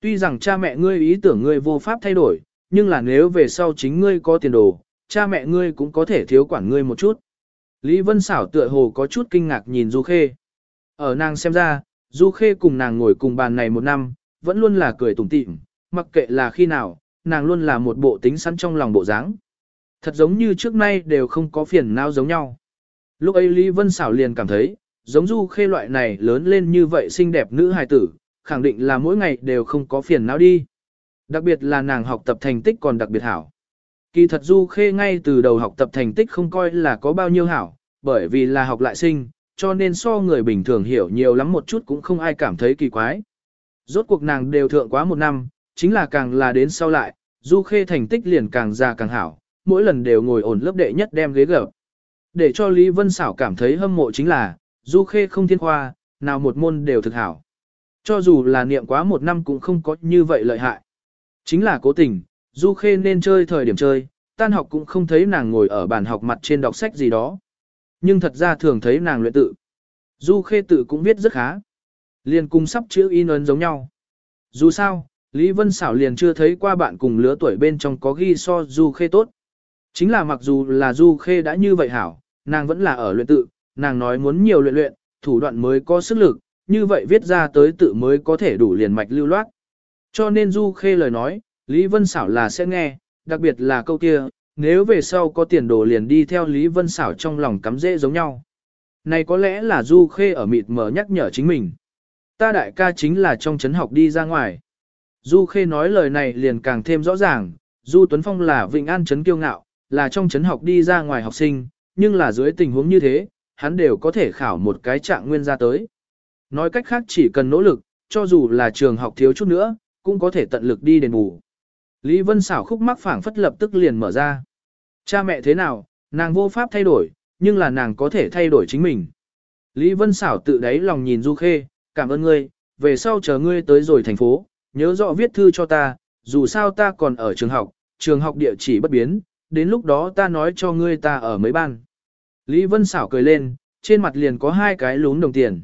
Tuy rằng cha mẹ ngươi ý tưởng ngươi vô pháp thay đổi, nhưng là nếu về sau chính ngươi có tiền đồ, cha mẹ ngươi cũng có thể thiếu quản ngươi một chút. Lý Vân xảo tựa hồ có chút kinh ngạc nhìn Du Khê. Ở nàng xem ra, Du Khê cùng nàng ngồi cùng bàn này một năm, vẫn luôn là cười tủm tỉm, mặc kệ là khi nào, nàng luôn là một bộ tính sẵn trong lòng bộ dáng. Thật giống như trước nay đều không có phiền não giống nhau. Lúc ấy Lý Vân xảo liền cảm thấy, giống Du Khê loại này lớn lên như vậy xinh đẹp nữ hài tử, khẳng định là mỗi ngày đều không có phiền não đi. Đặc biệt là nàng học tập thành tích còn đặc biệt hảo. Kỳ thật Du Khê ngay từ đầu học tập thành tích không coi là có bao nhiêu hảo, bởi vì là học lại sinh, cho nên so người bình thường hiểu nhiều lắm một chút cũng không ai cảm thấy kỳ quái. Rốt cuộc nàng đều thượng quá một năm, chính là càng là đến sau lại, Du Khê thành tích liền càng già càng hảo, mỗi lần đều ngồi ổn lớp đệ nhất đem ghế gập. Để cho Lý Vân Xảo cảm thấy hâm mộ chính là, Du Khê không thiên khoa, nào một môn đều thực hảo. Cho dù là niệm quá một năm cũng không có như vậy lợi hại. Chính là cố tình, Du Khê nên chơi thời điểm chơi, tan học cũng không thấy nàng ngồi ở bàn học mặt trên đọc sách gì đó. Nhưng thật ra thường thấy nàng luyện tự. Du Khê tự cũng viết rất khá. Liền cùng sắp chữ in ấn giống nhau. Dù sao, Lý Vân Xảo liền chưa thấy qua bạn cùng lứa tuổi bên trong có ghi so Du Khê tốt. Chính là mặc dù là Du Khê đã như vậy hảo, nàng vẫn là ở luyện tự, nàng nói muốn nhiều luyện luyện, thủ đoạn mới có sức lực, như vậy viết ra tới tự mới có thể đủ liền mạch lưu loát. Cho nên Du Khê lời nói, Lý Vân Xảo là sẽ nghe, đặc biệt là câu kia, nếu về sau có tiền đồ liền đi theo Lý Vân Xảo trong lòng cắm dễ giống nhau. Này có lẽ là Du Khê ở mịt mờ nhắc nhở chính mình. Ta đại ca chính là trong chấn học đi ra ngoài. Du Khê nói lời này liền càng thêm rõ ràng, Du Tuấn Phong là Vịnh An chấn kiêu ngạo, là trong chấn học đi ra ngoài học sinh, nhưng là dưới tình huống như thế, hắn đều có thể khảo một cái trạng nguyên ra tới. Nói cách khác chỉ cần nỗ lực, cho dù là trường học thiếu chút nữa, cũng có thể tận lực đi đền bù. Lý Vân xảo khúc mắc phảng phất lập tức liền mở ra. Cha mẹ thế nào, nàng vô pháp thay đổi, nhưng là nàng có thể thay đổi chính mình. Lý Vân xảo tự đáy lòng nhìn Du Khê, cảm ơn ngươi, về sau chờ ngươi tới rồi thành phố, nhớ rõ viết thư cho ta, dù sao ta còn ở trường học, trường học địa chỉ bất biến, đến lúc đó ta nói cho ngươi ta ở mấy ban. Lý Vân xảo cười lên, trên mặt liền có hai cái lún đồng tiền.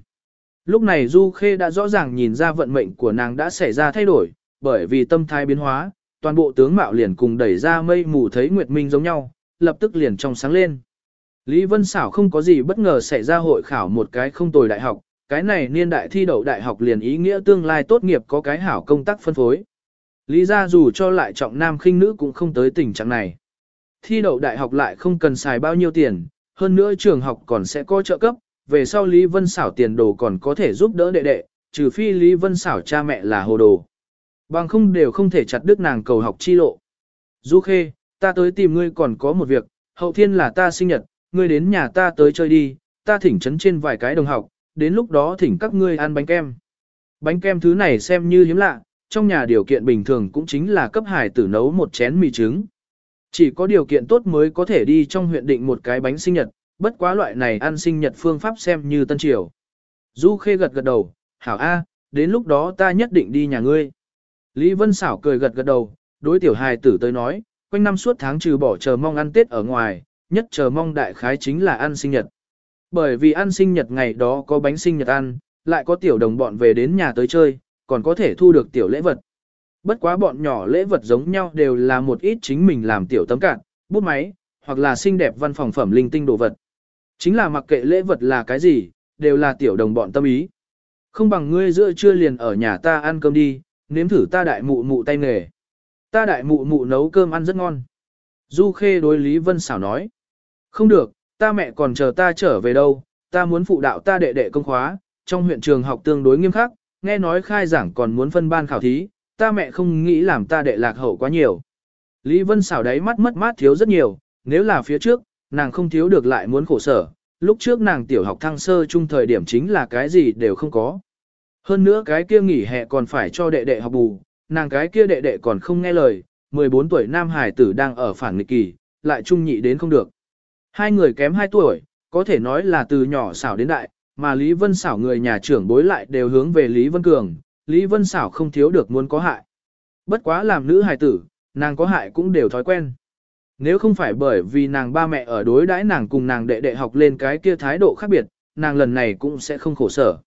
Lúc này Du Khê đã rõ ràng nhìn ra vận mệnh của nàng đã xảy ra thay đổi, bởi vì tâm thái biến hóa, toàn bộ tướng mạo liền cùng đẩy ra mây mù thấy nguyệt minh giống nhau, lập tức liền trong sáng lên. Lý Vân Xảo không có gì bất ngờ xảy ra hội khảo một cái không tồi đại học, cái này niên đại thi đậu đại học liền ý nghĩa tương lai tốt nghiệp có cái hảo công tác phân phối. Lý ra dù cho lại trọng nam khinh nữ cũng không tới tình trạng này. Thi đậu đại học lại không cần xài bao nhiêu tiền, hơn nữa trường học còn sẽ có trợ cấp, về sau Lý Vân Xảo tiền đồ còn có thể giúp đỡ đệ đệ, trừ phi Lý Vân Xảo cha mẹ là hồ đồ. Bằng không đều không thể chặt đứt nàng cầu học chi lộ. Du Khê, ta tới tìm ngươi còn có một việc, hậu thiên là ta sinh nhật, ngươi đến nhà ta tới chơi đi, ta thỉnh chấn trên vài cái đồng học, đến lúc đó thỉnh các ngươi ăn bánh kem. Bánh kem thứ này xem như hiếm lạ, trong nhà điều kiện bình thường cũng chính là cấp hải tử nấu một chén mì trứng. Chỉ có điều kiện tốt mới có thể đi trong huyện định một cái bánh sinh nhật, bất quá loại này ăn sinh nhật phương pháp xem như tân triều. Du Khê gật gật đầu, hảo A, đến lúc đó ta nhất định đi nhà ngươi. Lý Vân xảo cười gật gật đầu, đối tiểu hài tử tới nói, quanh năm suốt tháng trừ bỏ chờ mong ăn Tết ở ngoài, nhất chờ mong đại khái chính là ăn sinh nhật. Bởi vì ăn sinh nhật ngày đó có bánh sinh nhật ăn, lại có tiểu đồng bọn về đến nhà tới chơi, còn có thể thu được tiểu lễ vật. Bất quá bọn nhỏ lễ vật giống nhau đều là một ít chính mình làm tiểu tấm cạn, bút máy, hoặc là xinh đẹp văn phòng phẩm linh tinh đồ vật. Chính là mặc kệ lễ vật là cái gì, đều là tiểu đồng bọn tâm ý. Không bằng ngươi giữa trưa liền ở nhà ta ăn cơm đi, nếm thử ta đại mụ mụ tay nghề. Ta đại mụ mụ nấu cơm ăn rất ngon. Du Khê đối Lý Vân xảo nói. Không được, ta mẹ còn chờ ta trở về đâu, ta muốn phụ đạo ta đệ đệ công khóa, trong huyện trường học tương đối nghiêm khắc, nghe nói khai giảng còn muốn phân ban khảo thí, ta mẹ không nghĩ làm ta đệ lạc hậu quá nhiều. Lý Vân xảo đáy mắt mất mát thiếu rất nhiều, nếu là phía trước, nàng không thiếu được lại muốn khổ sở, lúc trước nàng tiểu học thăng sơ chung thời điểm chính là cái gì đều không có. Hơn nữa cái kia nghỉ hè còn phải cho đệ đệ học bù, nàng cái kia đệ đệ còn không nghe lời, 14 tuổi nam hải tử đang ở phản nghịch kỳ, lại trung nhị đến không được. Hai người kém 2 tuổi, có thể nói là từ nhỏ xảo đến đại, mà Lý Vân xảo người nhà trưởng bối lại đều hướng về Lý Vân Cường, Lý Vân xảo không thiếu được muốn có hại. Bất quá làm nữ hài tử, nàng có hại cũng đều thói quen. Nếu không phải bởi vì nàng ba mẹ ở đối đãi nàng cùng nàng đệ đệ học lên cái kia thái độ khác biệt, nàng lần này cũng sẽ không khổ sở.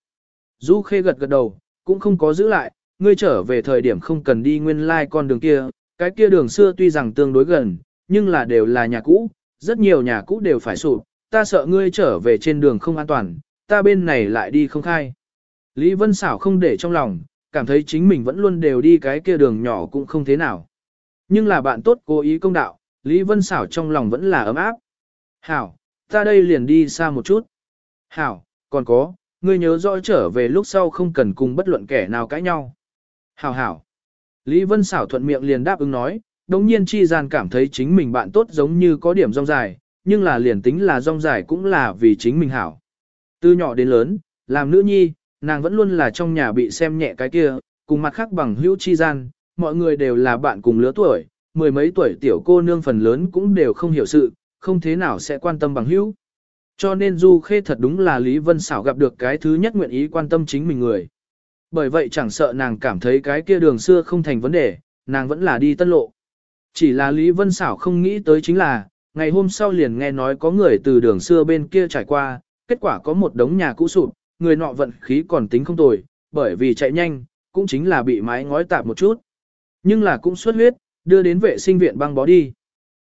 Du Khê gật gật đầu, cũng không có giữ lại, ngươi trở về thời điểm không cần đi nguyên lai like con đường kia, cái kia đường xưa tuy rằng tương đối gần, nhưng là đều là nhà cũ, rất nhiều nhà cũ đều phải sụp, ta sợ ngươi trở về trên đường không an toàn, ta bên này lại đi không khai. Lý Vân Xảo không để trong lòng, cảm thấy chính mình vẫn luôn đều đi cái kia đường nhỏ cũng không thế nào. Nhưng là bạn tốt cố ý công đạo, Lý Vân Xảo trong lòng vẫn là ấm áp. Hảo, ta đây liền đi xa một chút. Hảo, còn có, ngươi nhớ rõ trở về lúc sau không cần cùng bất luận kẻ nào cãi nhau. Hảo hảo. Lý Vân Xảo thuận miệng liền đáp ứng nói, đồng nhiên chi gian cảm thấy chính mình bạn tốt giống như có điểm rong dài, nhưng là liền tính là rong dài cũng là vì chính mình hảo. Từ nhỏ đến lớn, làm nữ nhi, nàng vẫn luôn là trong nhà bị xem nhẹ cái kia, cùng mặt khác bằng hữu chi gian, mọi người đều là bạn cùng lứa tuổi, mười mấy tuổi tiểu cô nương phần lớn cũng đều không hiểu sự, không thế nào sẽ quan tâm bằng hữu. Cho nên Du Khê thật đúng là Lý Vân Xảo gặp được cái thứ nhất nguyện ý quan tâm chính mình người. Bởi vậy chẳng sợ nàng cảm thấy cái kia đường xưa không thành vấn đề, nàng vẫn là đi tân lộ. Chỉ là Lý Vân Xảo không nghĩ tới chính là, ngày hôm sau liền nghe nói có người từ đường xưa bên kia trải qua, kết quả có một đống nhà cũ sụp, người nọ vận khí còn tính không tồi, bởi vì chạy nhanh, cũng chính là bị mái ngói tạp một chút. Nhưng là cũng xuất huyết, đưa đến vệ sinh viện băng bó đi.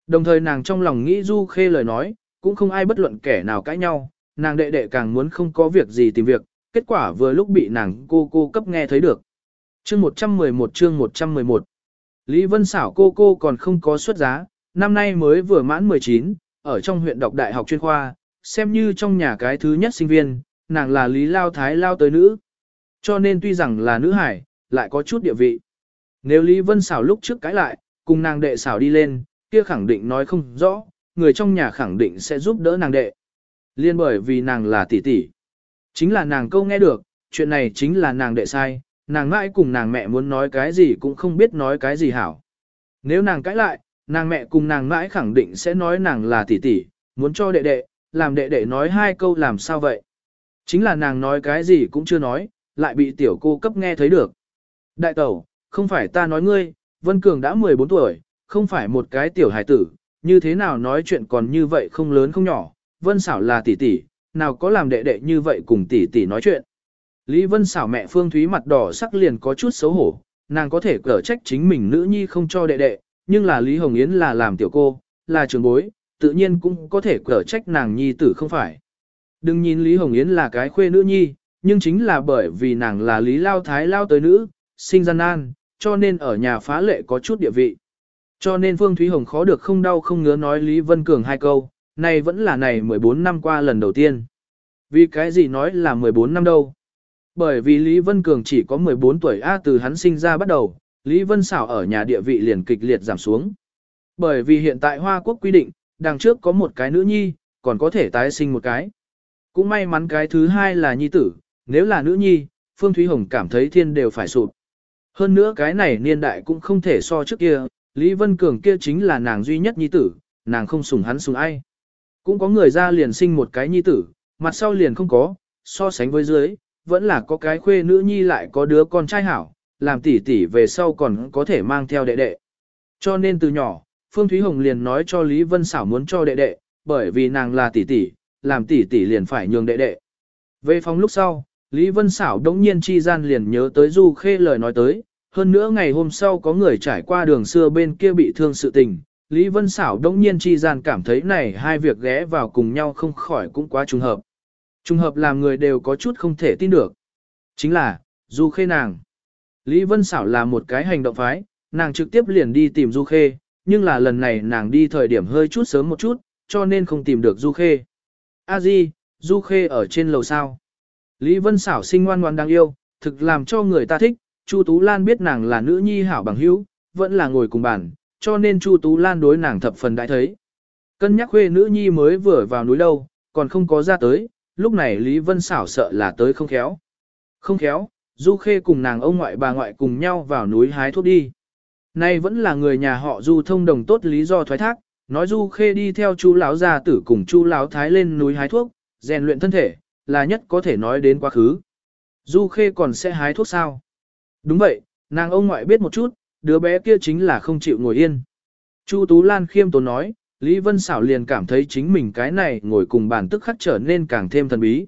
Đồng thời nàng trong lòng nghĩ Du Khê lời nói, cũng không ai bất luận kẻ nào cãi nhau, nàng đệ đệ càng muốn không có việc gì tìm việc, kết quả vừa lúc bị nàng cô cô cấp nghe thấy được. Chương 111 chương 111 Lý Vân xảo cô cô còn không có xuất giá, năm nay mới vừa mãn 19, ở trong huyện đọc đại học chuyên khoa, xem như trong nhà cái thứ nhất sinh viên, nàng là Lý Lao Thái Lao tới nữ. Cho nên tuy rằng là nữ hải, lại có chút địa vị. Nếu Lý Vân xảo lúc trước cãi lại, cùng nàng đệ xảo đi lên, kia khẳng định nói không rõ, người trong nhà khẳng định sẽ giúp đỡ nàng đệ. Liên bởi vì nàng là tỷ tỷ. Chính là nàng câu nghe được, chuyện này chính là nàng đệ sai, nàng mãi cùng nàng mẹ muốn nói cái gì cũng không biết nói cái gì hảo. Nếu nàng cãi lại, nàng mẹ cùng nàng mãi khẳng định sẽ nói nàng là tỷ tỷ, muốn cho đệ đệ, làm đệ đệ nói hai câu làm sao vậy. Chính là nàng nói cái gì cũng chưa nói, lại bị tiểu cô cấp nghe thấy được. Đại tẩu, không phải ta nói ngươi, Vân Cường đã 14 tuổi, không phải một cái tiểu hài tử, như thế nào nói chuyện còn như vậy không lớn không nhỏ, Vân xảo là tỷ tỷ, nào có làm đệ đệ như vậy cùng tỷ tỷ nói chuyện. Lý Vân xảo mẹ Phương Thúy mặt đỏ sắc liền có chút xấu hổ, nàng có thể cở trách chính mình nữ nhi không cho đệ đệ, nhưng là Lý Hồng Yến là làm tiểu cô, là trường bối, tự nhiên cũng có thể cở trách nàng nhi tử không phải. Đừng nhìn Lý Hồng Yến là cái khuê nữ nhi, nhưng chính là bởi vì nàng là Lý Lao Thái Lao tới nữ, sinh gian nan, cho nên ở nhà phá lệ có chút địa vị. Cho nên Phương Thúy Hồng khó được không đau không ngứa nói Lý Vân Cường hai câu, này vẫn là này 14 năm qua lần đầu tiên. Vì cái gì nói là 14 năm đâu? Bởi vì Lý Vân Cường chỉ có 14 tuổi A từ hắn sinh ra bắt đầu, Lý Vân Xảo ở nhà địa vị liền kịch liệt giảm xuống. Bởi vì hiện tại Hoa Quốc quy định, đằng trước có một cái nữ nhi, còn có thể tái sinh một cái. Cũng may mắn cái thứ hai là nhi tử, nếu là nữ nhi, Phương Thúy Hồng cảm thấy thiên đều phải sụp. Hơn nữa cái này niên đại cũng không thể so trước kia, Lý Vân Cường kia chính là nàng duy nhất nhi tử, nàng không sủng hắn sủng ai. Cũng có người ra liền sinh một cái nhi tử, mặt sau liền không có, so sánh với dưới, vẫn là có cái khuê nữ nhi lại có đứa con trai hảo, làm tỷ tỷ về sau còn có thể mang theo đệ đệ. Cho nên từ nhỏ, Phương Thúy Hồng liền nói cho Lý Vân Xảo muốn cho đệ đệ, bởi vì nàng là tỷ tỷ, làm tỷ tỷ liền phải nhường đệ đệ. Về phòng lúc sau, Lý Vân Xảo đống nhiên chi gian liền nhớ tới Du Khê lời nói tới, hơn nữa ngày hôm sau có người trải qua đường xưa bên kia bị thương sự tình, Lý Vân Xảo đống nhiên chi gian cảm thấy này hai việc ghé vào cùng nhau không khỏi cũng quá trùng hợp. Trùng hợp làm người đều có chút không thể tin được. Chính là, Du Khê nàng. Lý Vân Xảo là một cái hành động phái, nàng trực tiếp liền đi tìm Du Khê, nhưng là lần này nàng đi thời điểm hơi chút sớm một chút, cho nên không tìm được Du Khê. A Di, Du Khê ở trên lầu sao. Lý Vân Xảo sinh ngoan ngoan đáng yêu, thực làm cho người ta thích, Chu Tú Lan biết nàng là nữ nhi hảo bằng hữu, vẫn là ngồi cùng bàn, cho nên Chu Tú Lan đối nàng thập phần đại thấy. Cân nhắc khuê nữ nhi mới vừa vào núi đâu, còn không có ra tới, lúc này Lý Vân xảo sợ là tới không khéo. Không khéo, Du Khê cùng nàng ông ngoại bà ngoại cùng nhau vào núi hái thuốc đi. Nay vẫn là người nhà họ Du thông đồng tốt lý do thoái thác, nói Du Khê đi theo chu lão gia tử cùng chu lão thái lên núi hái thuốc, rèn luyện thân thể, là nhất có thể nói đến quá khứ. Du Khê còn sẽ hái thuốc sao? Đúng vậy, nàng ông ngoại biết một chút, đứa bé kia chính là không chịu ngồi yên. Chu Tú Lan khiêm tốn nói, Lý Vân Xảo liền cảm thấy chính mình cái này ngồi cùng bàn tức khắc trở nên càng thêm thần bí.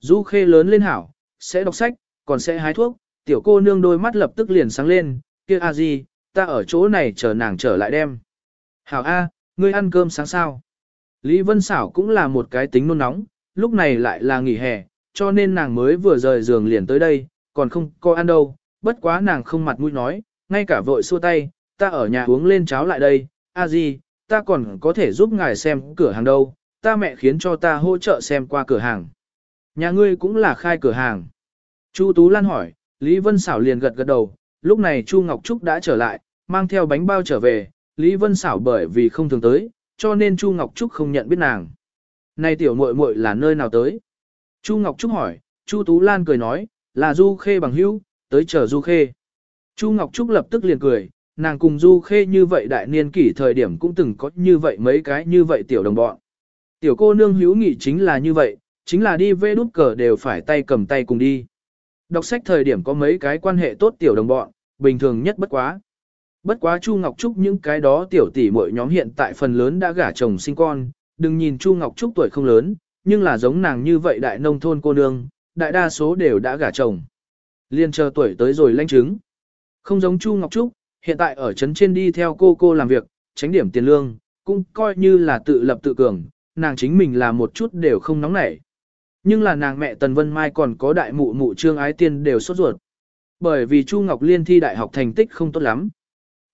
Du Khê lớn lên hảo, sẽ đọc sách, còn sẽ hái thuốc, tiểu cô nương đôi mắt lập tức liền sáng lên, kia a gì, ta ở chỗ này chờ nàng trở lại đem. Hảo A, ngươi ăn cơm sáng sao? Lý Vân Xảo cũng là một cái tính nôn nóng, lúc này lại là nghỉ hè, cho nên nàng mới vừa rời giường liền tới đây, còn không có ăn đâu, bất quá nàng không mặt mũi nói, ngay cả vội xua tay, ta ở nhà uống lên cháo lại đây, a gì, ta còn có thể giúp ngài xem cửa hàng đâu, ta mẹ khiến cho ta hỗ trợ xem qua cửa hàng. Nhà ngươi cũng là khai cửa hàng. Chu Tú Lan hỏi, Lý Vân Xảo liền gật gật đầu, lúc này Chu Ngọc Trúc đã trở lại, mang theo bánh bao trở về, Lý Vân Xảo bởi vì không thường tới, cho nên Chu Ngọc Trúc không nhận biết nàng. Này tiểu muội muội là nơi nào tới? Chu Ngọc Trúc hỏi, Chu Tú Lan cười nói, là Du Khê bằng hữu, tới chờ Du Khê. Chu Ngọc Trúc lập tức liền cười, nàng cùng Du Khê như vậy đại niên kỷ thời điểm cũng từng có như vậy mấy cái như vậy tiểu đồng bọn. Tiểu cô nương hữu nghị chính là như vậy, chính là đi vê đút cờ đều phải tay cầm tay cùng đi. Đọc sách thời điểm có mấy cái quan hệ tốt tiểu đồng bọn, bình thường nhất bất quá. Bất quá Chu Ngọc Trúc những cái đó tiểu tỷ muội nhóm hiện tại phần lớn đã gả chồng sinh con, đừng nhìn Chu Ngọc Trúc tuổi không lớn, nhưng là giống nàng như vậy đại nông thôn cô nương, đại đa số đều đã gả chồng. Liên chờ tuổi tới rồi lanh chứng. Không giống Chu Ngọc Trúc, hiện tại ở trấn trên đi theo cô cô làm việc, tránh điểm tiền lương, cũng coi như là tự lập tự cường, nàng chính mình là một chút đều không nóng nảy. Nhưng là nàng mẹ Tần Vân Mai còn có đại mụ mụ trương ái tiên đều sốt ruột. Bởi vì Chu Ngọc Liên thi đại học thành tích không tốt lắm.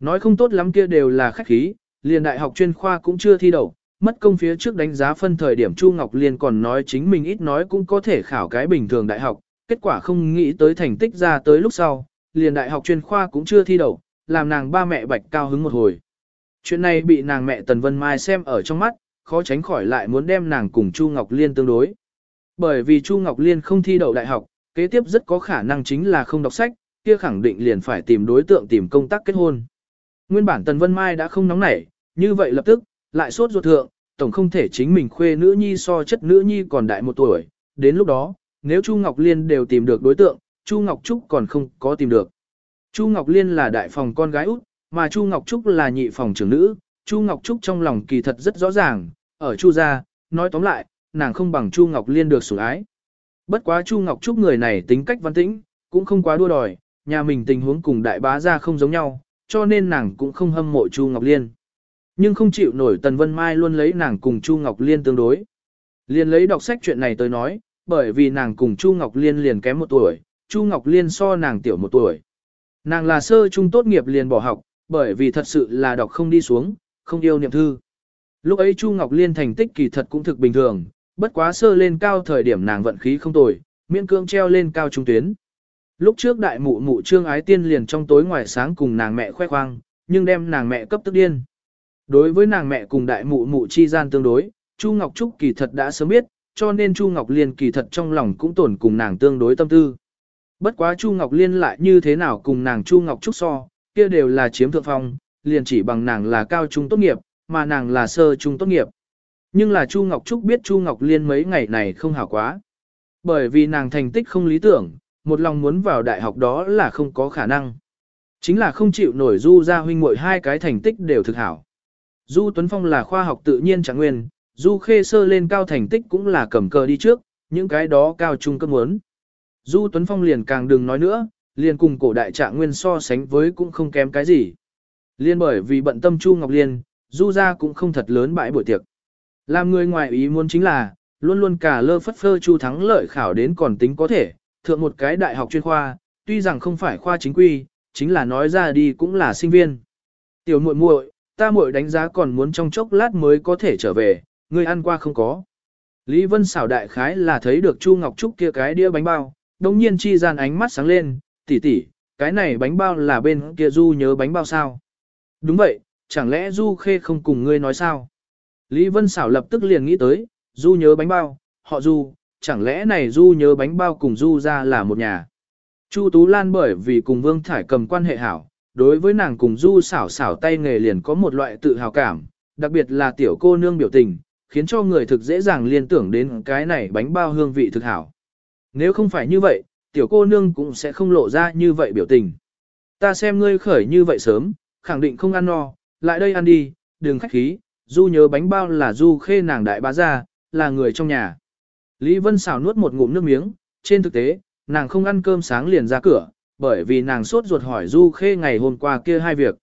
Nói không tốt lắm kia đều là khách khí, liền đại học chuyên khoa cũng chưa thi đậu, mất công phía trước đánh giá phân thời điểm Chu Ngọc Liên còn nói chính mình ít nói cũng có thể khảo cái bình thường đại học, kết quả không nghĩ tới thành tích ra tới lúc sau, liền đại học chuyên khoa cũng chưa thi đậu, làm nàng ba mẹ bạch cao hứng một hồi. Chuyện này bị nàng mẹ Tần Vân Mai xem ở trong mắt, khó tránh khỏi lại muốn đem nàng cùng Chu Ngọc Liên tương đối. Bởi vì Chu Ngọc Liên không thi đậu đại học, kế tiếp rất có khả năng chính là không đọc sách, kia khẳng định liền phải tìm đối tượng tìm công tác kết hôn. Nguyên bản Tần Vân Mai đã không nóng nảy, như vậy lập tức, lại sốt ruột thượng, tổng không thể chính mình khuê nữ nhi so chất nữ nhi còn đại một tuổi, đến lúc đó, nếu Chu Ngọc Liên đều tìm được đối tượng, Chu Ngọc Trúc còn không có tìm được. Chu Ngọc Liên là đại phòng con gái út, mà Chu Ngọc Trúc là nhị phòng trưởng nữ, Chu Ngọc Trúc trong lòng kỳ thật rất rõ ràng, ở Chu gia, nói tóm lại, nàng không bằng Chu Ngọc Liên được sủng ái. Bất quá Chu Ngọc Trúc người này tính cách văn tĩnh, cũng không quá đua đòi, nhà mình tình huống cùng đại bá gia không giống nhau, cho nên nàng cũng không hâm mộ Chu Ngọc Liên. Nhưng không chịu nổi Tần Vân Mai luôn lấy nàng cùng Chu Ngọc Liên tương đối. Liên lấy đọc sách chuyện này tới nói, bởi vì nàng cùng Chu Ngọc Liên liền kém một tuổi, Chu Ngọc Liên so nàng tiểu một tuổi. Nàng là sơ trung tốt nghiệp liền bỏ học, bởi vì thật sự là đọc không đi xuống, không yêu niệm thư. Lúc ấy Chu Ngọc Liên thành tích kỳ thật cũng thực bình thường, bất quá sơ lên cao thời điểm nàng vận khí không tồi, miễn cương treo lên cao trung tuyến. Lúc trước đại mụ mụ trương ái tiên liền trong tối ngoài sáng cùng nàng mẹ khoe khoang, nhưng đem nàng mẹ cấp tức điên. Đối với nàng mẹ cùng đại mụ mụ chi gian tương đối, Chu Ngọc Trúc kỳ thật đã sớm biết, cho nên Chu Ngọc Liên kỳ thật trong lòng cũng tổn cùng nàng tương đối tâm tư. Bất quá Chu Ngọc Liên lại như thế nào cùng nàng Chu Ngọc Trúc so, kia đều là chiếm thượng phong, liền chỉ bằng nàng là cao trung tốt nghiệp, mà nàng là sơ trung tốt nghiệp. Nhưng là Chu Ngọc Trúc biết Chu Ngọc Liên mấy ngày này không hảo quá. Bởi vì nàng thành tích không lý tưởng, một lòng muốn vào đại học đó là không có khả năng. Chính là không chịu nổi Du gia huynh muội hai cái thành tích đều thực hảo. Du Tuấn Phong là khoa học tự nhiên chẳng nguyên, Du Khê Sơ lên cao thành tích cũng là cầm cờ đi trước, những cái đó cao trung cấp muốn. Du Tuấn Phong liền càng đừng nói nữa, liền cùng cổ đại trạng nguyên so sánh với cũng không kém cái gì. Liên bởi vì bận tâm Chu Ngọc Liên, Du gia cũng không thật lớn bãi buổi tiệc. Làm người ngoài ý muốn chính là, luôn luôn cả lơ phất phơ Chu thắng lợi khảo đến còn tính có thể, thượng một cái đại học chuyên khoa, tuy rằng không phải khoa chính quy, chính là nói ra đi cũng là sinh viên. Tiểu muội muội, ta muội đánh giá còn muốn trong chốc lát mới có thể trở về, ngươi ăn qua không có. Lý Vân xảo đại khái là thấy được Chu Ngọc Trúc kia cái đĩa bánh bao, đồng nhiên chi gian ánh mắt sáng lên, tỷ tỷ, cái này bánh bao là bên kia Du nhớ bánh bao sao? Đúng vậy, chẳng lẽ Du Khê không cùng ngươi nói sao? Lý Vân xảo lập tức liền nghĩ tới, Du nhớ bánh bao, họ Du, chẳng lẽ này Du nhớ bánh bao cùng Du ra là một nhà? Chu Tú Lan bởi vì cùng Vương Thải cầm quan hệ hảo, đối với nàng cùng Du xảo xảo tay nghề liền có một loại tự hào cảm, đặc biệt là tiểu cô nương biểu tình, khiến cho người thực dễ dàng liên tưởng đến cái này bánh bao hương vị thực hảo. Nếu không phải như vậy, tiểu cô nương cũng sẽ không lộ ra như vậy biểu tình. Ta xem ngươi khởi như vậy sớm, khẳng định không ăn no, lại đây ăn đi, đừng khách khí, Du nhớ bánh bao là Du khê nàng đại bá gia, là người trong nhà. Lý Vân xào nuốt một ngụm nước miếng, trên thực tế, nàng không ăn cơm sáng liền ra cửa, bởi vì nàng sốt ruột hỏi Du Khê ngày hôm qua kia hai việc.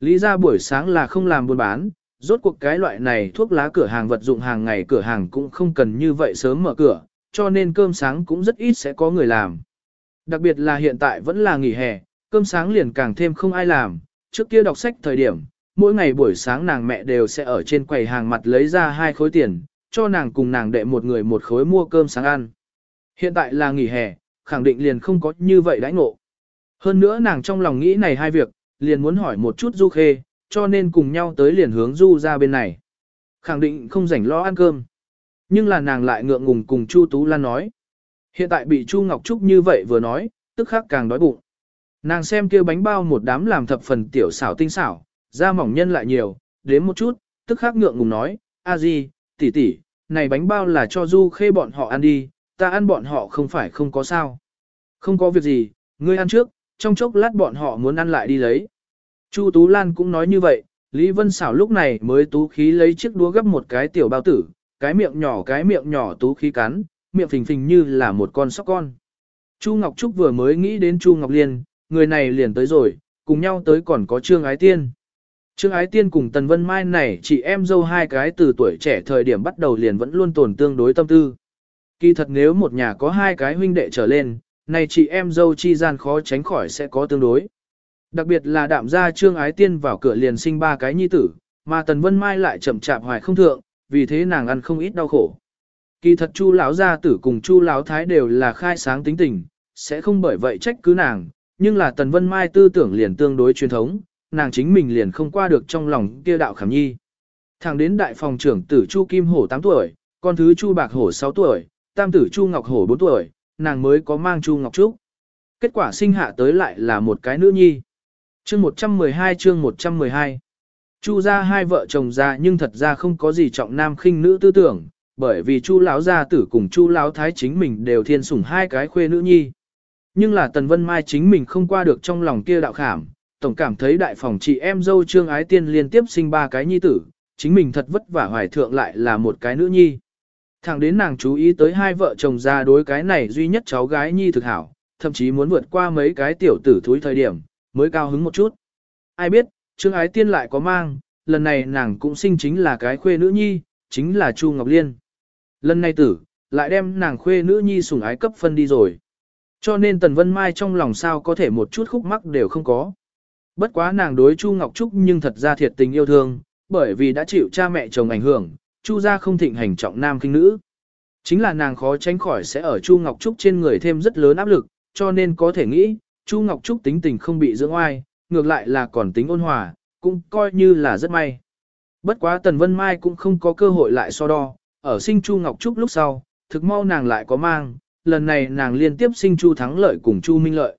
Lý ra buổi sáng là không làm buôn bán, rốt cuộc cái loại này thuốc lá cửa hàng vật dụng hàng ngày cửa hàng cũng không cần như vậy sớm mở cửa, cho nên cơm sáng cũng rất ít sẽ có người làm. Đặc biệt là hiện tại vẫn là nghỉ hè, cơm sáng liền càng thêm không ai làm, trước kia đọc sách thời điểm, mỗi ngày buổi sáng nàng mẹ đều sẽ ở trên quầy hàng mặt lấy ra hai khối tiền, cho nàng cùng nàng đệ một người một khối mua cơm sáng ăn. Hiện tại là nghỉ hè, khẳng định liền không có như vậy đãi ngộ. Hơn nữa nàng trong lòng nghĩ này hai việc, liền muốn hỏi một chút Du Khê, cho nên cùng nhau tới liền hướng Du ra bên này. Khẳng định không rảnh lo ăn cơm. Nhưng là nàng lại ngượng ngùng cùng Chu Tú Lan nói. Hiện tại bị Chu Ngọc Trúc như vậy vừa nói, tức khắc càng đói bụng. Nàng xem kia bánh bao một đám làm thập phần tiểu xảo tinh xảo, da mỏng nhân lại nhiều, đến một chút, tức khắc ngượng ngùng nói, a di, tỷ tỷ, này bánh bao là cho du khê bọn họ ăn đi, ta ăn bọn họ không phải không có sao. Không có việc gì, ngươi ăn trước, trong chốc lát bọn họ muốn ăn lại đi lấy. Chu Tú Lan cũng nói như vậy, Lý Vân xảo lúc này mới tú khí lấy chiếc đũa gấp một cái tiểu bao tử, cái miệng nhỏ cái miệng nhỏ tú khí cắn, miệng phình phình như là một con sóc con. Chu Ngọc Trúc vừa mới nghĩ đến Chu Ngọc Liên, người này liền tới rồi, cùng nhau tới còn có Trương Ái Tiên. Trương Ái Tiên cùng Tần Vân Mai này chị em dâu hai cái từ tuổi trẻ thời điểm bắt đầu liền vẫn luôn tồn tương đối tâm tư. Kỳ thật nếu một nhà có hai cái huynh đệ trở lên, này chị em dâu chi gian khó tránh khỏi sẽ có tương đối. Đặc biệt là đạm gia Trương Ái Tiên vào cửa liền sinh ba cái nhi tử, mà Tần Vân Mai lại chậm chạp hoài không thượng, vì thế nàng ăn không ít đau khổ. Kỳ thật Chu lão gia tử cùng Chu lão thái đều là khai sáng tính tình, sẽ không bởi vậy trách cứ nàng, nhưng là Tần Vân Mai tư tưởng liền tương đối truyền thống, nàng chính mình liền không qua được trong lòng kia đạo khảm nhi. Thẳng đến đại phòng trưởng tử Chu Kim Hổ 8 tuổi, con thứ Chu Bạc Hổ 6 tuổi, tam tử Chu Ngọc Hổ 4 tuổi, nàng mới có mang Chu Ngọc Trúc. Kết quả sinh hạ tới lại là một cái nữ nhi. Chương 112 chương 112 Chu ra hai vợ chồng ra nhưng thật ra không có gì trọng nam khinh nữ tư tưởng, bởi vì Chu lão gia tử cùng Chu lão thái chính mình đều thiên sủng hai cái khuê nữ nhi. Nhưng là Tần Vân Mai chính mình không qua được trong lòng kia đạo khảm, tổng cảm thấy đại phòng chị em dâu Trương Ái Tiên liên tiếp sinh ba cái nhi tử, chính mình thật vất vả hoài thượng lại là một cái nữ nhi. Thẳng đến nàng chú ý tới hai vợ chồng ra đối cái này duy nhất cháu gái nhi thực hảo, thậm chí muốn vượt qua mấy cái tiểu tử thúi thời điểm, mới cao hứng một chút. Ai biết, Trương Ái Tiên lại có mang, lần này nàng cũng sinh chính là cái khuê nữ nhi, chính là Chu Ngọc Liên. Lần này tử, lại đem nàng khuê nữ nhi sủng ái cấp phân đi rồi. Cho nên Tần Vân Mai trong lòng sao có thể một chút khúc mắc đều không có. Bất quá nàng đối Chu Ngọc Trúc nhưng thật ra thiệt tình yêu thương, bởi vì đã chịu cha mẹ chồng ảnh hưởng, Chu gia không thịnh hành trọng nam khinh nữ. Chính là nàng khó tránh khỏi sẽ ở Chu Ngọc Trúc trên người thêm rất lớn áp lực, cho nên có thể nghĩ, Chu Ngọc Trúc tính tình không bị dưỡng oai, ngược lại là còn tính ôn hòa, cũng coi như là rất may. Bất quá Tần Vân Mai cũng không có cơ hội lại so đo, ở sinh Chu Ngọc Trúc lúc sau, thực mau nàng lại có mang, lần này nàng liên tiếp sinh Chu Thắng Lợi cùng Chu Minh Lợi.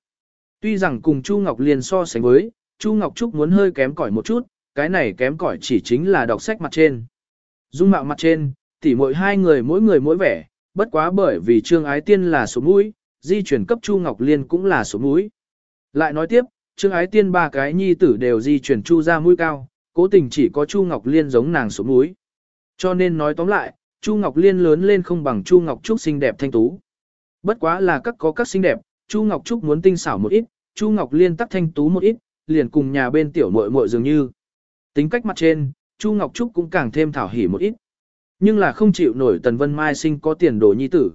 Tuy rằng cùng Chu Ngọc Liên so sánh với, Chu Ngọc Trúc muốn hơi kém cỏi một chút, cái này kém cỏi chỉ chính là đọc sách mặt trên. Dung mạo mặt trên, tỉ mỗi hai người mỗi người mỗi vẻ, bất quá bởi vì Trương Ái Tiên là số mũi, di chuyển cấp Chu Ngọc Liên cũng là số mũi. Lại nói tiếp, Trương Ái Tiên ba cái nhi tử đều di chuyển Chu ra mũi cao, cố tình chỉ có Chu Ngọc Liên giống nàng số mũi. Cho nên nói tóm lại, Chu Ngọc Liên lớn lên không bằng Chu Ngọc Trúc xinh đẹp thanh tú. Bất quá là các có các xinh đẹp, Chu Ngọc Trúc muốn tinh xảo một ít, Chu Ngọc Liên tắc thanh tú một ít, liền cùng nhà bên tiểu muội muội dường như. Tính cách mặt trên, Chu Ngọc Trúc cũng càng thêm thảo hỉ một ít. Nhưng là không chịu nổi Tần Vân Mai sinh có tiền đồ nhi tử.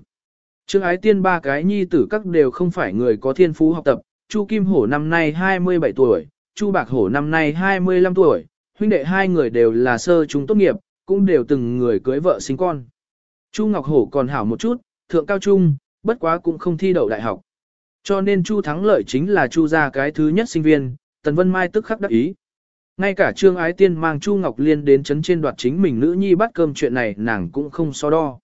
Trương ái tiên ba cái nhi tử các đều không phải người có thiên phú học tập, Chu Kim Hổ năm nay 27 tuổi, Chu Bạc Hổ năm nay 25 tuổi, huynh đệ hai người đều là sơ chúng tốt nghiệp, cũng đều từng người cưới vợ sinh con. Chu Ngọc Hổ còn hảo một chút, thượng cao trung, bất quá cũng không thi đậu đại học. Cho nên Chu thắng lợi chính là Chu gia cái thứ nhất sinh viên, Tần Vân Mai tức khắc đắc ý. Ngay cả Trương Ái Tiên mang Chu Ngọc Liên đến chấn trên đoạt chính mình nữ nhi bắt cơm chuyện này nàng cũng không so đo.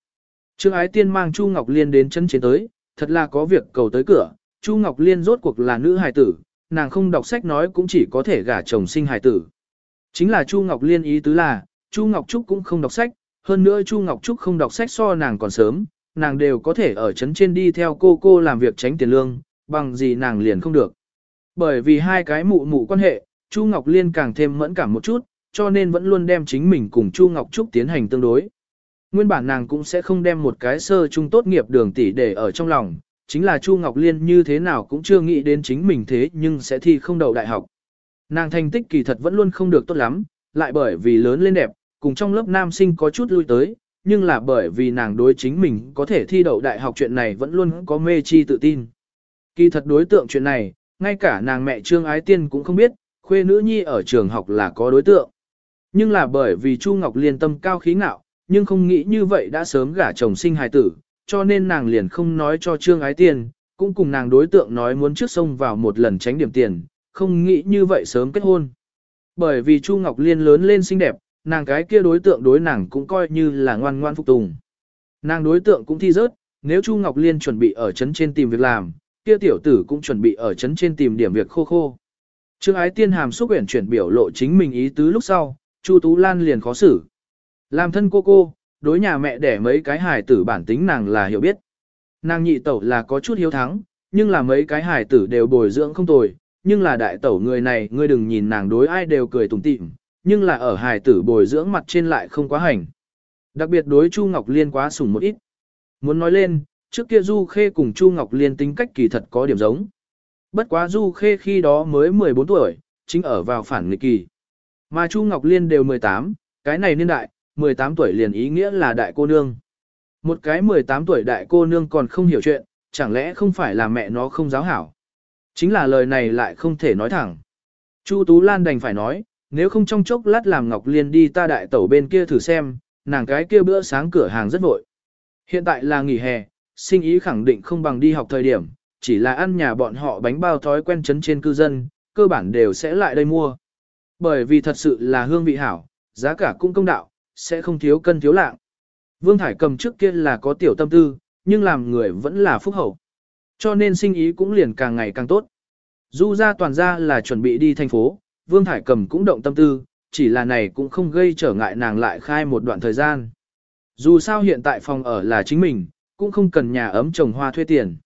Trương Ái Tiên mang Chu Ngọc Liên đến chấn trên tới, thật là có việc cầu tới cửa, Chu Ngọc Liên rốt cuộc là nữ hài tử, nàng không đọc sách nói cũng chỉ có thể gả chồng sinh hài tử. Chính là Chu Ngọc Liên ý tứ là, Chu Ngọc Trúc cũng không đọc sách, hơn nữa Chu Ngọc Trúc không đọc sách so nàng còn sớm, nàng đều có thể ở chấn trên đi theo cô cô làm việc tránh tiền lương, bằng gì nàng liền không được. Bởi vì hai cái mụ mụ quan hệ, Chu Ngọc Liên càng thêm mẫn cảm một chút, cho nên vẫn luôn đem chính mình cùng Chu Ngọc Trúc tiến hành tương đối. Nguyên bản nàng cũng sẽ không đem một cái sơ trung tốt nghiệp đường tỷ để ở trong lòng, chính là Chu Ngọc Liên như thế nào cũng chưa nghĩ đến chính mình thế nhưng sẽ thi không đậu đại học. Nàng thành tích kỳ thật vẫn luôn không được tốt lắm, lại bởi vì lớn lên đẹp, cùng trong lớp nam sinh có chút lui tới, nhưng là bởi vì nàng đối chính mình có thể thi đậu đại học chuyện này vẫn luôn có mê chi tự tin. Kỳ thật đối tượng chuyện này, ngay cả nàng mẹ Trương Ái Tiên cũng không biết, khuê nữ nhi ở trường học là có đối tượng. Nhưng là bởi vì Chu Ngọc Liên tâm cao khí ngạo, nhưng không nghĩ như vậy đã sớm gả chồng sinh hài tử, cho nên nàng liền không nói cho Trương Ái Tiên, cũng cùng nàng đối tượng nói muốn trước sông vào một lần tránh điểm tiền, không nghĩ như vậy sớm kết hôn. Bởi vì Chu Ngọc Liên lớn lên xinh đẹp, nàng cái kia đối tượng đối nàng cũng coi như là ngoan ngoan phục tùng. Nàng đối tượng cũng thi rớt, nếu Chu Ngọc Liên chuẩn bị ở trấn trên tìm việc làm, kia tiểu tử cũng chuẩn bị ở trấn trên tìm điểm việc khô khô. Trương Ái Tiên hàm xúc uyển chuyển biểu lộ chính mình ý tứ lúc sau, Chu Tú Lan liền khó xử. Làm thân cô cô, đối nhà mẹ đẻ mấy cái hài tử bản tính nàng là hiểu biết. Nàng nhị tẩu là có chút hiếu thắng, nhưng là mấy cái hài tử đều bồi dưỡng không tồi, nhưng là đại tẩu người này ngươi đừng nhìn nàng đối ai đều cười tủm tỉm, nhưng là ở hài tử bồi dưỡng mặt trên lại không quá hành. Đặc biệt đối Chu Ngọc Liên quá sủng một ít. Muốn nói lên, trước kia Du Khê cùng Chu Ngọc Liên tính cách kỳ thật có điểm giống. Bất quá Du Khê khi đó mới 14 tuổi, chính ở vào phản nghịch kỳ. Mà Chu Ngọc Liên đều 18, cái này niên đại, 18 tuổi liền ý nghĩa là đại cô nương. Một cái 18 tuổi đại cô nương còn không hiểu chuyện, chẳng lẽ không phải là mẹ nó không giáo hảo. Chính là lời này lại không thể nói thẳng. Chu Tú Lan đành phải nói, nếu không trong chốc lát làm Ngọc Liên đi ta đại tẩu bên kia thử xem, nàng cái kia bữa sáng cửa hàng rất vội. Hiện tại là nghỉ hè, sinh ý khẳng định không bằng đi học thời điểm, chỉ là ăn nhà bọn họ bánh bao thói quen chấn trên cư dân, cơ bản đều sẽ lại đây mua. Bởi vì thật sự là hương vị hảo, giá cả cũng công đạo, sẽ không thiếu cân thiếu lạng. Vương Thải cầm trước kia là có tiểu tâm tư, nhưng làm người vẫn là phúc hậu. Cho nên sinh ý cũng liền càng ngày càng tốt. Du ra toàn ra là chuẩn bị đi thành phố, Vương Thải cầm cũng động tâm tư, chỉ là này cũng không gây trở ngại nàng lại khai một đoạn thời gian. Dù sao hiện tại phòng ở là chính mình, cũng không cần nhà ấm trồng hoa thuê tiền.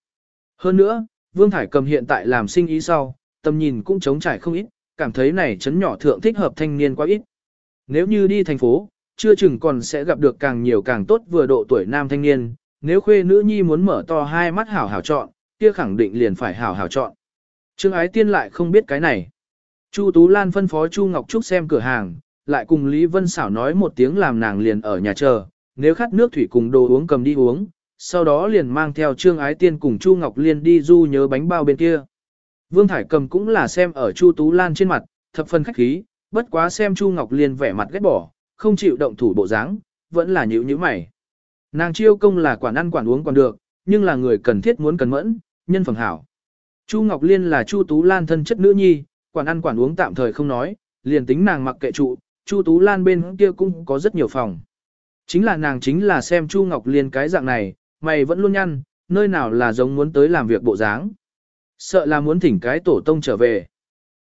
Hơn nữa, Vương Thải cầm hiện tại làm sinh ý sau, tầm nhìn cũng trống trải không ít, cảm thấy này chấn nhỏ thượng thích hợp thanh niên quá ít. Nếu như đi thành phố, chưa chừng còn sẽ gặp được càng nhiều càng tốt vừa độ tuổi nam thanh niên, nếu khuê nữ nhi muốn mở to hai mắt hảo hảo chọn, kia khẳng định liền phải hảo hảo chọn. Trương Ái Tiên lại không biết cái này. Chu Tú Lan phân phó Chu Ngọc Trúc xem cửa hàng, lại cùng Lý Vân Xảo nói một tiếng làm nàng liền ở nhà chờ, nếu khát nước thủy cùng đồ uống cầm đi uống, sau đó liền mang theo Trương Ái Tiên cùng Chu Ngọc Liên đi du nhớ bánh bao bên kia. Vương Thải cầm cũng là xem ở Chu Tú Lan trên mặt, thập phần khách khí, bất quá xem Chu Ngọc Liên vẻ mặt ghét bỏ, không chịu động thủ bộ dáng, vẫn là nhíu nhíu mày. Nàng chiêu công là quản ăn quản uống còn được, nhưng là người cần thiết muốn cần mẫn, nhân phẩm hảo. Chu Ngọc Liên là Chu Tú Lan thân chất nữ nhi, quản ăn quản uống tạm thời không nói, liền tính nàng mặc kệ trụ, Chu Tú Lan bên kia cũng có rất nhiều phòng. Chính là nàng chính là xem Chu Ngọc Liên cái dạng này, mày vẫn luôn nhăn, nơi nào là giống muốn tới làm việc bộ dáng. Sợ là muốn thỉnh cái tổ tông trở về.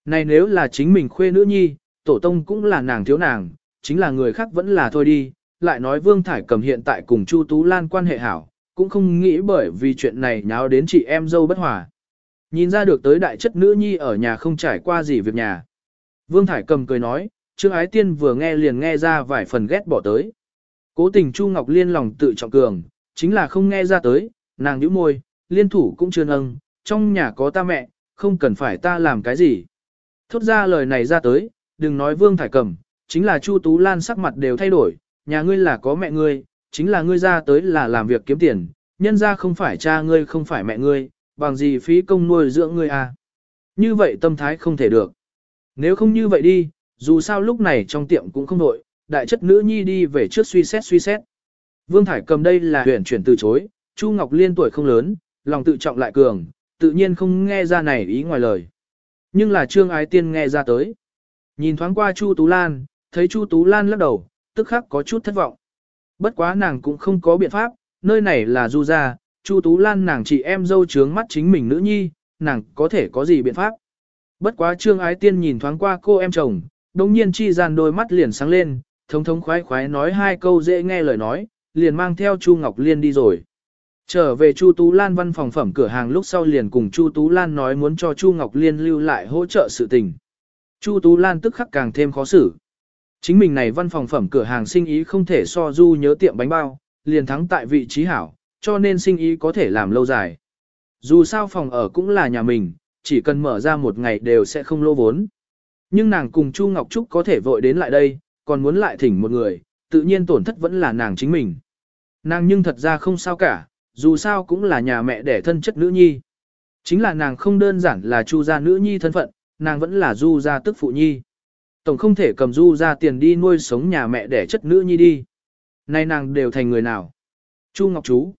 Này nếu là chính mình khuê nữ nhi, tổ tông cũng là nàng thiếu nàng, chính là người khác vẫn là thôi đi, lại nói Vương Thải cầm hiện tại cùng Chu Tú Lan quan hệ hảo, cũng không nghĩ bởi vì chuyện này nháo đến chị em dâu bất hòa. Nhìn ra được tới đại chất nữ nhi ở nhà không trải qua gì việc nhà. Vương Thải cầm cười nói, Trương Ái Tiên vừa nghe liền nghe ra vài phần ghét bỏ tới. Cố tình Chu Ngọc Liên lòng tự trọng cường, chính là không nghe ra tới, nàng nhíu môi, liên thủ cũng chưa nâng, trong nhà có ta mẹ, không cần phải ta làm cái gì. Thốt ra lời này ra tới, đừng nói Vương Thải cầm, chính là Chu Tú Lan sắc mặt đều thay đổi, nhà ngươi là có mẹ ngươi, chính là ngươi ra tới là làm việc kiếm tiền, nhân ra không phải cha ngươi không phải mẹ ngươi, bằng gì phí công nuôi dưỡng ngươi à. Như vậy tâm thái không thể được. Nếu không như vậy đi, dù sao lúc này trong tiệm cũng không nội, đại chất nữ nhi đi về trước suy xét suy xét. Vương Thải cầm đây là huyền chuyển từ chối, Chu Ngọc Liên tuổi không lớn, lòng tự trọng lại cường, tự nhiên không nghe ra này ý ngoài lời. Nhưng là Trương Ái Tiên nghe ra tới. Nhìn thoáng qua Chu Tú Lan, thấy Chu Tú Lan lắc đầu, tức khắc có chút thất vọng. Bất quá nàng cũng không có biện pháp, nơi này là Du gia, Chu Tú Lan nàng chị em dâu trướng mắt chính mình nữ nhi, nàng có thể có gì biện pháp. Bất quá Trương Ái Tiên nhìn thoáng qua cô em chồng, đồng nhiên chi gian đôi mắt liền sáng lên, thống thống khoái khoái nói hai câu dễ nghe lời nói, liền mang theo Chu Ngọc Liên đi rồi. Trở về Chu Tú Lan văn phòng phẩm cửa hàng lúc sau liền cùng Chu Tú Lan nói muốn cho Chu Ngọc Liên lưu lại hỗ trợ sự tình. Chu Tú Lan tức khắc càng thêm khó xử. Chính mình này văn phòng phẩm cửa hàng sinh ý không thể so du nhớ tiệm bánh bao, liền thắng tại vị trí hảo, cho nên sinh ý có thể làm lâu dài. Dù sao phòng ở cũng là nhà mình, chỉ cần mở ra một ngày đều sẽ không lô vốn. Nhưng nàng cùng Chu Ngọc Trúc có thể vội đến lại đây, còn muốn lại thỉnh một người, tự nhiên tổn thất vẫn là nàng chính mình. Nàng nhưng thật ra không sao cả, dù sao cũng là nhà mẹ đẻ thân chất nữ nhi. Chính là nàng không đơn giản là Chu gia nữ nhi thân phận, nàng vẫn là Du gia tức phụ nhi. Tổng không thể cầm Du gia tiền đi nuôi sống nhà mẹ đẻ chất nữ nhi đi. Nay nàng đều thành người nào? Chu Ngọc Chú.